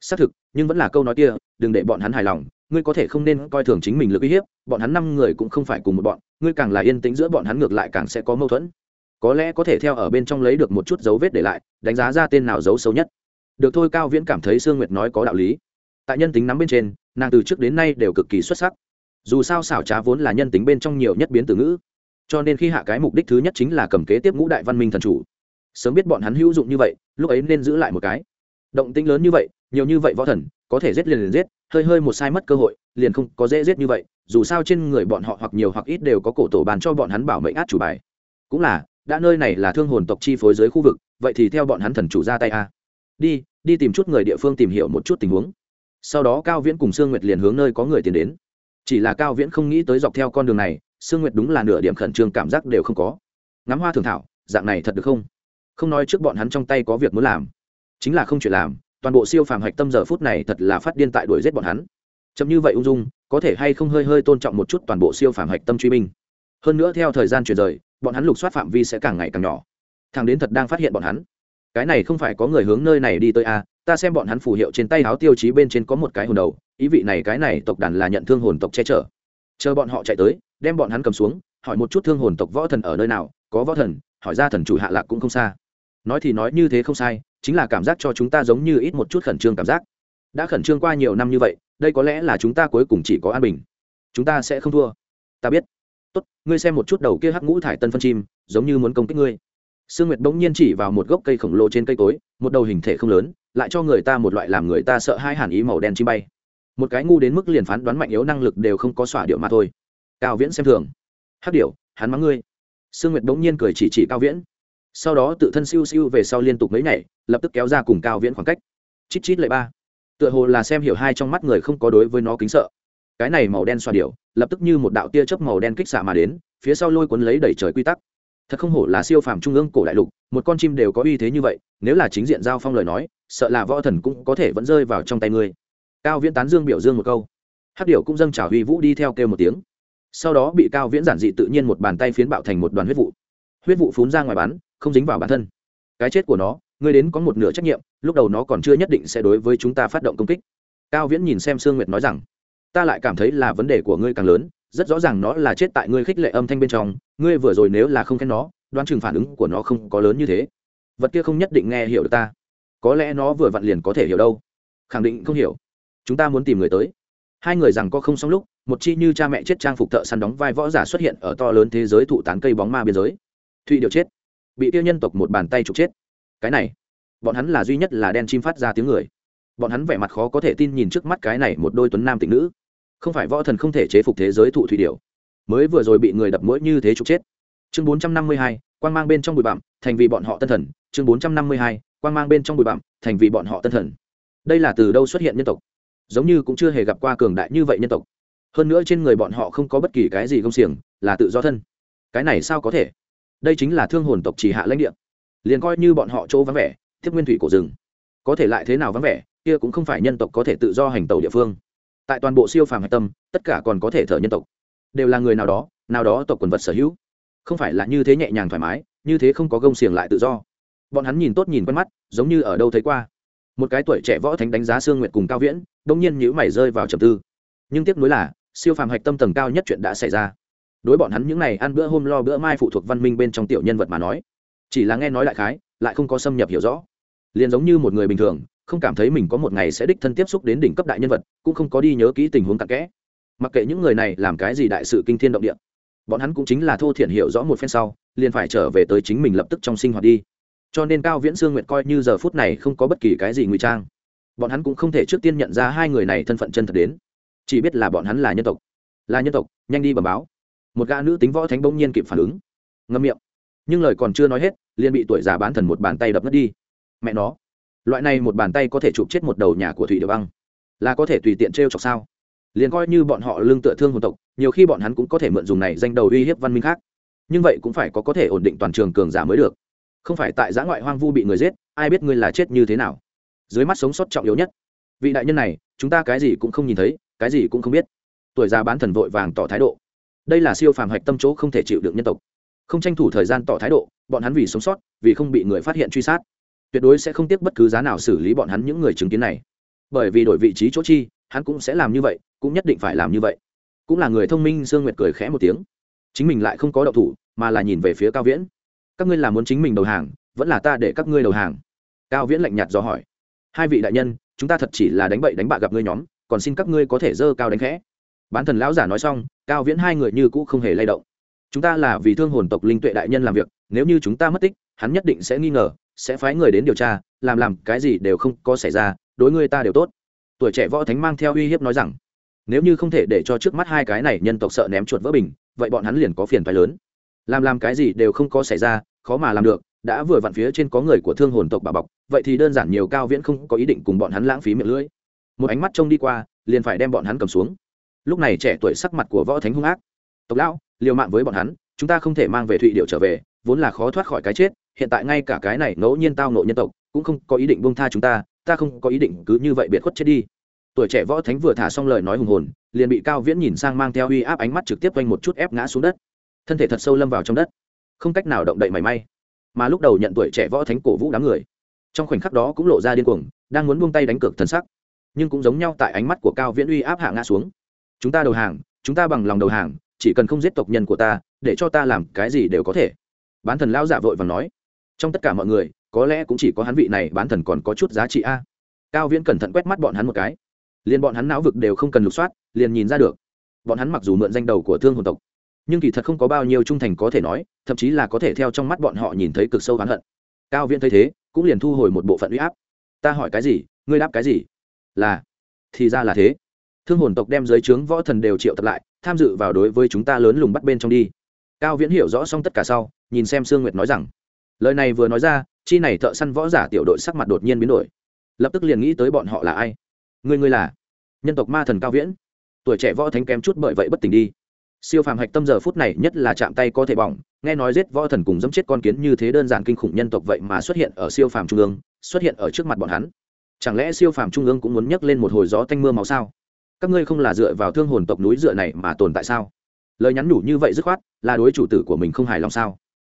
Xác thực, nhưng vẫn là câu nói kia, đừng để bọn hắn hài lòng, ngươi có thể không nên coi thường chính mình lực uy hiếp, bọn hắn năm người cũng không phải cùng một bọn, ngươi càng là yên tĩnh giữa bọn hắn ngược lại càng sẽ có mâu thuẫn. Có lẽ có thể theo ở bên trong lấy được một chút dấu vết để lại, đánh giá ra tên nào giấu xấu nhất. Được thôi, cao viễn cảm thấy sương nguyệt nói có đạo lý. Tại nhân tính nắm bên trên, nàng từ trước đến nay đều cực kỳ xuất sắc dù sao xảo trá vốn là nhân tính bên trong nhiều nhất biến từ ngữ. Cho nên khi hạ cái mục đích thứ nhất chính là cầm kế tiếp ngũ đại văn minh thần chủ. Sớm biết bọn hắn hữu dụng như vậy, lúc ấy nên giữ lại một cái. Động tĩnh lớn như vậy, nhiều như vậy võ thần, có thể giết liền liền giết, hơi hơi một sai mất cơ hội, liền không có dễ giết như vậy, dù sao trên người bọn họ hoặc nhiều hoặc ít đều có cổ tổ bàn cho bọn hắn bảo mệnh át chủ bài. Cũng là, đã nơi này là thương hồn tộc chi phối dưới khu vực, vậy thì theo bọn hắn thần chủ ra tay a. Đi đi tìm chút người địa phương tìm hiểu một chút tình huống. Sau đó cao viễn cùng sương nguyệt liền hướng nơi có người tiến đến chỉ là cao viễn không nghĩ tới dọc theo con đường này sương nguyệt đúng là nửa điểm khẩn trương cảm giác đều không có. Ngắm hoa thường thảo dạng này thật được không? Không nói trước bọn hắn trong tay có việc muốn làm. Chính là không chuyện làm toàn bộ siêu phàm hạch tâm giờ phút này thật là phát điên tại đuổi giết bọn hắn. Chậm như vậy ung dung có thể hay không hơi hơi tôn trọng một chút toàn bộ siêu phàm hạch tâm truy binh. Hơn nữa theo thời gian chuyển rời bọn hắn lục soát phạm vi sẽ càng ngày càng nhỏ. Thằng đến thật đang phát hiện bọn hắn. Cái này không phải có người hướng nơi này đi tới a à, ta xem bọn hắn phù hiệu trên tay áo tiêu chí bên trên có một cái hồn đầu, ý vị này cái này tộc đàn là nhận thương hồn tộc che chở. Chờ bọn họ chạy tới, đem bọn hắn cầm xuống, hỏi một chút thương hồn tộc võ thần ở nơi nào, có võ thần, hỏi ra thần chủ hạ lạc cũng không xa. Nói thì nói như thế không sai, chính là cảm giác cho chúng ta giống như ít một chút khẩn trương cảm giác. Đã khẩn trương qua nhiều năm như vậy, đây có lẽ là chúng ta cuối cùng chỉ có an bình. Chúng ta sẽ không thua. Ta biết. Tốt, ngươi xem một chút đầu kia hắc ngũ thải tân phân chim, giống như muốn công kích ngươi. Sương nguyệt bỗng nhiên chỉ vào một gốc cây khổng lồ trên cây cối một đầu hình thể không lớn lại cho người ta một loại làm người ta sợ hai hàn ý màu đen chim bay. Một cái ngu đến mức liền phán đoán mạnh yếu năng lực đều không có xỏa điệu mà thôi. Cao viễn xem thường. Hắc điệu, hắn mắng ngươi. Sương nguyệt bỗng nhiên cười chỉ chỉ cao viễn. Sau đó tự thân siêu siêu về sau liên tục mấy nhảy lập tức kéo ra cùng cao viễn khoảng cách. Chít chít lệ ba. Tựa hồ là xem hiểu hai trong mắt người không có đối với nó kính sợ. Cái này màu đen xoa điệu, lập tức như một đạo tia chớp màu đen kích xạ mà đến, phía sau lôi cuốn lấy đẩy trời quy tắc. Thật không hổ là siêu phàm trung ương cổ đại lục, một con chim đều có uy thế như vậy, nếu là chính diện giao phong lời nói sợ là võ thần cũng có thể vẫn rơi vào trong tay ngươi. Cao viễn tán dương biểu dương một câu. Hát điệu cũng dâng trả huy vũ đi theo kêu một tiếng. Sau đó bị cao viễn giản dị tự nhiên một bàn tay phiến bạo thành một đoàn huyết vụ. Huyết vụ phún ra ngoài bắn, không dính vào bản thân. Cái chết của nó, ngươi đến có một nửa trách nhiệm, lúc đầu nó còn chưa nhất định sẽ đối với chúng ta phát động công kích. Cao viễn nhìn xem sương nguyệt nói rằng, ta lại cảm thấy là vấn đề của ngươi càng lớn, rất rõ ràng nó là chết tại ngươi khích lệ âm thanh bên trong, ngươi vừa rồi nếu là không khen nó, đoán chừng phản ứng của nó không có lớn như thế. Vật kia không nhất định nghe hiểu được ta có lẽ nó vừa vặn liền có thể hiểu đâu. Khẳng định không hiểu. Chúng ta muốn tìm người tới. Hai người rằng có không xong lúc, một chi như cha mẹ chết trang phục thợ săn đóng vai võ giả xuất hiện ở to lớn thế giới thụ tán cây bóng ma biên giới. Thụy điệu chết. Bị tiêu nhân tộc một bàn tay trục chết. Cái này, bọn hắn là duy nhất là đen chim phát ra tiếng người. Bọn hắn vẻ mặt khó có thể tin nhìn trước mắt cái này một đôi tuấn nam tịnh nữ. Không phải võ thần không thể chế phục thế giới thụ thủy điệu. Mới vừa rồi bị người đập mũi như thế trục chết. Chương bốn trăm năm mươi hai quan mang bên trong bụi bặm, thành vì bọn họ tân thần. Chương bốn trăm năm mươi hai quan mang bên trong bụi bặm, thành vì bọn họ tân thần. Đây là từ đâu xuất hiện nhân tộc? Giống như cũng chưa hề gặp qua cường đại như vậy nhân tộc. Hơn nữa trên người bọn họ không có bất kỳ cái gì công xiềng, là tự do thân. Cái này sao có thể? Đây chính là thương hồn tộc chỉ hạ lãnh địa. Liền coi như bọn họ chỗ vắng vẻ tiếp nguyên thủy cổ rừng, có thể lại thế nào vắng vẻ, kia cũng không phải nhân tộc có thể tự do hành tàu địa phương. Tại toàn bộ siêu phàm hạch tâm, tất cả còn có thể thở nhân tộc. Đều là người nào đó nào đó tộc quần vật sở hữu. Không phải là như thế nhẹ nhàng thoải mái, như thế không có gông xiềng lại tự do bọn hắn nhìn tốt nhìn quen mắt, giống như ở đâu thấy qua. Một cái tuổi trẻ võ thánh đánh giá sương nguyệt cùng cao viễn, đông nhiên nhữ mày rơi vào trầm tư. Nhưng tiếc nuối là, siêu phàm hạch tâm tầng cao nhất chuyện đã xảy ra. Đối bọn hắn những n à y ăn bữa hôm lo bữa mai phụ thuộc văn minh bên trong tiểu nhân vật mà nói, chỉ là nghe nói đại khái, lại không có xâm nhập hiểu rõ. Liền giống như một người bình thường, không cảm thấy mình có một ngày sẽ đích thân tiếp xúc đến đỉnh cấp đại nhân vật, cũng không có đi nhớ kỹ tình huống tạc kẽ. Mặc kệ những người này làm cái gì đại sự kinh thiên động địa, bọn hắn cũng chính là thô thiện hiểu rõ một phen sau, liền phải trở về tới chính mình lập tức trong sinh hoạt đi cho nên cao viễn sương nguyệt coi như giờ phút này không có bất kỳ cái gì ngụy trang. Bọn hắn cũng không thể trước tiên nhận ra hai người này thân phận chân thật đến. Chỉ biết là bọn hắn là nhân tộc. Là nhân tộc, nhanh đi bẩm báo. Một gã nữ tính võ thánh bỗng nhiên kịp phản ứng. Ngâm miệng. Nhưng lời còn chưa nói hết, liền bị tuổi già bán thần một bàn tay đập mất đi. Mẹ nó. Loại này một bàn tay có thể chụp chết một đầu nhà của thủy điệu băng. Là có thể tùy tiện t r e o chọc sao? Liền coi như bọn họ lương tựa thương hồn tộc, nhiều khi bọn hắn cũng có thể mượn dùng này danh đầu uy hiếp văn minh khác. Nhưng vậy cũng phải có có thể ổn định toàn trường cường giả mới được không phải tại giã ngoại hoang vu bị người giết, ai biết ngươi là chết như thế nào. Dưới mắt sống sót trọng yếu nhất. Vị đại nhân này, chúng ta cái gì cũng không nhìn thấy, cái gì cũng không biết. Tuổi già bán thần vội vàng tỏ thái độ. Đây là siêu phàm hạch tâm chỗ không thể chịu được nhân tộc. Không tranh thủ thời gian tỏ thái độ, bọn hắn vì sống sót, vì không bị người phát hiện truy sát. Tuyệt đối sẽ không tiếc bất cứ giá nào xử lý bọn hắn những người chứng kiến này. Bởi vì đổi vị trí chỗ chi, hắn cũng sẽ làm như vậy, cũng nhất định phải làm như vậy. Cũng là người thông minh, dương nguyệt cười khẽ một tiếng. Chính mình lại không có đậu thủ, mà là nhìn về phía cao viễn các ngươi là muốn chính mình đầu hàng, vẫn là ta để các ngươi đầu hàng? Cao viễn lạnh nhạt do hỏi. Hai vị đại nhân, chúng ta thật chỉ là đánh bậy đánh bạ gặp ngươi nhóm, còn xin các ngươi có thể dơ cao đánh khẽ. Bán thần lão giả nói xong, cao viễn hai người như cũ không hề lay động. Chúng ta là vì thương hồn tộc linh tuệ đại nhân làm việc, nếu như chúng ta mất tích, hắn nhất định sẽ nghi ngờ, sẽ phái người đến điều tra, làm làm cái gì đều không có xảy ra, đối ngươi ta đều tốt. Tuổi trẻ võ thánh mang theo uy hiếp nói rằng, nếu như không thể để cho trước mắt hai cái này nhân tộc sợ ném chuột vỡ bình, vậy bọn hắn liền có phiền phái lớn. Làm làm cái gì đều không có xảy ra khó mà làm được, đã vừa vặn phía trên có người của thương hồn tộc bà bọc, vậy thì đơn giản nhiều cao viễn không có ý định cùng bọn hắn lãng phí miệng lưỡi. Một ánh mắt trông đi qua, liền phải đem bọn hắn cầm xuống. Lúc này trẻ tuổi sắc mặt của võ thánh hung ác. Tộc lão, liều mạng với bọn hắn, chúng ta không thể mang về thụy điệu trở về, vốn là khó thoát khỏi cái chết, hiện tại ngay cả cái này ngẫu nhiên tao nộ nhân tộc, cũng không có ý định bông tha chúng ta ta không có ý định cứ như vậy biệt khuất chết đi. Tuổi trẻ võ thánh vừa thả xong lời nói hùng hồn, liền bị cao viễn nhìn sang mang theo uy áp ánh mắt trực tiếp quanh một chút ép ngã xuống đất. Thân thể thật sâu lâm vào trong đất không cách nào động đậy mảy may. Mà lúc đầu nhận tuổi trẻ võ thánh cổ vũ đám người, trong khoảnh khắc đó cũng lộ ra điên cuồng, đang muốn buông tay đánh cược thần sắc, nhưng cũng giống nhau tại ánh mắt của cao viễn uy áp hạ ngã xuống. Chúng ta đầu hàng, chúng ta bằng lòng đầu hàng, chỉ cần không giết tộc nhân của ta, để cho ta làm cái gì đều có thể. Bán thần lão giả vội và nói, trong tất cả mọi người, có lẽ cũng chỉ có hắn vị này bán thần còn có chút giá trị a. Cao viễn cẩn thận quét mắt bọn hắn một cái. Liền bọn hắn não vực đều không cần lục soát, liền nhìn ra được. Bọn hắn mặc dù mượn danh đầu của thương hồn tộc nhưng kỳ thật không có bao nhiêu trung thành có thể nói, thậm chí là có thể theo trong mắt bọn họ nhìn thấy cực sâu oán hận. Cao viễn thấy thế, cũng liền thu hồi một bộ phận u y áp. Ta hỏi cái gì? Ngươi đáp cái gì? Là, thì ra là thế. Thương hồn tộc đem giới trướng võ thần đều triệu tập lại, tham dự vào đối với chúng ta lớn lùng bắt bên trong đi. Cao viễn hiểu rõ xong tất cả sau, nhìn xem sương nguyệt nói rằng, lời này vừa nói ra, chi này thợ săn võ giả tiểu đội sắc mặt đột nhiên biến đổi. Lập tức liền nghĩ tới bọn họ là ai? Người người là nhân tộc ma thần cao viễn. Tuổi trẻ võ thánh kém chút bởi vậy bất tỉnh đi siêu phàm hạch tâm giờ phút này nhất là chạm tay có thể bỏng, nghe nói giết võ thần cùng dẫm chết con kiến như thế đơn giản kinh khủng nhân tộc vậy mà xuất hiện ở siêu phàm trung ương, xuất hiện ở trước mặt bọn hắn. Chẳng lẽ siêu phàm trung ương cũng muốn nhấc lên một hồi gió tanh mưa màu sao? Các ngươi không là dựa vào thương hồn tộc núi dựa này mà tồn tại sao? Lời nhắn nhủ như vậy dứt khoát, là đối chủ tử của mình không hài lòng sao?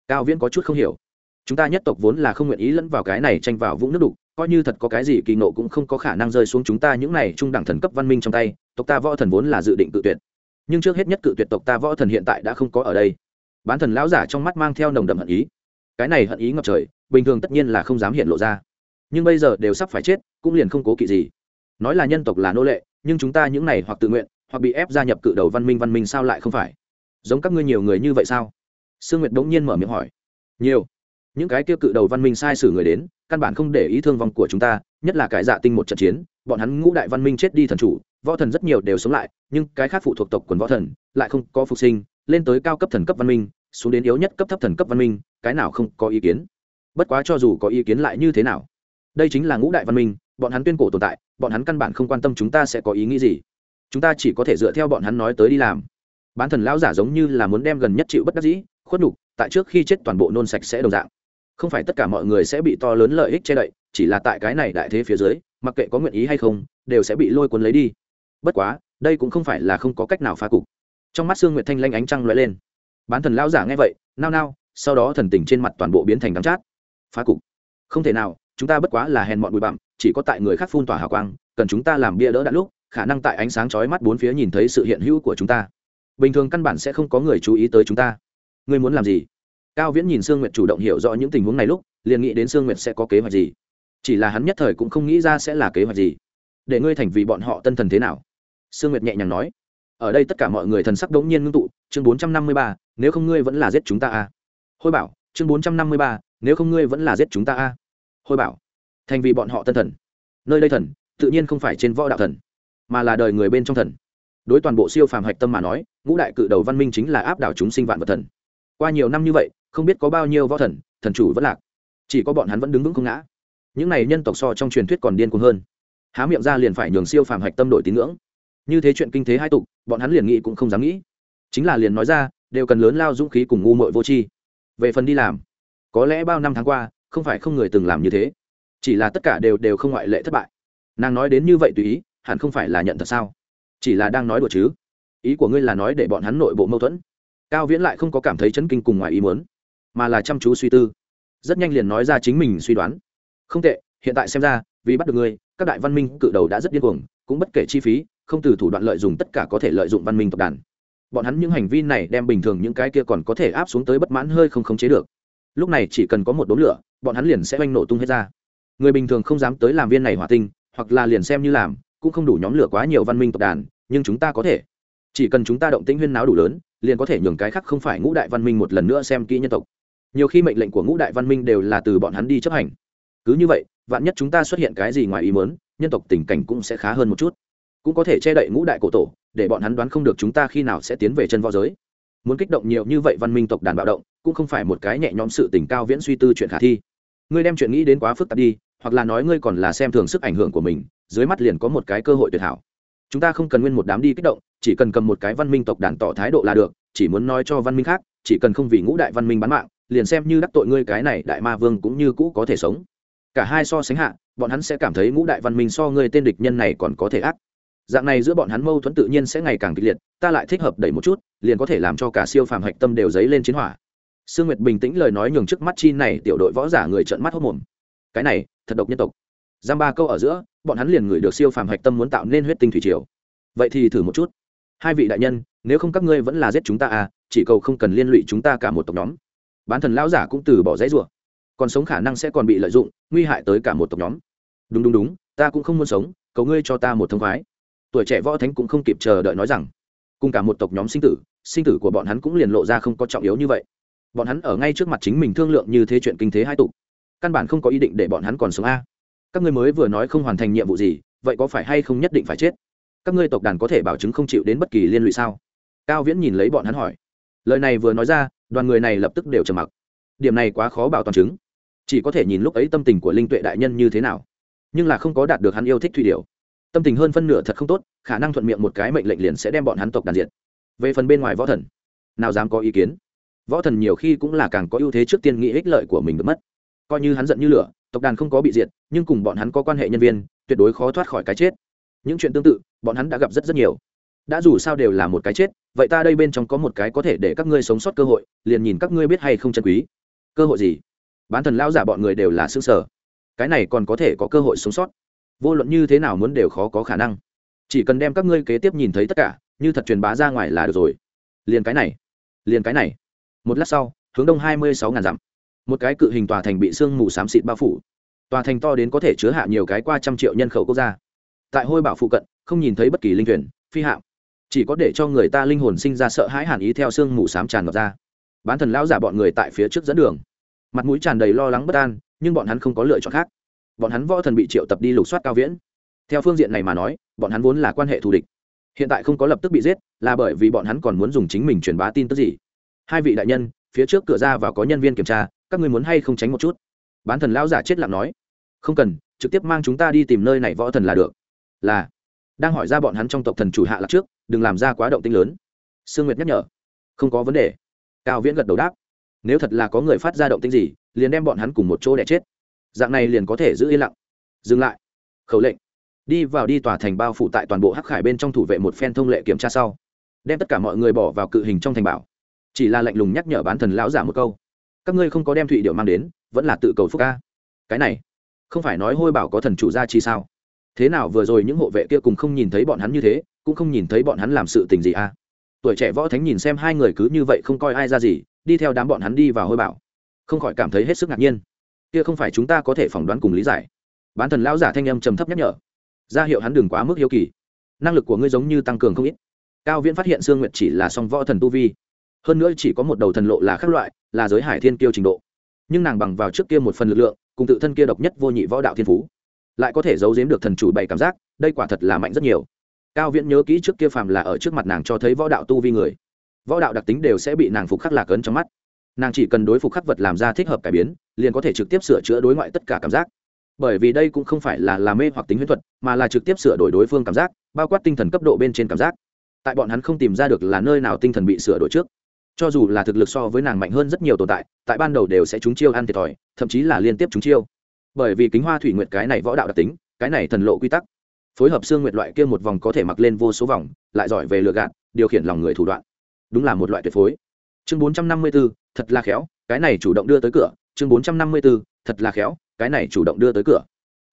Cao viễn có chút không hiểu. Chúng ta nhất tộc vốn là không nguyện ý lẫn vào cái này tranh vào vũng nước đục, coi như thật có cái gì kỳ nộ cũng không có khả năng rơi xuống chúng ta những này trung đẳng thần cấp văn minh trong tay, tộc ta võ thần vốn là dự định tự tuyệt nhưng trước hết nhất cự tuyệt tộc ta võ thần hiện tại đã không có ở đây. Bán thần lão giả trong mắt mang theo nồng đậm hận ý. Cái này hận ý ngập trời, bình thường tất nhiên là không dám hiện lộ ra. Nhưng bây giờ đều sắp phải chết, cũng liền không cố kỵ gì. Nói là nhân tộc là nô lệ, nhưng chúng ta những này hoặc tự nguyện, hoặc bị ép gia nhập cự đầu văn minh văn minh sao lại không phải? Giống các ngươi nhiều người như vậy sao? Sương nguyệt bỗng nhiên mở miệng hỏi. Nhiều. Những cái kia cự đầu văn minh sai sử người đến, căn bản không để ý thương vong của chúng ta, nhất là cái dạ tinh một trận chiến bọn hắn ngũ đại văn minh chết đi thần chủ, võ thần rất nhiều đều sống lại, nhưng cái khác phụ thuộc tộc quần võ thần lại không có phục sinh, lên tới cao cấp thần cấp văn minh, xuống đến yếu nhất cấp thấp thần cấp văn minh, cái nào không có ý kiến? Bất quá cho dù có ý kiến lại như thế nào? Đây chính là ngũ đại văn minh, bọn hắn tuyên cổ tồn tại, bọn hắn căn bản không quan tâm chúng ta sẽ có ý nghĩ gì. Chúng ta chỉ có thể dựa theo bọn hắn nói tới đi làm. Bán thần lão giả giống như là muốn đem gần nhất chịu bất đắc dĩ, khuất nhục, tại trước khi chết toàn bộ nôn sạch sẽ đồng dạng. Không phải tất cả mọi người sẽ bị to lớn lợi ích che đậy, chỉ là tại cái này đại thế phía dưới mặc kệ có nguyện ý hay không, đều sẽ bị lôi cuốn lấy đi. Bất quá, đây cũng không phải là không có cách nào phá cục. Trong mắt sương nguyệt thanh lanh ánh trăng lóe lên. Bán thần lão giả nghe vậy, nao nao, sau đó thần tình trên mặt toàn bộ biến thành đắng chát. Phá cục. Không thể nào, chúng ta bất quá là hèn mọn bụi bặm, chỉ có tại người khác phun tỏa hào quang, cần chúng ta làm bia đỡ đạn lúc, khả năng tại ánh sáng chói mắt bốn phía nhìn thấy sự hiện hữu của chúng ta. Bình thường căn bản sẽ không có người chú ý tới chúng ta. Ngươi muốn làm gì? Cao viễn nhìn sương nguyệt chủ động hiểu rõ những tình huống này lúc, liền nghĩ đến sương nguyệt sẽ có kế hoạch gì chỉ là hắn nhất thời cũng không nghĩ ra sẽ là kế hoạch gì. Để ngươi thành vì bọn họ tân thần thế nào? Sương nguyệt nhẹ nhàng nói. Ở đây tất cả mọi người thần sắc đống nhiên ngưng tụ, chương bốn trăm năm mươi ba, nếu không ngươi vẫn là giết chúng ta a. À. hôi bảo, chương bốn trăm năm mươi ba, nếu không ngươi vẫn là giết chúng ta a. À. hôi bảo, thành vì bọn họ tân thần. Nơi đây thần, tự nhiên không phải trên võ đạo thần, mà là đời người bên trong thần. Đối toàn bộ siêu phàm hạch tâm mà nói, ngũ đại cự đầu văn minh chính là áp đảo chúng sinh vạn vật thần. Qua nhiều năm như vậy, không biết có bao nhiêu võ thần thần chủ vẫn lạc. Chỉ có bọn hắn vẫn đứng vững không ngã những này nhân tộc so trong truyền thuyết còn điên cuồng hơn. Há miệng ra liền phải nhường siêu phàm hạch tâm đổi tín ngưỡng. Như thế chuyện kinh thế hai tục, bọn hắn liền nghĩ cũng không dám nghĩ. Chính là liền nói ra, đều cần lớn lao dũng khí cùng ngu mội vô tri. Về phần đi làm, có lẽ bao năm tháng qua, không phải không người từng làm như thế. Chỉ là tất cả đều đều không ngoại lệ thất bại. Nàng nói đến như vậy tùy ý, hẳn không phải là nhận thật sao? Chỉ là đang nói đùa chứ. Ý của ngươi là nói để bọn hắn nội bộ mâu thuẫn. Cao viễn lại không có cảm thấy chấn kinh cùng ngoài ý muốn, mà là chăm chú suy tư. Rất nhanh liền nói ra chính mình suy đoán không tệ, hiện tại xem ra, vì bắt được ngươi, các đại văn minh cự đầu đã rất điên cuồng, cũng bất kể chi phí, không từ thủ đoạn lợi dụng tất cả có thể lợi dụng văn minh tộc đàn. Bọn hắn những hành vi này đem bình thường những cái kia còn có thể áp xuống tới bất mãn hơi không khống chế được. Lúc này chỉ cần có một đốm lửa, bọn hắn liền sẽ oanh nổ tung hết ra. Người bình thường không dám tới làm viên này hỏa tinh, hoặc là liền xem như làm, cũng không đủ nhóm lửa quá nhiều văn minh tộc đàn, nhưng chúng ta có thể. Chỉ cần chúng ta động tĩnh huyên náo đủ lớn, liền có thể nhường cái khác không phải ngũ đại văn minh một lần nữa xem kỹ nhân tộc. Nhiều khi mệnh lệnh của ngũ đại văn minh đều là từ bọn hắn đi chấp hành cứ như vậy, vạn nhất chúng ta xuất hiện cái gì ngoài ý mớn nhân tộc tình cảnh cũng sẽ khá hơn một chút. Cũng có thể che đậy ngũ đại cổ tổ, để bọn hắn đoán không được chúng ta khi nào sẽ tiến về chân võ giới. Muốn kích động nhiều như vậy văn minh tộc đàn bạo động, cũng không phải một cái nhẹ nhõm sự tình cao viễn suy tư chuyện khả thi. Ngươi đem chuyện nghĩ đến quá phức tạp đi, hoặc là nói ngươi còn là xem thường sức ảnh hưởng của mình, dưới mắt liền có một cái cơ hội tuyệt hảo. Chúng ta không cần nguyên một đám đi kích động, chỉ cần cầm một cái văn minh tộc đàn tỏ thái độ là được, chỉ muốn nói cho văn minh khác, chỉ cần không vì ngũ đại văn minh bán mạng, liền xem như đắc tội ngươi cái này đại ma vương cũng như cũ có thể sống cả hai so sánh hạ, bọn hắn sẽ cảm thấy ngũ đại văn minh so người tên địch nhân này còn có thể ác. Dạng này giữa bọn hắn mâu thuẫn tự nhiên sẽ ngày càng kịch liệt, ta lại thích hợp đẩy một chút, liền có thể làm cho cả siêu phàm hạch tâm đều dấy lên chiến hỏa. Sương nguyệt bình tĩnh lời nói nhường trước mắt chi này tiểu đội võ giả người trợn mắt hốc mồm. Cái này, thật độc nhân tộc. Giam ba câu ở giữa, bọn hắn liền ngửi được siêu phàm hạch tâm muốn tạo nên huyết tinh thủy triều. Vậy thì thử một chút. Hai vị đại nhân, nếu không các ngươi vẫn là giết chúng ta à chỉ cầu không cần liên lụy chúng ta cả một tộc nhóm. Bán thần lão giả cũng từ bỏ dãy rủa còn sống khả năng sẽ còn bị lợi dụng, nguy hại tới cả một tộc nhóm. Đúng đúng đúng, ta cũng không muốn sống, cầu ngươi cho ta một thông khoái. Tuổi trẻ võ thánh cũng không kịp chờ đợi nói rằng, cùng cả một tộc nhóm sinh tử sinh tử của bọn hắn cũng liền lộ ra không có trọng yếu như vậy. Bọn hắn ở ngay trước mặt chính mình thương lượng như thế chuyện kinh thế hai tục. Căn bản không có ý định để bọn hắn còn sống a. Các ngươi mới vừa nói không hoàn thành nhiệm vụ gì, vậy có phải hay không nhất định phải chết? Các ngươi tộc đàn có thể bảo chứng không chịu đến bất kỳ liên lụy sao? Cao viễn nhìn lấy bọn hắn hỏi. Lời này vừa nói ra, đoàn người này lập tức đều trầm mặc. Điểm này quá khó bảo toàn chứng chỉ có thể nhìn lúc ấy tâm tình của linh tuệ đại nhân như thế nào, nhưng là không có đạt được hắn yêu thích thủy điều tâm tình hơn phân nửa thật không tốt, khả năng thuận miệng một cái mệnh lệnh liền sẽ đem bọn hắn tộc đàn diệt. Về phần bên ngoài võ thần, nào dám có ý kiến? Võ thần nhiều khi cũng là càng có ưu thế trước tiên nghĩ ích lợi của mình được mất. Coi như hắn giận như lửa, tộc đàn không có bị diệt, nhưng cùng bọn hắn có quan hệ nhân viên, tuyệt đối khó thoát khỏi cái chết. Những chuyện tương tự, bọn hắn đã gặp rất rất nhiều. Đã dù sao đều là một cái chết, vậy ta đây bên trong có một cái có thể để các ngươi sống sót cơ hội, liền nhìn các ngươi biết hay không chân quý. Cơ hội gì? Bán thần lao giả bọn người đều là xương sở. Cái này còn có thể có cơ hội sống sót. Vô luận như thế nào muốn đều khó có khả năng. Chỉ cần đem các ngươi kế tiếp nhìn thấy tất cả, như thật truyền bá ra ngoài là được rồi. Liền cái này, liền cái này. Một lát sau, hướng đông hai mươi sáu ngàn dặm. Một cái cự hình tòa thành bị sương mù xám xịt bao phủ. Tòa thành to đến có thể chứa hạ nhiều cái qua trăm triệu nhân khẩu quốc gia. Tại hôi bảo phụ cận, không nhìn thấy bất kỳ linh thuyền, phi hạm. Chỉ có để cho người ta linh hồn sinh ra sợ hãi hàn ý theo sương mù xám tràn ngập ra. Bán thần lão giả bọn người tại phía trước dẫn đường mặt mũi tràn đầy lo lắng bất an, nhưng bọn hắn không có lựa chọn khác. Bọn hắn võ thần bị triệu tập đi lục soát cao viễn. Theo phương diện này mà nói, bọn hắn vốn là quan hệ thù địch. Hiện tại không có lập tức bị giết, là bởi vì bọn hắn còn muốn dùng chính mình truyền bá tin tức gì. Hai vị đại nhân, phía trước cửa ra và có nhân viên kiểm tra, các người muốn hay không tránh một chút? Bán thần lão giả chết lặng nói. Không cần, trực tiếp mang chúng ta đi tìm nơi này võ thần là được. Là. Đang hỏi ra bọn hắn trong tộc thần chủ hạ lạc trước, đừng làm ra quá động tinh lớn. Sương nguyệt nhắc nhở. Không có vấn đề. Cao viễn gật đầu đáp nếu thật là có người phát ra động tinh gì, liền đem bọn hắn cùng một chỗ đẻ chết. Dạng này liền có thể giữ yên lặng. Dừng lại. Khẩu lệnh. Đi vào đi tòa thành bao phủ tại toàn bộ hắc khải bên trong thủ vệ một phen thông lệ kiểm tra sau, đem tất cả mọi người bỏ vào cự hình trong thành bảo. Chỉ là lạnh lùng nhắc nhở bán thần lão giả một câu. Các ngươi không có đem thụy điệu mang đến, vẫn là tự cầu phúc ca cái này, không phải nói hôi bảo có thần chủ gia chi sao? Thế nào vừa rồi những hộ vệ kia cùng không nhìn thấy bọn hắn như thế, cũng không nhìn thấy bọn hắn làm sự tình gì à tuổi trẻ võ thánh nhìn xem hai người cứ như vậy không coi ai ra gì đi theo đám bọn hắn đi vào hôi bảo. Không khỏi cảm thấy hết sức ngạc nhiên. Kia không phải chúng ta có thể phỏng đoán cùng lý giải. Bán thần lão giả thanh âm trầm thấp nhắc nhở. Ra hiệu hắn đừng quá mức hiếu kỳ. Năng lực của ngươi giống như tăng cường không ít. Cao viễn phát hiện sương nguyệt chỉ là song võ thần tu vi. Hơn nữa chỉ có một đầu thần lộ là khác loại, là giới hải thiên kiêu trình độ. Nhưng nàng bằng vào trước kia một phần lực lượng, cùng tự thân kia độc nhất vô nhị võ đạo thiên phú, lại có thể giấu giếm được thần chủ bảy cảm giác, đây quả thật là mạnh rất nhiều. Cao viễn nhớ kỹ trước kia phàm là ở trước mặt nàng cho thấy võ đạo tu vi người võ đạo đặc tính đều sẽ bị nàng phục khắc lạc ấn trong mắt. Nàng chỉ cần đối phục khắc vật làm ra thích hợp cải biến, liền có thể trực tiếp sửa chữa đối ngoại tất cả cảm giác. Bởi vì đây cũng không phải là làm mê hoặc tính huyễn thuật, mà là trực tiếp sửa đổi đối phương cảm giác, bao quát tinh thần cấp độ bên trên cảm giác. Tại bọn hắn không tìm ra được là nơi nào tinh thần bị sửa đổi trước. Cho dù là thực lực so với nàng mạnh hơn rất nhiều tồn tại tại ban đầu đều sẽ trúng chiêu ăn thiệt thòi, thậm chí là liên tiếp trúng chiêu. Bởi vì kính hoa thủy nguyệt cái này võ đạo đặc tính, cái này thần lộ quy tắc. Phối hợp xương nguyệt loại kia một vòng có thể mặc lên vô số vòng, lại giỏi về lừa gạt, điều khiển lòng người thủ đoạn đúng là một loại tuyệt phối. Chương bốn trăm năm mươi b ố thật là khéo, cái này chủ động đưa tới cửa. Chương bốn trăm năm mươi b ố thật là khéo, cái này chủ động đưa tới cửa.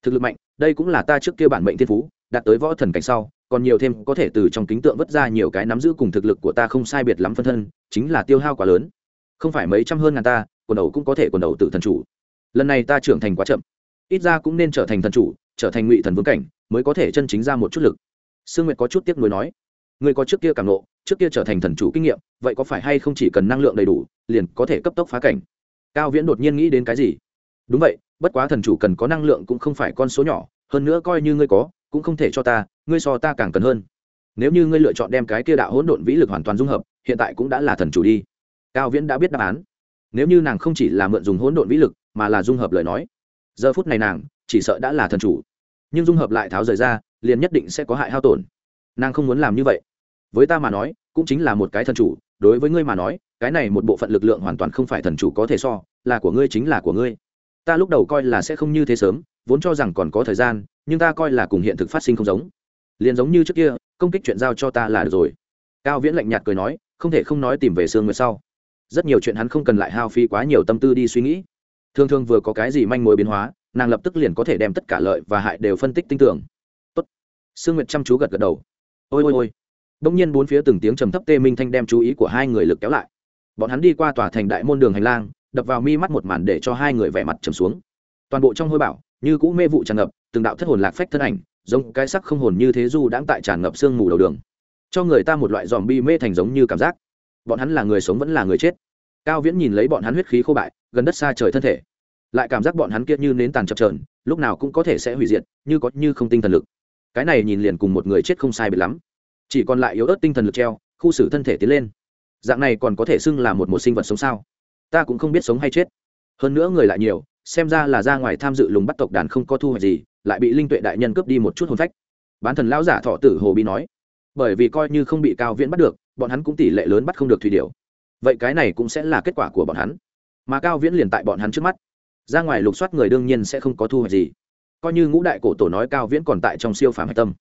Thực lực mạnh, đây cũng là ta trước kia bản mệnh thiên phú, đạt tới võ thần cảnh sau, còn nhiều thêm có thể từ trong kính tượng vất ra nhiều cái nắm giữ cùng thực lực của ta không sai biệt lắm phân thân, chính là tiêu hao quá lớn. Không phải mấy trăm hơn ngàn ta, quần đầu cũng có thể quần đầu tự thần chủ. Lần này ta trưởng thành quá chậm. Ít ra cũng nên trở thành thần chủ, trở thành ngụy thần vương cảnh, mới có thể chân chính ra một chút lực. Sương nguyệt có chút tiếc nuối nói người có trước kia cảm nộ trước kia trở thành thần chủ kinh nghiệm, vậy có phải hay không chỉ cần năng lượng đầy đủ, liền có thể cấp tốc phá cảnh? Cao viễn đột nhiên nghĩ đến cái gì? Đúng vậy, bất quá thần chủ cần có năng lượng cũng không phải con số nhỏ, hơn nữa coi như ngươi có, cũng không thể cho ta, ngươi so ta càng cần hơn. Nếu như ngươi lựa chọn đem cái kia đạo hỗn độn vĩ lực hoàn toàn dung hợp, hiện tại cũng đã là thần chủ đi. Cao viễn đã biết đáp án. Nếu như nàng không chỉ là mượn dùng hỗn độn vĩ lực, mà là dung hợp lời nói, giờ phút này nàng chỉ sợ đã là thần chủ. Nhưng dung hợp lại tháo rời ra, liền nhất định sẽ có hại hao tổn. Nàng không muốn làm như vậy với ta mà nói, cũng chính là một cái thần chủ, đối với ngươi mà nói, cái này một bộ phận lực lượng hoàn toàn không phải thần chủ có thể so, là của ngươi chính là của ngươi. Ta lúc đầu coi là sẽ không như thế sớm, vốn cho rằng còn có thời gian, nhưng ta coi là cùng hiện thực phát sinh không giống. Liền giống như trước kia, công kích chuyện giao cho ta là được rồi. Cao viễn lạnh nhạt cười nói, không thể không nói tìm về sương nguyệt sau. Rất nhiều chuyện hắn không cần lại hao phí quá nhiều tâm tư đi suy nghĩ. Thường thường vừa có cái gì manh mối biến hóa, nàng lập tức liền có thể đem tất cả lợi và hại đều phân tích tinh tưởng. Tốt. Sương nguyệt chăm chú gật gật đầu. Ôi ôi ôi đông nhiên bốn phía từng tiếng trầm thấp tê minh thanh đem chú ý của hai người lực kéo lại. Bọn hắn đi qua tòa thành đại môn đường hành lang đập vào mi mắt một màn để cho hai người vẻ mặt trầm xuống. Toàn bộ trong hôi bảo như cũ mê vụ tràn ngập từng đạo thất hồn lạc phách thân ảnh giống cái sắc không hồn như thế du đãng tại tràn ngập sương mù đầu đường. Cho người ta một loại zombie bi mê thành giống như cảm giác. Bọn hắn là người sống vẫn là người chết. Cao viễn nhìn lấy bọn hắn huyết khí khô bại gần đất xa trời thân thể. Lại cảm giác bọn hắn kia như nến tàn chập chờn, lúc nào cũng có thể sẽ hủy diệt như có như không tinh thần lực. Cái này nhìn liền cùng một người chết không sai biệt lắm chỉ còn lại yếu ớt tinh thần lực treo, khu xử thân thể tiến lên. Dạng này còn có thể xưng là một một sinh vật sống sao? Ta cũng không biết sống hay chết. Hơn nữa người lại nhiều, xem ra là ra ngoài tham dự lùng bắt tộc đàn không có thu hoạch gì, lại bị linh tuệ đại nhân cướp đi một chút hồn phách. Bán thần lão giả thọ tử hồ bi nói, bởi vì coi như không bị cao viễn bắt được, bọn hắn cũng tỷ lệ lớn bắt không được thủy điều vậy cái này cũng sẽ là kết quả của bọn hắn. Mà cao viễn liền tại bọn hắn trước mắt. Ra ngoài lục soát người đương nhiên sẽ không có thu hoạch gì. Coi như ngũ đại cổ tổ nói cao viễn còn tại trong siêu phàm hạch tâm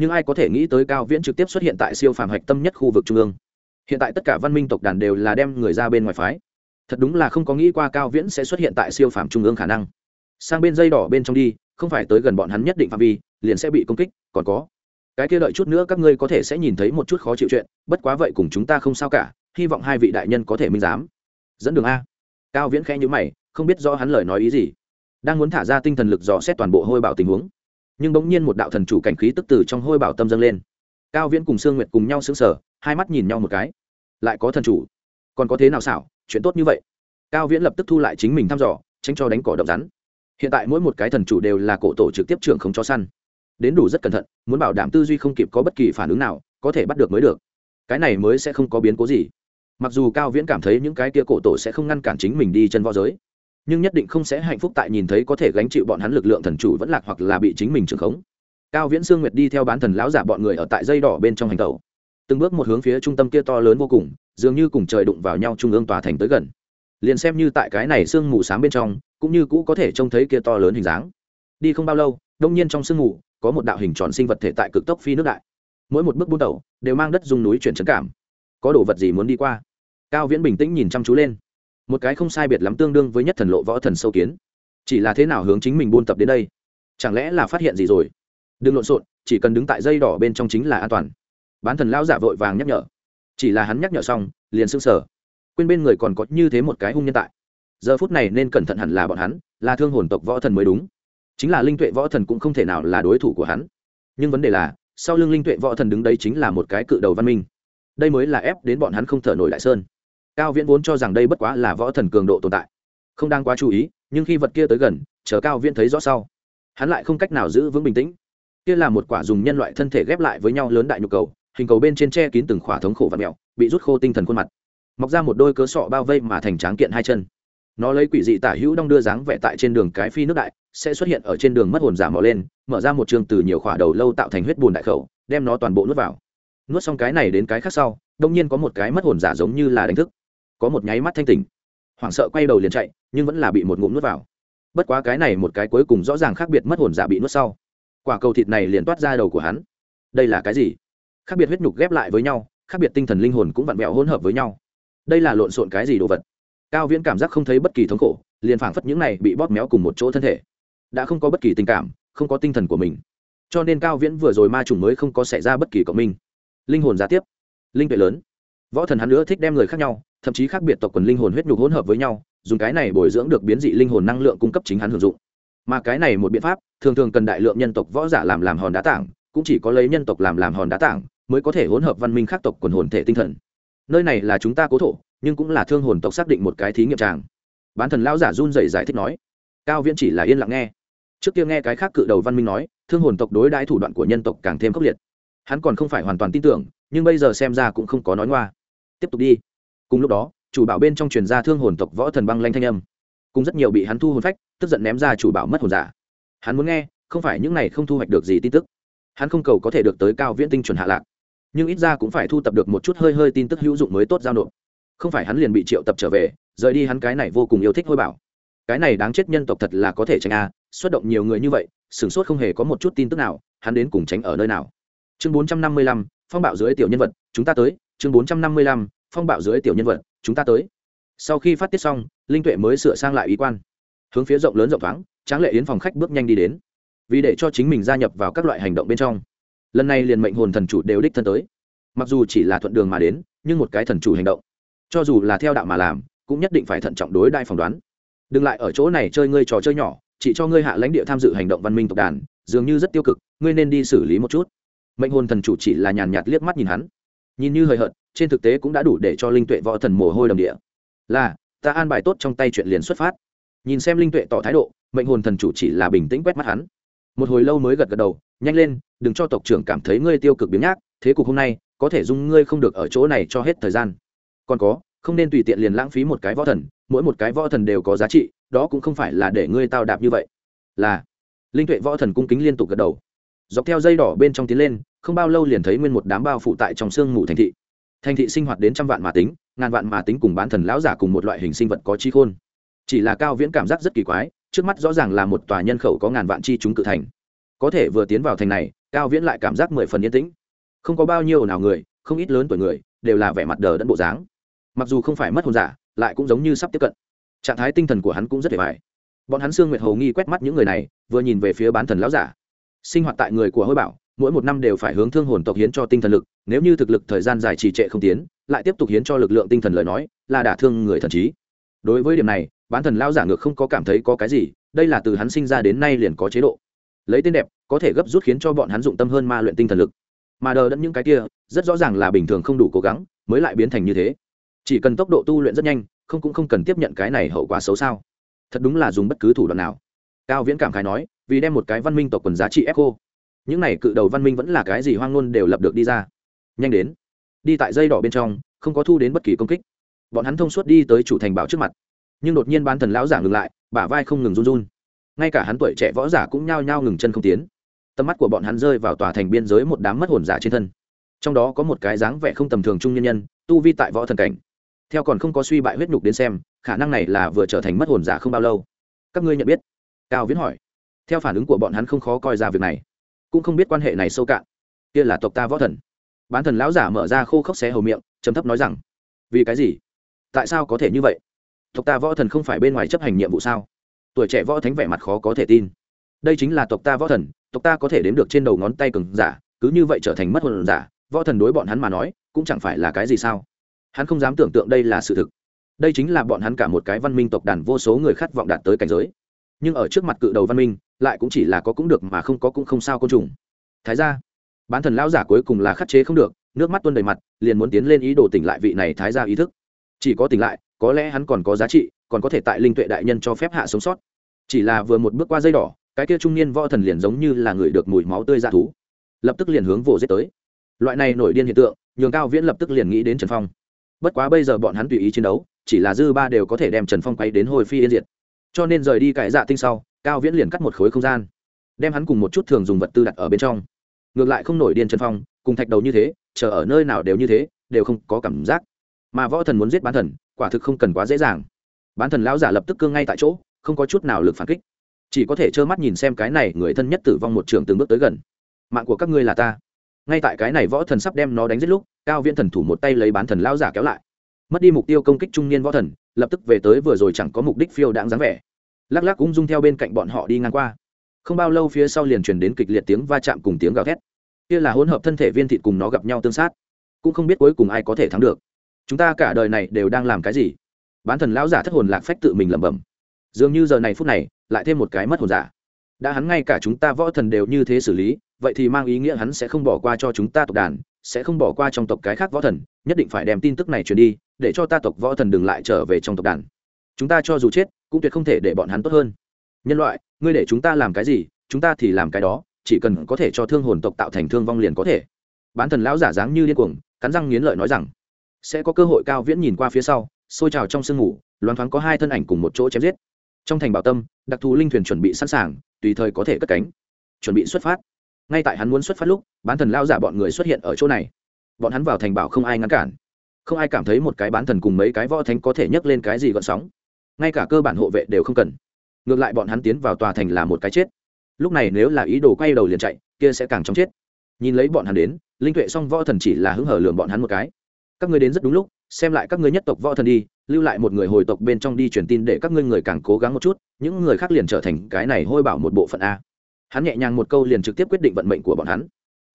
nhưng ai có thể nghĩ tới cao viễn trực tiếp xuất hiện tại siêu phàm hạch tâm nhất khu vực trung ương? Hiện tại tất cả văn minh tộc đàn đều là đem người ra bên ngoài phái. Thật đúng là không có nghĩ qua cao viễn sẽ xuất hiện tại siêu phàm trung ương khả năng. Sang bên dây đỏ bên trong đi, không phải tới gần bọn hắn nhất định phạm vi, liền sẽ bị công kích, còn có. Cái kia đợi chút nữa các ngươi có thể sẽ nhìn thấy một chút khó chịu chuyện, bất quá vậy cùng chúng ta không sao cả, hy vọng hai vị đại nhân có thể minh giám. Dẫn đường a. Cao viễn khẽ nhữ mày, không biết do hắn lời nói ý gì. Đang muốn thả ra tinh thần lực dò xét toàn bộ hôi bảo tình huống nhưng bỗng nhiên một đạo thần chủ cảnh khí tức từ trong hôi bảo tâm dâng lên. Cao viễn cùng sương nguyệt cùng nhau xứng sở hai mắt nhìn nhau một cái. Lại có thần chủ. Còn có thế nào xảo? Chuyện tốt như vậy. Cao viễn lập tức thu lại chính mình thăm dò, tránh cho đánh cỏ độc rắn. Hiện tại mỗi một cái thần chủ đều là cổ tổ trực tiếp trưởng không cho săn. Đến đủ rất cẩn thận, muốn bảo đảm tư duy không kịp có bất kỳ phản ứng nào, có thể bắt được mới được. Cái này mới sẽ không có biến cố gì. Mặc dù cao viễn cảm thấy những cái kia cổ tổ sẽ không ngăn cản chính mình đi chân võ giới nhưng nhất định không sẽ hạnh phúc tại nhìn thấy có thể gánh chịu bọn hắn lực lượng thần chủ vẫn lạc hoặc là bị chính mình trưởng khống. Cao viễn sương nguyệt đi theo bán thần lão giả bọn người ở tại dây đỏ bên trong hành tàu từng bước một hướng phía trung tâm kia to lớn vô cùng, dường như cùng trời đụng vào nhau trung ương tòa thành tới gần. Liền xem như tại cái này sương mù sáng bên trong, cũng như cũ có thể trông thấy kia to lớn hình dáng. Đi không bao lâu, đông nhiên trong sương mù, có một đạo hình tròn sinh vật thể tại cực tốc phi nước đại. Mỗi một bước buôn đầu đều mang đất dùng núi chuyển trấn cảm. Có đồ vật gì muốn đi qua? Cao viễn bình tĩnh nhìn chăm chú lên một cái không sai biệt lắm tương đương với nhất thần lộ võ thần sâu kiến. Chỉ là thế nào hướng chính mình buôn tập đến đây? Chẳng lẽ là phát hiện gì rồi? Đừng lộn xộn, chỉ cần đứng tại dây đỏ bên trong chính là an toàn. Bán thần lao giả vội vàng nhắc nhở. Chỉ là hắn nhắc nhở xong, liền s ư n g sở quên bên người còn có như thế một cái hung nhân tại. Giờ phút này nên cẩn thận hẳn là bọn hắn, là thương hồn tộc võ thần mới đúng. Chính là linh tuệ võ thần cũng không thể nào là đối thủ của hắn. Nhưng vấn đề là, sau lưng linh tuệ võ thần đứng đấy chính là một cái cự đầu văn minh. Đây mới là ép đến bọn hắn không thở nổi đại sơn cao viễn vốn cho rằng đây bất quá là võ thần cường độ tồn tại. Không đang quá chú ý, nhưng khi vật kia tới gần, chờ cao viễn thấy rõ sau, hắn lại không cách nào giữ vững bình tĩnh. Kia là một quả dùng nhân loại thân thể ghép lại với nhau lớn đại nhu cầu, hình cầu bên trên che kín từng khỏa thống khổ và mẹo bị rút khô tinh thần khuôn mặt. Mọc ra một đôi cớ sọ bao vây mà thành tráng kiện hai chân. Nó lấy quỷ dị tả hữu đong đưa dáng vẽ tại trên đường cái phi nước đại, sẽ xuất hiện ở trên đường mất hồn giả mò lên, mở ra một trường từ nhiều khỏa đầu lâu tạo thành huyết bùn đại khẩu, đem nó toàn bộ nuốt vào. Nuốt xong cái này đến cái khác sau, đông nhiên có một cái mất hồn giả giống như là đánh thức có một nháy mắt thanh tỉnh. Hoảng sợ quay đầu liền chạy, nhưng vẫn là bị một ngụm nuốt vào. Bất quá cái này một cái cuối cùng rõ ràng khác biệt mất hồn giả bị nuốt sau. Quả cầu thịt này liền toát ra đầu của hắn. Đây là cái gì? Khác biệt huyết nhục ghép lại với nhau, khác biệt tinh thần linh hồn cũng vặn vẹo hỗn hợp với nhau. Đây là lộn xộn cái gì đồ vật? Cao viễn cảm giác không thấy bất kỳ thống khổ, liền phảng phất những này bị bóp méo cùng một chỗ thân thể. Đã không có bất kỳ tình cảm, không có tinh thần của mình. Cho nên cao viễn vừa rồi ma trùng mới không có xảy ra bất kỳ cộng minh. Linh hồn giá tiếp. Linh tuệ lớn. Võ thần hắn nữa thích đem người khác nhau thậm chí khác biệt tộc quần linh hồn huyết nhục hỗn hợp với nhau, dùng cái này bồi dưỡng được biến dị linh hồn năng lượng cung cấp chính hắn hưởng dụng. Mà cái này một biện pháp, thường thường cần đại lượng nhân tộc võ giả làm làm hòn đá tảng, cũng chỉ có lấy nhân tộc làm làm hòn đá tảng mới có thể hỗn hợp văn minh khác tộc quần hồn thể tinh thần. Nơi này là chúng ta cố thổ, nhưng cũng là thương hồn tộc xác định một cái thí nghiệm tràng. Bán thần lão giả run rẩy giải thích nói, cao viễn chỉ là yên lặng nghe. Trước kia nghe cái khác cự đầu văn minh nói, thương hồn tộc đối đãi thủ đoạn của nhân tộc càng thêm khốc liệt. Hắn còn không phải hoàn toàn tin tưởng, nhưng bây giờ xem ra cũng không có nói ngoa. Tiếp tục đi cùng lúc đó, chủ bảo bên trong truyền ra thương hồn tộc võ thần băng lanh thanh âm. Cùng rất nhiều bị hắn thu hồn phách, tức giận ném ra chủ bảo mất hồn giả. Hắn muốn nghe, không phải những này không thu hoạch được gì tin tức. Hắn không cầu có thể được tới cao viễn tinh chuẩn hạ lạc. Nhưng ít ra cũng phải thu tập được một chút hơi hơi tin tức hữu dụng mới tốt giao nộp. Không phải hắn liền bị triệu tập trở về, rời đi hắn cái này vô cùng yêu thích hôi bảo. Cái này đáng chết nhân tộc thật là có thể tránh a, xuất động nhiều người như vậy, sửng sốt không hề có một chút tin tức nào, hắn đến cùng tránh ở nơi nào. Chương bốn trăm năm mươi lăm, phong bạo dưới tiểu nhân vật, chúng ta tới, chương bốn trăm năm mươi lăm phong bạo dưới tiểu nhân vật, chúng ta tới. Sau khi phát tiết xong, linh tuệ mới sửa sang lại ý quan. Hướng phía rộng lớn rộng thoáng, tráng lệ yến phòng khách bước nhanh đi đến. Vì để cho chính mình gia nhập vào các loại hành động bên trong. Lần này liền mệnh hồn thần chủ đều đích thân tới. Mặc dù chỉ là thuận đường mà đến, nhưng một cái thần chủ hành động. Cho dù là theo đạo mà làm, cũng nhất định phải thận trọng đối đại phỏng đoán. Đừng lại ở chỗ này chơi ngươi trò chơi nhỏ, chỉ cho ngươi hạ lãnh địa tham dự hành động văn minh tộc đàn, dường như rất tiêu cực, ngươi nên đi xử lý một chút. Mệnh hồn thần chủ chỉ là nhàn nhạt liếc mắt nhìn hắn. Nhìn như hời hợt trên thực tế cũng đã đủ để cho linh tuệ võ thần mồ hôi đầm địa. Là, ta an bài tốt trong tay chuyện liền xuất phát. Nhìn xem linh tuệ tỏ thái độ, mệnh hồn thần chủ chỉ là bình tĩnh quét mắt hắn. Một hồi lâu mới gật gật đầu, nhanh lên, đừng cho tộc trưởng cảm thấy ngươi tiêu cực biếng nhác, thế cục hôm nay, có thể dung ngươi không được ở chỗ này cho hết thời gian. Còn có, không nên tùy tiện liền lãng phí một cái võ thần, mỗi một cái võ thần đều có giá trị, đó cũng không phải là để ngươi tao đạp như vậy. Là, linh tuệ võ thần cung kính liên tục gật đầu. Dọc theo dây đỏ bên trong tiến lên, không bao lâu liền thấy nguyên một đám bao phụ tại trong sương mù thành thị thành thị sinh hoạt đến trăm vạn mà tính, ngàn vạn mà tính cùng bán thần lão giả cùng một loại hình sinh vật có chi khôn. Chỉ là cao viễn cảm giác rất kỳ quái, trước mắt rõ ràng là một tòa nhân khẩu có ngàn vạn chi chúng cự thành. Có thể vừa tiến vào thành này, cao viễn lại cảm giác mười phần yên tĩnh. Không có bao nhiêu nào người, không ít lớn tuổi người, đều là vẻ mặt đờ đẫn bộ dáng. Mặc dù không phải mất hồn giả, lại cũng giống như sắp tiếp cận. Trạng thái tinh thần của hắn cũng rất hề vải bọn hắn sương nguyệt hầu nghi quét mắt những người này, vừa nhìn về phía bán thần lão giả. Sinh hoạt tại người của hôi bảo mỗi một năm đều phải hướng thương hồn tộc hiến cho tinh thần lực, nếu như thực lực thời gian dài trì trệ không tiến, lại tiếp tục hiến cho lực lượng tinh thần lời nói, là đả thương người thần trí. Đối với điểm này, bán thần lao giả ngược không có cảm thấy có cái gì, đây là từ hắn sinh ra đến nay liền có chế độ. Lấy tên đẹp, có thể gấp rút khiến cho bọn hắn dụng tâm hơn ma luyện tinh thần lực. Mà đờ đẫn những cái kia, rất rõ ràng là bình thường không đủ cố gắng, mới lại biến thành như thế. Chỉ cần tốc độ tu luyện rất nhanh, không cũng không cần tiếp nhận cái này hậu quả xấu sao. Thật đúng là dùng bất cứ thủ đoạn nào. Cao viễn cảm khái nói, vì đem một cái văn minh tộc quần giá trị echo những này cự đầu văn minh vẫn là cái gì hoang ngôn đều lập được đi ra. Nhanh đến. Đi tại dây đỏ bên trong, không có thu đến bất kỳ công kích. Bọn hắn thông suốt đi tới chủ thành bảo trước mặt. Nhưng đột nhiên ban thần lão giả ngừng lại, bả vai không ngừng run run. Ngay cả hắn tuổi trẻ võ giả cũng nhao nhao ngừng chân không tiến. Tầm mắt của bọn hắn rơi vào tòa thành biên giới một đám mất hồn giả trên thân. Trong đó có một cái dáng vẻ không tầm thường trung nhân nhân, tu vi tại võ thần cảnh. Theo còn không có suy bại huyết nhục đến xem, khả năng này là vừa trở thành mất hồn giả không bao lâu. Các ngươi nhận biết? Cao viễn hỏi. Theo phản ứng của bọn hắn không khó coi ra việc này cũng không biết quan hệ này sâu cạn. Kia là tộc ta võ thần. Bán thần lão giả mở ra khô khốc xé hầu miệng, trầm thấp nói rằng, vì cái gì? Tại sao có thể như vậy? Tộc ta võ thần không phải bên ngoài chấp hành nhiệm vụ sao? Tuổi trẻ võ thánh vẻ mặt khó có thể tin. Đây chính là tộc ta võ thần, tộc ta có thể đếm được trên đầu ngón tay cừng giả, cứ như vậy trở thành mất hồn giả, võ thần đối bọn hắn mà nói, cũng chẳng phải là cái gì sao? Hắn không dám tưởng tượng đây là sự thực. Đây chính là bọn hắn cả một cái văn minh tộc đàn vô số người khát vọng đạt tới cảnh giới. Nhưng ở trước mặt cự đầu văn minh lại cũng chỉ là có cũng được mà không có cũng không sao côn trùng. Thái ra bán thần lão giả cuối cùng là khắc chế không được, nước mắt tuôn đầy mặt, liền muốn tiến lên ý đồ tỉnh lại vị này thái ra ý thức. Chỉ có tỉnh lại, có lẽ hắn còn có giá trị, còn có thể tại linh tuệ đại nhân cho phép hạ sống sót. Chỉ là vừa một bước qua dây đỏ, cái kia trung niên võ thần liền giống như là người được mùi máu tươi dạ thú, lập tức liền hướng vồ giết tới. Loại này nổi điên hiện tượng, nhường cao viễn lập tức liền nghĩ đến trần phong. Bất quá bây giờ bọn hắn tùy ý chiến đấu, chỉ là dư ba đều có thể đem trần phong quay đến hồi phi yên diệt. Cho nên rời đi cải dạ tinh sau cao viễn liền cắt một khối không gian, đem hắn cùng một chút thường dùng vật tư đặt ở bên trong. Ngược lại không nổi điên trần phong, cùng thạch đầu như thế, chờ ở nơi nào đều như thế, đều không có cảm giác. Mà võ thần muốn giết bán thần, quả thực không cần quá dễ dàng. Bán thần lão giả lập tức cương ngay tại chỗ, không có chút nào lực phản kích. Chỉ có thể trơ mắt nhìn xem cái này người thân nhất tử vong một trường từng bước tới gần. Mạng của các ngươi là ta. Ngay tại cái này võ thần sắp đem nó đánh giết lúc, cao viễn thần thủ một tay lấy bán thần lão giả kéo lại. Mất đi mục tiêu công kích trung niên võ thần, lập tức về tới vừa rồi chẳng có mục đích phiêu đáng dáng vẻ lắc lắc cũng dung theo bên cạnh bọn họ đi ngang qua. Không bao lâu phía sau liền truyền đến kịch liệt tiếng va chạm cùng tiếng gào thét. Kia là hỗn hợp thân thể viên thịt cùng nó gặp nhau tương sát. Cũng không biết cuối cùng ai có thể thắng được. Chúng ta cả đời này đều đang làm cái gì? Bán thần lão giả thất hồn lạc phách tự mình lẩm bẩm. Dường như giờ này phút này, lại thêm một cái mất hồn giả. Đã hắn ngay cả chúng ta võ thần đều như thế xử lý, vậy thì mang ý nghĩa hắn sẽ không bỏ qua cho chúng ta tộc đàn, sẽ không bỏ qua trong tộc cái khác võ thần, nhất định phải đem tin tức này truyền đi, để cho ta tộc võ thần đừng lại trở về trong tộc đàn chúng ta cho dù chết, cũng tuyệt không thể để bọn hắn tốt hơn. Nhân loại, ngươi để chúng ta làm cái gì, chúng ta thì làm cái đó, chỉ cần có thể cho thương hồn tộc tạo thành thương vong liền có thể. Bán thần lão giả dáng như điên cuồng, cắn răng nghiến lợi nói rằng, sẽ có cơ hội cao viễn nhìn qua phía sau, xôi trào trong sương ngủ, loáng thoáng có hai thân ảnh cùng một chỗ chém giết. Trong thành bảo tâm, đặc thù linh thuyền chuẩn bị sẵn sàng, tùy thời có thể cất cánh. Chuẩn bị xuất phát. Ngay tại hắn muốn xuất phát lúc, bán thần lao giả bọn người xuất hiện ở chỗ này. Bọn hắn vào thành bảo không ai ngăn cản. Không ai cảm thấy một cái bán thần cùng mấy cái võ thánh có thể nhấc lên cái gì gọn sóng ngay cả cơ bản hộ vệ đều không cần. Ngược lại bọn hắn tiến vào tòa thành là một cái chết. Lúc này nếu là ý đồ quay đầu liền chạy, kia sẽ càng chóng chết. Nhìn lấy bọn hắn đến, linh tuệ song võ thần chỉ là hứng hở lường bọn hắn một cái. Các ngươi đến rất đúng lúc, xem lại các ngươi nhất tộc võ thần đi, lưu lại một người hồi tộc bên trong đi truyền tin để các ngươi người càng cố gắng một chút, những người khác liền trở thành cái này hôi bảo một bộ phận a. Hắn nhẹ nhàng một câu liền trực tiếp quyết định vận mệnh của bọn hắn.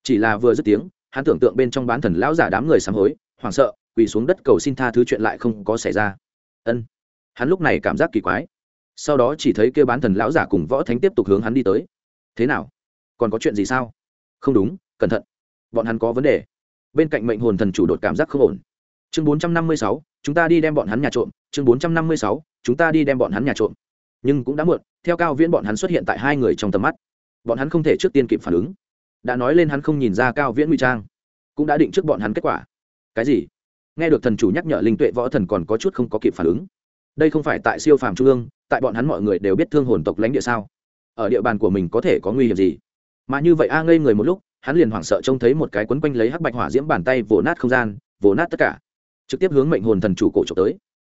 Chỉ là vừa dứt tiếng, hắn tưởng tượng bên trong bán thần lão giả đám người sám hối, hoảng sợ, quỳ xuống đất cầu xin tha thứ chuyện lại không có xảy ra. Ân hắn lúc này cảm giác kỳ quái. Sau đó chỉ thấy kêu bán thần lão giả cùng võ thánh tiếp tục hướng hắn đi tới. Thế nào? Còn có chuyện gì sao? Không đúng, cẩn thận. Bọn hắn có vấn đề. Bên cạnh mệnh hồn thần chủ đột cảm giác không ổn. Chương bốn trăm năm mươi sáu, chúng ta đi đem bọn hắn nhà trộm. Chương bốn trăm năm mươi sáu, chúng ta đi đem bọn hắn nhà trộm. Nhưng cũng đã muộn, theo cao viễn bọn hắn xuất hiện tại hai người trong tầm mắt. Bọn hắn không thể trước tiên kịp phản ứng. Đã nói lên hắn không nhìn ra cao viễn nguy trang, cũng đã định trước bọn hắn kết quả. Cái gì? Nghe được thần chủ nhắc nhở linh tuệ võ thần còn có chút không có kịp phản ứng đây không phải tại siêu phàm trung ương, tại bọn hắn mọi người đều biết thương hồn tộc lãnh địa sao? Ở địa bàn của mình có thể có nguy hiểm gì? Mà như vậy a ngây người một lúc, hắn liền hoảng sợ trông thấy một cái quấn quanh lấy hắc bạch hỏa diễm bàn tay vồ nát không gian, vồ nát tất cả. Trực tiếp hướng mệnh hồn thần chủ cổ trộm tới.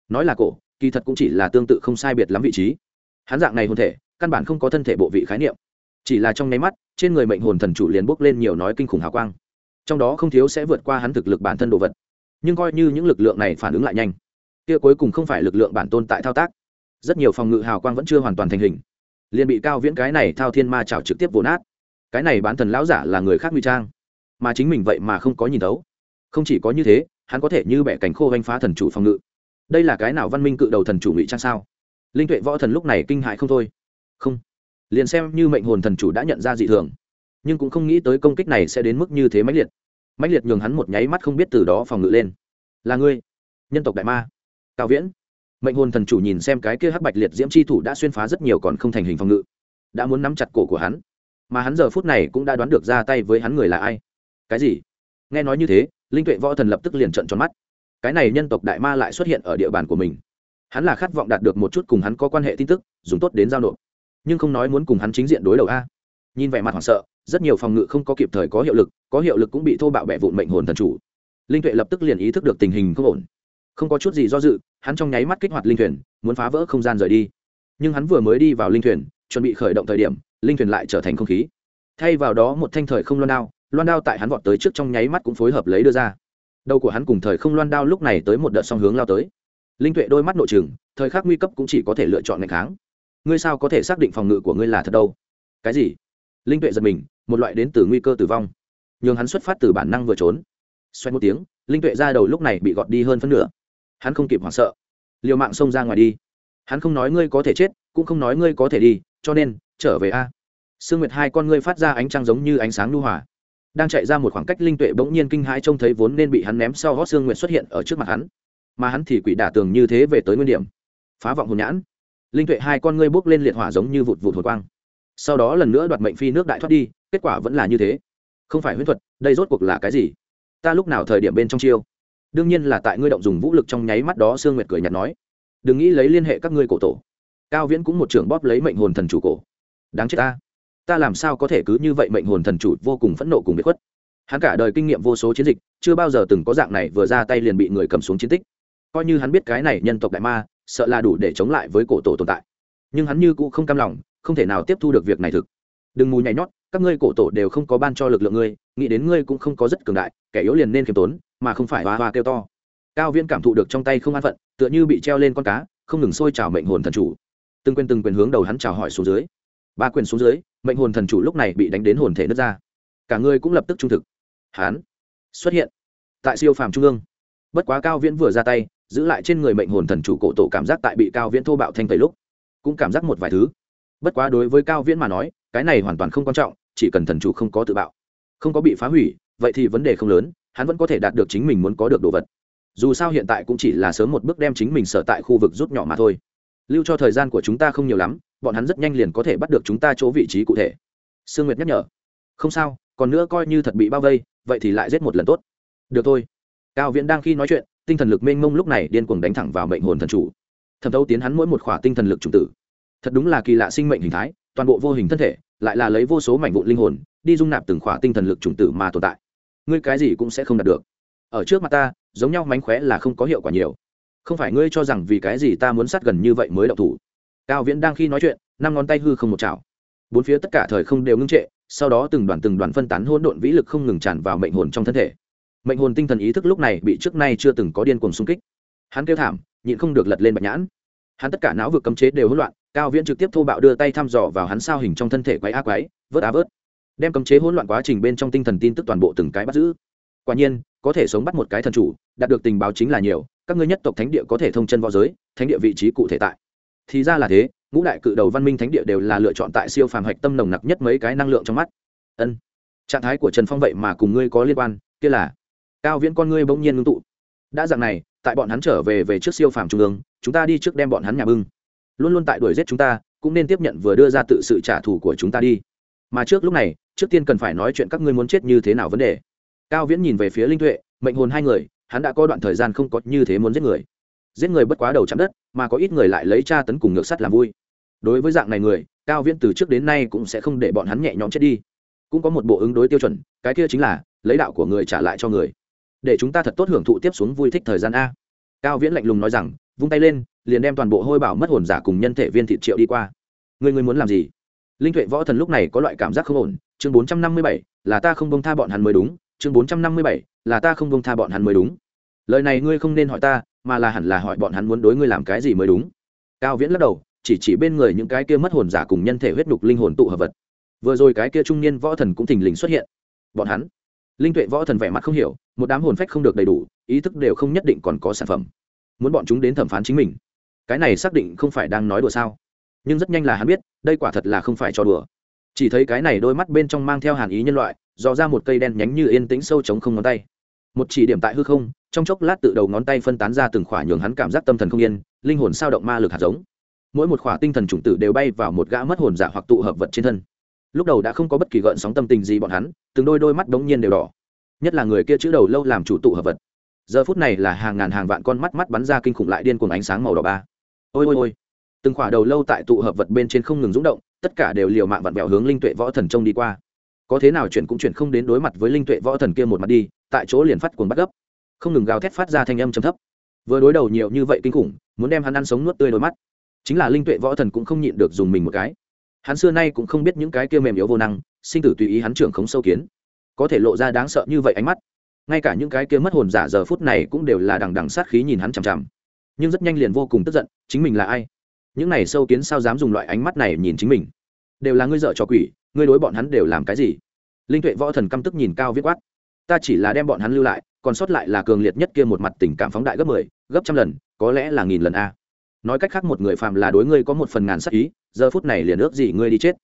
Nói là cổ, kỳ thật cũng chỉ là tương tự không sai biệt lắm vị trí. Hắn dạng này hồn thể, căn bản không có thân thể bộ vị khái niệm. Chỉ là trong nháy mắt, trên người mệnh hồn thần chủ liền bốc lên nhiều nói kinh khủng hào quang. Trong đó không thiếu sẽ vượt qua hắn thực lực bản thân đồ vật. Nhưng coi như những lực lượng này phản ứng lại nhanh kia cuối cùng không phải lực lượng bản tôn tại thao tác. Rất nhiều phòng ngự hào quang vẫn chưa hoàn toàn thành hình. Liền bị cao viễn cái này thao thiên ma chảo trực tiếp vồn nát. Cái này bán thần lão giả là người khác nguy trang. Mà chính mình vậy mà không có nhìn thấu. Không chỉ có như thế, hắn có thể như bẻ cánh khô vanh phá thần chủ phòng ngự. Đây là cái nào văn minh cự đầu thần chủ ngụy trang sao? Linh tuệ võ thần lúc này kinh hại không thôi. Không. Liền xem như mệnh hồn thần chủ đã nhận ra dị thường, nhưng cũng không nghĩ tới công kích này sẽ đến mức như thế mãnh liệt. Mãnh liệt nhường hắn một nháy mắt không biết từ đó phòng ngự lên. Là ngươi, nhân tộc đại ma cao viễn. Mệnh hồn thần chủ nhìn xem cái kia hắc bạch liệt diễm c h i thủ đã xuyên phá rất nhiều còn không thành hình phòng ngự. Đã muốn nắm chặt cổ của hắn. Mà hắn giờ phút này cũng đã đoán được ra tay với hắn người là ai. Cái gì? Nghe nói như thế, linh tuệ võ thần lập tức liền trận tròn mắt. Cái này nhân tộc đại ma lại xuất hiện ở địa bàn của mình. Hắn là khát vọng đạt được một chút cùng hắn có quan hệ tin tức, dùng tốt đến giao nộp. Nhưng không nói muốn cùng hắn chính diện đối đầu a. Nhìn vẻ mặt hoảng sợ, rất nhiều phòng ngự không có kịp thời có hiệu lực, có hiệu lực cũng bị thô bạo bẻ vụn mệnh hồn thần chủ. Linh tuệ lập tức liền ý thức được tình hình không ổn không có chút gì do dự, hắn trong nháy mắt kích hoạt linh thuyền, muốn phá vỡ không gian rời đi. Nhưng hắn vừa mới đi vào linh thuyền, chuẩn bị khởi động thời điểm, linh thuyền lại trở thành không khí. Thay vào đó một thanh thời không loan đao loan đao tại hắn vọt tới trước trong nháy mắt cũng phối hợp lấy đưa ra. Đầu của hắn cùng thời không loan đao lúc này tới một đợt song hướng lao tới. Linh tuệ đôi mắt nội trừng, thời khắc nguy cấp cũng chỉ có thể lựa chọn ngày kháng. Ngươi sao có thể xác định phòng ngự của ngươi là thật đâu? Cái gì? Linh tuệ giật mình, một loại đến từ nguy cơ tử vong. Nhường hắn xuất phát từ bản năng vừa trốn. Xoay một tiếng, linh tuệ ra đầu lúc này bị gọt đi hơn phân nửa hắn không kịp hoảng sợ. Liều mạng xông ra ngoài đi. Hắn không nói ngươi có thể chết, cũng không nói ngươi có thể đi, cho nên, trở về a. Sương nguyệt hai con ngươi phát ra ánh trăng giống như ánh sáng lưu hòa. Đang chạy ra một khoảng cách linh tuệ bỗng nhiên kinh hãi trông thấy vốn nên bị hắn ném sau gót sương nguyệt xuất hiện ở trước mặt hắn. Mà hắn thì quỷ đả tường như thế về tới nguyên điểm. Phá vọng hồn nhãn. Linh tuệ hai con ngươi bốc lên liệt hỏa giống như vụt vụt hồi quang. Sau đó lần nữa đoạt mệnh phi nước đại thoát đi, kết quả vẫn là như thế. Không phải huyễn thuật, đây rốt cuộc là cái gì? Ta lúc nào thời điểm bên trong chiêu? Đương nhiên là tại ngươi động dùng vũ lực trong nháy mắt đó, sương nguyệt cười nhạt nói. Đừng nghĩ lấy liên hệ các ngươi cổ tổ. Cao viễn cũng một trưởng bóp lấy mệnh hồn thần chủ cổ. Đáng chết ta. Ta làm sao có thể cứ như vậy mệnh hồn thần chủ vô cùng phẫn nộ cùng bị khuất. Hắn cả đời kinh nghiệm vô số chiến dịch, chưa bao giờ từng có dạng này vừa ra tay liền bị người cầm xuống chiến tích. Coi như hắn biết cái này nhân tộc đại ma, sợ là đủ để chống lại với cổ tổ tồn tại. Nhưng hắn như cũ không cam lòng, không thể nào tiếp thu được việc này thực. Đừng mù nhảy nhót, các ngươi cổ tổ đều không có ban cho lực lượng ngươi, nghĩ đến ngươi cũng không có rất cường đại, kẻ yếu liền nên khiêm tốn mà không phải hoa hoa kêu to. Cao viễn cảm thụ được trong tay không an phận, tựa như bị treo lên con cá, không ngừng sôi trào mệnh hồn thần chủ. Từng quyền từng quyền hướng đầu hắn chào hỏi xuống dưới. Ba quyền xuống dưới, mệnh hồn thần chủ lúc này bị đánh đến hồn thể nứt ra. Cả người cũng lập tức trung thực. Hắn xuất hiện tại siêu phàm trung ương. Bất quá cao viễn vừa ra tay, giữ lại trên người mệnh hồn thần chủ cổ tổ cảm giác tại bị cao viễn thô bạo thanh tẩy lúc, cũng cảm giác một vài thứ. Bất quá đối với cao viễn mà nói, cái này hoàn toàn không quan trọng, chỉ cần thần chủ không có tự bạo, không có bị phá hủy, vậy thì vấn đề không lớn hắn vẫn có thể đạt được chính mình muốn có được đồ vật. Dù sao hiện tại cũng chỉ là sớm một bước đem chính mình sở tại khu vực rút nhỏ mà thôi. Lưu cho thời gian của chúng ta không nhiều lắm, bọn hắn rất nhanh liền có thể bắt được chúng ta chỗ vị trí cụ thể. Sương nguyệt nhắc nhở. Không sao, còn nữa coi như thật bị bao vây, vậy thì lại giết một lần tốt. Được thôi. Cao viễn đang khi nói chuyện, tinh thần lực mênh mông lúc này điên cuồng đánh thẳng vào mệnh hồn thần chủ. Thẩm thấu tiến hắn mỗi một khỏa tinh thần lực chủng tử. Thật đúng là kỳ lạ sinh mệnh hình thái, toàn bộ vô hình thân thể, lại là lấy vô số mảnh vụn linh hồn, đi dung nạp từng khỏa tinh thần lực chủng tử mà tồn tại ngươi cái gì cũng sẽ không đạt được. Ở trước mặt ta, giống nhau mánh khóe là không có hiệu quả nhiều. Không phải ngươi cho rằng vì cái gì ta muốn sát gần như vậy mới đậu thủ. Cao viễn đang khi nói chuyện, năm ngón tay hư không một chảo. Bốn phía tất cả thời không đều ngưng trệ, sau đó từng đoàn từng đoàn phân tán hỗn độn vĩ lực không ngừng tràn vào mệnh hồn trong thân thể. Mệnh hồn tinh thần ý thức lúc này bị trước nay chưa từng có điên cuồng xung kích. Hắn kêu thảm, nhịn không được lật lên bạch nhãn. Hắn tất cả não vực cấm chế đều hỗn loạn, cao viễn trực tiếp thô bạo đưa tay thăm dò vào hắn sao hình trong thân thể quái ác quái, vớt á vớt đem cấm chế hỗn loạn quá trình bên trong tinh thần tin tức toàn bộ từng cái bắt giữ. Quả nhiên, có thể sống bắt một cái thần chủ, đạt được tình báo chính là nhiều, các ngươi nhất tộc thánh địa có thể thông chân võ giới, thánh địa vị trí cụ thể tại. Thì ra là thế, ngũ đại cự đầu văn minh thánh địa đều là lựa chọn tại siêu phàm hạch tâm nồng nặc nhất mấy cái năng lượng trong mắt. Ân. Trạng thái của trần phong vậy mà cùng ngươi có liên quan, kia là. Cao viễn con ngươi bỗng nhiên ngưng tụ. Đã dạng này, tại bọn hắn trở về về trước siêu phàm trung ương, chúng ta đi trước đem bọn hắn nhà bưng. Luôn luôn tại đuổi giết chúng ta, cũng nên tiếp nhận vừa đưa ra tự sự trả thù của chúng ta đi. Mà trước lúc này trước tiên cần phải nói chuyện các ngươi muốn chết như thế nào vấn đề. Cao viễn nhìn về phía linh tuệ, mệnh hồn hai người, hắn đã có đoạn thời gian không có như thế muốn giết người. Giết người bất quá đầu chạm đất, mà có ít người lại lấy tra tấn cùng ngược sắt làm vui. Đối với dạng này người, cao viễn từ trước đến nay cũng sẽ không để bọn hắn nhẹ nhõm chết đi. Cũng có một bộ ứng đối tiêu chuẩn, cái kia chính là, lấy đạo của người trả lại cho người. Để chúng ta thật tốt hưởng thụ tiếp xuống vui thích thời gian a. Cao viễn lạnh lùng nói rằng, vung tay lên, liền đem toàn bộ hôi bảo mất hồn giả cùng nhân thể viên thịt triệu đi qua. Người người muốn làm gì? Linh tuệ võ thần lúc này có loại cảm giác không ổn chương bốn trăm năm mươi bảy, là ta không bông tha bọn hắn mới đúng, chương bốn trăm năm mươi bảy, là ta không bông tha bọn hắn mới đúng. Lời này ngươi không nên hỏi ta, mà là hẳn là hỏi bọn hắn muốn đối ngươi làm cái gì mới đúng. Cao viễn lắc đầu, chỉ chỉ bên người những cái kia mất hồn giả cùng nhân thể huyết đục linh hồn tụ hợp vật. Vừa rồi cái kia trung niên võ thần cũng thình lình xuất hiện. Bọn hắn, linh tuệ võ thần vẻ mặt không hiểu, một đám hồn phách không được đầy đủ, ý thức đều không nhất định còn có sản phẩm. Muốn bọn chúng đến thẩm phán chính mình. Cái này xác định không phải đang nói đùa sao? Nhưng rất nhanh là hắn biết, đây quả thật là không phải cho đùa chỉ thấy cái này đôi mắt bên trong mang theo hàn ý nhân loại, dò ra một cây đen nhánh như yên tĩnh sâu trống không ngón tay. Một chỉ điểm tại hư không, trong chốc lát tự đầu ngón tay phân tán ra từng khỏa nhường hắn cảm giác tâm thần không yên, linh hồn sao động ma lực hạt giống. Mỗi một khỏa tinh thần chủng tử đều bay vào một gã mất hồn giả hoặc tụ hợp vật trên thân. Lúc đầu đã không có bất kỳ gợn sóng tâm tình gì bọn hắn, từng đôi đôi mắt đống nhiên đều đỏ. Nhất là người kia chữ đầu lâu làm chủ tụ hợp vật. Giờ phút này là hàng ngàn hàng vạn con mắt mắt bắn ra kinh khủng lại điên cuồng ánh sáng màu đỏ ba. Ôi ôi ôi. Từng khỏa đầu lâu tại tụ hợp vật bên trên không ngừng rúng động tất cả đều liều mạng vặn vẹo hướng linh tuệ võ thần trông đi qua. Có thế nào chuyển cũng chuyển không đến đối mặt với linh tuệ võ thần kia một mặt đi, tại chỗ liền phát cuồng bắt gấp. Không ngừng gào thét phát ra thanh âm trầm thấp. Vừa đối đầu nhiều như vậy kinh khủng, muốn đem hắn ăn sống nuốt tươi đôi mắt. Chính là linh tuệ võ thần cũng không nhịn được dùng mình một cái. Hắn xưa nay cũng không biết những cái kia mềm yếu vô năng, sinh tử tùy ý hắn trưởng khống sâu kiến. Có thể lộ ra đáng sợ như vậy ánh mắt. Ngay cả những cái kia mất hồn giả giờ phút này cũng đều là đằng đằng sát khí nhìn hắn chằm chằm. Nhưng rất nhanh liền vô cùng tức giận, chính mình là ai? Những này sâu kiến sao dám dùng loại ánh mắt này nhìn chính mình? Đều là ngươi dợ cho quỷ ngươi đối bọn hắn đều làm cái gì? Linh tuệ võ thần căm tức nhìn cao viết quát. Ta chỉ là đem bọn hắn lưu lại còn sót lại là cường liệt nhất kia một mặt tình cảm phóng đại gấp mười 10, gấp trăm lần có lẽ là nghìn lần a. Nói cách khác một người phàm là đối ngươi có một phần ngàn sát ý giờ phút này liền ước gì ngươi đi chết.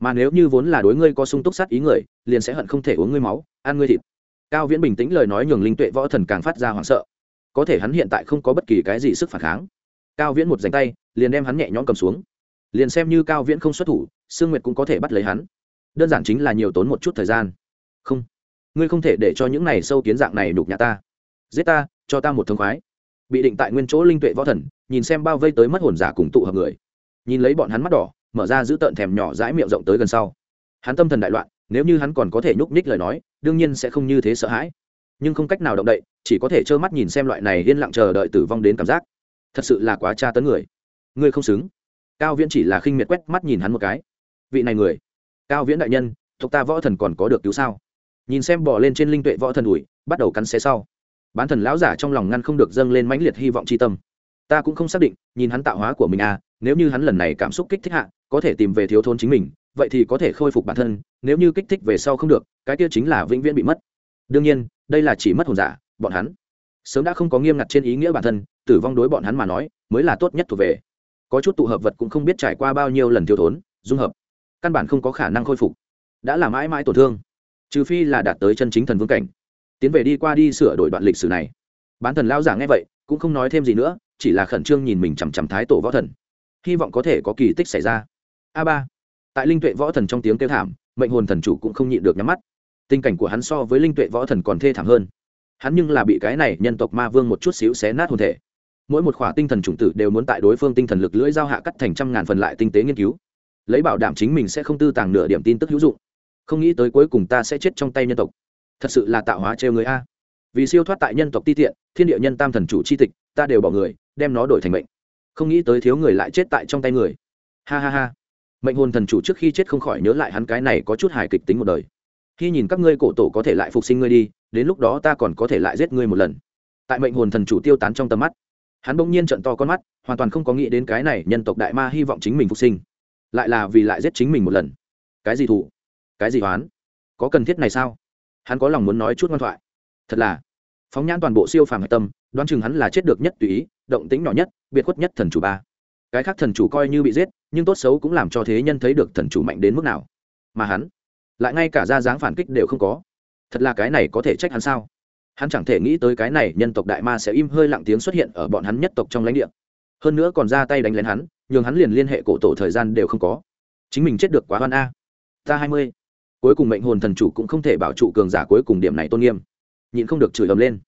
Mà nếu như vốn là đối ngươi có sung túc sát ý người liền sẽ hận không thể uống ngươi máu ăn ngươi thịt. Cao viễn bình tĩnh lời nói nhường linh tuệ võ thần càng phát ra hoảng sợ. Có thể hắn hiện tại không có bất kỳ cái gì sức phản kháng. Cao viễn một dành tay liền đem hắn nhẹ nhõm cầm xuống. Liền xem như cao viễn không xuất thủ, sương nguyệt cũng có thể bắt lấy hắn. Đơn giản chính là nhiều tốn một chút thời gian. Không, ngươi không thể để cho những này sâu kiến dạng này đục nhà ta. Giết ta, cho ta một thông khoái. Bị định tại nguyên chỗ linh tuệ võ thần, nhìn xem bao vây tới mất hồn giả cùng tụ hợp người. Nhìn lấy bọn hắn mắt đỏ, mở ra giữ tợn thèm nhỏ dãi miệng rộng tới gần sau. Hắn tâm thần đại loạn, nếu như hắn còn có thể nhúc nhích lời nói, đương nhiên sẽ không như thế sợ hãi. Nhưng không cách nào động đậy, chỉ có thể trơ mắt nhìn xem loại này yên lặng chờ đợi tử vong đến cảm giác. Thật sự là quá tra tấn người ngươi không xứng. Cao viễn chỉ là khinh miệt quét mắt nhìn hắn một cái. Vị này người, cao viễn đại nhân thuộc ta võ thần còn có được cứu sao? Nhìn xem bỏ lên trên linh tuệ võ thần ủi bắt đầu cắn xé sau. Bán thần lão giả trong lòng ngăn không được dâng lên mãnh liệt hy vọng c tâm. Ta cũng không xác định, nhìn hắn tạo hóa của mình à nếu như hắn lần này cảm xúc kích thích hạ, có thể tìm về thiếu thôn chính mình, vậy thì có thể khôi phục bản thân, nếu như kích thích về sau không được, cái kia chính là vĩnh viễn bị mất. Đương nhiên, đây là chỉ mất hồn giả, bọn hắn sớm đã không có nghiêm ngặt trên ý nghĩa bản thân, tử vong đối bọn hắn mà nói, mới là tốt nhất thuộc về có chút tụ hợp vật cũng không biết trải qua bao nhiêu lần thiếu thốn, dung hợp, căn bản không có khả năng khôi phục, đã làm mãi mãi tổn thương, trừ phi là đạt tới chân chính thần vương cảnh. Tiến về đi qua đi sửa đổi đoạn lịch sử này. Bán thần lao giả nghe vậy, cũng không nói thêm gì nữa, chỉ là khẩn trương nhìn mình chằm chằm thái tổ võ thần. Hy vọng có thể có kỳ tích xảy ra. A ba. Tại linh tuệ võ thần trong tiếng kêu thảm, mệnh hồn thần chủ cũng không nhịn được nhắm mắt. Tình cảnh của hắn so với linh tuệ võ thần còn thê thảm hơn. Hắn nhưng là bị cái này nhân tộc ma vương một chút xíu xé nát hồn thể mỗi một khỏa tinh thần chủng tử đều muốn tại đối phương tinh thần lực lưỡi giao hạ cắt thành trăm ngàn phần lại tinh tế nghiên cứu. Lấy bảo đảm chính mình sẽ không tư tàng nửa điểm tin tức hữu dụng. Không nghĩ tới cuối cùng ta sẽ chết trong tay nhân tộc. Thật sự là tạo hóa trêu người a. Vì siêu thoát tại nhân tộc ti tiện, thiên địa nhân tam thần chủ c h i tịch, ta đều bỏ người, đem nó đổi thành mệnh. Không nghĩ tới thiếu người lại chết tại trong tay người. Ha ha ha. Mệnh hồn thần chủ trước khi chết không khỏi nhớ lại hắn cái này có chút hài kịch tính một đời. Khi nhìn các ngươi cổ tổ có thể lại phục sinh ngươi đi, đến lúc đó ta còn có thể lại giết ngươi một lần. Tại mệnh hồn thần chủ tiêu tán trong tầm mắt hắn bỗng nhiên trận to con mắt, hoàn toàn không có nghĩ đến cái này nhân tộc đại ma hy vọng chính mình phục sinh. Lại là vì lại giết chính mình một lần. Cái gì thủ cái gì oán? Có cần thiết này sao? Hắn có lòng muốn nói chút ngoan thoại. Thật là, phóng nhãn toàn bộ siêu phàm hạch tâm, đoán chừng hắn là chết được nhất tùy ý, động tính nhỏ nhất, biệt khuất nhất thần chủ ba. Cái khác thần chủ coi như bị giết, nhưng tốt xấu cũng làm cho thế nhân thấy được thần chủ mạnh đến mức nào. Mà hắn, lại ngay cả ra dáng phản kích đều không có. Thật là cái này có thể trách hắn sao? Hắn chẳng thể nghĩ tới cái này nhân tộc đại ma sẽ im hơi lặng tiếng xuất hiện ở bọn hắn nhất tộc trong lãnh địa. Hơn nữa còn ra tay đánh lén hắn, nhường hắn liền liên hệ cổ tổ thời gian đều không có. Chính mình chết được quá hoan a. Ta hai mươi. Cuối cùng mệnh hồn thần chủ cũng không thể bảo trụ cường giả cuối cùng điểm này tôn nghiêm. Nhịn không được chửi ầm lên.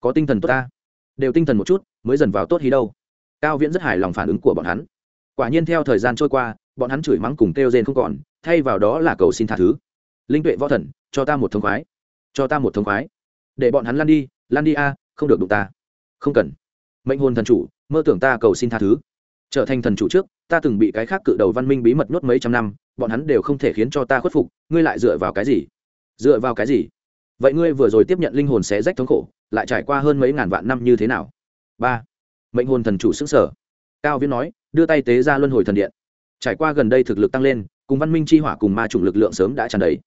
Có tinh thần tốt ta. Đều tinh thần một chút, mới dần vào tốt hí đâu. Cao viễn rất hài lòng phản ứng của bọn hắn. Quả nhiên theo thời gian trôi qua, bọn hắn chửi mắng cùng kêu rên không còn, thay vào đó là cầu xin tha thứ. Linh tuệ võ thần, cho ta một thông khoái. Cho ta một thông khoái để bọn hắn lăn đi lăn đi a, không được đụng ta. Không cần. Mệnh hồn thần chủ, mơ tưởng ta cầu xin tha thứ. Trở thành thần chủ trước, ta từng bị cái khác cự đầu văn minh bí mật nhốt mấy trăm năm, bọn hắn đều không thể khiến cho ta khuất phục, ngươi lại dựa vào cái gì? Dựa vào cái gì? Vậy ngươi vừa rồi tiếp nhận linh hồn xé rách thống khổ, lại trải qua hơn mấy ngàn vạn năm như thế nào? Ba. Mệnh hồn thần chủ xứng sở cao viễn nói, đưa tay tế ra luân hồi thần điện. Trải qua gần đây thực lực tăng lên, cùng văn minh chi hỏa cùng ma chủng lực lượng sớm đã tràn đầy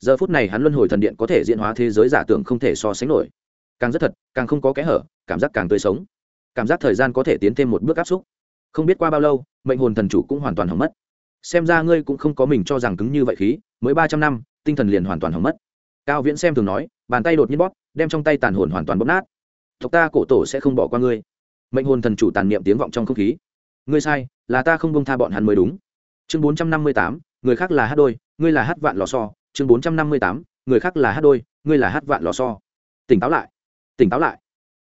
giờ phút này hắn luân hồi thần điện có thể diễn hóa thế giới giả tưởng không thể so sánh nổi. Càng rất thật, càng không có kẽ hở, cảm giác càng tươi sống. Cảm giác thời gian có thể tiến thêm một bước áp xúc. Không biết qua bao lâu, mệnh hồn thần chủ cũng hoàn toàn hỏng mất. Xem ra ngươi cũng không có mình cho rằng cứng như vậy khí, mới ba trăm năm, tinh thần liền hoàn toàn hỏng mất. Cao viễn xem thường nói, bàn tay đột nhiên bóp, đem trong tay tàn hồn hoàn toàn bóp nát. Tộc ta cổ tổ sẽ không bỏ qua ngươi. Mệnh hồn thần chủ tàn niệm tiếng vọng trong không khí. Ngươi sai, là ta không bông tha bọn hắn mới đúng. Chương bốn trăm năm mươi tám, người khác là hát đôi, ngươi là hát vạn lò so chương bốn trăm năm mươi tám, người khác là hát đôi, ngươi là hát vạn lò so tỉnh táo lại, tỉnh táo lại.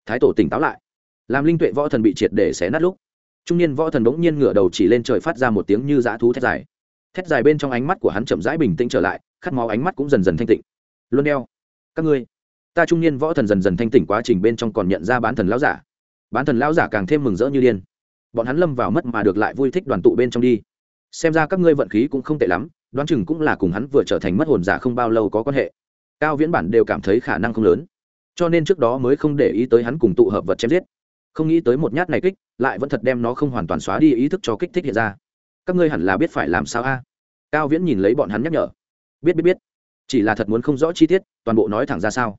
Thái tổ tỉnh táo lại. Làm linh tuệ võ thần bị triệt để xé nát lúc, trung niên võ thần bỗng nhiên ngửa đầu chỉ lên trời phát ra một tiếng như dã thú thét dài. Thét dài bên trong ánh mắt của hắn chậm rãi bình tĩnh trở lại, khát máu ánh mắt cũng dần dần thanh tịnh. Luôn đeo, các ngươi, ta trung niên võ thần dần dần thanh tỉnh quá trình bên trong còn nhận ra bán thần lão giả. Bán thần lão giả càng thêm mừng rỡ như điên. Bọn hắn lâm vào mất mà được lại vui thích đoàn tụ bên trong đi. Xem ra các ngươi vận khí cũng không tệ lắm đoán chừng cũng là cùng hắn vừa trở thành mất hồn giả không bao lâu có quan hệ. Cao viễn bản đều cảm thấy khả năng không lớn, cho nên trước đó mới không để ý tới hắn cùng tụ hợp vật chém giết. Không nghĩ tới một nhát này kích, lại vẫn thật đem nó không hoàn toàn xóa đi ý thức cho kích thích hiện ra. Các ngươi hẳn là biết phải làm sao a? Cao viễn nhìn lấy bọn hắn nhắc nhở. Biết biết biết. Chỉ là thật muốn không rõ chi tiết, toàn bộ nói thẳng ra sao?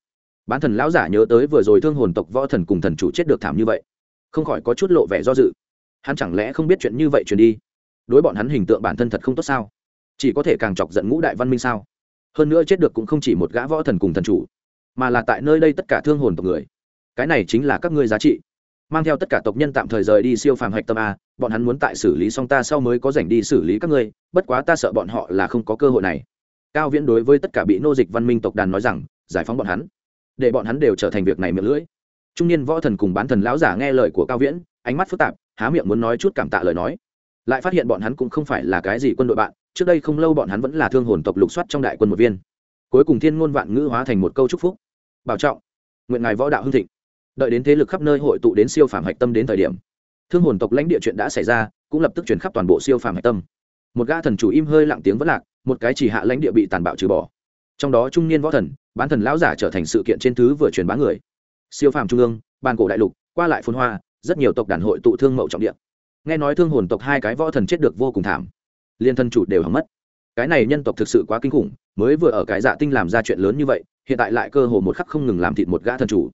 Bán thần lão giả nhớ tới vừa rồi thương hồn tộc võ thần cùng thần chủ chết được thảm như vậy, không khỏi có chút lộ vẻ do dự. Hắn chẳng lẽ không biết chuyện như vậy truyền đi? Đối bọn hắn hình tượng bản thân thật không tốt sao? Chỉ có thể càng chọc giận ngũ đại văn minh sao? Hơn nữa chết được cũng không chỉ một gã võ thần cùng thần chủ, mà là tại nơi đây tất cả thương hồn tộc người. Cái này chính là các ngươi giá trị. Mang theo tất cả tộc nhân tạm thời rời đi siêu phàm hạch tâm a, bọn hắn muốn tại xử lý xong ta sau mới có dành đi xử lý các ngươi, bất quá ta sợ bọn họ là không có cơ hội này. Cao viễn đối với tất cả bị nô dịch văn minh tộc đàn nói rằng, giải phóng bọn hắn, để bọn hắn đều trở thành việc này miệng lưỡi. Trung niên võ thần cùng bán thần lão giả nghe lời của cao viễn, ánh mắt phức tạp, há miệng muốn nói chút cảm tạ lời nói lại phát hiện bọn hắn cũng không phải là cái gì quân đội bạn, trước đây không lâu bọn hắn vẫn là thương hồn tộc lục soát trong đại quân một viên. Cuối cùng thiên ngôn vạn ngữ hóa thành một câu chúc phúc. Bảo trọng, nguyện ngài võ đạo hưng thịnh. Đợi đến thế lực khắp nơi hội tụ đến siêu phàm hạch tâm đến thời điểm, thương hồn tộc lãnh địa chuyện đã xảy ra, cũng lập tức chuyển khắp toàn bộ siêu phàm hạch tâm. Một gã thần chủ im hơi lặng tiếng vẫn lạc, một cái chỉ hạ lãnh địa bị tàn bạo trừ bỏ. Trong đó trung niên võ thần, bán thần lão giả trở thành sự kiện trên thứ vừa truyền bá người. Siêu phàm trung ương, bàn cổ đại lục, qua lại phun hoa, rất nhiều tộc đàn hội tụ thương mậu trọng địa nghe nói thương hồn tộc hai cái võ thần chết được vô cùng thảm. Liên thân chủ đều hỏng mất. Cái này nhân tộc thực sự quá kinh khủng, mới vừa ở cái dạ tinh làm ra chuyện lớn như vậy, hiện tại lại cơ hồ một khắc không ngừng làm thịt một gã thần chủ.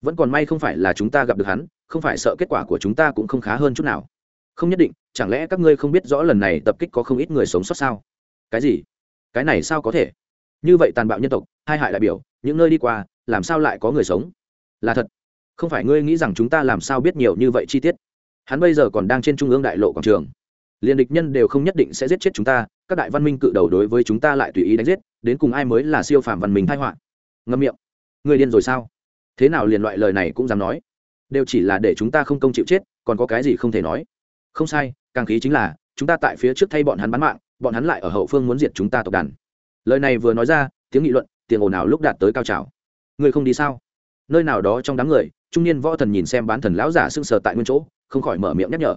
Vẫn còn may không phải là chúng ta gặp được hắn, không phải sợ kết quả của chúng ta cũng không khá hơn chút nào. Không nhất định, chẳng lẽ các ngươi không biết rõ lần này tập kích có không ít người sống sót sao? Cái gì? Cái này sao có thể? Như vậy tàn bạo nhân tộc, hai hại đại biểu, những nơi đi qua, làm sao lại có người sống? Là thật. Không phải ngươi nghĩ rằng chúng ta làm sao biết nhiều như vậy chi tiết? Hắn bây giờ còn đang trên trung ương đại lộ quảng trường. Liền địch nhân đều không nhất định sẽ giết chết chúng ta, các đại văn minh cự đầu đối với chúng ta lại tùy ý đánh giết, đến cùng ai mới là siêu phàm văn minh thái họa? Ngâm miệng. Người điên rồi sao? Thế nào liền loại lời này cũng dám nói? Đều chỉ là để chúng ta không công chịu chết, còn có cái gì không thể nói? Không sai, càng khí chính là, chúng ta tại phía trước thay bọn hắn bán mạng, bọn hắn lại ở hậu phương muốn diệt chúng ta tộc đàn. Lời này vừa nói ra, tiếng nghị luận tiền ồn nào lúc đạt tới cao trào. Người không đi sao? Nơi nào đó trong đám người, trung niên võ thần nhìn xem bán thần lão giả sưng sờ tại nguyên chỗ không khỏi mở miệng nhắc nhở.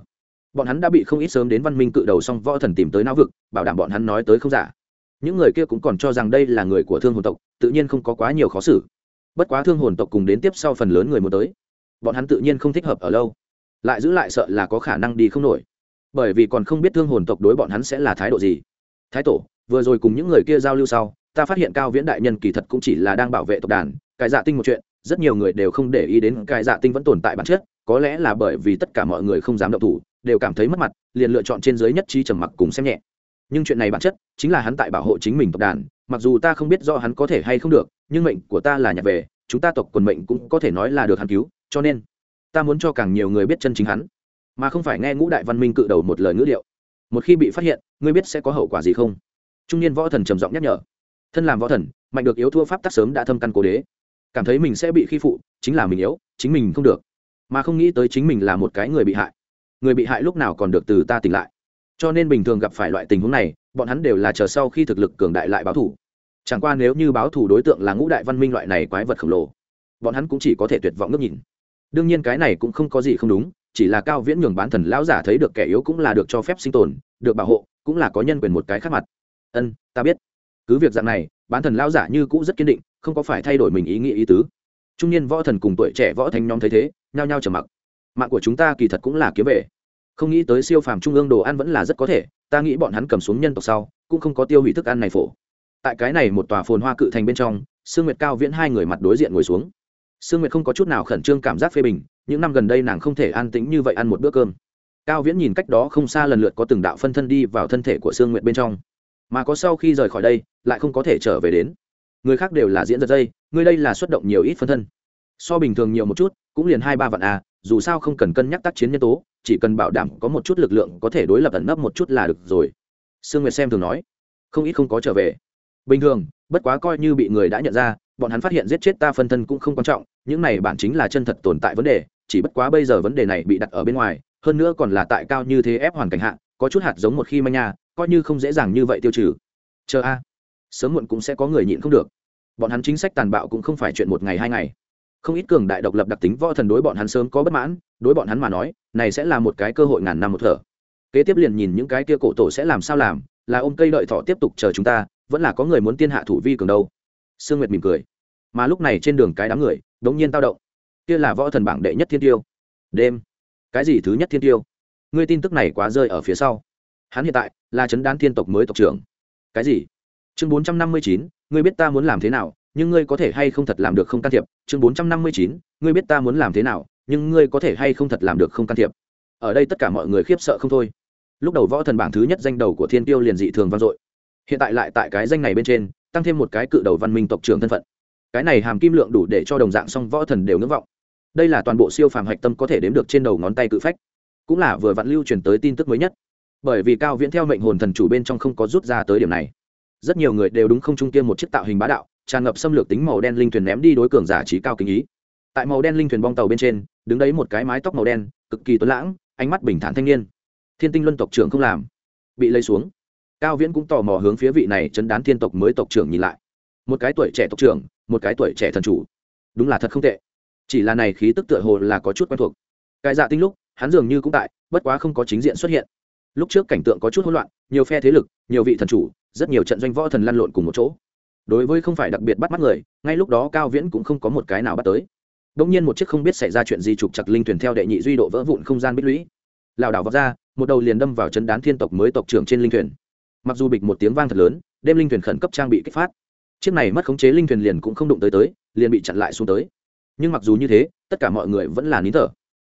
Bọn hắn đã bị không ít sớm đến văn minh cự đầu xong võ thần tìm tới não vực, bảo đảm bọn hắn nói tới không giả. Những người kia cũng còn cho rằng đây là người của thương hồn tộc, tự nhiên không có quá nhiều khó xử. Bất quá thương hồn tộc cùng đến tiếp sau phần lớn người muốn tới, bọn hắn tự nhiên không thích hợp ở lâu. Lại giữ lại sợ là có khả năng đi không nổi. Bởi vì còn không biết thương hồn tộc đối bọn hắn sẽ là thái độ gì. Thái tổ, vừa rồi cùng những người kia giao lưu sau, ta phát hiện cao viễn đại nhân kỳ thật cũng chỉ là đang bảo vệ tộc đàn, cải dạ tinh một chuyện, rất nhiều người đều không để ý đến cải dạ tinh vẫn tồn tại bản chất có lẽ là bởi vì tất cả mọi người không dám động thủ, đều cảm thấy mất mặt, liền lựa chọn trên giới nhất trí trầm mặc cùng xem nhẹ. Nhưng chuyện này bản chất chính là hắn tại bảo hộ chính mình tộc đàn, mặc dù ta không biết do hắn có thể hay không được, nhưng mệnh của ta là nhặt về chúng ta tộc quần mệnh cũng có thể nói là được hắn cứu, cho nên ta muốn cho càng nhiều người biết chân chính hắn, mà không phải nghe ngũ đại văn minh cự đầu một lời ngữ điệu. Một khi bị phát hiện, ngươi biết sẽ có hậu quả gì không? Trung niên võ thần trầm giọng nhắc nhở. Thân làm võ thần, mạnh được yếu thua pháp tắc sớm đã thâm căn cố đế. Cảm thấy mình sẽ bị khi phụ, chính là mình yếu, chính mình không được mà không nghĩ tới chính mình là một cái người bị hại. Người bị hại lúc nào còn được từ ta tỉnh lại. Cho nên bình thường gặp phải loại tình huống này, bọn hắn đều là chờ sau khi thực lực cường đại lại báo thủ chẳng qua nếu như báo thủ đối tượng là ngũ đại văn minh loại này quái vật khổng lồ, bọn hắn cũng chỉ có thể tuyệt vọng ngước nhìn. Đương nhiên cái này cũng không có gì không đúng, chỉ là cao viễn nhường bán thần lão giả thấy được kẻ yếu cũng là được cho phép sinh tồn, được bảo hộ, cũng là có nhân quyền một cái khác mặt. Ân, ta biết. Cứ việc dạng này, bán thần lão giả như cũ rất kiên định, không có phải thay đổi mình ý nghĩa ý tứ. Trung niên võ thần cùng tuổi trẻ võ thanh nhóm thấy thế nhao nhao trầm mặc. Mạng của chúng ta kỳ thật cũng là kiếm về. Không nghĩ tới siêu phàm trung ương đồ ăn vẫn là rất có thể, ta nghĩ bọn hắn cầm xuống nhân tộc sau, cũng không có tiêu hủy thức ăn này phổ. Tại cái này một tòa phồn hoa cự thành bên trong, sương nguyệt cao viễn hai người mặt đối diện ngồi xuống. Sương nguyệt không có chút nào khẩn trương cảm giác phê bình, những năm gần đây nàng không thể an tĩnh như vậy ăn một bữa cơm. Cao viễn nhìn cách đó không xa lần lượt có từng đạo phân thân đi vào thân thể của sương nguyệt bên trong. Mà có sau khi rời khỏi đây, lại không có thể trở về đến. Người khác đều là diễn giật dây, người đây là xuất động nhiều ít phân thân so bình thường nhiều một chút, cũng liền hai ba vạn à dù sao không cần cân nhắc tác chiến nhân tố, chỉ cần bảo đảm có một chút lực lượng có thể đối lập ẩn nấp một chút là được rồi. Sương nguyệt xem thường nói, không ít không có trở về. Bình thường, bất quá coi như bị người đã nhận ra, bọn hắn phát hiện giết chết ta phân thân cũng không quan trọng, những này bản chính là chân thật tồn tại vấn đề, chỉ bất quá bây giờ vấn đề này bị đặt ở bên ngoài, hơn nữa còn là tại cao như thế ép hoàn cảnh hạ, có chút hạt giống một khi manh nha, coi như không dễ dàng như vậy tiêu trừ. Chờ a, sớm muộn cũng sẽ có người nhịn không được. Bọn hắn chính sách tàn bạo cũng không phải chuyện một ngày hai ngày không ít cường đại độc lập đặc tính võ thần đối bọn hắn sớm có bất mãn, đối bọn hắn mà nói, này sẽ là một cái cơ hội ngàn năm một thở. Kế tiếp liền nhìn những cái kia cổ tổ sẽ làm sao làm, là ôm cây đợi thọ tiếp tục chờ chúng ta, vẫn là có người muốn tiên hạ thủ vi cường đâu. Sương nguyệt mỉm cười. Mà lúc này trên đường cái đám người, đống nhiên tao động. Kia là võ thần bảng đệ nhất thiên tiêu. Đêm. Cái gì thứ nhất thiên tiêu? Ngươi tin tức này quá rơi ở phía sau. Hắn hiện tại là trấn đán thiên tộc mới tộc trưởng. Cái gì? Chương bốn trăm năm mươi chín, ngươi biết ta muốn làm thế nào nhưng ngươi có thể hay không thật làm được không can thiệp? Chương bốn trăm năm mươi chín, ngươi biết ta muốn làm thế nào, nhưng ngươi có thể hay không thật làm được không can thiệp? Ở đây tất cả mọi người khiếp sợ không thôi. Lúc đầu võ thần bảng thứ nhất danh đầu của thiên tiêu liền dị thường vang dội. Hiện tại lại tại cái danh này bên trên, tăng thêm một cái cự đầu văn minh tộc trưởng thân phận. Cái này hàm kim lượng đủ để cho đồng dạng song võ thần đều ngưỡng vọng. Đây là toàn bộ siêu phàm hạch tâm có thể đếm được trên đầu ngón tay cự phách. Cũng là vừa vặn lưu truyền tới tin tức mới nhất. Bởi vì cao viễn theo mệnh hồn thần chủ bên trong không có rút ra tới điểm này. Rất nhiều người đều đúng không trung kiêm một chiếc tạo hình bá đạo tràn ngập xâm lược tính màu đen linh thuyền ném đi đối cường giả trí cao kinh ý. Tại màu đen linh thuyền bong tàu bên trên, đứng đấy một cái mái tóc màu đen, cực kỳ tuấn lãng, ánh mắt bình thản thanh niên. Thiên tinh luân tộc trưởng không làm, bị lấy xuống. Cao viễn cũng tò mò hướng phía vị này chấn đán thiên tộc mới tộc trưởng nhìn lại. Một cái tuổi trẻ tộc trưởng, một cái tuổi trẻ thần chủ. Đúng là thật không tệ. Chỉ là này khí tức tựa hồ là có chút quen thuộc. Cái dạ tinh lúc, hắn dường như cũng tại, bất quá không có chính diện xuất hiện. Lúc trước cảnh tượng có chút hỗn loạn, nhiều phe thế lực, nhiều vị thần chủ, rất nhiều trận doanh võ thần lăn lộn cùng một chỗ đối với không phải đặc biệt bắt mắt người, ngay lúc đó cao viễn cũng không có một cái nào bắt tới. Đông nhiên một chiếc không biết xảy ra chuyện gì trục chặt linh thuyền theo đệ nhị duy độ vỡ vụn không gian bích lũy. Lảo đảo vọt ra, một đầu liền đâm vào chân đán thiên tộc mới tộc trưởng trên linh thuyền. Mặc dù bịch một tiếng vang thật lớn, đêm linh thuyền khẩn cấp trang bị kích phát. Chiếc này mất khống chế linh thuyền liền cũng không đụng tới tới, liền bị chặn lại xuống tới. Nhưng mặc dù như thế, tất cả mọi người vẫn là nín thở.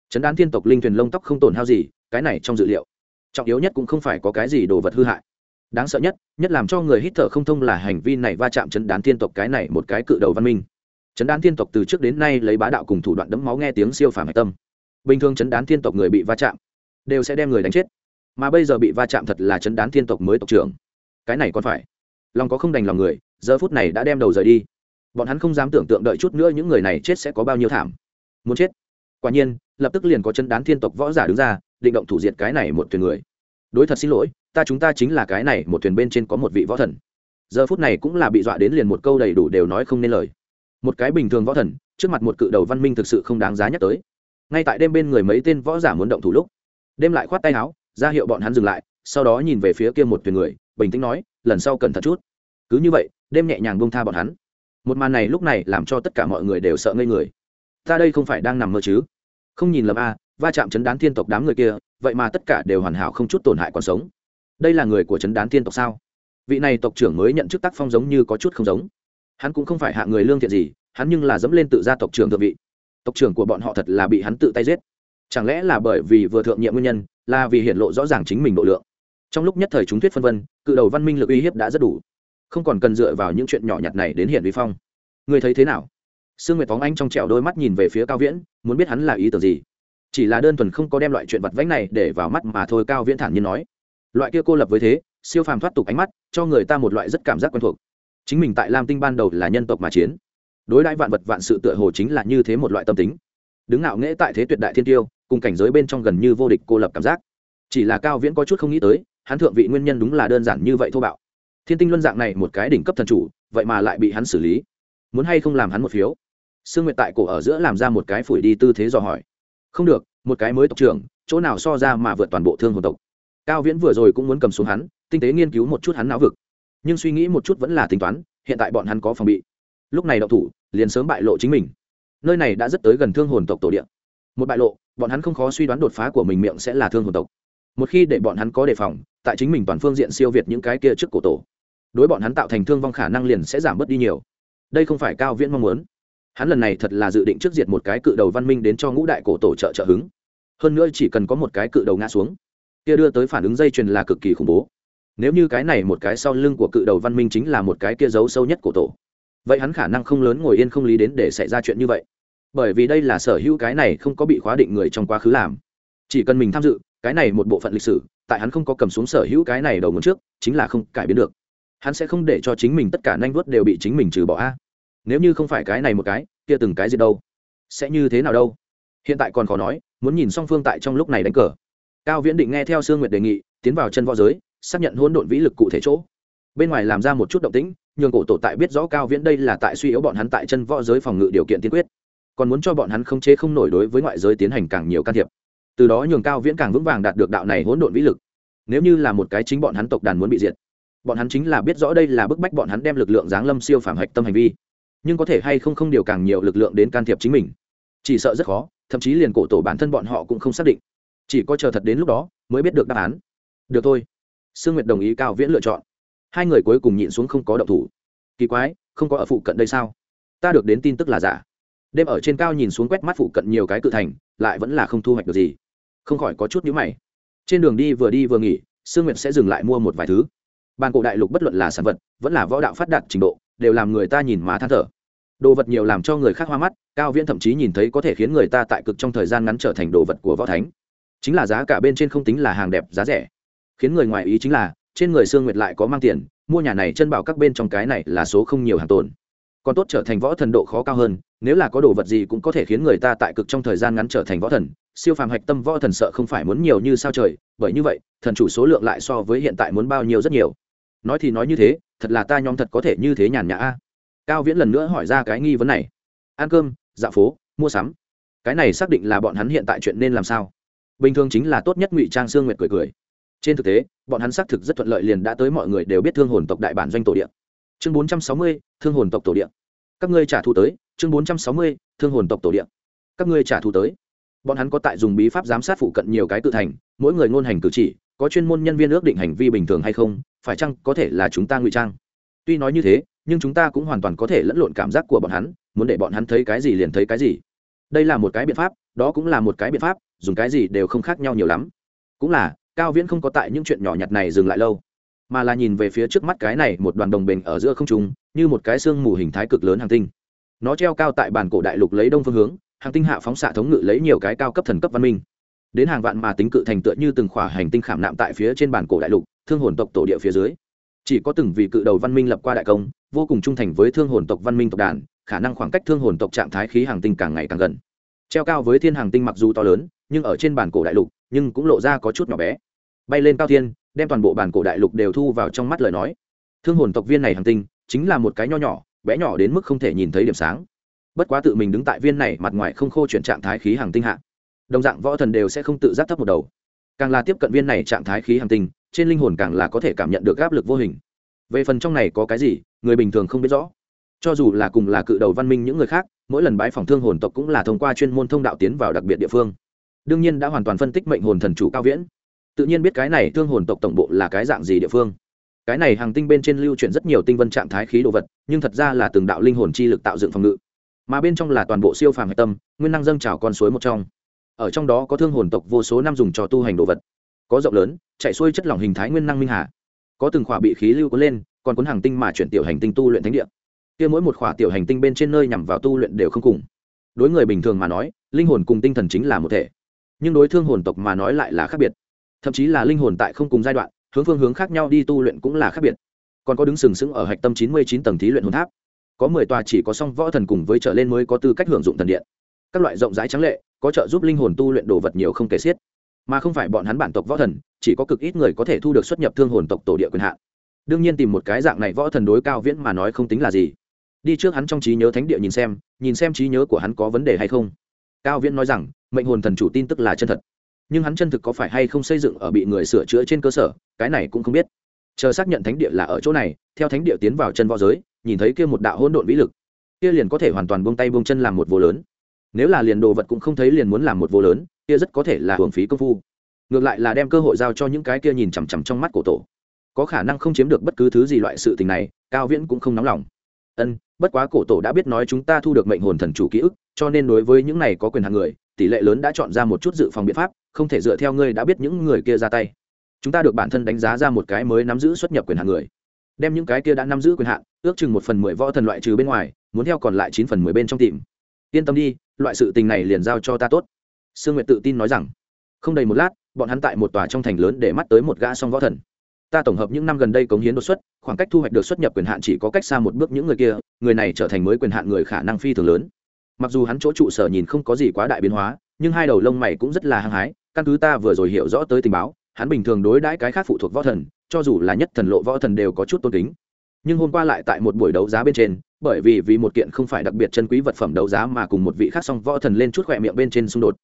Chấn đán thiên tộc linh thuyền lông tóc không tổn hao gì, cái này trong dự liệu, trọng yếu nhất cũng không phải có cái gì đồ vật hư hại đáng sợ nhất nhất làm cho người hít thở không thông là hành vi này va chạm chấn đán thiên tộc cái này một cái cự đầu văn minh. Chấn đán thiên tộc từ trước đến nay lấy bá đạo cùng thủ đoạn đấm máu nghe tiếng siêu phàm hạch tâm. Bình thường chấn đán thiên tộc người bị va chạm, đều sẽ đem người đánh chết. Mà bây giờ bị va chạm thật là chấn đán thiên tộc mới tộc trưởng. Cái này còn phải. Lòng có không đành lòng người, giờ phút này đã đem đầu rời đi. Bọn hắn không dám tưởng tượng đợi chút nữa những người này chết sẽ có bao nhiêu thảm. Muốn chết. Quả nhiên, lập tức liền có chân đán thiên tộc võ giả đứng ra, định động thủ diệt cái này một thuyền người đối thật xin lỗi, ta chúng ta chính là cái này, một thuyền bên trên có một vị võ thần. Giờ phút này cũng là bị dọa đến liền một câu đầy đủ đều nói không nên lời. Một cái bình thường võ thần, trước mặt một cự đầu văn minh thực sự không đáng giá nhắc tới. Ngay tại đêm bên người mấy tên võ giả muốn động thủ lúc, đêm lại khoát tay áo, ra hiệu bọn hắn dừng lại, sau đó nhìn về phía kia một thuyền người, bình tĩnh nói, lần sau cẩn thận chút. Cứ như vậy, đêm nhẹ nhàng bông tha bọn hắn. Một màn này lúc này làm cho tất cả mọi người đều sợ ngây người. Ta đây không phải đang nằm mơ chứ? Không nhìn lầm a va chạm chấn đán thiên tộc đám người kia vậy mà tất cả đều hoàn hảo không chút tổn hại còn sống. Đây là người của chấn đán thiên tộc sao? Vị này tộc trưởng mới nhận chức tác phong giống như có chút không giống. Hắn cũng không phải hạ người lương thiện gì, hắn nhưng là dẫm lên tự gia tộc trưởng thượng vị. Tộc trưởng của bọn họ thật là bị hắn tự tay giết. Chẳng lẽ là bởi vì vừa thượng nhiệm nguyên nhân, là vì hiện lộ rõ ràng chính mình độ lượng? Trong lúc nhất thời chúng thuyết phân vân, cự đầu văn minh lực uy hiếp đã rất đủ. Không còn cần dựa vào những chuyện nhỏ nhặt này đến hiện vi phong. Người thấy thế nào? Sương nguyệt phóng anh trong trẻo đôi mắt nhìn về phía cao viễn, muốn biết hắn là ý tưởng gì? Chỉ là đơn thuần không có đem loại chuyện vặt vãnh này để vào mắt mà thôi, cao viễn thản nhiên nói. Loại kia cô lập với thế, siêu phàm thoát tục ánh mắt, cho người ta một loại rất cảm giác quen thuộc. Chính mình tại lam tinh ban đầu là nhân tộc mà chiến. Đối đãi vạn vật vạn sự tựa hồ chính là như thế một loại tâm tính. Đứng ngạo nghễ tại thế tuyệt đại thiên tiêu, cùng cảnh giới bên trong gần như vô địch cô lập cảm giác. Chỉ là cao viễn có chút không nghĩ tới, hắn thượng vị nguyên nhân đúng là đơn giản như vậy thô bạo. Thiên tinh luân dạng này một cái đỉnh cấp thần chủ, vậy mà lại bị hắn xử lý. Muốn hay không làm hắn một phiếu? Sương nguyệt tại cổ ở giữa làm ra một cái phủi đi tư thế dò hỏi không được, một cái mới tộc trưởng, chỗ nào so ra mà vượt toàn bộ thương hồn tộc. Cao viễn vừa rồi cũng muốn cầm xuống hắn, tinh tế nghiên cứu một chút hắn não vực. Nhưng suy nghĩ một chút vẫn là tính toán, hiện tại bọn hắn có phòng bị. Lúc này đậu thủ, liền sớm bại lộ chính mình. Nơi này đã rất tới gần thương hồn tộc tổ địa. Một bại lộ, bọn hắn không khó suy đoán đột phá của mình miệng sẽ là thương hồn tộc. Một khi để bọn hắn có đề phòng, tại chính mình toàn phương diện siêu việt những cái kia trước cổ tổ, đối bọn hắn tạo thành thương vong khả năng liền sẽ giảm bớt đi nhiều. Đây không phải cao viễn mong muốn hắn lần này thật là dự định trước diệt một cái cự đầu văn minh đến cho ngũ đại cổ tổ trợ trợ hứng. Hơn nữa chỉ cần có một cái cự đầu ngã xuống, kia đưa tới phản ứng dây chuyền là cực kỳ khủng bố. Nếu như cái này một cái sau lưng của cự đầu văn minh chính là một cái kia giấu sâu nhất cổ tổ, vậy hắn khả năng không lớn ngồi yên không lý đến để xảy ra chuyện như vậy. Bởi vì đây là sở hữu cái này không có bị khóa định người trong quá khứ làm. Chỉ cần mình tham dự, cái này một bộ phận lịch sử, tại hắn không có cầm xuống sở hữu cái này đầu ngón trước, chính là không cải biến được. Hắn sẽ không để cho chính mình tất cả nanh vuốt đều bị chính mình trừ bỏ a nếu như không phải cái này một cái, kia từng cái gì đâu? Sẽ như thế nào đâu? Hiện tại còn khó nói, muốn nhìn song phương tại trong lúc này đánh cờ. Cao viễn định nghe theo sương nguyệt đề nghị, tiến vào chân võ giới, xác nhận hỗn độn vĩ lực cụ thể chỗ. Bên ngoài làm ra một chút động tĩnh, nhường cổ tổ tại biết rõ cao viễn đây là tại suy yếu bọn hắn tại chân võ giới phòng ngự điều kiện tiên quyết. Còn muốn cho bọn hắn không chế không nổi đối với ngoại giới tiến hành càng nhiều can thiệp. Từ đó nhường cao viễn càng vững vàng đạt được đạo này hỗn độn vĩ lực. Nếu như là một cái chính bọn hắn tộc đàn muốn bị diệt, bọn hắn chính là biết rõ đây là bức bách bọn hắn đem lực lượng giáng lâm siêu phản hạch tâm hành vi nhưng có thể hay không không điều càng nhiều lực lượng đến can thiệp chính mình. Chỉ sợ rất khó, thậm chí liền cổ tổ bản thân bọn họ cũng không xác định. Chỉ có chờ thật đến lúc đó, mới biết được đáp án. Được thôi. Sương nguyệt đồng ý cao viễn lựa chọn. Hai người cuối cùng nhịn xuống không có động thủ. Kỳ quái, không có ở phụ cận đây sao? Ta được đến tin tức là giả. Đêm ở trên cao nhìn xuống quét mắt phụ cận nhiều cái cự thành, lại vẫn là không thu hoạch được gì. Không khỏi có chút nhữ mày. Trên đường đi vừa đi vừa nghỉ, sương nguyệt sẽ dừng lại mua một vài thứ. Bàn cổ đại lục bất luận là sản vật, vẫn là võ đạo phát đạt trình độ đều làm người ta nhìn má than thở. Đồ vật nhiều làm cho người khác hoa mắt, cao viễn thậm chí nhìn thấy có thể khiến người ta tại cực trong thời gian ngắn trở thành đồ vật của võ thánh. Chính là giá cả bên trên không tính là hàng đẹp, giá rẻ. Khiến người ngoài ý chính là, trên người sương nguyệt lại có mang tiền, mua nhà này chân bảo các bên trong cái này là số không nhiều hàng tồn. Còn tốt trở thành võ thần độ khó cao hơn, nếu là có đồ vật gì cũng có thể khiến người ta tại cực trong thời gian ngắn trở thành võ thần. Siêu phàm hạch tâm võ thần sợ không phải muốn nhiều như sao trời, bởi như vậy, thần chủ số lượng lại so với hiện tại muốn bao nhiêu rất nhiều. Nói thì nói như thế thật là ta nhóm thật có thể như thế nhàn nhã a. Cao viễn lần nữa hỏi ra cái nghi vấn này. Ăn cơm dạ phố, mua sắm. Cái này xác định là bọn hắn hiện tại chuyện nên làm sao? Bình thường chính là tốt nhất ngụy trang sương nguyệt cười cười. Trên thực tế, bọn hắn xác thực rất thuận lợi liền đã tới mọi người đều biết thương hồn tộc đại bản doanh tổ điện chương bốn trăm sáu mươi, thương hồn tộc tổ điện các ngươi trả thù tới, chương bốn trăm sáu mươi, thương hồn tộc tổ điện các ngươi trả thù tới. Bọn hắn có tại dùng bí pháp giám sát phụ cận nhiều cái tự thành, mỗi người ngôn hành cử chỉ, có chuyên môn nhân viên ước định hành vi bình thường hay không phải chăng có thể là chúng ta ngụy trang? Tuy nói như thế, nhưng chúng ta cũng hoàn toàn có thể lẫn lộn cảm giác của bọn hắn, muốn để bọn hắn thấy cái gì liền thấy cái gì. Đây là một cái biện pháp, đó cũng là một cái biện pháp, dùng cái gì đều không khác nhau nhiều lắm. Cũng là, cao viễn không có tại những chuyện nhỏ nhặt này dừng lại lâu, mà là nhìn về phía trước mắt cái này một đoàn đồng bình ở giữa không trung, như một cái xương mù hình thái cực lớn hàng tinh. Nó treo cao tại bản cổ đại lục lấy đông phương hướng, hàng tinh hạ phóng xạ thống ngự lấy nhiều cái cao cấp thần cấp văn minh đến hàng vạn mà tính cự thành tựa như từng khỏa hành tinh khảm nạm tại phía trên bản cổ đại lục, thương hồn tộc tổ địa phía dưới. Chỉ có từng vị cự đầu văn minh lập qua đại công, vô cùng trung thành với thương hồn tộc văn minh tộc đàn, khả năng khoảng cách thương hồn tộc trạng thái khí hàng tinh càng ngày càng gần. Treo cao với thiên hàng tinh mặc dù to lớn, nhưng ở trên bản cổ đại lục, nhưng cũng lộ ra có chút nhỏ bé. Bay lên cao thiên, đem toàn bộ bản cổ đại lục đều thu vào trong mắt lời nói. Thương hồn tộc viên này hàng tinh, chính là một cái nho nhỏ, bé nhỏ đến mức không thể nhìn thấy điểm sáng. Bất quá tự mình đứng tại viên này mặt ngoài không khô chuyển trạng thái khí hàng tinh hạ đồng dạng võ thần đều sẽ không tự giác thấp một đầu. Càng là tiếp cận viên này trạng thái khí hàng tinh trên linh hồn càng là có thể cảm nhận được áp lực vô hình. Về phần trong này có cái gì, người bình thường không biết rõ. Cho dù là cùng là cự đầu văn minh những người khác, mỗi lần bái phòng thương hồn tộc cũng là thông qua chuyên môn thông đạo tiến vào đặc biệt địa phương. Đương nhiên đã hoàn toàn phân tích mệnh hồn thần chủ cao viễn. Tự nhiên biết cái này thương hồn tộc tổng bộ là cái dạng gì địa phương. Cái này hàng tinh bên trên lưu chuyển rất nhiều tinh vân trạng thái khí đồ vật, nhưng thật ra là từng đạo linh hồn chi lực tạo dựng phòng ngự. Mà bên trong là toàn bộ siêu phàm hạch tâm, nguyên năng dâng trào con suối một trong ở trong đó có thương hồn tộc vô số năm dùng cho tu hành đồ vật. Có rộng lớn, chạy xuôi chất lỏng hình thái nguyên năng minh hà. Có từng khỏa bị khí lưu cuốn lên, còn cuốn hàng tinh mà chuyển tiểu hành tinh tu luyện thánh địa. Kia mỗi một khỏa tiểu hành tinh bên trên nơi nhằm vào tu luyện đều không cùng. Đối người bình thường mà nói, linh hồn cùng tinh thần chính là một thể. Nhưng đối thương hồn tộc mà nói lại là khác biệt. Thậm chí là linh hồn tại không cùng giai đoạn, hướng phương hướng khác nhau đi tu luyện cũng là khác biệt. Còn có đứng sừng sững ở hạch tâm chín mươi chín tầng thí luyện hồn tháp. Có mười tòa chỉ có song võ thần cùng với trở lên mới có tư cách hưởng dụng thần điện các loại rộng rãi trắng lệ, có trợ giúp linh hồn tu luyện đồ vật nhiều không kể xiết. Mà không phải bọn hắn bản tộc võ thần, chỉ có cực ít người có thể thu được xuất nhập thương hồn tộc tổ địa quyền hạn. Đương nhiên tìm một cái dạng này võ thần đối cao viễn mà nói không tính là gì. Đi trước hắn trong trí nhớ thánh địa nhìn xem nhìn xem trí nhớ của hắn có vấn đề hay không. Cao viễn nói rằng, mệnh hồn thần chủ tin tức là chân thật. Nhưng hắn chân thực có phải hay không xây dựng ở bị người sửa chữa trên cơ sở, cái này cũng không biết. Chờ xác nhận thánh địa là ở chỗ này, theo thánh địa tiến vào chân võ giới, nhìn thấy kia một đạo hỗn độn vĩ lực, kia liền có thể hoàn toàn buông tay buông chân làm một vô lớn nếu là liền đồ vật cũng không thấy liền muốn làm một vô lớn, kia rất có thể là hưởng phí công phu. Ngược lại là đem cơ hội giao cho những cái kia nhìn chằm chằm trong mắt cổ tổ. Có khả năng không chiếm được bất cứ thứ gì loại sự tình này, cao viễn cũng không nóng lòng. Ân, bất quá cổ tổ đã biết nói chúng ta thu được mệnh hồn thần chủ ký ức, cho nên đối với những này có quyền hàng người, tỷ lệ lớn đã chọn ra một chút dự phòng biện pháp, không thể dựa theo ngươi đã biết những người kia ra tay. Chúng ta được bản thân đánh giá ra một cái mới nắm giữ xuất nhập quyền hàng người. Đem những cái kia đã nắm giữ quyền hạn, ước chừng một phần mười võ thần loại trừ bên ngoài, muốn theo còn lại chín phần mười bên trong tìm yên tâm đi, loại sự tình này liền giao cho ta tốt. Sương nguyệt tự tin nói rằng. Không đầy một lát, bọn hắn tại một tòa trong thành lớn để mắt tới một gã song võ thần. Ta tổng hợp những năm gần đây cống hiến đột xuất, khoảng cách thu hoạch được xuất nhập quyền hạn chỉ có cách xa một bước những người kia, người này trở thành mới quyền hạn người khả năng phi thường lớn. Mặc dù hắn chỗ trụ sở nhìn không có gì quá đại biến hóa, nhưng hai đầu lông mày cũng rất là hăng hái, căn cứ ta vừa rồi hiểu rõ tới tình báo, hắn bình thường đối đãi cái khác phụ thuộc võ thần, cho dù là nhất thần lộ võ thần đều có chút tôn kính. Nhưng hôm qua lại tại một buổi đấu giá bên trên bởi vì vì một kiện không phải đặc biệt chân quý vật phẩm đấu giá mà cùng một vị khác song võ thần lên chút khỏe miệng bên trên xung đột.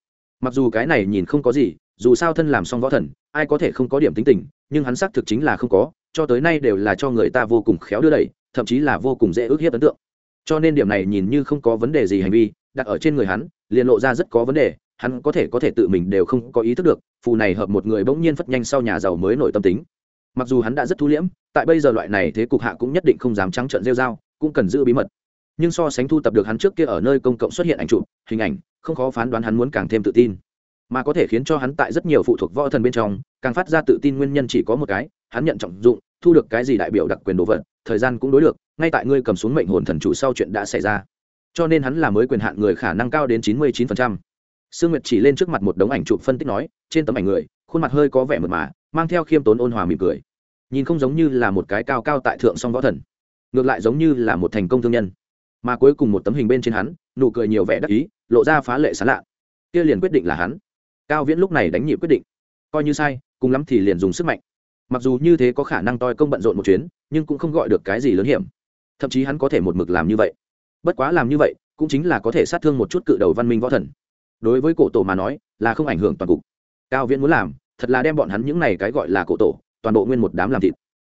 Mặc dù cái này nhìn không có gì, dù sao thân làm song võ thần, ai có thể không có điểm tính tình, nhưng hắn xác thực chính là không có, cho tới nay đều là cho người ta vô cùng khéo đưa đẩy, thậm chí là vô cùng dễ ước hiếp ấn tượng. Cho nên điểm này nhìn như không có vấn đề gì hành vi, đặt ở trên người hắn, liền lộ ra rất có vấn đề, hắn có thể có thể tự mình đều không có ý thức được, phù này hợp một người bỗng nhiên phất nhanh sau nhà giàu mới nổi tâm tính. Mặc dù hắn đã rất thu liễm, tại bây giờ loại này thế cục hạ cũng nhất định không dám trắng trợn rêu r a o cũng cần giữ bí mật. Nhưng so sánh thu tập được hắn trước kia ở nơi công cộng xuất hiện ảnh chụp, hình ảnh, không khó phán đoán hắn muốn càng thêm tự tin. Mà có thể khiến cho hắn tại rất nhiều phụ thuộc võ thần bên trong, càng phát ra tự tin nguyên nhân chỉ có một cái, hắn nhận trọng dụng, thu được cái gì đại biểu đặc quyền đồ vật, thời gian cũng đối được, ngay tại ngươi cầm xuống mệnh hồn thần chủ sau chuyện đã xảy ra. Cho nên hắn là mới quyền hạn người khả năng cao đến chín mươi chín phần trăm. Sương nguyệt chỉ lên trước mặt một đống ảnh chụp phân tích nói, trên tấm ảnh người, khuôn mặt hơi có vẻ mật mà, mang theo khiêm tốn ôn hòa mỉm cười. Nhìn không giống như là một cái cao cao tại thượng song võ thần ngược lại giống như là một thành công thương nhân. Mà cuối cùng một tấm hình bên trên hắn, nụ cười nhiều vẻ đắc ý, lộ ra phá lệ xá lạ. Kia liền quyết định là hắn. Cao viễn lúc này đánh nhị quyết định. Coi như sai, cùng lắm thì liền dùng sức mạnh. Mặc dù như thế có khả năng toi công bận rộn một chuyến, nhưng cũng không gọi được cái gì lớn hiểm. Thậm chí hắn có thể một mực làm như vậy. Bất quá làm như vậy, cũng chính là có thể sát thương một chút cự đầu văn minh võ thần. Đối với cổ tổ mà nói, là không ảnh hưởng toàn cục. Cao viễn muốn làm, thật là đem bọn hắn những này cái gọi là cổ tổ, toàn bộ nguyên một đám làm thịt.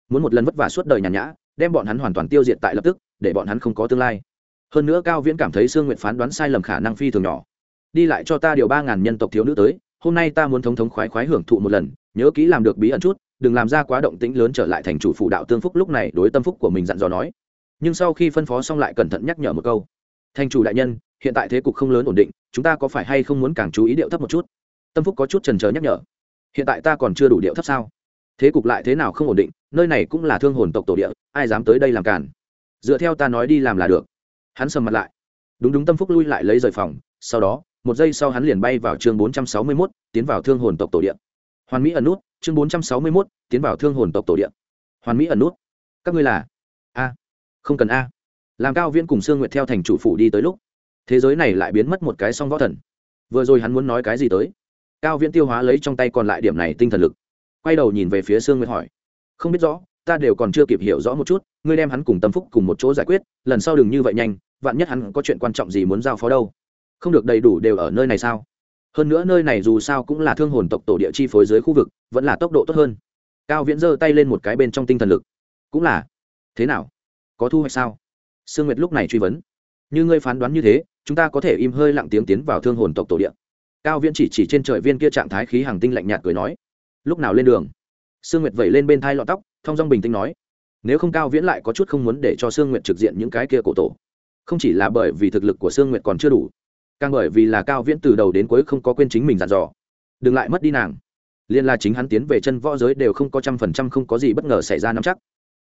Muốn một lần vất vả suốt đời nhàn nhã đem bọn hắn hoàn toàn tiêu diệt tại lập tức, để bọn hắn không có tương lai. Hơn nữa cao viễn cảm thấy sương nguyện phán đoán sai lầm khả năng phi thường nhỏ. Đi lại cho ta điều ba ngàn nhân tộc thiếu nữ tới, hôm nay ta muốn thống thống khoái khoái hưởng thụ một lần, nhớ kỹ làm được bí ẩn chút, đừng làm ra quá động tĩnh lớn trở lại thành chủ phụ đạo tương phúc lúc này đối tâm phúc của mình dặn dò nói. Nhưng sau khi phân phó xong lại cẩn thận nhắc nhở một câu. Thành chủ đại nhân, hiện tại thế cục không lớn ổn định, chúng ta có phải hay không muốn càng chú ý điệu thấp một chút? Tâm phúc có chút trần trờ nhắc nhở. Hiện tại ta còn chưa đủ điệu thấp sao? Thế cục lại thế nào không ổn định? Nơi này cũng là thương hồn tộc tổ địa ai dám tới đây làm cản dựa theo ta nói đi làm là được. Hắn sầm mặt lại. Đúng đúng tâm phúc lui lại lấy rời phòng sau đó một giây sau hắn liền bay vào chương bốn trăm sáu mươi 461, tiến vào thương hồn tộc tổ địa. Hoàn mỹ ẩn nút chương bốn trăm sáu mươi 461, tiến vào thương hồn tộc tổ địa. Hoàn mỹ ẩn nút? Các ngươi là? A. Không cần a. Làm cao viễn cùng sương nguyệt theo thành chủ phủ đi tới lúc thế giới này lại biến mất một cái song võ thần. Vừa rồi hắn muốn nói cái gì tới? Cao viễn tiêu hóa lấy trong tay còn lại điểm này tinh thần lực quay đầu nhìn về phía sương nguyệt hỏi không biết rõ, ta đều còn chưa kịp hiểu rõ một chút, ngươi đem hắn cùng tâm phúc cùng một chỗ giải quyết, lần sau đừng như vậy nhanh, vạn nhất hắn có chuyện quan trọng gì muốn giao phó đâu. Không được đầy đủ đều ở nơi này sao? Hơn nữa nơi này dù sao cũng là thương hồn tộc tổ địa chi phối dưới khu vực, vẫn là tốc độ tốt hơn. Cao viễn giơ tay lên một cái bên trong tinh thần lực. Cũng là. Thế nào? Có thu hoạch sao? Sương nguyệt lúc này truy vấn. Như ngươi phán đoán như thế, chúng ta có thể im hơi lặng tiếng tiến vào thương hồn tộc tổ địa. Cao viễn chỉ chỉ trên trời viên kia trạng thái khí hàng tinh lạnh nhạt cười nói. Lúc nào lên đường? Sương nguyệt vẩy lên bên thai lọ tóc, thong dong bình tĩnh nói, nếu không cao viễn lại có chút không muốn để cho sương nguyệt trực diện những cái kia cổ tổ. Không chỉ là bởi vì thực lực của sương nguyệt còn chưa đủ, càng bởi vì là cao viễn từ đầu đến cuối không có quên chính mình dặn dò. Đừng lại mất đi nàng. Liên la chính hắn tiến về chân võ giới đều không có trăm phần trăm không có gì bất ngờ xảy ra nắm chắc.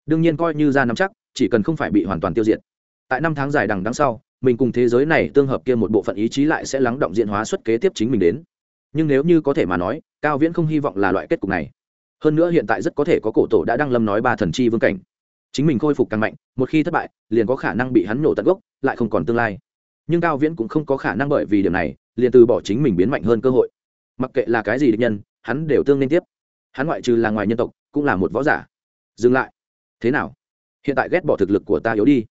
Đương nhiên coi như ra nắm chắc, chỉ cần không phải bị hoàn toàn tiêu diệt. Tại năm tháng dài đằng đằng sau, mình cùng thế giới này tương hợp kia một bộ phận ý chí lại sẽ lắng động diện hóa xuất kế tiếp chính mình đến. Nhưng nếu như có thể mà nói, cao viễn không hy vọng là loại kết cục này hơn nữa hiện tại rất có thể có cổ tổ đã đăng lâm nói ba thần chi vương cảnh. Chính mình khôi phục càng mạnh, một khi thất bại, liền có khả năng bị hắn nổ tận gốc, lại không còn tương lai. Nhưng cao viễn cũng không có khả năng bởi vì điểm này, liền từ bỏ chính mình biến mạnh hơn cơ hội. Mặc kệ là cái gì địch nhân, hắn đều tương nên tiếp. Hắn ngoại trừ là ngoài nhân tộc, cũng là một võ giả. Dừng lại. Thế nào? Hiện tại ghét bỏ thực lực của ta yếu đi.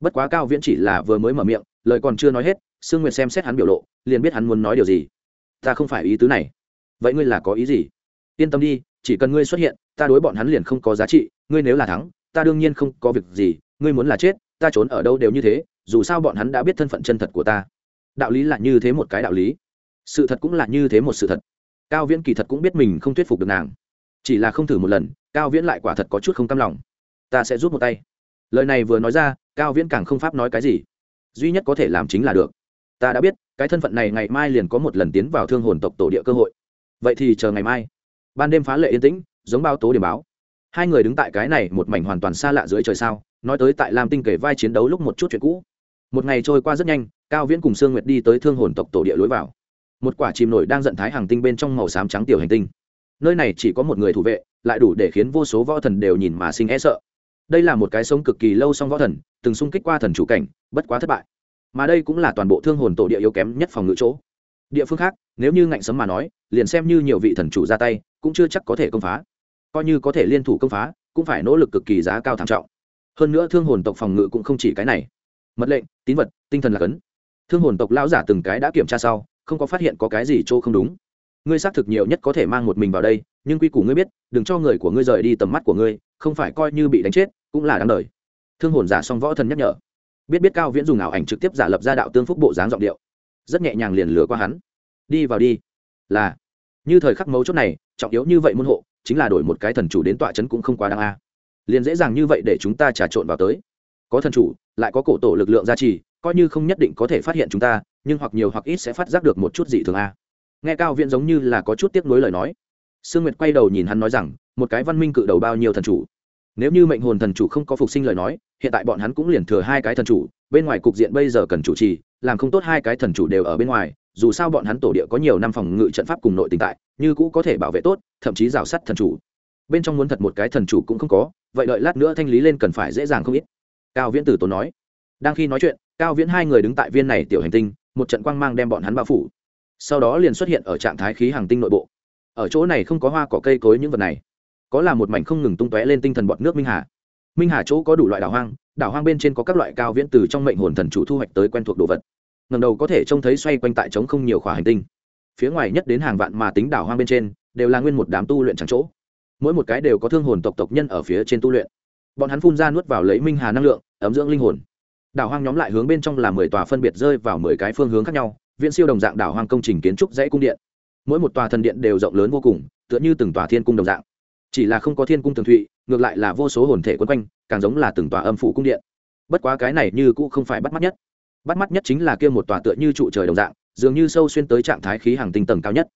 Bất quá cao viễn chỉ là vừa mới mở miệng, lời còn chưa nói hết, sương nguyệt xem xét hắn biểu lộ, liền biết hắn muốn nói điều gì. Ta không phải ý tứ này. Vậy ngươi là có ý gì? Yên tâm đi chỉ cần ngươi xuất hiện, ta đối bọn hắn liền không có giá trị, ngươi nếu là thắng, ta đương nhiên không có việc gì, ngươi muốn là chết, ta trốn ở đâu đều như thế, dù sao bọn hắn đã biết thân phận chân thật của ta. Đạo lý là như thế một cái đạo lý. Sự thật cũng là như thế một sự thật. Cao viễn kỳ thật cũng biết mình không thuyết phục được nàng. Chỉ là không thử một lần, cao viễn lại quả thật có chút không cam lòng. Ta sẽ rút một tay. Lời này vừa nói ra, cao viễn càng không pháp nói cái gì. Duy nhất có thể làm chính là được. Ta đã biết, cái thân phận này ngày mai liền có một lần tiến vào thương hồn tộc tổ địa cơ hội. Vậy thì chờ ngày mai ban đêm phá lệ yên tĩnh, giống bao tố điểm báo. Hai người đứng tại cái này một mảnh hoàn toàn xa lạ dưới trời sao, nói tới tại lam tinh kể vai chiến đấu lúc một chút chuyện cũ. Một ngày trôi qua rất nhanh, cao viễn cùng sương nguyệt đi tới thương hồn tộc tổ địa lối vào. Một quả chìm nổi đang giận thái hàng tinh bên trong màu xám trắng tiểu hành tinh. Nơi này chỉ có một người thủ vệ, lại đủ để khiến vô số võ thần đều nhìn mà sinh e sợ. Đây là một cái sống cực kỳ lâu song võ thần, từng xung kích qua thần chủ cảnh, bất quá thất bại. Mà đây cũng là toàn bộ thương hồn tổ địa yếu kém nhất phòng ngự chỗ. Địa phương khác, nếu như ngạnh sấm mà nói, liền xem như nhiều vị thần chủ ra tay cũng chưa chắc có thể công phá. Coi như có thể liên thủ công phá, cũng phải nỗ lực cực kỳ giá cao tham trọng. Hơn nữa thương hồn tộc phòng ngự cũng không chỉ cái này. Mật lệnh, tín vật, tinh thần là cấn. Thương hồn tộc lão giả từng cái đã kiểm tra sau, không có phát hiện có cái gì chỗ không đúng. Ngươi xác thực nhiều nhất có thể mang một mình vào đây, nhưng quy củ ngươi biết, đừng cho người của ngươi rời đi tầm mắt của ngươi, không phải coi như bị đánh chết, cũng là đáng đời. Thương hồn giả song võ thần nhắc nhở. Biết biết cao viễn dùng ảo ảnh trực tiếp giả lập ra đạo tương phúc bộ dáng giọng điệu. Rất nhẹ nhàng liền lừa qua hắn. Đi vào đi. Là. Như thời khắc mấu chốt này trọng yếu như vậy môn hộ, chính là đổi một cái thần chủ đến tọa chấn cũng không quá đáng a. Liền dễ dàng như vậy để chúng ta trà trộn vào tới. Có thần chủ, lại có cổ tổ lực lượng gia trì, coi như không nhất định có thể phát hiện chúng ta, nhưng hoặc nhiều hoặc ít sẽ phát giác được một chút dị thường a. Nghe cao viễn giống như là có chút tiếc nuối lời nói. Sương nguyệt quay đầu nhìn hắn nói rằng, một cái văn minh cự đầu bao nhiêu thần chủ? Nếu như mệnh hồn thần chủ không có phục sinh lời nói, hiện tại bọn hắn cũng liền thừa hai cái thần chủ, bên ngoài cục diện bây giờ cần chủ trì, làm không tốt hai cái thần chủ đều ở bên ngoài dù sao bọn hắn tổ địa có nhiều năm phòng ngự trận pháp cùng nội tình tại, như cũ có thể bảo vệ tốt, thậm chí rào sắt thần chủ. Bên trong muốn thật một cái thần chủ cũng không có, vậy đợi lát nữa thanh lý lên cần phải dễ dàng không ít. Cao viễn tử tốn nói. Đang khi nói chuyện, cao viễn hai người đứng tại viên này tiểu hành tinh, một trận quang mang đem bọn hắn bao phủ. Sau đó liền xuất hiện ở trạng thái khí hàng tinh nội bộ. Ở chỗ này không có hoa cỏ cây cối những vật này. Có là một mảnh không ngừng tung tóe lên tinh thần bọt nước minh hà. Minh hà chỗ có đủ loại đảo hoang đảo hoang bên trên có các loại cao viễn từ trong mệnh hồn thần chủ thu hoạch tới quen thuộc đồ vật ngầm đầu có thể trông thấy xoay quanh tại trống không nhiều khỏa hành tinh. Phía ngoài nhất đến hàng vạn mà tính đảo hoang bên trên, đều là nguyên một đám tu luyện chẳng chỗ. Mỗi một cái đều có thương hồn tộc tộc nhân ở phía trên tu luyện. Bọn hắn phun ra nuốt vào lấy minh hà năng lượng, ấm dưỡng linh hồn. Đảo hoang nhóm lại hướng bên trong là mười tòa phân biệt rơi vào mười cái phương hướng khác nhau viện siêu đồng dạng đảo hoang công trình kiến trúc dãy cung điện. Mỗi một tòa thần điện đều rộng lớn vô cùng, tựa như từng tòa thiên cung đồng dạng. Chỉ là không có thiên cung tường thụy, ngược lại là vô số hồn thể quân quanh, càng giống là từng tòa âm phủ cung điện. Bất quá cái này như cũng không phải bắt mắt nhất bắt mắt nhất chính là kia một tòa tựa như trụ trời đồng dạng, dường như sâu xuyên tới trạng thái khí hàng tinh tầng cao nhất.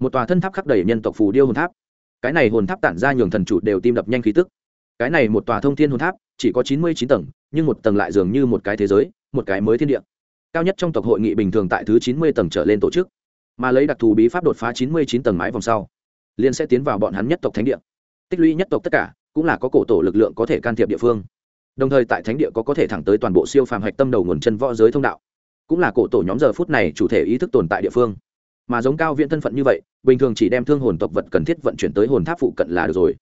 Một tòa thân tháp khắc đầy nhân tộc phù điêu hồn tháp. Cái này hồn tháp tản ra nhường thần chủ đều tim đập nhanh khí tức. Cái này một tòa thông thiên hồn tháp, chỉ có chín mươi chín tầng, nhưng một tầng lại dường như một cái thế giới, một cái mới thiên địa. Cao nhất trong tộc hội nghị bình thường tại thứ chín mươi tầng trở lên tổ chức. Mà lấy đặc thù bí pháp đột phá chín mươi chín tầng mái vòng sau, liền sẽ tiến vào bọn hắn nhất tộc thánh địa. Tích lũy nhất tộc tất cả, cũng là có cổ tổ lực lượng có thể can thiệp địa phương đồng thời tại thánh địa có có thể thẳng tới toàn bộ siêu phàm hạch tâm đầu nguồn chân võ giới thông đạo. Cũng là cổ tổ nhóm giờ phút này chủ thể ý thức tồn tại địa phương. Mà giống cao viễn thân phận như vậy, bình thường chỉ đem thương hồn tộc vật cần thiết vận chuyển tới hồn tháp phụ cận là được rồi.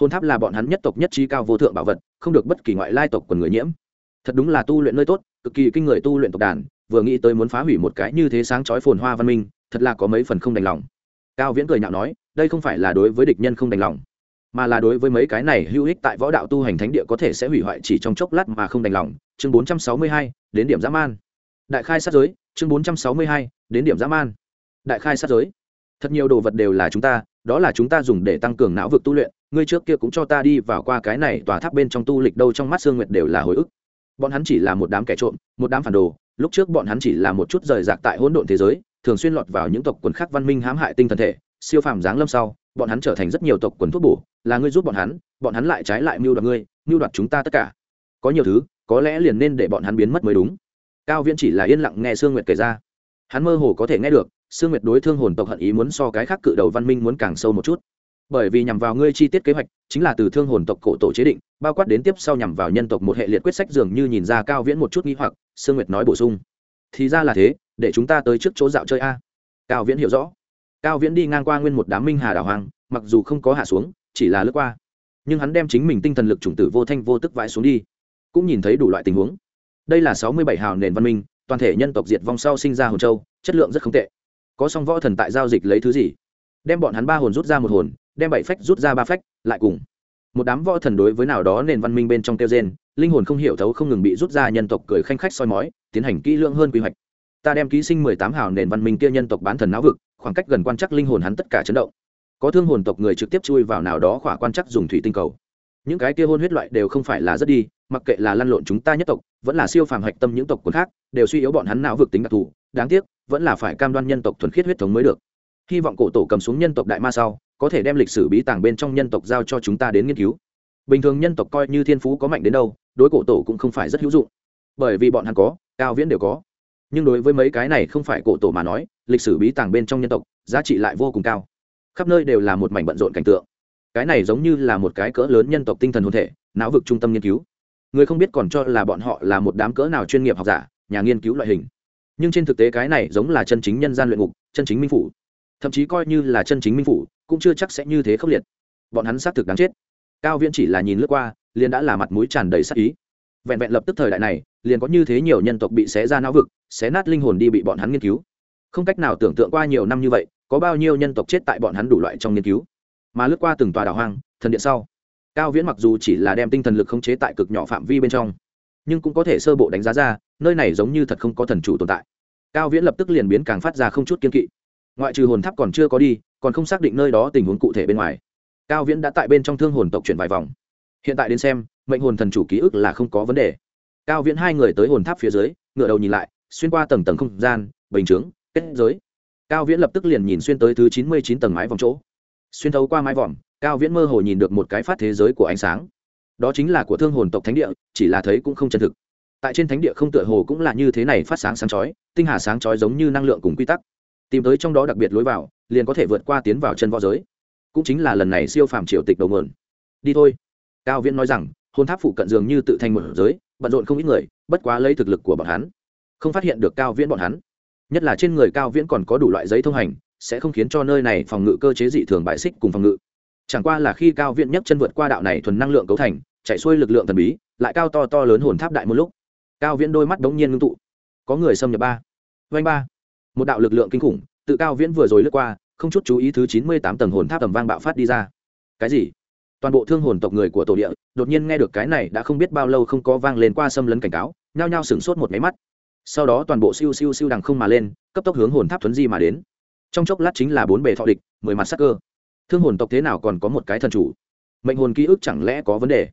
Hồn tháp là bọn hắn nhất tộc nhất trí cao vô thượng bảo vật, không được bất kỳ ngoại lai tộc quần người nhiễm. Thật đúng là tu luyện nơi tốt, cực kỳ kinh người tu luyện tộc đàn, vừa nghĩ tới muốn phá hủy một cái như thế sáng chói phồn hoa văn minh, thật là có mấy phần không đành lòng. Cao viễn cười nhạo nói, đây không phải là đối với địch nhân không đành lòng mà là đối với mấy cái này hữu ích tại võ đạo tu hành thánh địa có thể sẽ hủy hoại chỉ trong chốc lát mà không đành lòng. Chương 462, đến điểm dã man. Đại khai sát giới chương 462, đến điểm dã man. Đại khai sát giới. Thật nhiều đồ vật đều là chúng ta đó là chúng ta dùng để tăng cường não vực tu luyện. Ngươi trước kia cũng cho ta đi vào qua cái này tòa tháp bên trong tu lịch đâu trong mắt sương nguyệt đều là hồi ức. Bọn hắn chỉ là một đám kẻ trộm một đám phản đồ. Lúc trước bọn hắn chỉ là một chút rời rạc tại hỗn độn thế giới thường xuyên lọt vào những tộc quần khác văn minh hãm hại tinh thần thể siêu phàm giáng lâm sau, bọn hắn trở thành rất nhiều tộc quần thuốc bổ, là ngươi giúp bọn hắn bọn hắn lại trái lại mưu đoạt ngươi, mưu đoạt chúng ta tất cả. Có nhiều thứ, có lẽ liền nên để bọn hắn biến mất mới đúng. Cao viễn chỉ là yên lặng nghe sương nguyệt kể ra. Hắn mơ hồ có thể nghe được, sương nguyệt đối thương hồn tộc hận ý muốn so cái khác cự đầu văn minh muốn càng sâu một chút. Bởi vì nhằm vào ngươi chi tiết kế hoạch, chính là từ thương hồn tộc cổ tổ chế định, bao quát đến tiếp sau nhằm vào nhân tộc một hệ liệt quyết sách dường như nhìn ra cao viễn một chút nghi hoặc, sương nguyệt nói bổ sung. Thì ra là thế, để chúng ta tới trước chỗ dạo chơi a. Cao viễn hiểu rõ cao viễn đi ngang qua nguyên một đám minh hà đảo hoàng mặc dù không có hạ xuống, chỉ là lướt qua. Nhưng hắn đem chính mình tinh thần lực chủng tử vô thanh vô tức vãi xuống đi, cũng nhìn thấy đủ loại tình huống. Đây là sáu mươi bảy hào nền văn minh, toàn thể nhân tộc diệt vong sau sinh ra hồn châu, chất lượng rất không tệ. Có song võ thần tại giao dịch lấy thứ gì? Đem bọn hắn ba hồn rút ra một hồn, đem bảy phách rút ra ba phách, lại cùng. Một đám võ thần đối với nào đó nền văn minh bên trong tiêu gen linh hồn không hiểu thấu không ngừng bị rút ra nhân tộc cười khanh khách soi mói, tiến hành kỹ lưỡng hơn quy hoạch. Ta đem ký sinh mười tám hào nền văn minh kia nhân tộc bán thần não vực khoảng cách gần quan chắc linh hồn hắn tất cả chấn động. Có thương hồn tộc người trực tiếp chui vào nào đó khỏa quan chắc dùng thủy tinh cầu. Những cái kia hôn huyết loại đều không phải là rất đi, mặc kệ là lăn lộn chúng ta nhất tộc, vẫn là siêu phàm hạch tâm những tộc quần khác, đều suy yếu bọn hắn não vực tính đặc thù, đáng tiếc, vẫn là phải cam đoan nhân tộc thuần khiết huyết thống mới được. Hy vọng cổ tổ cầm xuống nhân tộc đại ma sau, có thể đem lịch sử bí tàng bên trong nhân tộc giao cho chúng ta đến nghiên cứu. Bình thường nhân tộc coi như thiên phú có mạnh đến đâu, đối cổ tổ cũng không phải rất hữu dụng. Bởi vì bọn hắn có, cao viễn đều có nhưng đối với mấy cái này không phải cổ tổ mà nói, lịch sử bí tàng bên trong nhân tộc, giá trị lại vô cùng cao. Khắp nơi đều là một mảnh bận rộn cảnh tượng. Cái này giống như là một cái cỡ lớn nhân tộc tinh thần hồn thể, não vực trung tâm nghiên cứu. Người không biết còn cho là bọn họ là một đám cỡ nào chuyên nghiệp học giả, nhà nghiên cứu loại hình. Nhưng trên thực tế cái này giống là chân chính nhân gian luyện ngục, chân chính minh phủ. Thậm chí coi như là chân chính minh phủ, cũng chưa chắc sẽ như thế khốc liệt. Bọn hắn xác thực đáng chết. Cao viễn chỉ là nhìn lướt qua, liền đã là mặt mũi tràn đầy sắc ý. Vẹn vẹn lập tức thời đại này liền có như thế nhiều nhân tộc bị xé ra não vực, xé nát linh hồn đi bị bọn hắn nghiên cứu. Không cách nào tưởng tượng qua nhiều năm như vậy, có bao nhiêu nhân tộc chết tại bọn hắn đủ loại trong nghiên cứu. Mà lướt qua từng tòa đảo hoang, thần điện sau, cao viễn mặc dù chỉ là đem tinh thần lực khống chế tại cực nhỏ phạm vi bên trong, nhưng cũng có thể sơ bộ đánh giá ra, nơi này giống như thật không có thần chủ tồn tại. Cao viễn lập tức liền biến càng phát ra không chút kiên kỵ. Ngoại trừ hồn tháp còn chưa có đi, còn không xác định nơi đó tình huống cụ thể bên ngoài. Cao viễn đã tại bên trong thương hồn tộc chuyển vài vòng. Hiện tại đến xem, mệnh hồn thần chủ ký ức là không có vấn đề cao viễn hai người tới hồn tháp phía dưới ngựa đầu nhìn lại, xuyên qua tầng tầng không gian, bình chướng, kết giới. Cao viễn lập tức liền nhìn xuyên tới thứ chín mươi chín tầng mái vòng chỗ. Xuyên thấu qua mái vòm, cao viễn mơ hồ nhìn được một cái phát thế giới của ánh sáng. Đó chính là của thương hồn tộc thánh địa, chỉ là thấy cũng không chân thực. Tại trên thánh địa không tựa hồ cũng là như thế này phát sáng sáng chói, tinh hà sáng chói giống như năng lượng cùng quy tắc. Tìm tới trong đó đặc biệt lối vào, liền có thể vượt qua tiến vào chân võ giới. Cũng chính là lần này siêu phàm triều tịch đầu nguồn. Đi thôi. Cao viễn nói rằng hôn tháp phụ cận dường như tự thành một giới bận rộn không ít người, bất quá lấy thực lực của bọn hắn, không phát hiện được cao viễn bọn hắn. Nhất là trên người cao viễn còn có đủ loại giấy thông hành, sẽ không khiến cho nơi này phòng ngự cơ chế dị thường bại xích cùng phòng ngự. Chẳng qua là khi cao viễn nhấc chân vượt qua đạo này thuần năng lượng cấu thành, chạy xuôi lực lượng thần bí, lại cao to to lớn hồn tháp đại một lúc. Cao viễn đôi mắt đống nhiên ngưng tụ. Có người xâm nhập ba. Vanh ba. Một đạo lực lượng kinh khủng, tự cao viễn vừa rồi lướt qua, không chút chú ý thứ chín mươi tám tầng hồn tháp tầm vang bạo phát đi ra. Cái gì? Toàn bộ thương hồn tộc người của tổ địa, đột nhiên nghe được cái này đã không biết bao lâu không có vang lên qua xâm lấn cảnh cáo, nhao nhao sửng sốt một máy mắt. Sau đó toàn bộ siêu siêu siêu đằng không mà lên, cấp tốc hướng hồn tháp thuấn di mà đến. Trong chốc lát chính là bốn bề thọ địch, mười mặt sắc cơ. Thương hồn tộc thế nào còn có một cái thần chủ? Mệnh hồn ký ức chẳng lẽ có vấn đề?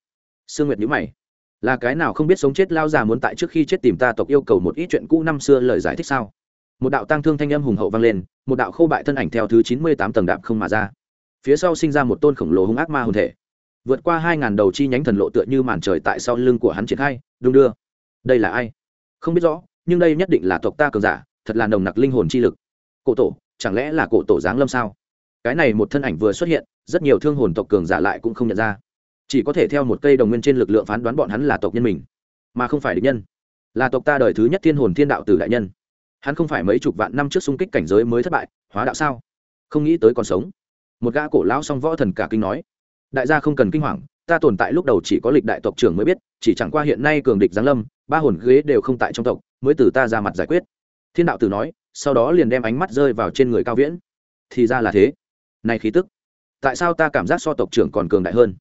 Sương nguyệt nhữ mày. Là cái nào không biết sống chết lao già muốn tại trước khi chết tìm ta tộc yêu cầu một ít chuyện cũ năm xưa lời giải thích sao? Một đạo tăng thương thanh âm hùng hậu vang lên, một đạo khô bại thân ảnh theo thứ chín mươi tám tầng đạm không mà ra phía sau sinh ra một tôn khổng lồ hung ác ma hồn thể. Vượt qua hai ngàn đầu chi nhánh thần lộ tựa như màn trời tại sau lưng của hắn triển khai, đung đưa. Đây là ai? Không biết rõ, nhưng đây nhất định là tộc ta cường giả, thật là nồng nặc linh hồn chi lực. Cổ tổ, chẳng lẽ là cổ tổ giáng lâm sao? Cái này một thân ảnh vừa xuất hiện, rất nhiều thương hồn tộc cường giả lại cũng không nhận ra. Chỉ có thể theo một cây đồng nguyên trên lực lượng phán đoán bọn hắn là tộc nhân mình, mà không phải địch nhân. Là tộc ta đời thứ nhất thiên hồn thiên đạo tử đại nhân. Hắn không phải mấy chục vạn năm trước xung kích cảnh giới mới thất bại, hóa đạo sao? Không nghĩ tới còn sống một gã cổ lão song võ thần cả kinh nói, đại gia không cần kinh hoàng, ta tồn tại lúc đầu chỉ có lịch đại tộc trưởng mới biết, chỉ chẳng qua hiện nay cường địch giáng lâm, ba hồn ghế đều không tại trong tộc, mới từ ta ra mặt giải quyết. Thiên đạo tử nói, sau đó liền đem ánh mắt rơi vào trên người cao viễn. Thì ra là thế. Này khí tức, tại sao ta cảm giác so tộc trưởng còn cường đại hơn?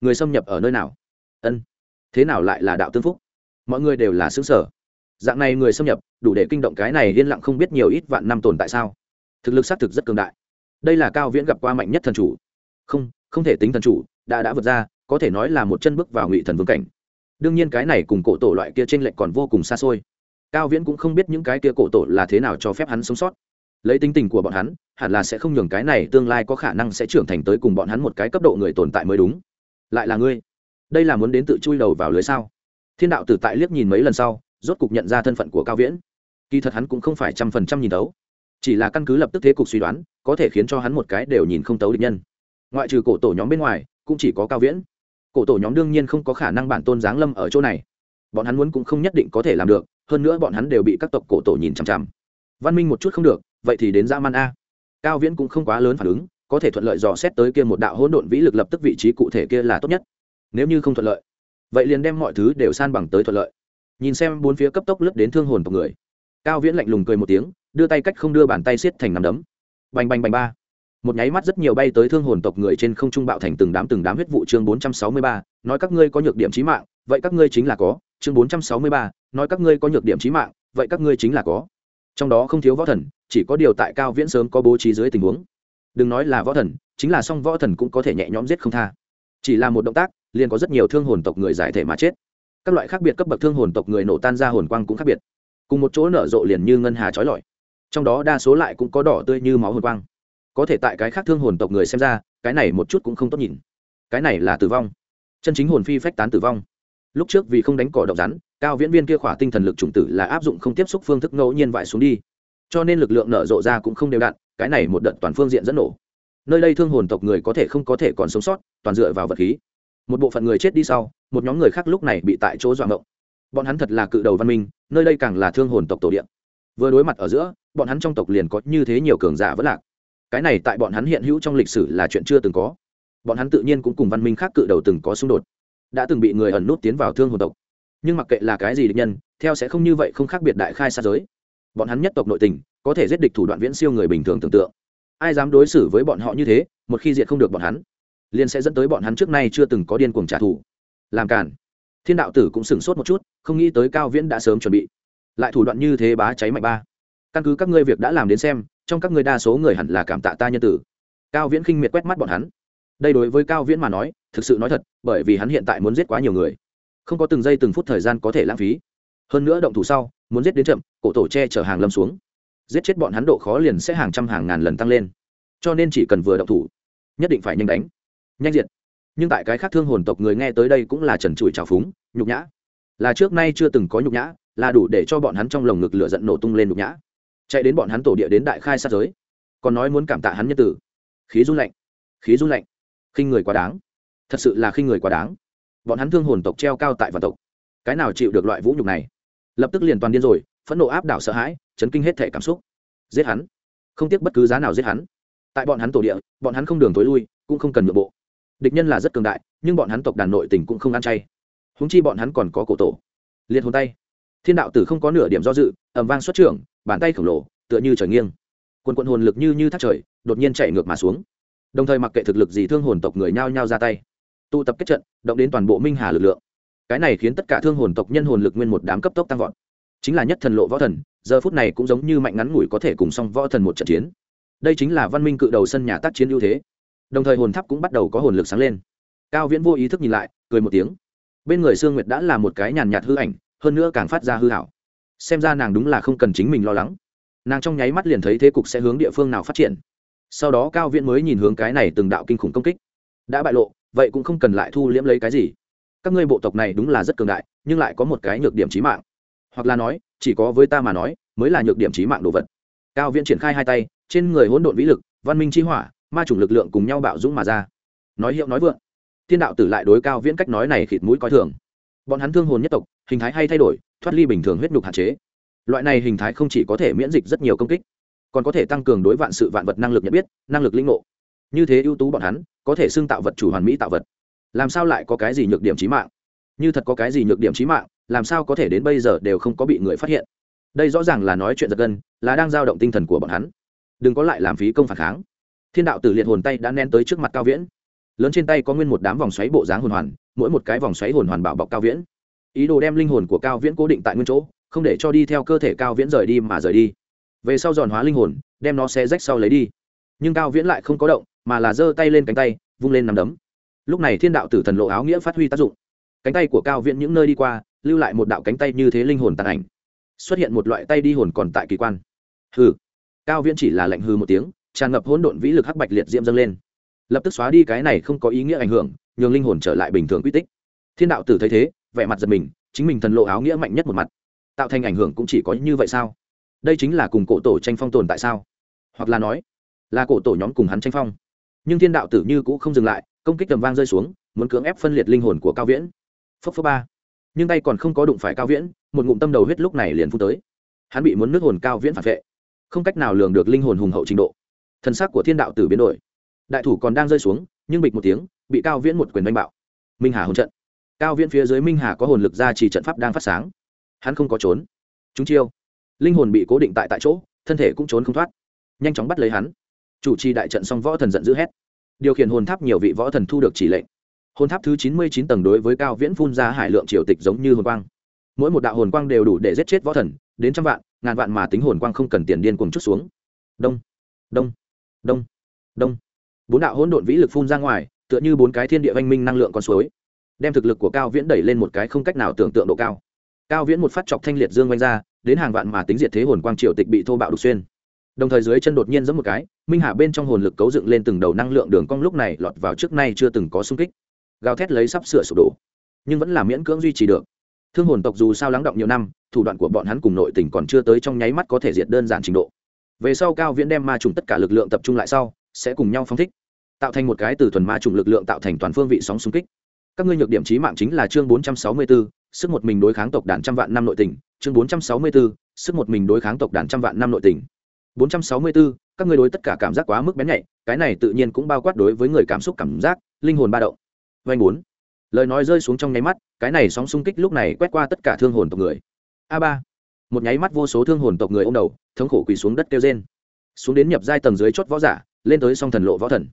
Người xâm nhập ở nơi nào? Ân, thế nào lại là đạo tương phúc? Mọi người đều là xứ sở. Dạng này người xâm nhập, đủ để kinh động cái này liên lặng không biết nhiều ít vạn năm tồn tại sao? Thực lực xác thực rất cường đại đây là cao viễn gặp qua mạnh nhất thần chủ. Không không thể tính thần chủ, đã đã vượt ra, có thể nói là một chân bước vào ngụy thần vương cảnh. Đương nhiên cái này cùng cổ tổ loại kia t r ê n lệch còn vô cùng xa xôi. Cao viễn cũng không biết những cái kia cổ tổ là thế nào cho phép hắn sống sót. Lấy tính tình của bọn hắn, hẳn là sẽ không nhường cái này tương lai có khả năng sẽ trưởng thành tới cùng bọn hắn một cái cấp độ người tồn tại mới đúng. Lại là ngươi, đây là muốn đến tự chui đầu vào lưới sao? Thiên đạo tử tại liếc nhìn mấy lần sau, rốt cục nhận ra thân phận của cao viễn. Kỳ thật hắn cũng không phải trăm phần trăm nhìn tấu, chỉ là căn cứ lập tức thế cục suy đoán có thể khiến cho hắn một cái đều nhìn không tấu địch nhân. Ngoại trừ cổ tổ nhóm bên ngoài, cũng chỉ có cao viễn. Cổ tổ nhóm đương nhiên không có khả năng bản tôn giáng lâm ở chỗ này. Bọn hắn muốn cũng không nhất định có thể làm được, hơn nữa bọn hắn đều bị các tộc cổ tổ nhìn chằm chằm. Văn minh một chút không được, vậy thì đến dã man a. Cao viễn cũng không quá lớn phản ứng, có thể thuận lợi dò xét tới kia một đạo hỗn độn vĩ lực lập tức vị trí cụ thể kia là tốt nhất. Nếu như không thuận lợi, vậy liền đem mọi thứ đều san bằng tới thuận lợi. Nhìn xem bốn phía cấp tốc lướt đến thương hồn tộc người, cao viễn lạnh lùng cười một tiếng, đưa tay cách không đưa bàn tay xiết thành nắm đấm bành bành bành ba. Một nháy mắt rất nhiều bay tới thương hồn tộc người trên không trung bạo thành từng đám từng đám huyết vụ chương bốn trăm sáu mươi ba. Nói các ngươi có nhược điểm trí mạng, vậy các ngươi chính là có. Chương bốn trăm sáu mươi ba. Nói các ngươi có nhược điểm trí mạng, vậy các ngươi chính là có. Trong đó không thiếu võ thần, chỉ có điều tại cao viễn sớm có bố trí dưới tình huống. Đừng nói là võ thần, chính là song võ thần cũng có thể nhẹ nhõm giết không tha. Chỉ là một động tác, liền có rất nhiều thương hồn tộc người giải thể mà chết. Các loại khác biệt cấp bậc thương hồn tộc người nổ tan ra hồn quang cũng khác biệt. Cùng một chỗ nở rộ liền như ngân hà trói lọi trong đó đa số lại cũng có đỏ tươi như máu hồn quang. Có thể tại cái khác thương hồn tộc người xem ra, cái này một chút cũng không tốt nhìn. Cái này là tử vong. Chân chính hồn phi phách tán tử vong. Lúc trước vì không đánh cỏ độc rắn, cao viễn viên kia khỏa tinh thần lực chủng tử là áp dụng không tiếp xúc phương thức ngẫu nhiên vải xuống đi. Cho nên lực lượng nở rộ ra cũng không đều đặn, cái này một đợt toàn phương diện dẫn nổ. Nơi đây thương hồn tộc người có thể không có thể còn sống sót, toàn dựa vào vật khí. Một bộ phận người chết đi sau, một nhóm người khác lúc này bị tại chỗ dọa ngộng. Bọn hắn thật là cự đầu văn minh, nơi đây càng là thương hồn tộc tổ điện vừa đối mặt ở giữa bọn hắn trong tộc liền có như thế nhiều cường giả vẫn lạc. Cái này tại bọn hắn hiện hữu trong lịch sử là chuyện chưa từng có. Bọn hắn tự nhiên cũng cùng văn minh khác cự đầu từng có xung đột, đã từng bị người ẩn nút tiến vào thương hồn tộc. Nhưng mặc kệ là cái gì địch nhân, theo sẽ không như vậy không khác biệt đại khai xa giới. Bọn hắn nhất tộc nội tình, có thể giết địch thủ đoạn viễn siêu người bình thường tưởng tượng. Ai dám đối xử với bọn họ như thế, một khi diệt không được bọn hắn, liền sẽ dẫn tới bọn hắn trước nay chưa từng có điên cuồng trả thù. Làm cản thiên đạo tử cũng sửng sốt một chút, không nghĩ tới cao viễn đã sớm chuẩn bị. Lại thủ đoạn như thế bá cháy mạnh ba căn cứ các ngươi việc đã làm đến xem, trong các ngươi đa số người hẳn là cảm tạ ta nhân tử. Cao viễn khinh miệt quét mắt bọn hắn. Đây đối với cao viễn mà nói, thực sự nói thật, bởi vì hắn hiện tại muốn giết quá nhiều người. Không có từng giây từng phút thời gian có thể lãng phí. Hơn nữa động thủ sau, muốn giết đến chậm, cổ tổ che chở hàng lâm xuống. Giết chết bọn hắn độ khó liền sẽ hàng trăm hàng ngàn lần tăng lên. Cho nên chỉ cần vừa động thủ, nhất định phải nhanh đánh. Nhanh diệt. Nhưng tại cái khác thương hồn tộc người nghe tới đây cũng là trần trụi trào phúng, nhục nhã. Là trước nay chưa từng có nhục nhã, là đủ để cho bọn hắn trong lồng ngực lửa giận nổ tung lên nhục nhã chạy đến bọn hắn tổ địa đến đại khai sát giới. Còn nói muốn cảm tạ hắn nhân tử. Khí run lạnh. Khí run lạnh. Khinh người quá đáng. Thật sự là khinh người quá đáng. Bọn hắn thương hồn tộc treo cao tại vạn tộc. Cái nào chịu được loại vũ nhục này? Lập tức liền toàn điên rồi, phẫn nộ áp đảo sợ hãi, chấn kinh hết thể cảm xúc. Giết hắn. Không tiếc bất cứ giá nào giết hắn. Tại bọn hắn tổ địa, bọn hắn không đường tối lui, cũng không cần nội bộ. Địch nhân là rất cường đại, nhưng bọn hắn tộc đàn nội tình cũng không ăn chay. Húng chi bọn hắn còn có cổ tổ. Liệt hồn tay thiên đạo tử không có nửa điểm do dự ẩm vang xuất trưởng, bàn tay khổng lồ, tựa như trời nghiêng. Quần quận hồn lực như như thác trời, đột nhiên chạy ngược mà xuống. Đồng thời mặc kệ thực lực gì thương hồn tộc người nhao nhao ra tay. Tụ tập kết trận, động đến toàn bộ minh hà lực lượng. Cái này khiến tất cả thương hồn tộc nhân hồn lực nguyên một đám cấp tốc tăng vọt. Chính là nhất thần lộ võ thần, giờ phút này cũng giống như mạnh ngắn ngủi có thể cùng song võ thần một trận chiến. Đây chính là văn minh cự đầu sân nhà tác chiến ưu thế. Đồng thời hồn tháp cũng bắt đầu có hồn lực sáng lên. Cao viễn vô ý thức nhìn lại, cười một tiếng. Bên người sương nguyệt đã là một cái nhàn nhạt hư ảnh hơn nữa càng phát ra hư hảo. Xem ra nàng đúng là không cần chính mình lo lắng. Nàng trong nháy mắt liền thấy thế cục sẽ hướng địa phương nào phát triển. Sau đó cao viễn mới nhìn hướng cái này từng đạo kinh khủng công kích. Đã bại lộ, vậy cũng không cần lại thu liễm lấy cái gì. Các ngươi bộ tộc này đúng là rất cường đại, nhưng lại có một cái nhược điểm trí mạng. Hoặc là nói, chỉ có với ta mà nói, mới là nhược điểm trí mạng đồ vật. Cao viễn triển khai hai tay, trên người hỗn độn vĩ lực, văn minh chi hỏa, ma chủng lực lượng cùng nhau bạo dũng mà ra. Nói hiệu nói vượng thiên đạo tử lại đối cao viễn cách nói này khịt mũi coi thường bọn hắn thương hồn nhất tộc, hình thái hay thay đổi, thoát ly bình thường huyết nhục hạn chế. Loại này hình thái không chỉ có thể miễn dịch rất nhiều công kích, còn có thể tăng cường đối vạn sự vạn vật năng lực nhận biết, năng lực linh ngộ. Như thế ưu tú bọn hắn, có thể xưng tạo vật chủ hoàn mỹ tạo vật. Làm sao lại có cái gì nhược điểm trí mạng? Như thật có cái gì nhược điểm trí mạng, làm sao có thể đến bây giờ đều không có bị người phát hiện? Đây rõ ràng là nói chuyện giật gân, là đang giao động tinh thần của bọn hắn. Đừng có lại làm phí công phản kháng. Thiên đạo tử liệt hồn tay đã nén tới trước mặt cao viễn. Lớn trên tay có nguyên một đám vòng xoáy bộ dáng hồn hoàn mỗi một cái vòng xoáy hồn hoàn bảo bọc cao viễn. Ý đồ đem linh hồn của cao viễn cố định tại nguyên chỗ, không để cho đi theo cơ thể cao viễn rời đi mà rời đi. Về sau giòn hóa linh hồn, đem nó xe rách sau lấy đi. Nhưng cao viễn lại không có động, mà là giơ tay lên cánh tay, vung lên nằm đấm. Lúc này thiên đạo tử thần lộ áo nghĩa phát huy tác dụng. Cánh tay của cao viễn những nơi đi qua, lưu lại một đạo cánh tay như thế linh hồn tàn ảnh. Xuất hiện một loại tay đi hồn còn tại kỳ quan. Hừ. Cao viễn chỉ là lệnh hư một tiếng, tràn ngập hỗn độn vĩ lực hắc bạch liệt diễm dâng lên. Lập tức xóa đi cái này không có ý nghĩa ảnh hưởng nhường linh hồn trở lại bình thường quy tích. Thiên đạo tử thấy thế, vẻ mặt giật mình, chính mình thần lộ áo nghĩa mạnh nhất một mặt. Tạo thành ảnh hưởng cũng chỉ có như vậy sao? Đây chính là cùng cổ tổ tranh phong tồn tại sao? Hoặc là nói, là cổ tổ nhóm cùng hắn tranh phong. Nhưng thiên đạo tử như cũng không dừng lại, công kích tầm vang rơi xuống, muốn cưỡng ép phân liệt linh hồn của cao viễn. Phốc phốc ba. Nhưng tay còn không có đụng phải cao viễn, một ngụm tâm đầu huyết lúc này liền phun tới. Hắn bị muốn nước hồn cao viễn phản vệ. Không cách nào lường được linh hồn hùng hậu trình độ. Thân xác của thiên đạo tử biến đổi. Đại thủ còn đang rơi xuống, nhưng bịch một tiếng bị cao viễn một quyền đánh bạo. Minh hà hồn trận. Cao viễn phía dưới minh hà có hồn lực ra chỉ trận pháp đang phát sáng. Hắn không có trốn. Chúng chiêu. Linh hồn bị cố định tại tại chỗ, thân thể cũng trốn không thoát. Nhanh chóng bắt lấy hắn. Chủ trì đại trận xong võ thần giận dữ hét. Điều khiển hồn tháp nhiều vị võ thần thu được chỉ lệnh. Hồn tháp thứ chín mươi chín tầng đối với cao viễn phun ra hải lượng triều tịch giống như hồn quang. Mỗi một đạo hồn quang đều đủ để giết chết võ thần, đến trăm vạn, ngàn vạn mà tính hồn quang không cần tiền điên cùng chút xuống. Đông. Đông. Đông. Đông. Bốn đạo hỗn độn vĩ lực phun ra ngoài tựa như bốn cái thiên địa văn minh năng lượng con suối, đem thực lực của cao viễn đẩy lên một cái không cách nào tưởng tượng độ cao. Cao viễn một phát chọc thanh liệt dương oanh ra, đến hàng vạn mà tính diệt thế hồn quang triều tịch bị thô bạo đục xuyên. Đồng thời dưới chân đột nhiên giẫm một cái, minh hạ bên trong hồn lực cấu dựng lên từng đầu năng lượng đường cong lúc này lọt vào trước nay chưa từng có sung kích. Gào thét lấy sắp sửa sụp đổ, nhưng vẫn là miễn cưỡng duy trì được. Thương hồn tộc dù sao lắng động nhiều năm, thủ đoạn của bọn hắn cùng nội tình còn chưa tới trong nháy mắt có thể diệt đơn giản trình độ. Về sau cao viễn đem ma trùng tất cả lực lượng tập trung lại sau, sẽ cùng nhau phóng thích tạo thành một cái từ thuần ma trùng lực lượng tạo thành toàn phương vị sóng xung kích. Các ngươi nhược điểm trí mạng chính là chương 464, sức một mình đối kháng tộc đàn trăm vạn năm nội tình. Chương 464, sức một mình đối kháng tộc đàn trăm vạn năm nội tình. 464, các ngươi đối tất cả cảm giác quá mức bén nhạy cái này tự nhiên cũng bao quát đối với người cảm xúc cảm giác linh hồn ba động. Vanh muốn lời nói rơi xuống trong nháy mắt cái này sóng xung kích lúc này quét qua tất cả thương hồn tộc người. A ba. Một nháy mắt vô số thương hồn tộc người ô m đầu thống khổ quỳ xuống đất kêu trên xuống đến nhập giai tầng dưới chót võ giả lên tới song thần lộ võ thần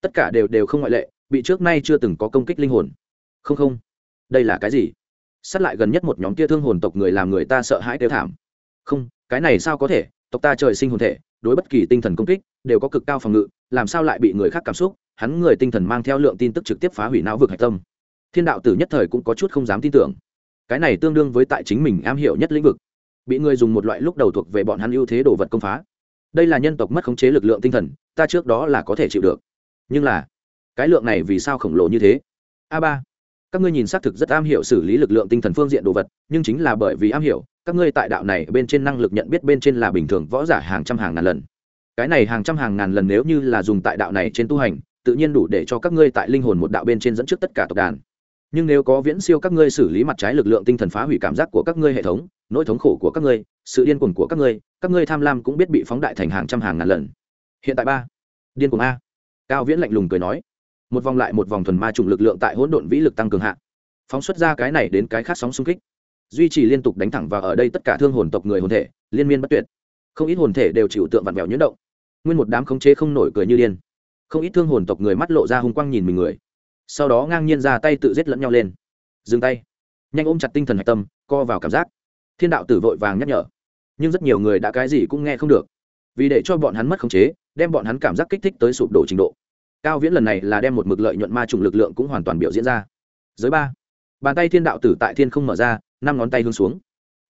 tất cả đều đều không ngoại lệ, bị trước nay chưa từng có công kích linh hồn. Không không, đây là cái gì? Sát lại gần nhất một nhóm kia thương hồn tộc người làm người ta sợ hãi kêu thảm. Không, cái này sao có thể? Tộc ta trời sinh hồn thể, đối bất kỳ tinh thần công kích, đều có cực cao phòng ngự, làm sao lại bị người khác cảm xúc? Hắn người tinh thần mang theo lượng tin tức trực tiếp phá hủy não vực hạch tâm. Thiên đạo tử nhất thời cũng có chút không dám tin tưởng. Cái này tương đương với tại chính mình am hiểu nhất lĩnh vực. Bị người dùng một loại lúc đầu thuộc về bọn hắn ưu thế đồ vật công phá. Đây là nhân tộc mất khống chế lực lượng tinh thần, ta trước đó là có thể chịu được nhưng là, cái lượng này vì sao khổng lồ như thế? A ba, các ngươi nhìn xác thực rất am hiểu xử lý lực lượng tinh thần phương diện đồ vật, nhưng chính là bởi vì am hiểu, các ngươi tại đạo này bên trên năng lực nhận biết bên trên là bình thường võ giả hàng trăm hàng ngàn lần. Cái này hàng trăm hàng ngàn lần nếu như là dùng tại đạo này trên tu hành, tự nhiên đủ để cho các ngươi tại linh hồn một đạo bên trên dẫn trước tất cả tộc đàn. Nhưng nếu có viễn siêu các ngươi xử lý mặt trái lực lượng tinh thần phá hủy cảm giác của các ngươi hệ thống, nỗi thống khổ của các ngươi, sự điên cuồng của các ngươi các ngươi tham lam cũng biết bị phóng đại thành hàng trăm hàng ngàn lần. Hiện tại ba, điên cuồng a cao viễn lạnh lùng cười nói, một vòng lại một vòng thuần ma trùng lực lượng tại hỗn độn vĩ lực tăng cường hạ, phóng xuất ra cái này đến cái khác sóng xung kích, duy trì liên tục đánh thẳng vào ở đây tất cả thương hồn tộc người hồn thể, liên miên bất tuyệt. Không ít hồn thể đều chịu tượng vặn vẹo nhuyễn động. Nguyên một đám khống chế không nổi cười như điên. Không ít thương hồn tộc người mắt lộ ra hung quang nhìn mình người, sau đó ngang nhiên ra tay tự giết lẫn nhau lên. Dừng tay. Nhanh ôm chặt tinh thần hạch tâm, co vào cảm giác. Thiên đạo tử vội vàng nhắc nhở, nhưng rất nhiều người đã cái gì cũng nghe không được. Vì để cho bọn hắn mất khống chế, đem bọn hắn cảm giác kích thích tới sụp đổ trình độ cao viễn lần này là đem một mực lợi nhuận ma trùng lực lượng cũng hoàn toàn biểu diễn ra. Giới ba, bàn tay thiên đạo tử tại thiên không mở ra, năm ngón tay hướng xuống.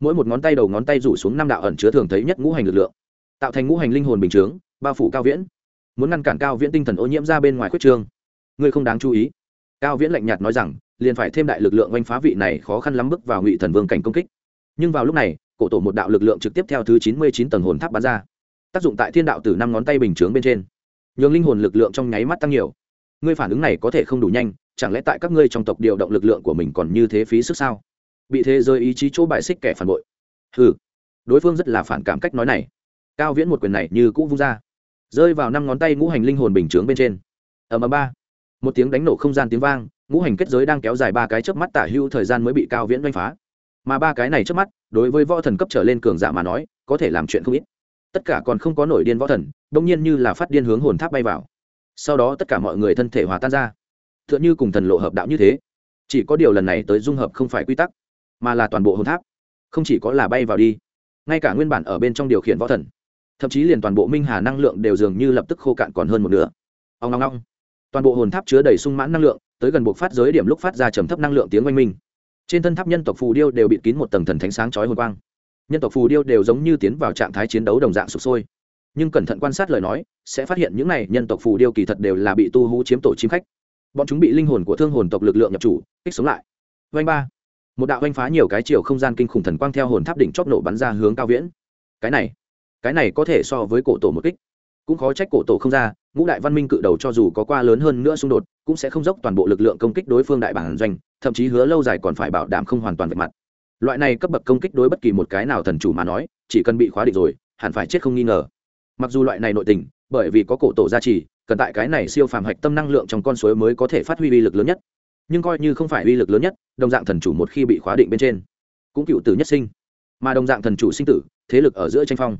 Mỗi một ngón tay đầu ngón tay rủ xuống năm đạo ẩn chứa thường thấy nhất ngũ hành lực lượng, tạo thành ngũ hành linh hồn bình chướng, bao phủ cao viễn. Muốn ngăn cản cao viễn tinh thần ô nhiễm ra bên ngoài khuyết trương. Ngươi không đáng chú ý. Cao viễn lạnh nhạt nói rằng, liền phải thêm đại lực lượng oanh phá vị này khó khăn lắm bước vào ngụy thần vương cảnh công kích. Nhưng vào lúc này, cổ tổ một đạo lực lượng trực tiếp theo thứ chín mươi chín tầng hồn tháp bắn ra. Tác dụng tại thiên đạo từ năm ngón tay bình chướng bên trên nhường linh hồn lực lượng trong nháy mắt tăng nhiều. Ngươi phản ứng này có thể không đủ nhanh, chẳng lẽ tại các ngươi trong tộc điều động lực lượng của mình còn như thế phí sức sao? Bị thế rơi ý chí chỗ bại xích kẻ phản bội. Ừ đối phương rất là phản cảm cách nói này. Cao viễn một quyền này như cũ vung ra, rơi vào năm ngón tay ngũ hành linh hồn bình chướng bên trên. Ầm ầm ba. Một tiếng đánh nổ không gian tiếng vang, ngũ hành kết giới đang kéo dài ba cái chớp mắt tả hưu thời gian mới bị cao viễn đánh phá. Mà ba cái này chớp mắt, đối với võ thần cấp trở lên cường giả mà nói, có thể làm chuyện không ít. Tất cả còn không có nổi điên võ thần đông nhiên như là phát điên hướng hồn tháp bay vào. Sau đó tất cả mọi người thân thể hòa tan ra. T h ư ợ n h ư cùng thần lộ hợp đạo như thế. Chỉ có điều lần này tới dung hợp không phải quy tắc, mà là toàn bộ hồn tháp. Không chỉ có là bay vào đi, ngay cả nguyên bản ở bên trong điều khiển võ thần, thậm chí liền toàn bộ minh hà năng lượng đều dường như lập tức khô cạn còn hơn một nửa. Ông long long toàn bộ hồn tháp chứa đầy sung mãn năng lượng, tới gần buộc phát giới điểm lúc phát ra trầm thấp năng lượng tiếng oanh minh. Trên thân tháp nhân tộc phù điêu đều bịt kín một tầng thần thánh sáng chói hồn quang. Nhân tộc phù điêu đều giống như tiến vào trạng thái chiến đấu đồng dạng sụp sôi nhưng cẩn thận quan sát lời nói, sẽ phát hiện những này nhân tộc phù điêu kỳ thật đều là bị tu hú chiếm tổ chim khách. Bọn chúng bị linh hồn của thương hồn tộc lực lượng nhập chủ, kích sống lại. Vanh ba. Một đạo vanh phá nhiều cái chiều không gian kinh khủng thần quang theo hồn tháp đỉnh chóp nổ bắn ra hướng cao viễn. Cái này cái này có thể so với cổ tổ một kích. Cũng khó trách cổ tổ không ra, ngũ đại văn minh cự đầu cho dù có qua lớn hơn nữa xung đột, cũng sẽ không dốc toàn bộ lực lượng công kích đối phương đại bản doanh, thậm chí hứa lâu dài còn phải bảo đảm không hoàn toàn về mặt. Loại này cấp bậc công kích đối bất kỳ một cái nào thần chủ mà nói, chỉ cần bị khóa địch rồi, hẳn phải chết không nghi ngờ mặc dù loại này nội tình, bởi vì có cổ tổ gia trì, cần tại cái này siêu phàm hạch tâm năng lượng trong con suối mới có thể phát huy uy lực lớn nhất. Nhưng coi như không phải uy lực lớn nhất, đồng dạng thần chủ một khi bị khóa định bên trên, cũng cựu tử nhất sinh. Mà đồng dạng thần chủ sinh tử, thế lực ở giữa tranh phong.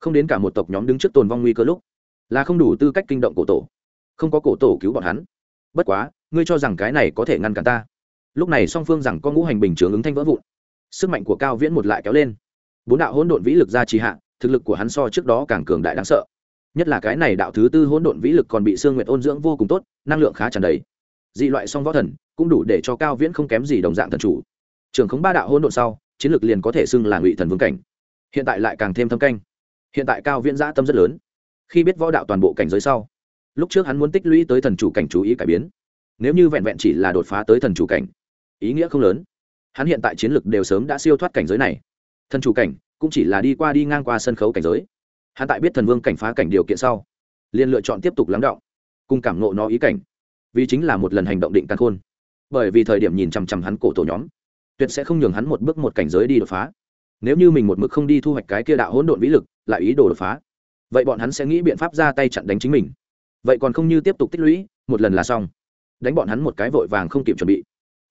Không đến cả một tộc nhóm đứng trước tồn vong nguy cơ lúc, là không đủ tư cách kinh động cổ tổ. Không có cổ tổ cứu bọn hắn. Bất quá, ngươi cho rằng cái này có thể ngăn cản ta. Lúc này song phương rằng có ngũ hành bình chướng ứng thanh vỡ vụn. Sức mạnh của cao viễn một lại kéo lên. Bốn đạo hỗn độn vĩ lực ra trì hạ thực lực của hắn so trước đó càng cường đại đáng sợ. Nhất là cái này đạo thứ tư hỗn độn vĩ lực còn bị sương nguyệt ôn dưỡng vô cùng tốt, năng lượng khá tràn đầy. Dị loại song võ thần, cũng đủ để cho cao viễn không kém gì đồng dạng thần chủ. Trường khống ba đạo hỗn độn sau, chiến lược liền có thể xưng là ngụy thần vương cảnh. Hiện tại lại càng thêm thâm canh. Hiện tại cao viễn giã tâm rất lớn. Khi biết võ đạo toàn bộ cảnh giới sau, lúc trước hắn muốn tích lũy tới thần chủ cảnh chú ý cải biến. Nếu như vẹn vẹn chỉ là đột phá tới thần chủ cảnh, ý nghĩa không lớn. Hắn hiện tại chiến lược đều sớm đã siêu thoát cảnh giới này. Thần chủ cảnh cũng chỉ là đi qua đi ngang qua sân khấu cảnh giới. Hắn tại biết thần vương cảnh phá cảnh điều kiện sau, liền lựa chọn tiếp tục lắng động, cùng cảm nộ nó ý cảnh. Vì chính là một lần hành động định căn khôn. Bởi vì thời điểm nhìn chằm chằm hắn cổ tổ nhóm, tuyệt sẽ không nhường hắn một bước một cảnh giới đi đột phá. Nếu như mình một mực không đi thu hoạch cái kia đạo hỗn độn vĩ lực, lại ý đồ đột phá, vậy bọn hắn sẽ nghĩ biện pháp ra tay chặn đánh chính mình. Vậy còn không như tiếp tục tích lũy, một lần là xong. Đánh bọn hắn một cái vội vàng không kịp chuẩn bị.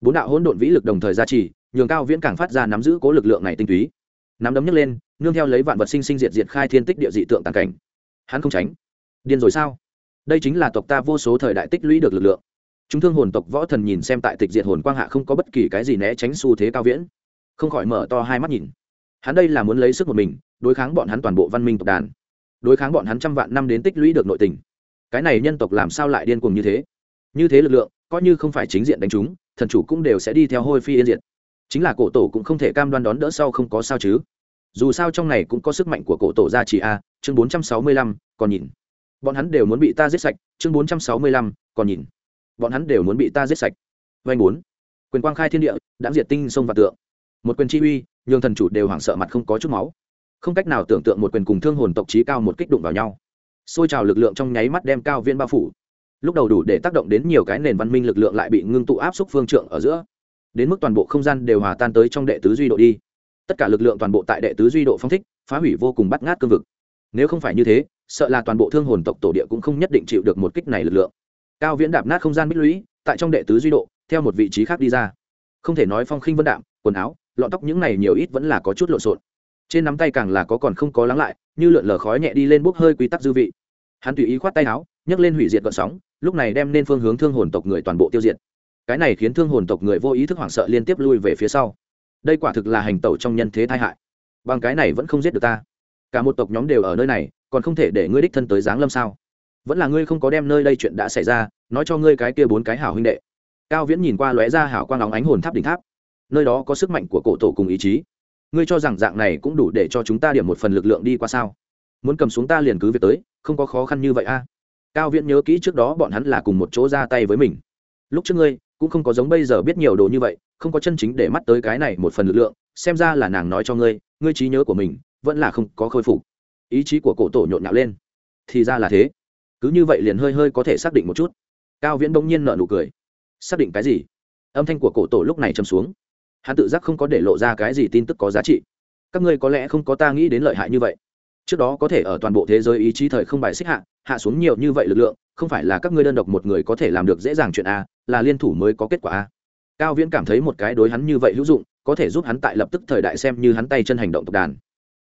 Bốn đạo hỗn độn vĩ lực đồng thời ra trì, nhường cao viễn càng phát ra nắm giữ cố lực lượng này tinh túy nắm đấm nhấc lên, nương theo lấy vạn vật sinh sinh diệt diệt khai thiên tích địa dị tượng tàn cảnh. Hắn không tránh. Điên rồi sao? Đây chính là tộc ta vô số thời đại tích lũy được lực lượng. Chúng thương hồn tộc võ thần nhìn xem tại tịch diệt hồn quang hạ không có bất kỳ cái gì né tránh xu thế cao viễn. Không khỏi mở to hai mắt nhìn. Hắn đây là muốn lấy sức một mình, đối kháng bọn hắn toàn bộ văn minh tộc đàn. Đối kháng bọn hắn trăm vạn năm đến tích lũy được nội tình. Cái này nhân tộc làm sao lại điên cuồng như thế? Như thế lực lượng, coi như không phải chính diện đánh chúng, thần chủ cũng đều sẽ đi theo hôi phi yên diệt chính là cổ tổ cũng không thể cam đoan đón đỡ sau không có sao chứ. Dù sao trong này cũng có sức mạnh của cổ tổ gia trì a, chương bốn trăm sáu mươi lăm, còn nhìn. Bọn hắn đều muốn bị ta giết sạch, chương bốn trăm sáu mươi lăm, còn nhìn. Bọn hắn đều muốn bị ta giết sạch. Vanh bốn. Quyền quang khai thiên địa đã diệt tinh sông và tượng. Một quyền chi uy, nhường thần chủ đều hoảng sợ mặt không có chút máu. Không cách nào tưởng tượng một quyền cùng thương hồn tộc trí cao một kích đụng vào nhau. Xôi trào lực lượng trong nháy mắt đem cao viên bao phủ. Lúc đầu đủ để tác động đến nhiều cái nền văn minh lực lượng lại bị ngưng tụ áp xúc phương trượng ở giữa đến mức toàn bộ không gian đều hòa tan tới trong đệ tứ duy độ đi. Tất cả lực lượng toàn bộ tại đệ tứ duy độ phong thích, phá hủy vô cùng bắt ngát cương vực. Nếu không phải như thế, sợ là toàn bộ thương hồn tộc tổ địa cũng không nhất định chịu được một kích này lực lượng. Cao viễn đạp nát không gian bích lũy, tại trong đệ tứ duy độ, theo một vị trí khác đi ra. Không thể nói phong khinh vân đạm, quần áo, lọn tóc những này nhiều ít vẫn là có chút lộn xộn. Trên nắm tay càng là có còn không có lắng lại, như lượn lờ khói nhẹ đi lên bốc hơi quy tắc dư vị. Hắn tùy ý khoát tay áo, nhấc lên hủy diệt gợn sóng, lúc này đem nên phương hướng thương hồn tộc người toàn bộ tiêu diệt cái này khiến thương hồn tộc người vô ý thức hoảng sợ liên tiếp lui về phía sau. Đây quả thực là hành tẩu trong nhân thế tai hại. Bằng cái này vẫn không giết được ta. Cả một tộc nhóm đều ở nơi này, còn không thể để ngươi đích thân tới giáng lâm sao? Vẫn là ngươi không có đem nơi đây chuyện đã xảy ra, nói cho ngươi cái kia bốn cái hảo huynh đệ. Cao viễn nhìn qua lóe ra hảo quang óng ánh hồn tháp đỉnh tháp. Nơi đó có sức mạnh của cổ tổ cùng ý chí. Ngươi cho rằng dạng này cũng đủ để cho chúng ta điểm một phần lực lượng đi qua sao? Muốn cầm xuống ta liền cứ việc tới, không có khó khăn như vậy a. Cao viễn nhớ kỹ trước đó bọn hắn là cùng một chỗ ra tay với mình. Lúc trước ngươi cũng không có giống bây giờ biết nhiều đồ như vậy, không có chân chính để mắt tới cái này một phần lực lượng, xem ra là nàng nói cho ngươi ngươi trí nhớ của mình vẫn là không có khôi phục. Ý chí của cổ tổ nhộn nhạo lên. Thì ra là thế. Cứ như vậy liền hơi hơi có thể xác định một chút. Cao viễn bỗng nhiên nợ nụ cười. Xác định cái gì? Âm thanh của cổ tổ lúc này châm xuống. Hắn tự giác không có để lộ ra cái gì tin tức có giá trị. Các ngươi có lẽ không có ta nghĩ đến lợi hại như vậy trước đó có thể ở toàn bộ thế giới ý chí thời không bài xích hạ hạ xuống nhiều như vậy lực lượng, không phải là các ngươi đơn độc một người có thể làm được dễ dàng chuyện a, là liên thủ mới có kết quả a. Cao viễn cảm thấy một cái đối hắn như vậy hữu dụng, có thể giúp hắn tại lập tức thời đại xem như hắn tay chân hành động tộc đàn.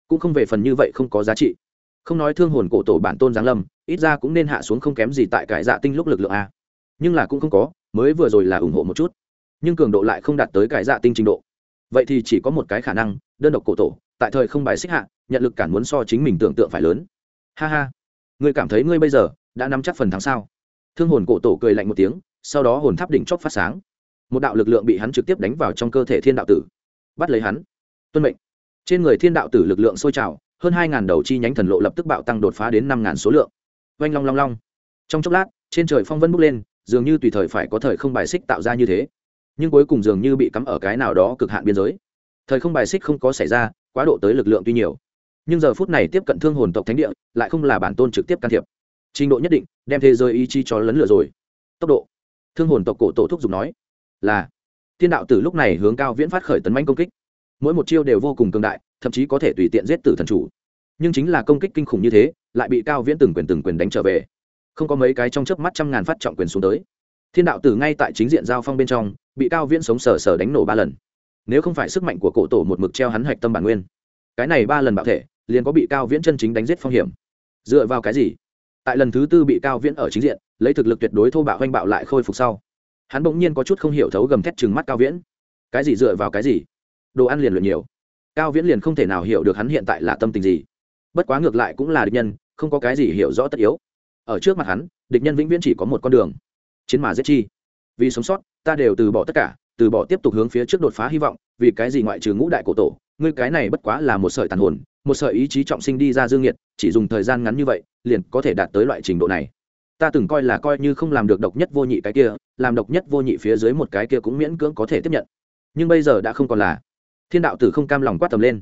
Cũng không về phần như vậy không có giá trị. Không nói thương hồn cổ tổ bản tôn giáng lâm, ít ra cũng nên hạ xuống không kém gì tại cải dạ tinh lúc lực lượng a. Nhưng là cũng không có, mới vừa rồi là ủng hộ một chút. Nhưng cường độ lại không đạt tới cải dạ tinh trình độ. Vậy thì chỉ có một cái khả năng, đơn độc cổ tổ, tại thời không bài xích hạ nhận lực cản muốn so chính mình tưởng tượng phải lớn. Ha ha. Ngươi cảm thấy ngươi bây giờ đã nắm chắc phần thắng sao? Thương hồn cổ tổ cười lạnh một tiếng, sau đó hồn tháp đỉnh chóp phát sáng. Một đạo lực lượng bị hắn trực tiếp đánh vào trong cơ thể thiên đạo tử. Bắt lấy hắn. Tuân mệnh. Trên người thiên đạo tử lực lượng sôi trào, hơn hai ngàn đầu chi nhánh thần lộ lập tức bạo tăng đột phá đến năm ngàn số lượng. Oanh long long long. Trong chốc lát, trên trời phong vân bốc lên, dường như tùy thời phải có thời không bài xích tạo ra như thế. Nhưng cuối cùng dường như bị cắm ở cái nào đó cực hạn biên giới. Thời không bài xích không có xảy ra, quá độ tới lực lượng tuy nhiều nhưng giờ phút này tiếp cận thương hồn tộc thánh địa, lại không là bản tôn trực tiếp can thiệp. Trình độ nhất định, đem thế giới ý chí cho lấn lửa rồi. Tốc độ. Thương hồn tộc cổ tổ thúc giục nói, là thiên đạo tử lúc này hướng cao viễn phát khởi tấn manh công kích. Mỗi một chiêu đều vô cùng cường đại, thậm chí có thể tùy tiện giết tử thần chủ. Nhưng chính là công kích kinh khủng như thế, lại bị cao viễn từng quyền từng quyền đánh trở về. Không có mấy cái trong chớp mắt trăm ngàn phát trọng quyền xuống tới. Thiên đạo tử ngay tại chính diện giao phong bên trong, bị cao viễn sống sờ sờ đánh nổ ba lần. Nếu không phải sức mạnh của cổ tổ một mực treo hắn hạch tâm bản nguyên, cái này ba lần bạo thể liền có bị cao viễn chân chính đánh giết phong hiểm. Dựa vào cái gì? Tại lần thứ tư bị cao viễn ở chính diện, lấy thực lực tuyệt đối thô bạo oanh bạo lại khôi phục sau, hắn bỗng nhiên có chút không hiểu thấu gầm thét chừng mắt cao viễn. Cái gì dựa vào cái gì? Đồ ăn liền luyện nhiều. Cao viễn liền không thể nào hiểu được hắn hiện tại là tâm tình gì. Bất quá ngược lại cũng là địch nhân, không có cái gì hiểu rõ tất yếu. Ở trước mặt hắn, địch nhân vĩnh viễn chỉ có một con đường, chiến mà giết chi. Vì sống sót, ta đều từ bỏ tất cả, từ bỏ tiếp tục hướng phía trước đột phá hy vọng, vì cái gì ngoại trừ ngũ đại cổ tổ, ngươi cái này bất quá là một sợi tàn hồn một sợi ý chí trọng sinh đi ra dương nhiệt, chỉ dùng thời gian ngắn như vậy, liền có thể đạt tới loại trình độ này. Ta từng coi là coi như không làm được độc nhất vô nhị cái kia, làm độc nhất vô nhị phía dưới một cái kia cũng miễn cưỡng có thể tiếp nhận. Nhưng bây giờ đã không còn là. Thiên đạo tử không cam lòng quát tầm lên.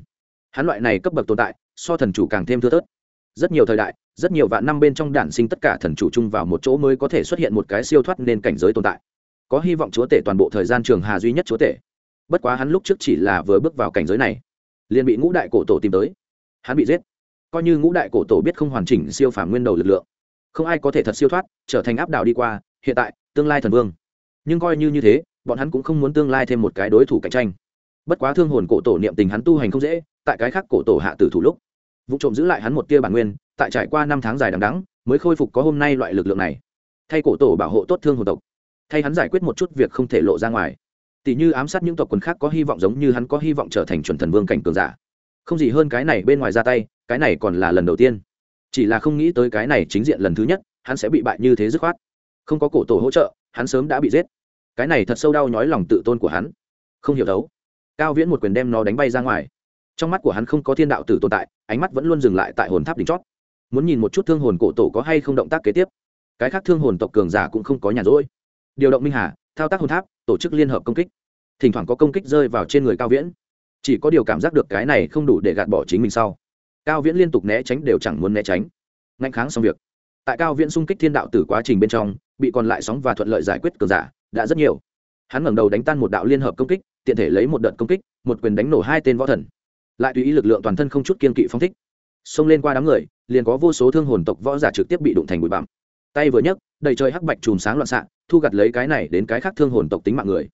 Hắn loại này cấp bậc tồn tại, so thần chủ càng thêm thưa thớt. Rất nhiều thời đại, rất nhiều vạn năm bên trong đản sinh tất cả thần chủ chung vào một chỗ mới có thể xuất hiện một cái siêu thoát nên cảnh giới tồn tại. Có hy vọng chúa tể toàn bộ thời gian trường hà duy nhất chúa tể. Bất quá hắn lúc trước chỉ là vừa bước vào cảnh giới này, liền bị ngũ đại cổ tổ tìm tới hắn bị giết. Coi như ngũ đại cổ tổ biết không hoàn chỉnh siêu phàm nguyên đầu lực lượng, không ai có thể thật siêu thoát, trở thành áp đảo đi qua, hiện tại, tương lai thần vương. Nhưng coi như như thế, bọn hắn cũng không muốn tương lai thêm một cái đối thủ cạnh tranh. Bất quá thương hồn cổ tổ niệm tình hắn tu hành không dễ, tại cái khác cổ tổ hạ tử thủ lúc, vụ trộm giữ lại hắn một tia bản nguyên, tại trải qua năm tháng dài đằng đắng mới khôi phục có hôm nay loại lực lượng này. Thay cổ tổ bảo hộ tốt thương hồn tộc, thay hắn giải quyết một chút việc không thể lộ ra ngoài. Tỷ như ám sát những tộc quần khác có hy vọng giống như hắn có hy vọng trở thành chuẩn thần vương cảnh cường giả không gì hơn cái này bên ngoài ra tay, cái này còn là lần đầu tiên. Chỉ là không nghĩ tới cái này chính diện lần thứ nhất, hắn sẽ bị bại như thế dứt khoát. Không có cổ tổ hỗ trợ, hắn sớm đã bị giết. Cái này thật sâu đau nhói lòng tự tôn của hắn. Không hiểu đấu. Cao viễn một quyền đem nó đánh bay ra ngoài. Trong mắt của hắn không có thiên đạo tử tồn tại, ánh mắt vẫn luôn dừng lại tại hồn tháp đỉnh chót. Muốn nhìn một chút thương hồn cổ tổ có hay không động tác kế tiếp. Cái khác thương hồn tộc cường giả cũng không có nhàn rỗi. Điều động minh hà, thao tác hồn tháp, tổ chức liên hợp công kích. Thỉnh thoảng có công kích rơi vào trên người cao viễn chỉ có điều cảm giác được cái này không đủ để gạt bỏ chính mình sau. Cao viễn liên tục né tránh đều chẳng muốn né tránh. Ngạnh kháng xong việc. Tại cao viễn xung kích thiên đạo từ quá trình bên trong, bị còn lại sóng và thuận lợi giải quyết cường giả, đã rất nhiều. Hắn ngẩng đầu đánh tan một đạo liên hợp công kích, tiện thể lấy một đợt công kích, một quyền đánh nổ hai tên võ thần. Lại tùy ý lực lượng toàn thân không chút kiên kỵ phong thích. Xông lên qua đám người, liền có vô số thương hồn tộc võ giả trực tiếp bị đụng thành bụi bặm. Tay vừa nhấc, đầy trời hắc bạch chùm sáng loạn xạ, thu gặt lấy cái này đến cái khác thương hồn tộc tính mạng người.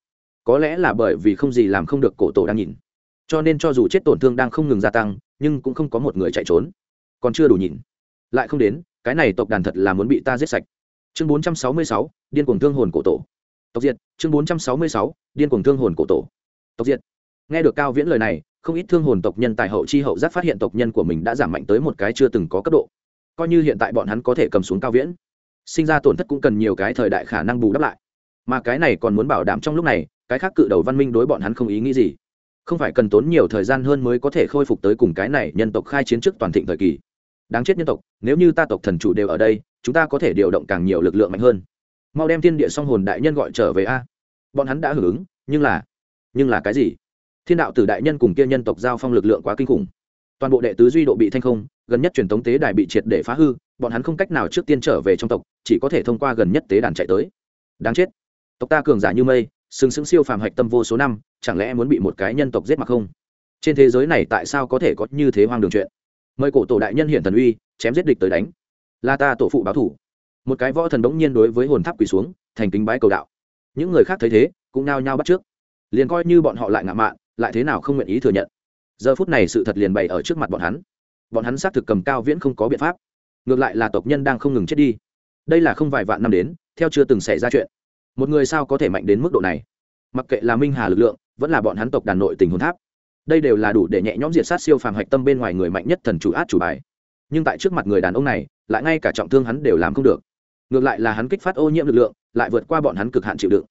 Có lẽ là bởi vì không gì làm không được cổ tổ đang nhìn cho nên cho dù chết tổn thương đang không ngừng gia tăng nhưng cũng không có một người chạy trốn. Còn chưa đủ nhìn. Lại không đến cái này tộc đàn thật là muốn bị ta giết sạch. Chương 466, điên cuồng thương hồn cổ tổ. Tộc diệt chương 466, điên cuồng thương hồn cổ tổ. Tộc diệt. Nghe được cao viễn lời này không ít thương hồn tộc nhân tài hậu chi hậu giác phát hiện tộc nhân của mình đã giảm mạnh tới một cái chưa từng có cấp độ. Coi như hiện tại bọn hắn có thể cầm xuống cao viễn sinh ra tổn thất cũng cần nhiều cái thời đại khả năng bù đắp lại. Mà cái này còn muốn bảo đảm trong lúc này cái khác cự đầu văn minh đối bọn hắn không ý nghĩ gì không phải cần tốn nhiều thời gian hơn mới có thể khôi phục tới cùng cái này nhân tộc khai chiến trước toàn thịnh thời kỳ. Đáng chết nhân tộc, nếu như ta tộc thần chủ đều ở đây, chúng ta có thể điều động càng nhiều lực lượng mạnh hơn. Mau đem thiên địa song hồn đại nhân gọi trở về a. Bọn hắn đã hưởng ứng, nhưng là nhưng là cái gì? Thiên đạo tử đại nhân cùng kia nhân tộc giao phong lực lượng quá kinh khủng. Toàn bộ đệ tứ duy độ bị thanh không, gần nhất truyền thống tế đài bị triệt để phá hư, bọn hắn không cách nào trước tiên trở về trong tộc, chỉ có thể thông qua gần nhất tế đàn chạy tới. Đáng chết. Tộc ta cường giả như mây sừng sững siêu phàm hạch tâm vô số năm, chẳng lẽ muốn bị một cái nhân tộc giết mặc không? Trên thế giới này tại sao có thể có như thế hoang đường chuyện? Mời cổ tổ đại nhân hiển thần uy, chém giết địch tới đánh. Là ta tổ phụ báo thủ. Một cái võ thần đống nhiên đối với hồn tháp quỳ xuống, thành kính bái cầu đạo. Những người khác thấy thế, cũng nao nhao bắt trước. Liền coi như bọn họ lại ngạo mạn, lại thế nào không nguyện ý thừa nhận. Giờ phút này sự thật liền bày ở trước mặt bọn hắn. Bọn hắn xác thực cầm cao viễn không có biện pháp. Ngược lại là tộc nhân đang không ngừng chết đi. Đây là không vài vạn năm đến, theo chưa từng xảy ra chuyện một người sao có thể mạnh đến mức độ này? Mặc kệ là minh hà lực lượng, vẫn là bọn hắn tộc đàn nội tình hồn tháp, đây đều là đủ để nhẹ nhõm diệt sát siêu phàm hạch tâm bên ngoài người mạnh nhất thần chủ át chủ bài. Nhưng tại trước mặt người đàn ông này, lại ngay cả trọng thương hắn đều làm không được. Ngược lại là hắn kích phát ô nhiễm lực lượng, lại vượt qua bọn hắn cực hạn chịu đựng.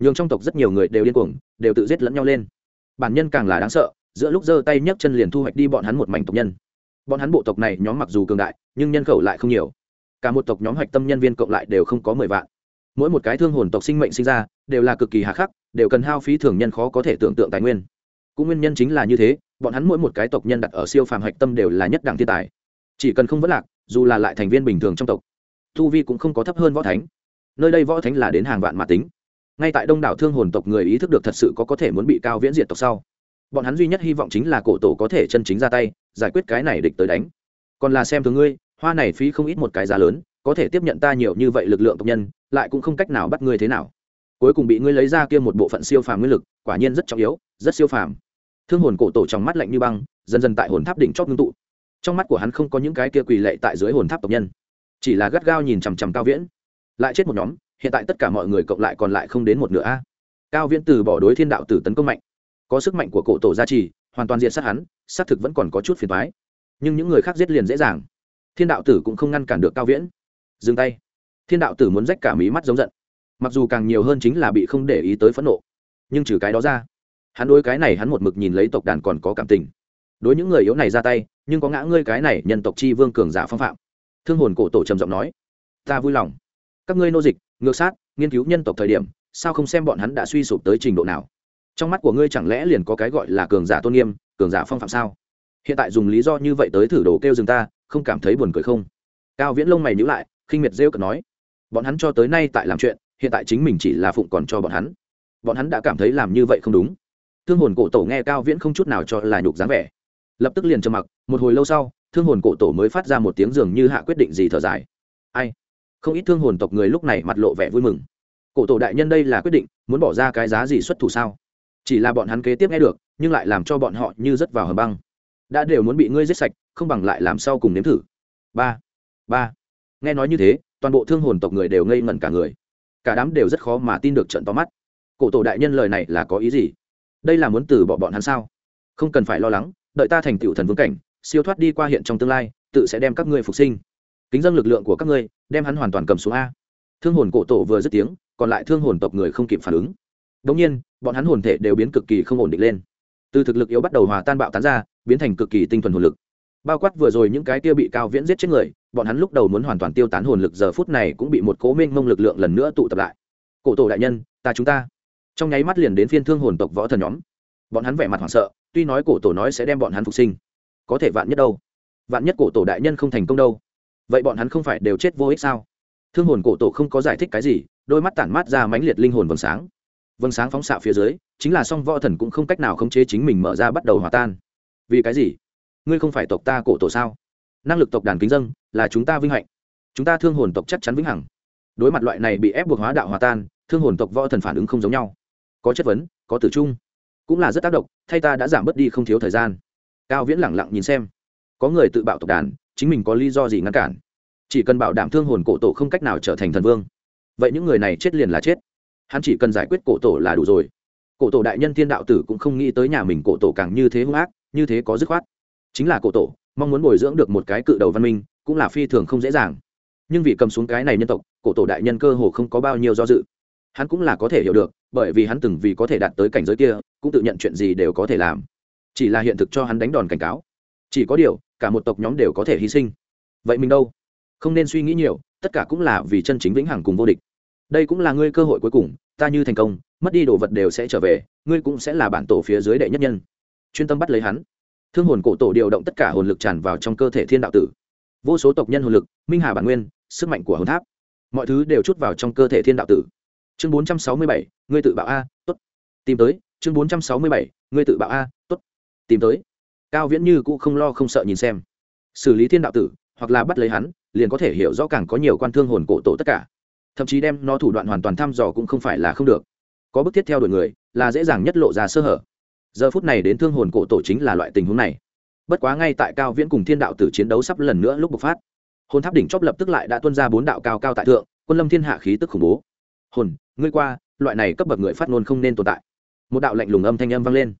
Nhường trong tộc rất nhiều người đều điên cuồng, đều tự giết lẫn nhau lên. Bản nhân càng là đáng sợ, giữa lúc giơ tay nhấc chân liền thu hoạch đi bọn hắn một mảnh tộc nhân. Bọn hắn bộ tộc này nhóm mặc dù cường đại, nhưng nhân khẩu lại không nhiều. Cả một tộc nhóm hoạch tâm nhân viên cộng lại đều không có mười vạn mỗi một cái thương hồn tộc sinh mệnh sinh ra, đều là cực kỳ hà khắc, đều cần hao phí thường nhân khó có thể tưởng tượng tài nguyên. Cũng nguyên nhân chính là như thế, bọn hắn mỗi một cái tộc nhân đặt ở siêu phàm hạch tâm đều là nhất đẳng thiên tài. Chỉ cần không vất lạc, dù là lại thành viên bình thường trong tộc thu vi cũng không có thấp hơn võ thánh. Nơi đây võ thánh là đến hàng vạn mà tính. Ngay tại đông đảo thương hồn tộc người ý thức được thật sự có có thể muốn bị cao viễn diệt tộc sau, bọn hắn duy nhất hy vọng chính là cổ tổ có thể chân chính ra tay, giải quyết cái này địch tới đánh. Còn là xem thường ngươi, hoa này phí không ít một cái giá lớn có thể tiếp nhận ta nhiều như vậy lực lượng tộc nhân, lại cũng không cách nào bắt ngươi thế nào. Cuối cùng bị ngươi lấy ra kia một bộ phận siêu phàm nguyên lực, quả nhiên rất trọng yếu, rất siêu phàm. Thương hồn cổ tổ trong mắt lạnh như băng, dần dần tại hồn tháp đỉnh chót ngưng tụ. Trong mắt của hắn không có những cái kia quỳ lệ tại dưới hồn tháp tộc nhân, chỉ là gắt gao nhìn chằm chằm cao viễn. Lại chết một nhóm, hiện tại tất cả mọi người cộng lại còn lại không đến một nửa a. Cao viễn từ bỏ đối thiên đạo tử tấn công mạnh, có sức mạnh của cổ tổ gia trì, hoàn toàn diện sát hắn, xác thực vẫn còn có chút phiền thoái nhưng những người khác giết liền dễ dàng. Thiên đạo tử cũng không ngăn cản được cao viễn dừng tay. Thiên đạo tử muốn rách cả mí mắt giống giận. Mặc dù càng nhiều hơn chính là bị không để ý tới phẫn nộ. Nhưng trừ cái đó ra, hắn đối cái này hắn một mực nhìn lấy tộc đàn còn có cảm tình. Đối những người yếu này ra tay, nhưng có ngã ngươi cái này nhân tộc chi vương cường giả phong phạm. Thương hồn cổ tổ trầm giọng nói, ta vui lòng. Các ngươi nô dịch, ngược sát, nghiên cứu nhân tộc thời điểm, sao không xem bọn hắn đã suy sụp tới trình độ nào? Trong mắt của ngươi chẳng lẽ liền có cái gọi là cường giả tôn nghiêm, cường giả phong phạm sao? Hiện tại dùng lý do như vậy tới thử đồ kêu dừng ta, không cảm thấy buồn cười không? Cao viễn lông mày nhữ lại khinh miệt rêu cợt nói, bọn hắn cho tới nay tại làm chuyện, hiện tại chính mình chỉ là phụng còn cho bọn hắn. Bọn hắn đã cảm thấy làm như vậy không đúng. Thương hồn cổ tổ nghe cao viễn không chút nào cho là nhục dáng vẻ, lập tức liền trầm mặc, một hồi lâu sau, thương hồn cổ tổ mới phát ra một tiếng dường như hạ quyết định gì thở dài. Ai? Không ít thương hồn tộc người lúc này mặt lộ vẻ vui mừng. Cổ tổ đại nhân đây là quyết định, muốn bỏ ra cái giá gì xuất thủ sao? Chỉ là bọn hắn kế tiếp nghe được, nhưng lại làm cho bọn họ như rớt vào hầm băng. Đã đều muốn bị ngươi giết sạch, không bằng lại làm sau cùng nếm thử. Ba ba nghe nói như thế, toàn bộ thương hồn tộc người đều ngây ngẩn cả người. Cả đám đều rất khó mà tin được trận to mắt. Cổ tổ đại nhân lời này là có ý gì? Đây là muốn từ bỏ bọn hắn sao? Không cần phải lo lắng, đợi ta thành tựu thần vương cảnh, siêu thoát đi qua hiện trong tương lai, tự sẽ đem các ngươi phục sinh. Kính dân lực lượng của các ngươi, đem hắn hoàn toàn cầm xuống a. Thương hồn cổ tổ vừa dứt tiếng, còn lại thương hồn tộc người không kịp phản ứng. Đ ỗ n g nhiên, bọn hắn hồn thể đều biến cực kỳ không ổn định lên. Từ thực lực yếu bắt đầu hòa tan bạo tán ra, biến thành cực kỳ tinh thuần hồn lực. Bao quát vừa rồi những cái kia bị cao viễn giết chết người bọn hắn lúc đầu muốn hoàn toàn tiêu tán hồn lực, giờ phút này cũng bị một cố minh mông lực lượng lần nữa tụ tập lại. Cổ tổ đại nhân, ta chúng ta. Trong nháy mắt liền đến phiên thương hồn tộc võ thần nhóm. Bọn hắn vẻ mặt hoảng sợ, tuy nói cổ tổ nói sẽ đem bọn hắn phục sinh. Có thể vạn nhất đâu? Vạn nhất cổ tổ đại nhân không thành công đâu? Vậy bọn hắn không phải đều chết vô ích sao? Thương hồn cổ tổ không có giải thích cái gì, đôi mắt tản mát ra mãnh liệt linh hồn vầng sáng. Vầng sáng phóng xạ phía dưới, chính là song võ thần cũng không cách nào khống chế chính mình mở ra bắt đầu hòa tan. Vì cái gì? Ngươi không phải tộc ta cổ tổ sao? Năng lực tộc đàn kính dân là chúng ta vinh hạnh. Chúng ta thương hồn tộc chắc chắn vĩnh hằng. Đối mặt loại này bị ép buộc hóa đạo hòa tan, thương hồn tộc võ thần phản ứng không giống nhau. Có chất vấn, có tử trung. Cũng là rất tác động, thay ta đã giảm bớt đi không thiếu thời gian. Cao viễn lẳng lặng nhìn xem. Có người tự bạo tộc đàn, chính mình có lý do gì ngăn cản? Chỉ cần bảo đảm thương hồn cổ tổ không cách nào trở thành thần vương. Vậy những người này chết liền là chết. Hắn chỉ cần giải quyết cổ tổ là đủ rồi. Cổ tổ đại nhân thiên đạo tử cũng không nghĩ tới nhà mình cổ tổ càng như thế hung ác, như thế có dứt khoát. Chính là cổ tổ mong muốn bồi dưỡng được một cái cự đầu văn minh, cũng là phi thường không dễ dàng. Nhưng vì cầm xuống cái này nhân tộc, cổ tổ đại nhân cơ hồ không có bao nhiêu do dự. Hắn cũng là có thể hiểu được, bởi vì hắn từng vì có thể đạt tới cảnh giới kia, cũng tự nhận chuyện gì đều có thể làm. Chỉ là hiện thực cho hắn đánh đòn cảnh cáo. Chỉ có điều, cả một tộc nhóm đều có thể hy sinh. Vậy mình đâu? Không nên suy nghĩ nhiều, tất cả cũng là vì chân chính vĩnh hằng cùng vô địch. Đây cũng là ngươi cơ hội cuối cùng, ta như thành công, mất đi đồ vật đều sẽ trở về, ngươi cũng sẽ là bản tổ phía dưới đệ nhất nhân. Chuyên tâm bắt lấy hắn thương hồn cổ tổ điều động tất cả hồn lực tràn vào trong cơ thể thiên đạo tử. Vô số tộc nhân hồn lực, minh hà bản nguyên, sức mạnh của hồn tháp. Mọi thứ đều chút vào trong cơ thể thiên đạo tử. Chương bốn trăm sáu mươi bảy, ngươi tự bạo a t ố t tìm tới, chương bốn trăm sáu mươi bảy, ngươi tự bạo a t ố t tìm tới. Cao viễn như cũng không lo không sợ nhìn xem. Xử lý thiên đạo tử, hoặc là bắt lấy hắn, liền có thể hiểu rõ càng có nhiều quan thương hồn cổ tổ tất cả. Thậm chí đem nó thủ đoạn hoàn toàn thăm dò cũng không phải là không được. Có bức thiết theo đuổi người, là dễ dàng nhất lộ ra sơ hở giờ phút này đến thương hồn cổ tổ chính là loại tình huống này. Bất quá ngay tại cao viễn cùng thiên đạo tử chiến đấu sắp lần nữa lúc bộc phát, hồn tháp đỉnh chóp lập tức lại đã tuân ra bốn đạo cao cao tại thượng, quân lâm thiên hạ khí tức khủng bố. Hồn, ngươi qua, loại này cấp bậc người phát ngôn không nên tồn tại. Một đạo lạnh lùng âm thanh âm vang lên.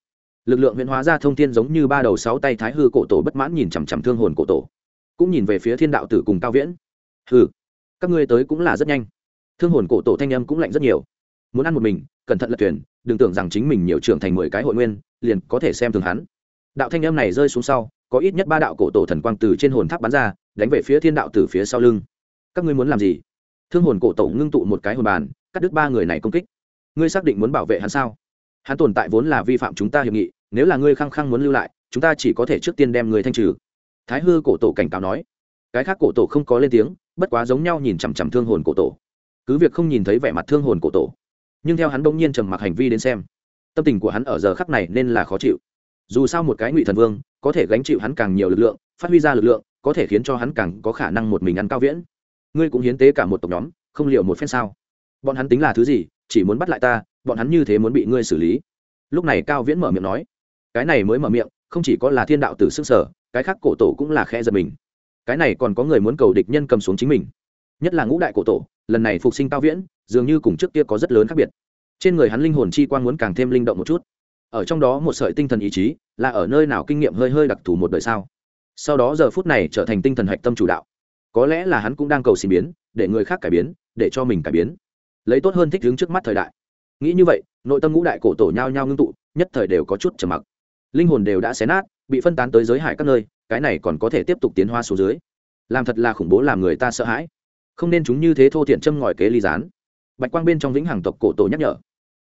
Lực lượng huyện hóa ra thông thiên giống như ba đầu sáu tay thái hư cổ tổ bất mãn nhìn chằm chằm thương hồn cổ tổ, cũng nhìn về phía thiên đạo tử cùng cao viễn. Hư các ngươi tới cũng là rất nhanh. Thương hồn cổ tổ thanh âm cũng lạnh rất nhiều. Muốn ăn một mình, cẩn thận lật thuyền đừng tưởng rằng chính mình nhiều trưởng thành mười cái hội nguyên, liền có thể xem thường hắn. Đạo thanh âm này rơi xuống sau, có ít nhất ba đạo cổ tổ thần quang từ trên hồn tháp bắn ra, đánh về phía thiên đạo từ phía sau lưng. Các ngươi muốn làm gì? Thương hồn cổ tổ ngưng tụ một cái hồn bàn, cắt đứt ba người này công kích. Ngươi xác định muốn bảo vệ hắn sao? Hắn tồn tại vốn là vi phạm chúng ta hiệp nghị, nếu là ngươi khăng khăng muốn lưu lại, chúng ta chỉ có thể trước tiên đem người thanh trừ. Thái hư cổ tổ cảnh cáo nói. Cái khác cổ tổ không có lên tiếng, bất quá giống nhau nhìn chằm chằm thương hồn cổ tổ. Cứ việc không nhìn thấy vẻ mặt thương hồn cổ tổ nhưng theo hắn bỗng nhiên trầm mặc hành vi đến xem, tâm tình của hắn ở giờ khắc này nên là khó chịu. Dù sao một cái ngụy thần vương, có thể gánh chịu hắn càng nhiều lực lượng, phát huy ra lực lượng, có thể khiến cho hắn càng có khả năng một mình ăn cao viễn. Ngươi cũng hiến tế cả một tộc nhóm, không liệu một phen sao? Bọn hắn tính là thứ gì, chỉ muốn bắt lại ta, bọn hắn như thế muốn bị ngươi xử lý. Lúc này cao viễn mở miệng nói, cái này mới mở miệng, không chỉ có là thiên đạo tử s ư n g sở, cái khác cổ tổ cũng là khe giật mình. Cái này còn có người muốn cầu địch nhân cầm xuống chính mình. Nhất là ngũ đại cổ tổ, lần này phục sinh cao viễn dường như cùng trước kia có rất lớn khác biệt. Trên người hắn linh hồn chi quang muốn càng thêm linh động một chút. Ở trong đó một sợi tinh thần ý chí, là ở nơi nào kinh nghiệm hơi hơi đặc thù một đời sao? Sau đó giờ phút này trở thành tinh thần hạch tâm chủ đạo. Có lẽ là hắn cũng đang cầu xin biến, để người khác cải biến, để cho mình cải biến. Lấy tốt hơn thích đứng trước mắt thời đại. Nghĩ như vậy, nội tâm ngũ đại cổ tổ nhao nhao ngưng tụ, nhất thời đều có chút trầm mặc. Linh hồn đều đã xé nát, bị phân tán tới giới hải các nơi, cái này còn có thể tiếp tục tiến hoa xuống dưới. Làm thật là khủng bố làm người ta sợ hãi. Không nên chúng như thế thô thiện châm ngòi kế ly gián bạch quang bên trong vĩnh hằng tộc cổ tổ nhắc nhở,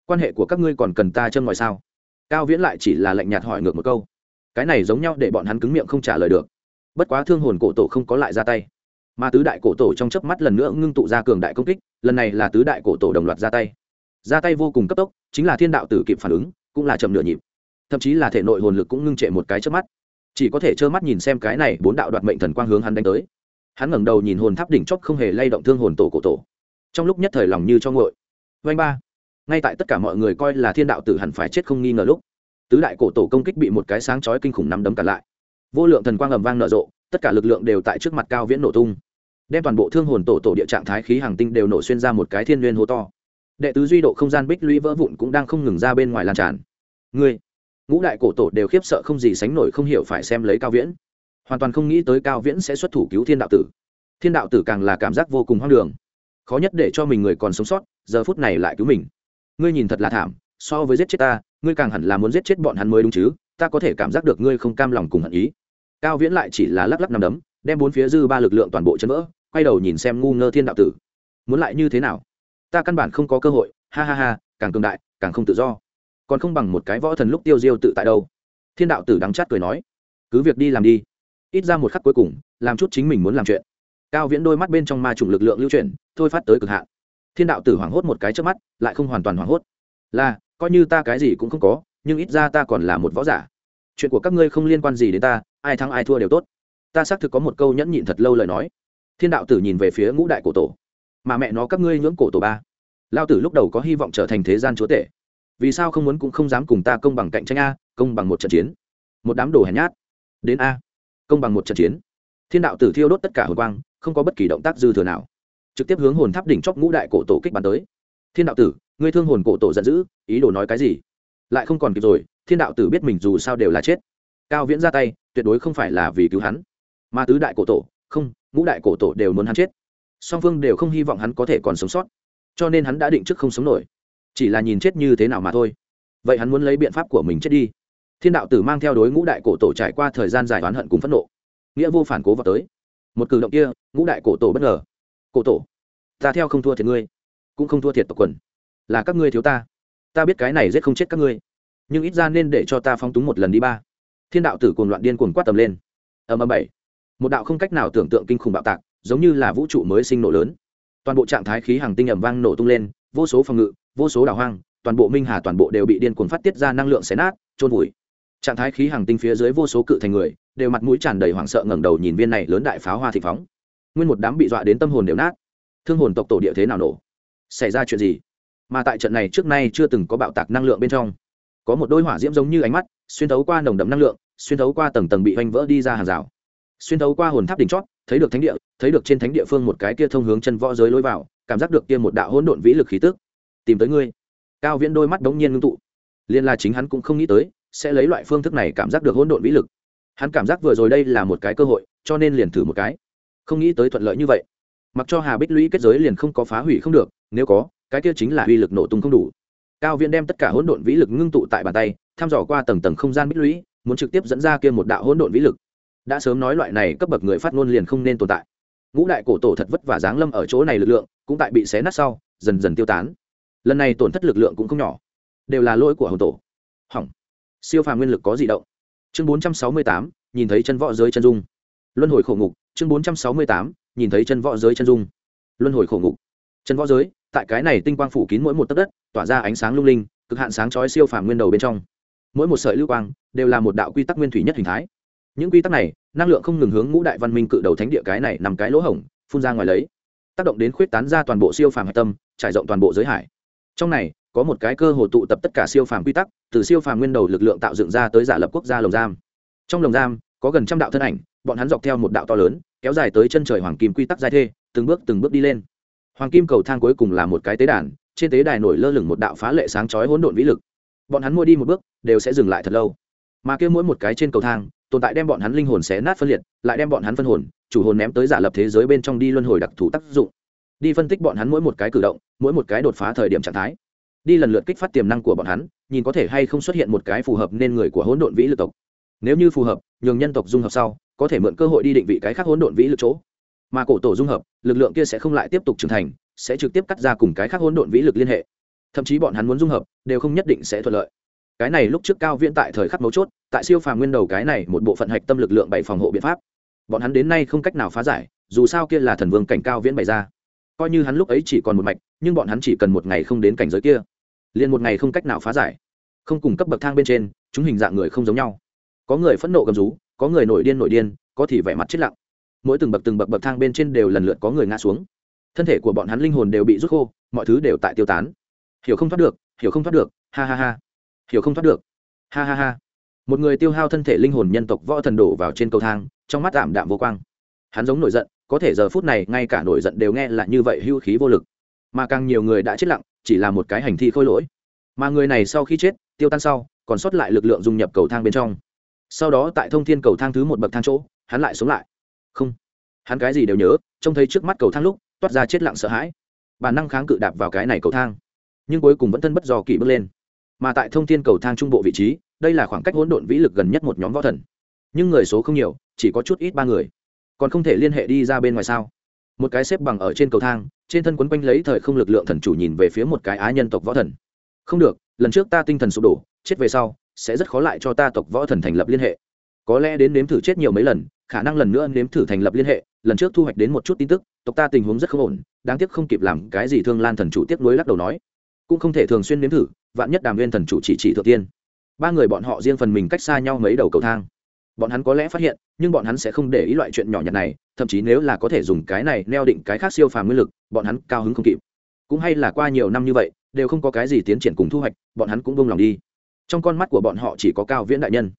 quan hệ của các ngươi còn cần ta châm ngoài sao? Cao viễn lại chỉ là lạnh nhạt hỏi ngược một câu, cái này giống nhau để bọn hắn cứng miệng không trả lời được. Bất quá thương hồn cổ tổ không có lại ra tay. Mà tứ đại cổ tổ trong chớp mắt lần nữa ngưng tụ ra cường đại công kích, lần này là tứ đại cổ tổ đồng loạt ra tay. Ra tay vô cùng cấp tốc, chính là thiên đạo tử kịp phản ứng, cũng là chậm nửa nhịp. Thậm chí là thể nội hồn lực cũng ngưng trệ một cái trước mắt. Chỉ có thể trơ mắt nhìn xem cái này bốn đạo đoạt mệnh thần quang hướng hắn đánh tới. Hắn ngẩng đầu nhìn hồn tháp đỉnh chóp không hề lay động thương hồn tổ cổ tổ trong lúc nhất thời lòng như cho ngội. Vanh ba. Ngay tại tất cả mọi người coi là thiên đạo tử hẳn phải chết không nghi ngờ lúc, tứ đại cổ tổ công kích bị một cái sáng chói kinh khủng nắm đấm cả lại. Vô lượng thần quang ầm vang nở rộ, tất cả lực lượng đều tại trước mặt cao viễn nổ tung. Đem toàn bộ thương hồn tổ tổ địa trạng thái khí hàng tinh đều nổ xuyên ra một cái thiên nguyên hố to. Đệ tứ duy độ không gian bích lũy vỡ vụn cũng đang không ngừng ra bên ngoài lan tràn. Ngươi, ngũ đại cổ tổ đều khiếp sợ không gì sánh nổi không hiểu phải xem lấy cao viễn. Hoàn toàn không nghĩ tới cao viễn sẽ xuất thủ cứu thiên đạo tử. Thiên đạo tử càng là cảm giác vô cùng hoang đường khó nhất để cho mình người còn sống sót, giờ phút này lại cứu mình. Ngươi nhìn thật là thảm, so với giết chết ta, ngươi càng hẳn là muốn giết chết bọn hắn mới đúng chứ, ta có thể cảm giác được ngươi không cam lòng cùng hận ý. Cao viễn lại chỉ là lắc lắc nằm đấm, đem bốn phía dư ba lực lượng toàn bộ chân vỡ, quay đầu nhìn xem ngu ngơ thiên đạo tử. Muốn lại như thế nào? Ta căn bản không có cơ hội, ha ha ha, càng cường đại, càng không tự do. Còn không bằng một cái võ thần lúc tiêu diêu tự tại đâu. Thiên đạo tử đắng chát cười nói, cứ việc đi làm đi. Ít ra một khắc cuối cùng, làm chút chính mình muốn làm chuyện cao viễn đôi mắt bên trong ma trùng lực lượng lưu chuyển, thôi phát tới cực hạn. Thiên đạo tử hoảng hốt một cái trước mắt, lại không hoàn toàn hoảng hốt. Là, coi như ta cái gì cũng không có, nhưng ít ra ta còn là một võ giả. Chuyện của các ngươi không liên quan gì đến ta, ai thắng ai thua đều tốt. Ta xác thực có một câu nhẫn nhịn thật lâu lời nói. Thiên đạo tử nhìn về phía ngũ đại cổ tổ. Mà mẹ nó các ngươi nhưỡng cổ tổ ba. Lao tử lúc đầu có hy vọng trở thành thế gian chúa tể. Vì sao không muốn cũng không dám cùng ta công bằng cạnh tranh a, công bằng một trận chiến. Một đám đồ hèn nhát. Đến a, công bằng một trận chiến. Thiên đạo tử thiêu đốt tất cả hồi quang không có bất kỳ động tác dư thừa nào. Trực tiếp hướng hồn tháp đỉnh chóp ngũ đại cổ tổ kích bắn tới. Thiên đạo tử, ngươi thương hồn cổ tổ giận dữ, ý đồ nói cái gì? Lại không còn kịp rồi, thiên đạo tử biết mình dù sao đều là chết. Cao viễn ra tay, tuyệt đối không phải là vì cứu hắn. Mà tứ đại cổ tổ, không, ngũ đại cổ tổ đều muốn hắn chết. Song phương đều không hy vọng hắn có thể còn sống sót. Cho nên hắn đã định trước không sống nổi. Chỉ là nhìn chết như thế nào mà thôi. Vậy hắn muốn lấy biện pháp của mình chết đi. Thiên đạo tử mang theo đối ngũ đại cổ tổ trải qua thời gian dài oán hận cùng phẫn nộ. Nghĩa vô phản cố vào tới một cử động kia, ngũ đại cổ tổ bất ngờ. Cổ tổ, ta theo không thua thiệt ngươi, cũng không thua thiệt tộc quần. Là các ngươi thiếu ta. Ta biết cái này giết không chết các ngươi. Nhưng ít ra nên để cho ta phong túng một lần đi ba. Thiên đạo tử cuồng loạn điên cuồng quát tầm lên. Ầm ầm bảy. Một đạo không cách nào tưởng tượng kinh khủng bạo tạc, giống như là vũ trụ mới sinh nổ lớn. Toàn bộ trạng thái khí hàng tinh ẩm vang nổ tung lên, vô số phòng ngự, vô số đảo hoang, toàn bộ minh hà toàn bộ đều bị điên cuồng phát tiết ra năng lượng xé nát trôn vùi. Trạng thái khí hàng tinh phía dưới vô số cự thành người đều mặt mũi tràn đầy hoảng sợ ngẩng đầu nhìn viên này lớn đại pháo hoa thị phóng. Nguyên một đám bị dọa đến tâm hồn đều nát. Thương hồn tộc tổ địa thế nào nổ? Xảy ra chuyện gì? Mà tại trận này trước nay chưa từng có bạo tạc năng lượng bên trong, có một đôi hỏa diễm giống như ánh mắt, xuyên thấu qua nồng đậm năng lượng, xuyên thấu qua tầng tầng bị hoành vỡ đi ra hàng rào. Xuyên thấu qua hồn tháp đỉnh chót, thấy được thánh địa, thấy được trên thánh địa phương một cái kia thông hướng chân võ giới lối vào, cảm giác được kia một đạo hỗn độn vĩ lực khí tức. Tìm tới ngươi. Cao viễn đôi mắt đống nhiên ngưng tụ. Liên là chính hắn cũng không nghĩ tới, sẽ lấy loại phương thức này cảm giác được hỗn độn vĩ lực hắn cảm giác vừa rồi đây là một cái cơ hội, cho nên liền thử một cái. Không nghĩ tới thuận lợi như vậy. Mặc cho hà bích lũy kết giới liền không có phá hủy không được, nếu có, cái kia chính là uy lực nổ tung không đủ. Cao viễn đem tất cả hỗn độn vĩ lực ngưng tụ tại bàn tay, thăm dò qua tầng tầng không gian bích lũy, muốn trực tiếp dẫn ra kia một đạo hỗn độn vĩ lực. Đã sớm nói loại này cấp bậc người phát ngôn liền không nên tồn tại. Ngũ đại cổ tổ thật vất vả giáng lâm ở chỗ này lực lượng, cũng tại bị xé nát sau, dần dần tiêu tán. Lần này tổn thất lực lượng cũng không nhỏ. Đều là lỗi của hồng tổ. Hỏng. Siêu phàm nguyên lực có gì động? Chương bốn trăm sáu mươi tám, nhìn thấy chân võ giới chân dung. Luân hồi khổ ngục, chương bốn trăm sáu mươi tám, nhìn thấy chân võ giới chân dung. Luân hồi khổ ngục. Chân võ giới, tại cái này tinh quang phủ kín mỗi một tấc đất, tỏa ra ánh sáng lung linh, cực hạn sáng chói siêu phàm nguyên đầu bên trong. Mỗi một sợi lưu quang, đều là một đạo quy tắc nguyên thủy nhất hình thái. Những quy tắc này, năng lượng không ngừng hướng ngũ đại văn minh cự đầu thánh địa cái này nằm cái lỗ hổng, phun ra ngoài lấy. Tác động đến khuyết tán ra toàn bộ siêu phàm hạch tâm, trải rộng toàn bộ giới hải. Trong này có một cái cơ hồ tụ tập tất cả siêu phàm quy tắc, từ siêu phàm nguyên đầu lực lượng tạo dựng ra tới giả lập quốc gia lồng giam. Trong lồng giam, có gần trăm đạo thân ảnh, bọn hắn dọc theo một đạo to lớn, kéo dài tới chân trời hoàng kim quy tắc giai thê, từng bước từng bước đi lên. Hoàng kim cầu thang cuối cùng là một cái tế đàn, trên tế đài nổi lơ lửng một đạo phá lệ sáng chói hỗn độn vĩ lực. Bọn hắn mua đi một bước, đều sẽ dừng lại thật lâu. Mà kia mỗi một cái trên cầu thang, tồn tại đem bọn hắn linh hồn xé nát phân liệt, lại đem bọn hắn phân hồn, chủ hồn ném tới giả lập thế giới bên trong đi luân hồi đặc thù tác dụng. Đi phân tích bọn hắn mỗi một cái cử động, mỗi một cái đột phá thời điểm trạng thái đi lần lượt kích phát tiềm năng của bọn hắn, nhìn có thể hay không xuất hiện một cái phù hợp nên người của hỗn độn vĩ lực tộc. Nếu như phù hợp, nhường nhân tộc dung hợp sau, có thể mượn cơ hội đi định vị cái khác hỗn độn vĩ lực chỗ. Mà cổ tổ dung hợp, lực lượng kia sẽ không lại tiếp tục trưởng thành, sẽ trực tiếp cắt ra cùng cái khác hỗn độn vĩ lực liên hệ. Thậm chí bọn hắn muốn dung hợp, đều không nhất định sẽ thuận lợi. Cái này lúc trước cao viễn tại thời khắc mấu chốt, tại siêu phàm nguyên đầu cái này một bộ phận hạch tâm lực lượng bảy phòng hộ biện pháp. Bọn hắn đến nay không cách nào phá giải, dù sao kia là thần vương cảnh cao viễn bày ra. Coi như hắn lúc ấy chỉ còn một mạch, nhưng bọn hắn chỉ cần một ngày không đến cảnh giới kia liền một ngày không cách nào phá giải. Không cùng cấp bậc thang bên trên, chúng hình dạng người không giống nhau. Có người phẫn nộ gầm rú, có người nổi điên nổi điên, có thì vẻ mặt chết lặng. Mỗi từng bậc từng bậc bậc thang bên trên đều lần lượt có người ngã xuống. Thân thể của bọn hắn linh hồn đều bị rút khô, mọi thứ đều tại tiêu tán. Hiểu không thoát được, hiểu không thoát được, ha ha ha. Hiểu không thoát được, ha ha ha. Một người tiêu hao thân thể linh hồn nhân tộc võ thần đổ vào trên cầu thang, trong mắt ảm đạm vô quang. Hắn giống nổi giận, có thể giờ phút này ngay cả nổi giận đều nghe là như vậy hưu khí vô lực. Mà càng nhiều người đã chết lặng chỉ là một cái hành thi khôi lỗi. Mà người này sau khi chết, tiêu tan sau, còn sót lại lực lượng dung nhập cầu thang bên trong. Sau đó tại thông thiên cầu thang thứ một bậc thang chỗ, hắn lại sống lại. Không. Hắn cái gì đều nhớ, trông thấy trước mắt cầu thang lúc, toát ra chết lặng sợ hãi. Bản năng kháng cự đạp vào cái này cầu thang. Nhưng cuối cùng vẫn thân bất do kỳ bước lên. Mà tại thông thiên cầu thang trung bộ vị trí, đây là khoảng cách hỗn độn vĩ lực gần nhất một nhóm võ thần. Nhưng người số không nhiều, chỉ có chút ít ba người. Còn không thể liên hệ đi ra bên ngoài sao? Một cái xếp bằng ở trên cầu thang, trên thân quấn quanh lấy thời không lực lượng thần chủ nhìn về phía một cái á nhân tộc võ thần. Không được, lần trước ta tinh thần sụp đổ, chết về sau, sẽ rất khó lại cho ta tộc võ thần thành lập liên hệ. Có lẽ đến nếm thử chết nhiều mấy lần, khả năng lần nữa nếm thử thành lập liên hệ, lần trước thu hoạch đến một chút tin tức, tộc ta tình huống rất không ổn, đáng tiếc không kịp làm cái gì thương lan thần chủ tiếp nối lắc đầu nói. Cũng không thể thường xuyên nếm thử, vạn nhất đàm viên thần chủ chỉ chỉ thượng tiên. Ba người bọn họ riêng phần mình cách xa nhau mấy đầu cầu thang bọn hắn có lẽ phát hiện, nhưng bọn hắn sẽ không để ý loại chuyện nhỏ nhặt này, thậm chí nếu là có thể dùng cái này neo định cái khác siêu phàm nguyên lực, bọn hắn cao hứng không kịp. Cũng hay là qua nhiều năm như vậy, đều không có cái gì tiến triển cùng thu hoạch, bọn hắn cũng bông lòng đi. Trong con mắt của bọn họ chỉ có cao viễn đại nhân.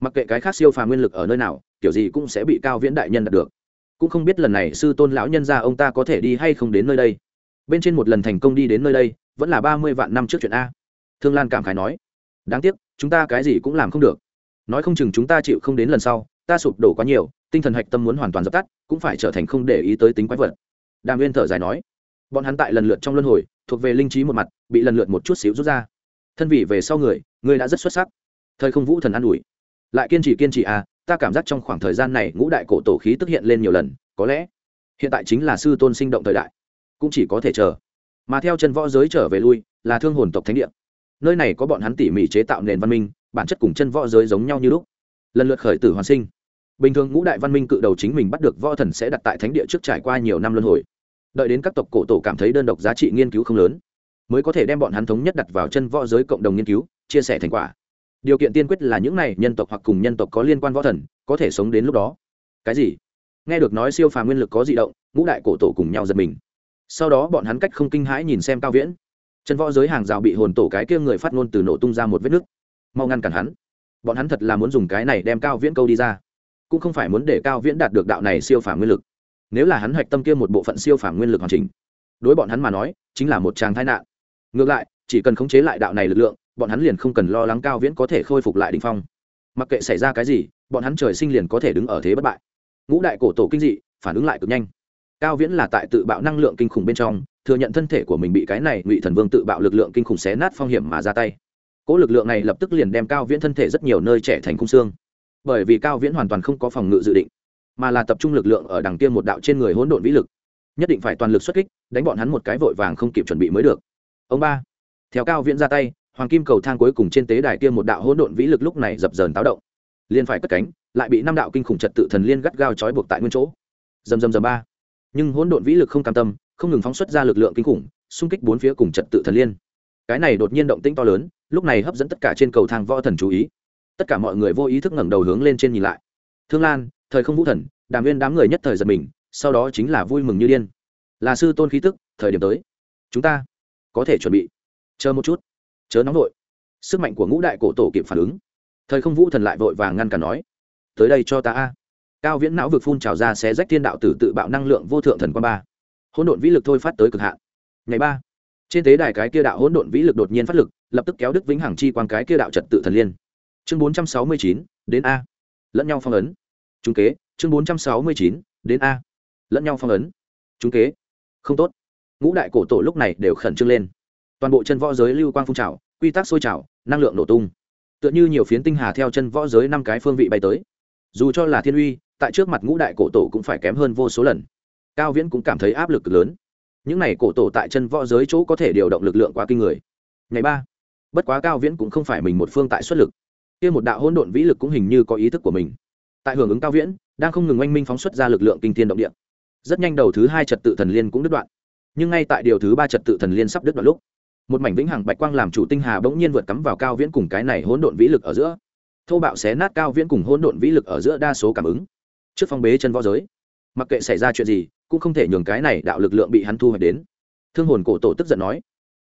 Mặc kệ cái khác siêu phàm nguyên lực ở nơi nào, kiểu gì cũng sẽ bị cao viễn đại nhân đạt được. Cũng không biết lần này sư tôn lão nhân ra ông ta có thể đi hay không đến nơi đây. Bên trên một lần thành công đi đến nơi đây, vẫn là ba mươi vạn năm trước chuyện a. Thương lan cảm khái nói, đáng tiếc, chúng ta cái gì cũng làm không được nói không chừng chúng ta chịu không đến lần sau, ta sụp đổ quá nhiều, tinh thần hạch tâm muốn hoàn toàn dập tắt, cũng phải trở thành không để ý tới tính quái vật. Đàm viên thở dài nói. Bọn hắn tại lần lượt trong luân hồi, thuộc về linh trí một mặt, bị lần lượt một chút xíu rút ra. Thân vị về sau người người đã rất xuất sắc. Thời không vũ thần an ủi. Lại kiên trì kiên trì à ta cảm giác trong khoảng thời gian này ngũ đại cổ tổ khí tức hiện lên nhiều lần, có lẽ hiện tại chính là sư tôn sinh động thời đại, cũng chỉ có thể chờ. Mà theo chân võ giới trở về lui, là thương hồn tộc thánh địa. Nơi này có bọn hắn tỉ mỉ chế tạo nền văn minh bản chất cùng chân võ giới giống nhau như lúc. Lần lượt khởi tử hoàn sinh. Bình thường ngũ đại văn minh cự đầu chính mình bắt được võ thần sẽ đặt tại thánh địa trước trải qua nhiều năm luân hồi. Đợi đến các tộc cổ tổ cảm thấy đơn độc giá trị nghiên cứu không lớn, mới có thể đem bọn hắn thống nhất đặt vào chân võ giới cộng đồng nghiên cứu, chia sẻ thành quả. Điều kiện tiên quyết là những này nhân tộc hoặc cùng nhân tộc có liên quan võ thần, có thể sống đến lúc đó. Cái gì? Nghe được nói siêu phàm nguyên lực có di động, ngũ đại cổ tổ cùng nhau giật mình. Sau đó bọn hắn cách không kinh hãi nhìn xem cao viễn. Chân võ giới hàng rào bị hồn tổ cái kia người phát ngôn từ nổ tung ra một vết nứt mau ngăn cản hắn. Bọn hắn thật là muốn dùng cái này đem cao viễn câu đi ra. Cũng không phải muốn để cao viễn đạt được đạo này siêu phàm nguyên lực. Nếu là hắn hoạch tâm kia một bộ phận siêu phàm nguyên lực hoàn chỉnh, đối bọn hắn mà nói, chính là một tràng tai nạn. Ngược lại, chỉ cần khống chế lại đạo này lực lượng, bọn hắn liền không cần lo lắng cao viễn có thể khôi phục lại đ ỉ n h phong. Mặc kệ xảy ra cái gì, bọn hắn trời sinh liền có thể đứng ở thế bất bại. Ngũ đại cổ tổ kinh dị, phản ứng lại cực nhanh. Cao viễn là tại tự bạo năng lượng kinh khủng bên trong, thừa nhận thân thể của mình bị cái này ngụy thần vương tự bạo lực lượng kinh khủng xé nát phong hiểm mà ra tay cỗ lực lượng này lập tức liền đem cao viễn thân thể rất nhiều nơi trẻ thành khung xương. Bởi vì cao viễn hoàn toàn không có phòng ngự dự định, mà là tập trung lực lượng ở đằng kia một đạo trên người hỗn độn vĩ lực. Nhất định phải toàn lực xuất kích, đánh bọn hắn một cái vội vàng không kịp chuẩn bị mới được. Ông ba, theo cao viễn ra tay, hoàng kim cầu thang cuối cùng trên tế đài kia một đạo hỗn độn vĩ lực lúc này dập dờn táo động. Liền phải cất cánh, lại bị năm đạo kinh khủng trật tự thần liên gắt gao trói buộc tại nguyên chỗ. Dầm dầm dầm ba. Nhưng hỗn độn vĩ lực không cam tâm, không ngừng phóng xuất ra lực lượng kinh khủng, xung kích bốn phía cùng trật tự thần liên cái này đột nhiên động tĩnh to lớn, lúc này hấp dẫn tất cả trên cầu thang võ thần chú ý. Tất cả mọi người vô ý thức ngẩng đầu hướng lên trên nhìn lại. Thương lan, thời không vũ thần, đàm nguyên đám người nhất thời giật mình, sau đó chính là vui mừng như điên. Là sư tôn khí tức, thời điểm tới. Chúng ta có thể chuẩn bị. Chờ một chút. Chớ nóng vội. Sức mạnh của ngũ đại cổ tổ kịp phản ứng. Thời không vũ thần lại vội vàng ngăn cản nói, tới đây cho ta a. Cao viễn não vực phun trào ra xé rách thiên đạo tử tự bạo năng lượng vô thượng thần quan ba. Hỗn độn vĩ lực thôi phát tới cực hạn. Ngày ba trên tế đài cái kia đạo hỗn độn vĩ lực đột nhiên phát lực, lập tức kéo đức vĩnh hằng chi quan cái kia đạo trật tự thần liên. Chương bốn trăm sáu mươi chín, đến a. Lẫn nhau phong ấn. Trung kế, chương bốn trăm sáu mươi chín, đến a. Lẫn nhau phong ấn. Trung kế. Không tốt. Ngũ đại cổ tổ lúc này đều khẩn trương lên. Toàn bộ chân võ giới lưu quang phun trào, quy tắc sôi trào, năng lượng nổ tung. Tựa như nhiều phiến tinh hà theo chân võ giới năm cái phương vị bay tới. Dù cho là thiên uy, tại trước mặt ngũ đại cổ tổ cũng phải kém hơn vô số lần. Cao viễn cũng cảm thấy áp lực lớn những này cổ tổ tại chân võ giới chỗ có thể điều động lực lượng quá kinh người. Ngày ba, bất quá cao viễn cũng không phải mình một phương tại xuất lực. Kia một đạo hỗn độn vĩ lực cũng hình như có ý thức của mình. Tại hưởng ứng cao viễn, đang không ngừng oanh minh phóng xuất ra lực lượng kinh thiên động địa. Rất nhanh đầu thứ hai trật tự thần liên cũng đứt đoạn. Nhưng ngay tại điều thứ ba trật tự thần liên sắp đứt đoạn lúc, một mảnh vĩnh hằng bạch quang làm chủ tinh hà bỗng nhiên vượt cắm vào cao viễn cùng cái này hỗn độn vĩ lực ở giữa. Thô bạo xé nát cao viễn cùng hỗn độn vĩ lực ở giữa đa số cảm ứng. Trước phong bế chân võ giới mặc kệ xảy ra chuyện gì, cũng không thể nhường cái này đạo lực lượng bị hắn thu hoạch đến. Thương hồn cổ tổ tức giận nói,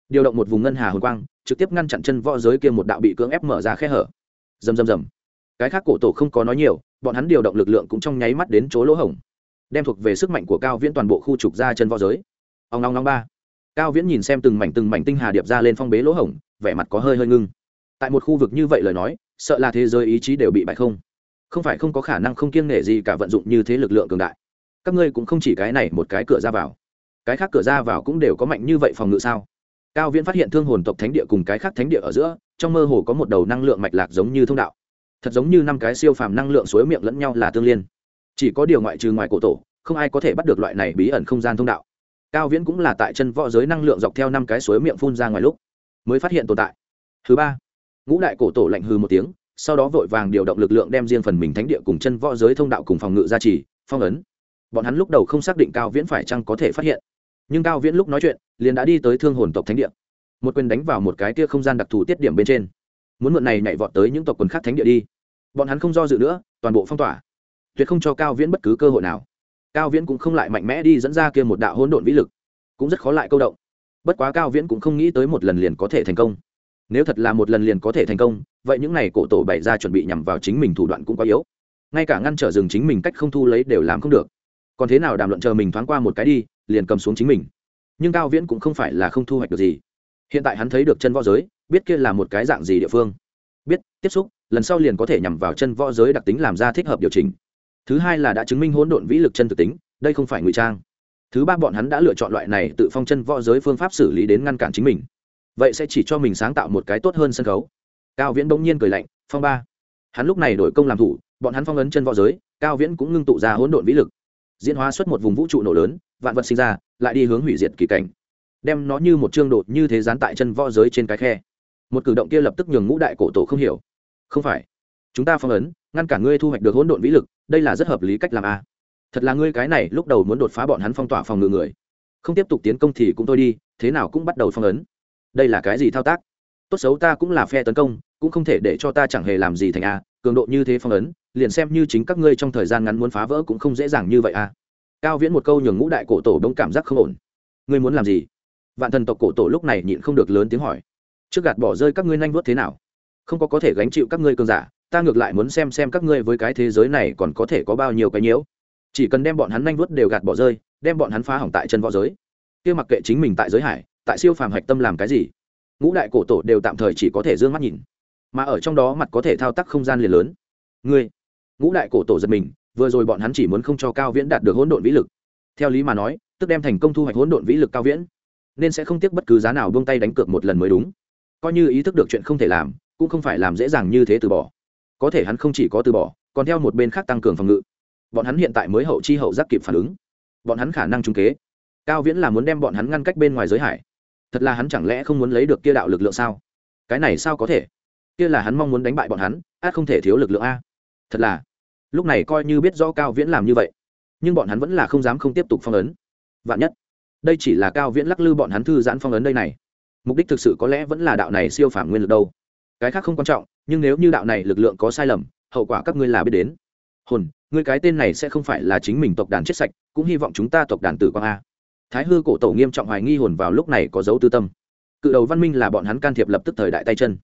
điều động một vùng ngân hà hồn quang, trực tiếp ngăn chặn chân võ giới kia một đạo bị cưỡng ép mở ra khe hở. Rầm rầm rầm. Cái khác cổ tổ không có nói nhiều, bọn hắn điều động lực lượng cũng trong nháy mắt đến chỗ lỗ hổng, đem thuộc về sức mạnh của cao viễn toàn bộ khu trục ra chân võ giới. Ông long long ba. Cao viễn nhìn xem từng mảnh từng mảnh tinh hà điệp ra lên phong bế lỗ hổng, vẻ mặt có hơi hơi ngưng. Tại một khu vực như vậy lời nói, sợ là thế giới ý chí đều bị bại không. Không phải không có khả năng không kiêng nể gì cả vận dụng như thế lực lượng cường đại các ngươi cũng không chỉ cái này một cái cửa ra vào. Cái khác cửa ra vào cũng đều có mạnh như vậy phòng ngự sao? Cao viễn phát hiện thương hồn tộc thánh địa cùng cái khác thánh địa ở giữa, trong mơ hồ có một đầu năng lượng mạch lạc giống như thông đạo. Thật giống như năm cái siêu phàm năng lượng suối miệng lẫn nhau là tương liên. Chỉ có điều ngoại trừ ngoài cổ tổ, không ai có thể bắt được loại này bí ẩn không gian thông đạo. Cao viễn cũng là tại chân võ giới năng lượng dọc theo năm cái suối miệng phun ra ngoài lúc, mới phát hiện tồn tại. Thứ ba, ngũ đại cổ tổ lạnh hư một tiếng, sau đó vội vàng điều động lực lượng đem riêng phần mình thánh địa cùng chân võ giới thông đạo cùng phòng ngự gia trì, phong ấn bọn hắn lúc đầu không xác định cao viễn phải chăng có thể phát hiện. Nhưng cao viễn lúc nói chuyện, liền đã đi tới thương hồn tộc thánh địa. Một quyền đánh vào một cái kia không gian đặc thù tiết điểm bên trên. Muốn mượn này nhảy vọt tới những tộc quần khác thánh địa đi. Bọn hắn không do dự nữa, toàn bộ phong tỏa. Tuyệt không cho cao viễn bất cứ cơ hội nào. Cao viễn cũng không lại mạnh mẽ đi dẫn ra kia một đạo hỗn độn vĩ lực. Cũng rất khó lại câu động. Bất quá cao viễn cũng không nghĩ tới một lần liền có thể thành công. Nếu thật là một lần liền có thể thành công, vậy những n à y cổ tổ bày ra chuẩn bị nhằm vào chính mình thủ đoạn cũng quá yếu. Ngay cả ngăn trở rừng chính mình cách không thu lấy đều làm không được còn thế nào đàm luận chờ mình thoáng qua một cái đi, liền cầm xuống chính mình. Nhưng cao viễn cũng không phải là không thu hoạch được gì. Hiện tại hắn thấy được chân võ giới, biết kia là một cái dạng gì địa phương. Biết, tiếp xúc, lần sau liền có thể nhằm vào chân võ giới đặc tính làm ra thích hợp điều chỉnh. Thứ hai là đã chứng minh hỗn độn vĩ lực chân thực tính, đây không phải ngụy trang. Thứ ba bọn hắn đã lựa chọn loại này tự phong chân võ giới phương pháp xử lý đến ngăn cản chính mình. Vậy sẽ chỉ cho mình sáng tạo một cái tốt hơn sân khấu. Cao viễn bỗng nhiên cười lạnh, phong ba. Hắn lúc này đổi công làm thủ, bọn hắn phong ấn chân võ giới, cao viễn cũng ngưng tụ ra hỗn độn vĩ lực diễn hóa xuất một vùng vũ trụ nổ lớn, vạn vật sinh ra, lại đi hướng hủy diệt kỳ cảnh. Đem nó như một chương đột như thế dán tại chân võ giới trên cái khe. Một cử động kia lập tức nhường ngũ đại cổ tổ không hiểu. Không phải. Chúng ta phong ấn, ngăn cả ngươi thu hoạch được hỗn độn vĩ lực, đây là rất hợp lý cách làm a. Thật là ngươi cái này lúc đầu muốn đột phá bọn hắn phong tỏa phòng ngự người. Không tiếp tục tiến công thì cũng thôi đi, thế nào cũng bắt đầu phong ấn. Đây là cái gì thao tác? Tốt xấu ta cũng là phe tấn công, cũng không thể để cho ta chẳng hề làm gì thành a, cường độ như thế phong ấn liền xem như chính các ngươi trong thời gian ngắn muốn phá vỡ cũng không dễ dàng như vậy a cao viễn một câu nhường ngũ đại cổ tổ đông cảm giác không ổn. Ngươi muốn làm gì? Vạn thần tộc cổ tổ lúc này nhịn không được lớn tiếng hỏi. Trước gạt bỏ rơi các ngươi nhanh vuốt thế nào? Không có có thể gánh chịu các ngươi cường giả, ta ngược lại muốn xem xem các ngươi với cái thế giới này còn có thể có bao nhiêu cái nhiễu. Chỉ cần đem bọn hắn nhanh vuốt đều gạt bỏ rơi, đem bọn hắn phá hỏng tại chân võ giới. Kia mặc kệ chính mình tại giới hải, tại siêu phàm hạch tâm làm cái gì, ngũ đại cổ tổ đều tạm thời chỉ có thể d ư ơ n g mắt nhìn. Mà ở trong đó mặt có thể thao tác không gian liền lớn. Ngươi ngũ đại cổ tổ giật mình, vừa rồi bọn hắn chỉ muốn không cho cao viễn đạt được hỗn độn vĩ lực. Theo lý mà nói, tức đem thành công thu hoạch hỗn độn vĩ lực cao viễn, nên sẽ không tiếc bất cứ giá nào buông tay đánh cược một lần mới đúng. Coi như ý thức được chuyện không thể làm, cũng không phải làm dễ dàng như thế từ bỏ. Có thể hắn không chỉ có từ bỏ, còn theo một bên khác tăng cường phòng ngự. Bọn hắn hiện tại mới hậu chi hậu giác kịp phản ứng. Bọn hắn khả năng trung kế. Cao viễn là muốn đem bọn hắn ngăn cách bên ngoài giới hải. Thật là hắn chẳng lẽ không muốn lấy được kia đạo lực lượng sao? Cái này sao có thể? Kia là hắn mong muốn đánh bại bọn hắn, át không thể thiếu lực lượng a. Thật là lúc này coi như biết rõ cao viễn làm như vậy, nhưng bọn hắn vẫn là không dám không tiếp tục phong ấn. Vạn nhất, đây chỉ là cao viễn lắc lư bọn hắn thư giãn phong ấn đây này. Mục đích thực sự có lẽ vẫn là đạo này siêu phản nguyên lực đâu. Cái khác không quan trọng, nhưng nếu như đạo này lực lượng có sai lầm, hậu quả các ngươi là biết đến. Hồn, ngươi cái tên này sẽ không phải là chính mình tộc đàn chết sạch, cũng hy vọng chúng ta tộc đàn tử quang a. Thái hư cổ tổ nghiêm trọng hoài nghi hồn vào lúc này có dấu tư tâm. Cự đầu văn minh là bọn hắn can thiệp lập tức thời đại tay chân.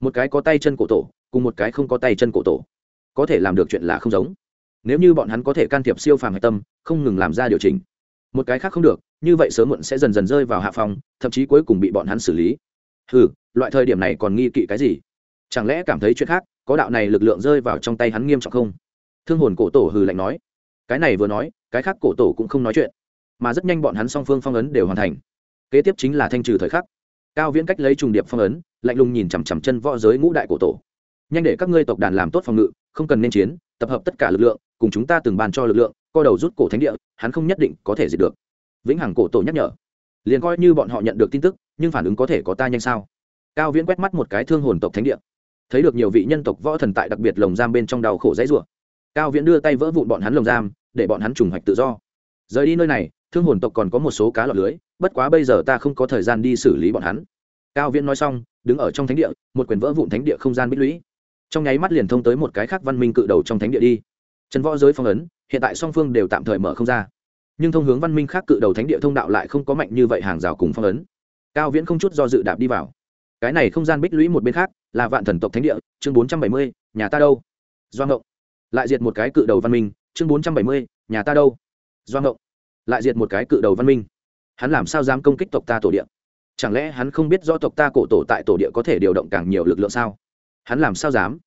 Một cái có tay chân cổ tổ, cùng một cái không có tay chân cổ tổ có thể làm được chuyện là không giống. Nếu như bọn hắn có thể can thiệp siêu phàm hạch tâm, không ngừng làm ra điều chỉnh. Một cái khác không được, như vậy sớm muộn sẽ dần dần rơi vào hạ phòng thậm chí cuối cùng bị bọn hắn xử lý. Ừ loại thời điểm này còn nghi kỵ cái gì? Chẳng lẽ cảm thấy chuyện khác, có đạo này lực lượng rơi vào trong tay hắn nghiêm trọng không? Thương hồn cổ tổ hừ lạnh nói. Cái này vừa nói, cái khác cổ tổ cũng không nói chuyện, mà rất nhanh bọn hắn song phương phong ấn đều hoàn thành. Kế tiếp chính là thanh trừ thời khắc. Cao viễn cách lấy trùng điệp phong ấn, lạnh lùng nhìn chằm chằm chân võ giới ngũ đại cổ tổ nhanh để các ngươi tộc đàn làm tốt phòng ngự, không cần nên chiến, tập hợp tất cả lực lượng, cùng chúng ta từng bàn cho lực lượng, co đầu rút cổ thánh địa, hắn không nhất định có thể diệt được. Vĩnh hằng cổ tổ nhắc nhở. Liền coi như bọn họ nhận được tin tức, nhưng phản ứng có thể có ta nhanh sao? Cao viễn quét mắt một cái thương hồn tộc thánh địa. Thấy được nhiều vị nhân tộc võ thần tại đặc biệt lồng giam bên trong đau khổ dãy rủa, cao viễn đưa tay vỡ vụn bọn hắn lồng giam, để bọn hắn trùng hoạch tự do. Rời đi nơi này, thương hồn tộc còn có một số cá lọt lưới, bất quá bây giờ ta không có thời gian đi xử lý bọn hắn. Cao viễn nói xong, đứng ở trong thánh địa, một quyền vỡ vụn thánh địa không gian bích lũy trong nháy mắt liền thông tới một cái khác văn minh cự đầu trong thánh địa đi. Trần võ giới phong ấn, hiện tại song phương đều tạm thời mở không ra. Nhưng thông hướng văn minh khác cự đầu thánh địa thông đạo lại không có mạnh như vậy hàng rào cùng phong ấn. Cao viễn không chút do dự đạp đi vào. Cái này không gian bích lũy một bên khác, là vạn thần tộc thánh địa, chương bốn trăm bảy mươi, nhà ta đâu? Doang ngộng. Lại diệt một cái cự đầu văn minh, chương bốn trăm bảy mươi, nhà ta đâu? Doang ngộng. Lại diệt một cái cự đầu văn minh. Hắn làm sao dám công kích tộc ta tổ địa? Chẳng lẽ hắn không biết do tộc ta cổ tổ tại tổ địa có thể điều động càng nhiều lực lượng sao? Hắn làm sao dám?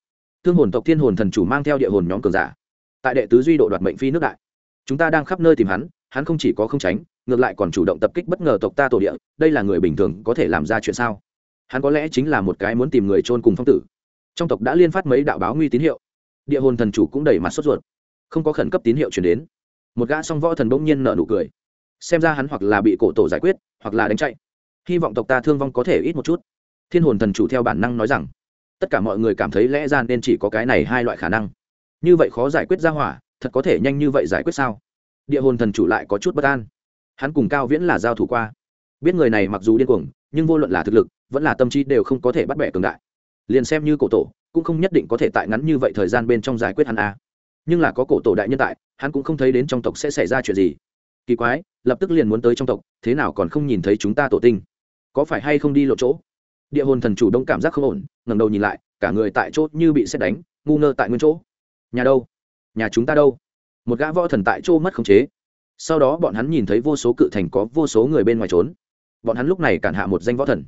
Thương hồn tộc thiên hồn thần chủ mang theo địa hồn nhóm cường giả, tại đệ tứ duy độ đoạt mệnh phi nước đại. Chúng ta đang khắp nơi tìm hắn hắn không chỉ có không tránh, ngược lại còn chủ động tập kích bất ngờ tộc ta tổ địa, đây là người bình thường có thể làm ra chuyện sao? Hắn có lẽ chính là một cái muốn tìm người trôn cùng phong tử. Trong tộc đã liên phát mấy đạo báo nguy tín hiệu. Địa hồn thần chủ cũng đẩy mặt sốt ruột. Không có khẩn cấp tín hiệu chuyển đến. Một gã song võ thần bỗng nhiên nở nụ cười. Xem ra hắn hoặc là bị cổ tổ giải quyết, hoặc là đánh chạy. Hy vọng tộc ta thương vong có thể ít một chút. Thiên hồn thần chủ theo bản năng nói rằng tất cả mọi người cảm thấy lẽ ra nên chỉ có cái này hai loại khả năng. Như vậy khó giải quyết ra hỏa, thật có thể nhanh như vậy giải quyết sao? Địa hồn thần chủ lại có chút bất an. Hắn cùng cao viễn là giao thủ qua. Biết người này mặc dù điên cuồng, nhưng vô luận là thực lực, vẫn là tâm trí đều không có thể bắt bẻ cường đại. Liền xem như cổ tổ, cũng không nhất định có thể tại ngắn như vậy thời gian bên trong giải quyết hắn a. Nhưng là có cổ tổ đại nhân tại, hắn cũng không thấy đến trong tộc sẽ xảy ra chuyện gì. Kỳ quái, lập tức liền muốn tới trong tộc, thế nào còn không nhìn thấy chúng ta tổ tinh? Có phải hay không đi lộ chỗ? Địa hồn thần chủ đông cảm giác không ổn, ngẩng đầu nhìn lại, cả người tại chỗ như bị xét đánh, ngu ngơ tại nguyên chỗ. Nhà đâu? Nhà chúng ta đâu? Một gã võ thần tại chỗ mất khống chế. Sau đó bọn hắn nhìn thấy vô số cự thành có vô số người bên ngoài trốn. Bọn hắn lúc này cản hạ một danh võ thần.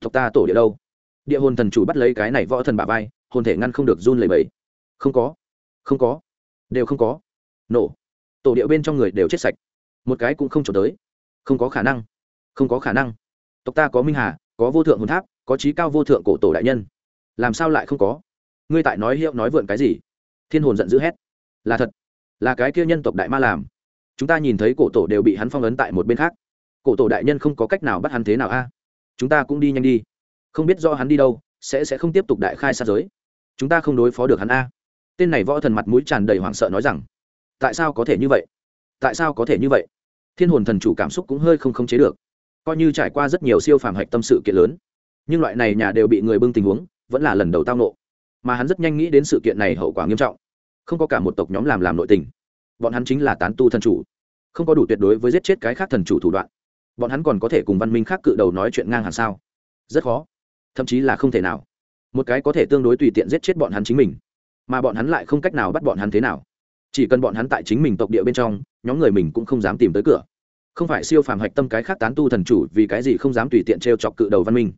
Tộc ta tổ địa đâu? Địa hồn thần chủ bắt lấy cái này võ thần bà vai, hồn thể ngăn không được run lẩy bẩy. Không có. Không có. Đều không có. Nổ. Tổ địa bên trong người đều chết sạch. Một cái cũng không trốn tới. Không có khả năng. Không có khả năng. Tộc ta có minh hà, có vô thượng hồn tháp có trí cao vô thượng cổ tổ đại nhân. Làm sao lại không có? Ngươi tại nói hiệu nói vượn cái gì? Thiên hồn giận dữ hét. Là thật. Là cái kia nhân tộc đại ma làm. Chúng ta nhìn thấy cổ tổ đều bị hắn phong ấn tại một bên khác. Cổ tổ đại nhân không có cách nào bắt hắn thế nào a? Chúng ta cũng đi nhanh đi. Không biết do hắn đi đâu, sẽ sẽ không tiếp tục đại khai sát giới. Chúng ta không đối phó được hắn a? Tên này võ thần mặt mũi tràn đầy hoảng sợ nói rằng, tại sao có thể như vậy? Tại sao có thể như vậy? Thiên hồn thần chủ cảm xúc cũng hơi không khống chế được. Coi như trải qua rất nhiều siêu phàm hạch tâm sự kiện lớn nhưng loại này nhà đều bị người bưng tình huống, vẫn là lần đầu tao nộ mà hắn rất nhanh nghĩ đến sự kiện này hậu quả nghiêm trọng. Không có cả một tộc nhóm làm làm nội tình. Bọn hắn chính là tán tu thần chủ. Không có đủ tuyệt đối với giết chết cái khác thần chủ thủ đoạn. Bọn hắn còn có thể cùng văn minh khác cự đầu nói chuyện ngang hàng sao? Rất khó. Thậm chí là không thể nào. Một cái có thể tương đối tùy tiện giết chết bọn hắn chính mình. Mà bọn hắn lại không cách nào bắt bọn hắn thế nào. Chỉ cần bọn hắn tại chính mình tộc địa bên trong, nhóm người mình cũng không dám tìm tới cửa. Không phải siêu phàm hạch tâm cái khác tán tu thần chủ vì cái gì không dám tùy tiện t r e o chọc cự đầu văn minh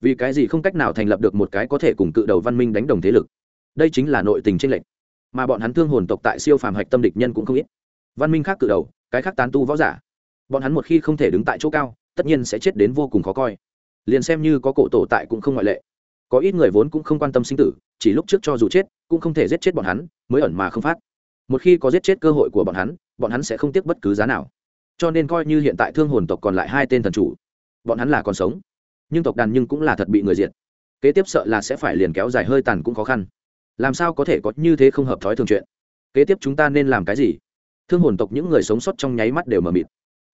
vì cái gì không cách nào thành lập được một cái có thể cùng cự đầu văn minh đánh đồng thế lực? Đây chính là nội tình tranh lệch. Mà bọn hắn thương hồn tộc tại siêu phàm hạch tâm địch nhân cũng không ít. Văn minh khác cự đầu, cái khác tán tu võ giả. Bọn hắn một khi không thể đứng tại chỗ cao, tất nhiên sẽ chết đến vô cùng khó coi. Liền xem như có cổ tổ tại cũng không ngoại lệ. Có ít người vốn cũng không quan tâm sinh tử, chỉ lúc trước cho dù chết, cũng không thể giết chết bọn hắn, mới ẩn mà không phát. Một khi có giết chết cơ hội của bọn hắn bọn hắn sẽ không tiếc bất cứ giá nào. Cho nên coi như hiện tại thương hồn tộc còn lại hai tên thần chủ, bọn hắn là còn sống nhưng tộc đàn nhưng cũng là thật bị người diệt. Kế tiếp sợ là sẽ phải liền kéo dài hơi tàn cũng khó khăn. Làm sao có thể có như thế không hợp thói thường chuyện? Kế tiếp chúng ta nên làm cái gì? Thương hồn tộc những người sống sót trong nháy mắt đều mờ mịt.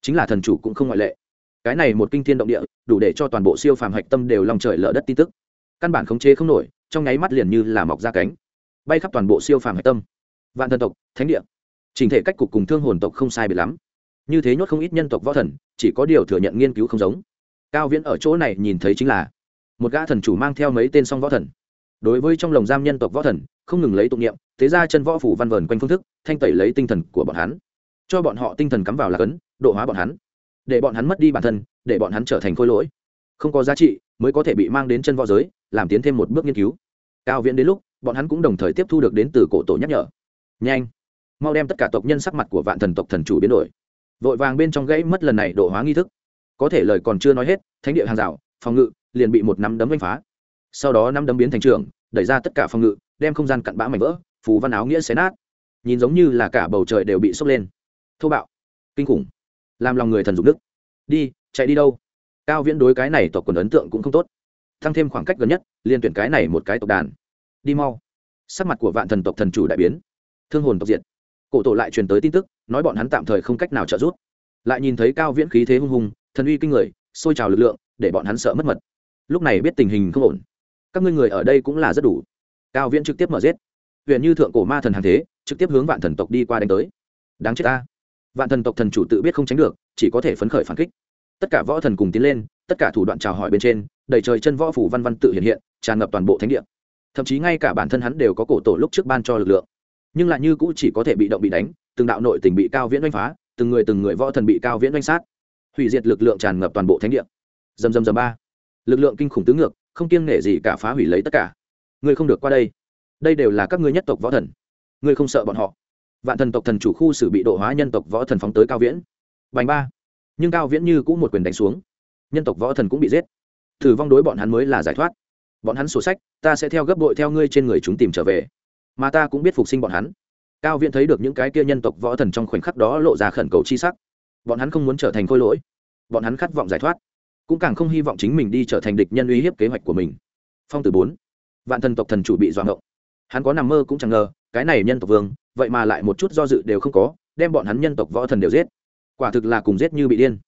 Chính là thần chủ cũng không ngoại lệ. Cái này một kinh thiên động địa, đủ để cho toàn bộ siêu phàm hạch tâm đều lòng trời lỡ đất tin tức. Căn bản khống chế không nổi, trong nháy mắt liền như là mọc ra cánh, bay khắp toàn bộ siêu phàm hạch tâm. Vạn thần tộc, thánh địa. Trình thể cách cục cùng thương hồn tộc không sai biệt lắm. Như thế nhốt không ít nhân tộc võ thần, chỉ có điều thừa nhận nghiên cứu không giống cao viễn ở chỗ này nhìn thấy chính là một gã thần chủ mang theo mấy tên song võ thần. Đối với trong lồng giam nhân tộc võ thần, không ngừng lấy tụng niệm, thế ra chân võ phủ văn vờn quanh phương thức, thanh tẩy lấy tinh thần của bọn hắn. Cho bọn họ tinh thần cắm vào là cấn, độ hóa bọn hắn. Để bọn hắn mất đi bản thân, để bọn hắn trở thành khôi lỗi. Không có giá trị, mới có thể bị mang đến chân võ giới, làm tiến thêm một bước nghiên cứu. Cao viễn đến lúc, bọn hắn cũng đồng thời tiếp thu được đến từ cổ tổ nhắc nhở. Nhanh! Mau đem tất cả tộc nhân sắc mặt của vạn thần tộc thần chủ biến đổi. Vội vàng bên trong gãy mất lần này độ hóa nghi thức có thể lời còn chưa nói hết, thánh địa hàng rào, phòng ngự, liền bị một nắm đấm đánh phá. Sau đó năm đấm biến thành trường, đẩy ra tất cả phòng ngự, đem không gian cặn bã mảnh vỡ, phù văn áo nghĩa xé nát. Nhìn giống như là cả bầu trời đều bị sốc lên. Thô bạo, kinh khủng, làm lòng người thần dục đức đi, chạy đi đâu? Cao viễn đối cái này tộc quần ấn tượng cũng không tốt. Tăng thêm khoảng cách gần nhất liên tuyển cái này một cái tộc đàn. Đi mau. Sắc mặt của vạn thần tộc thần chủ đại biến. Thương hồn tộc diệt. Cổ tổ lại truyền tới tin tức, nói bọn hắn tạm thời không cách nào trợ giúp. Lại nhìn thấy cao viễn khí thế hung hùng thần uy kinh người xôi trào lực lượng, để bọn hắn sợ mất mật. Lúc này biết tình hình không ổn. Các ngươi người ở đây cũng là rất đủ. Cao viễn trực tiếp mở giết. Huyện như thượng cổ ma thần hàng thế, trực tiếp hướng vạn thần tộc đi qua đánh tới. Đáng chết ta. Vạn thần tộc thần chủ tự biết không tránh được, chỉ có thể phấn khởi phản kích. Tất cả võ thần cùng tiến lên, tất cả thủ đoạn chào hỏi bên trên, đầy trời chân võ phủ văn văn tự hiện hiện, tràn ngập toàn bộ thánh địa. Thậm chí ngay cả bản thân hắn đều có cổ tổ lúc trước ban cho lực lượng. Nhưng lại như cũ chỉ có thể bị động bị đánh, từng đạo nội tình bị cao viễn oanh phá, từng người từng người võ thần bị cao viễn oanh sát hủy diệt lực lượng tràn ngập toàn bộ thánh địa. Dầm dầm dầm ba. Lực lượng kinh khủng tứ ngược, không kiêng nể gì cả phá hủy lấy tất cả. Ngươi không được qua đây. Đây đều là các ngươi nhất tộc võ thần. Ngươi không sợ bọn họ. Vạn thần tộc thần chủ khu xử bị độ hóa nhân tộc võ thần phóng tới cao viễn. Bành ba. Nhưng cao viễn như cũng một quyền đánh xuống. Nhân tộc võ thần cũng bị giết. Thử vong đối bọn hắn mới là giải thoát. Bọn hắn sổ sách, ta sẽ theo gấp đội theo ngươi trên người chúng tìm trở về. Mà ta cũng biết phục sinh bọn hắn. Cao viễn thấy được những cái kia nhân tộc võ thần trong khoảnh khắc đó lộ ra khẩn cầu chi sắc bọn hắn không muốn trở thành khôi lỗi. Bọn hắn khát vọng giải thoát. Cũng càng không hy vọng chính mình đi trở thành địch nhân uy hiếp kế hoạch của mình. Phong Tử bốn. Vạn thần tộc thần chủ bị doạng ngộng. Hắn có nằm mơ cũng chẳng ngờ, cái này nhân tộc vương, vậy mà lại một chút do dự đều không có, đem bọn hắn nhân tộc võ thần đều giết. Quả thực là cùng giết như bị điên.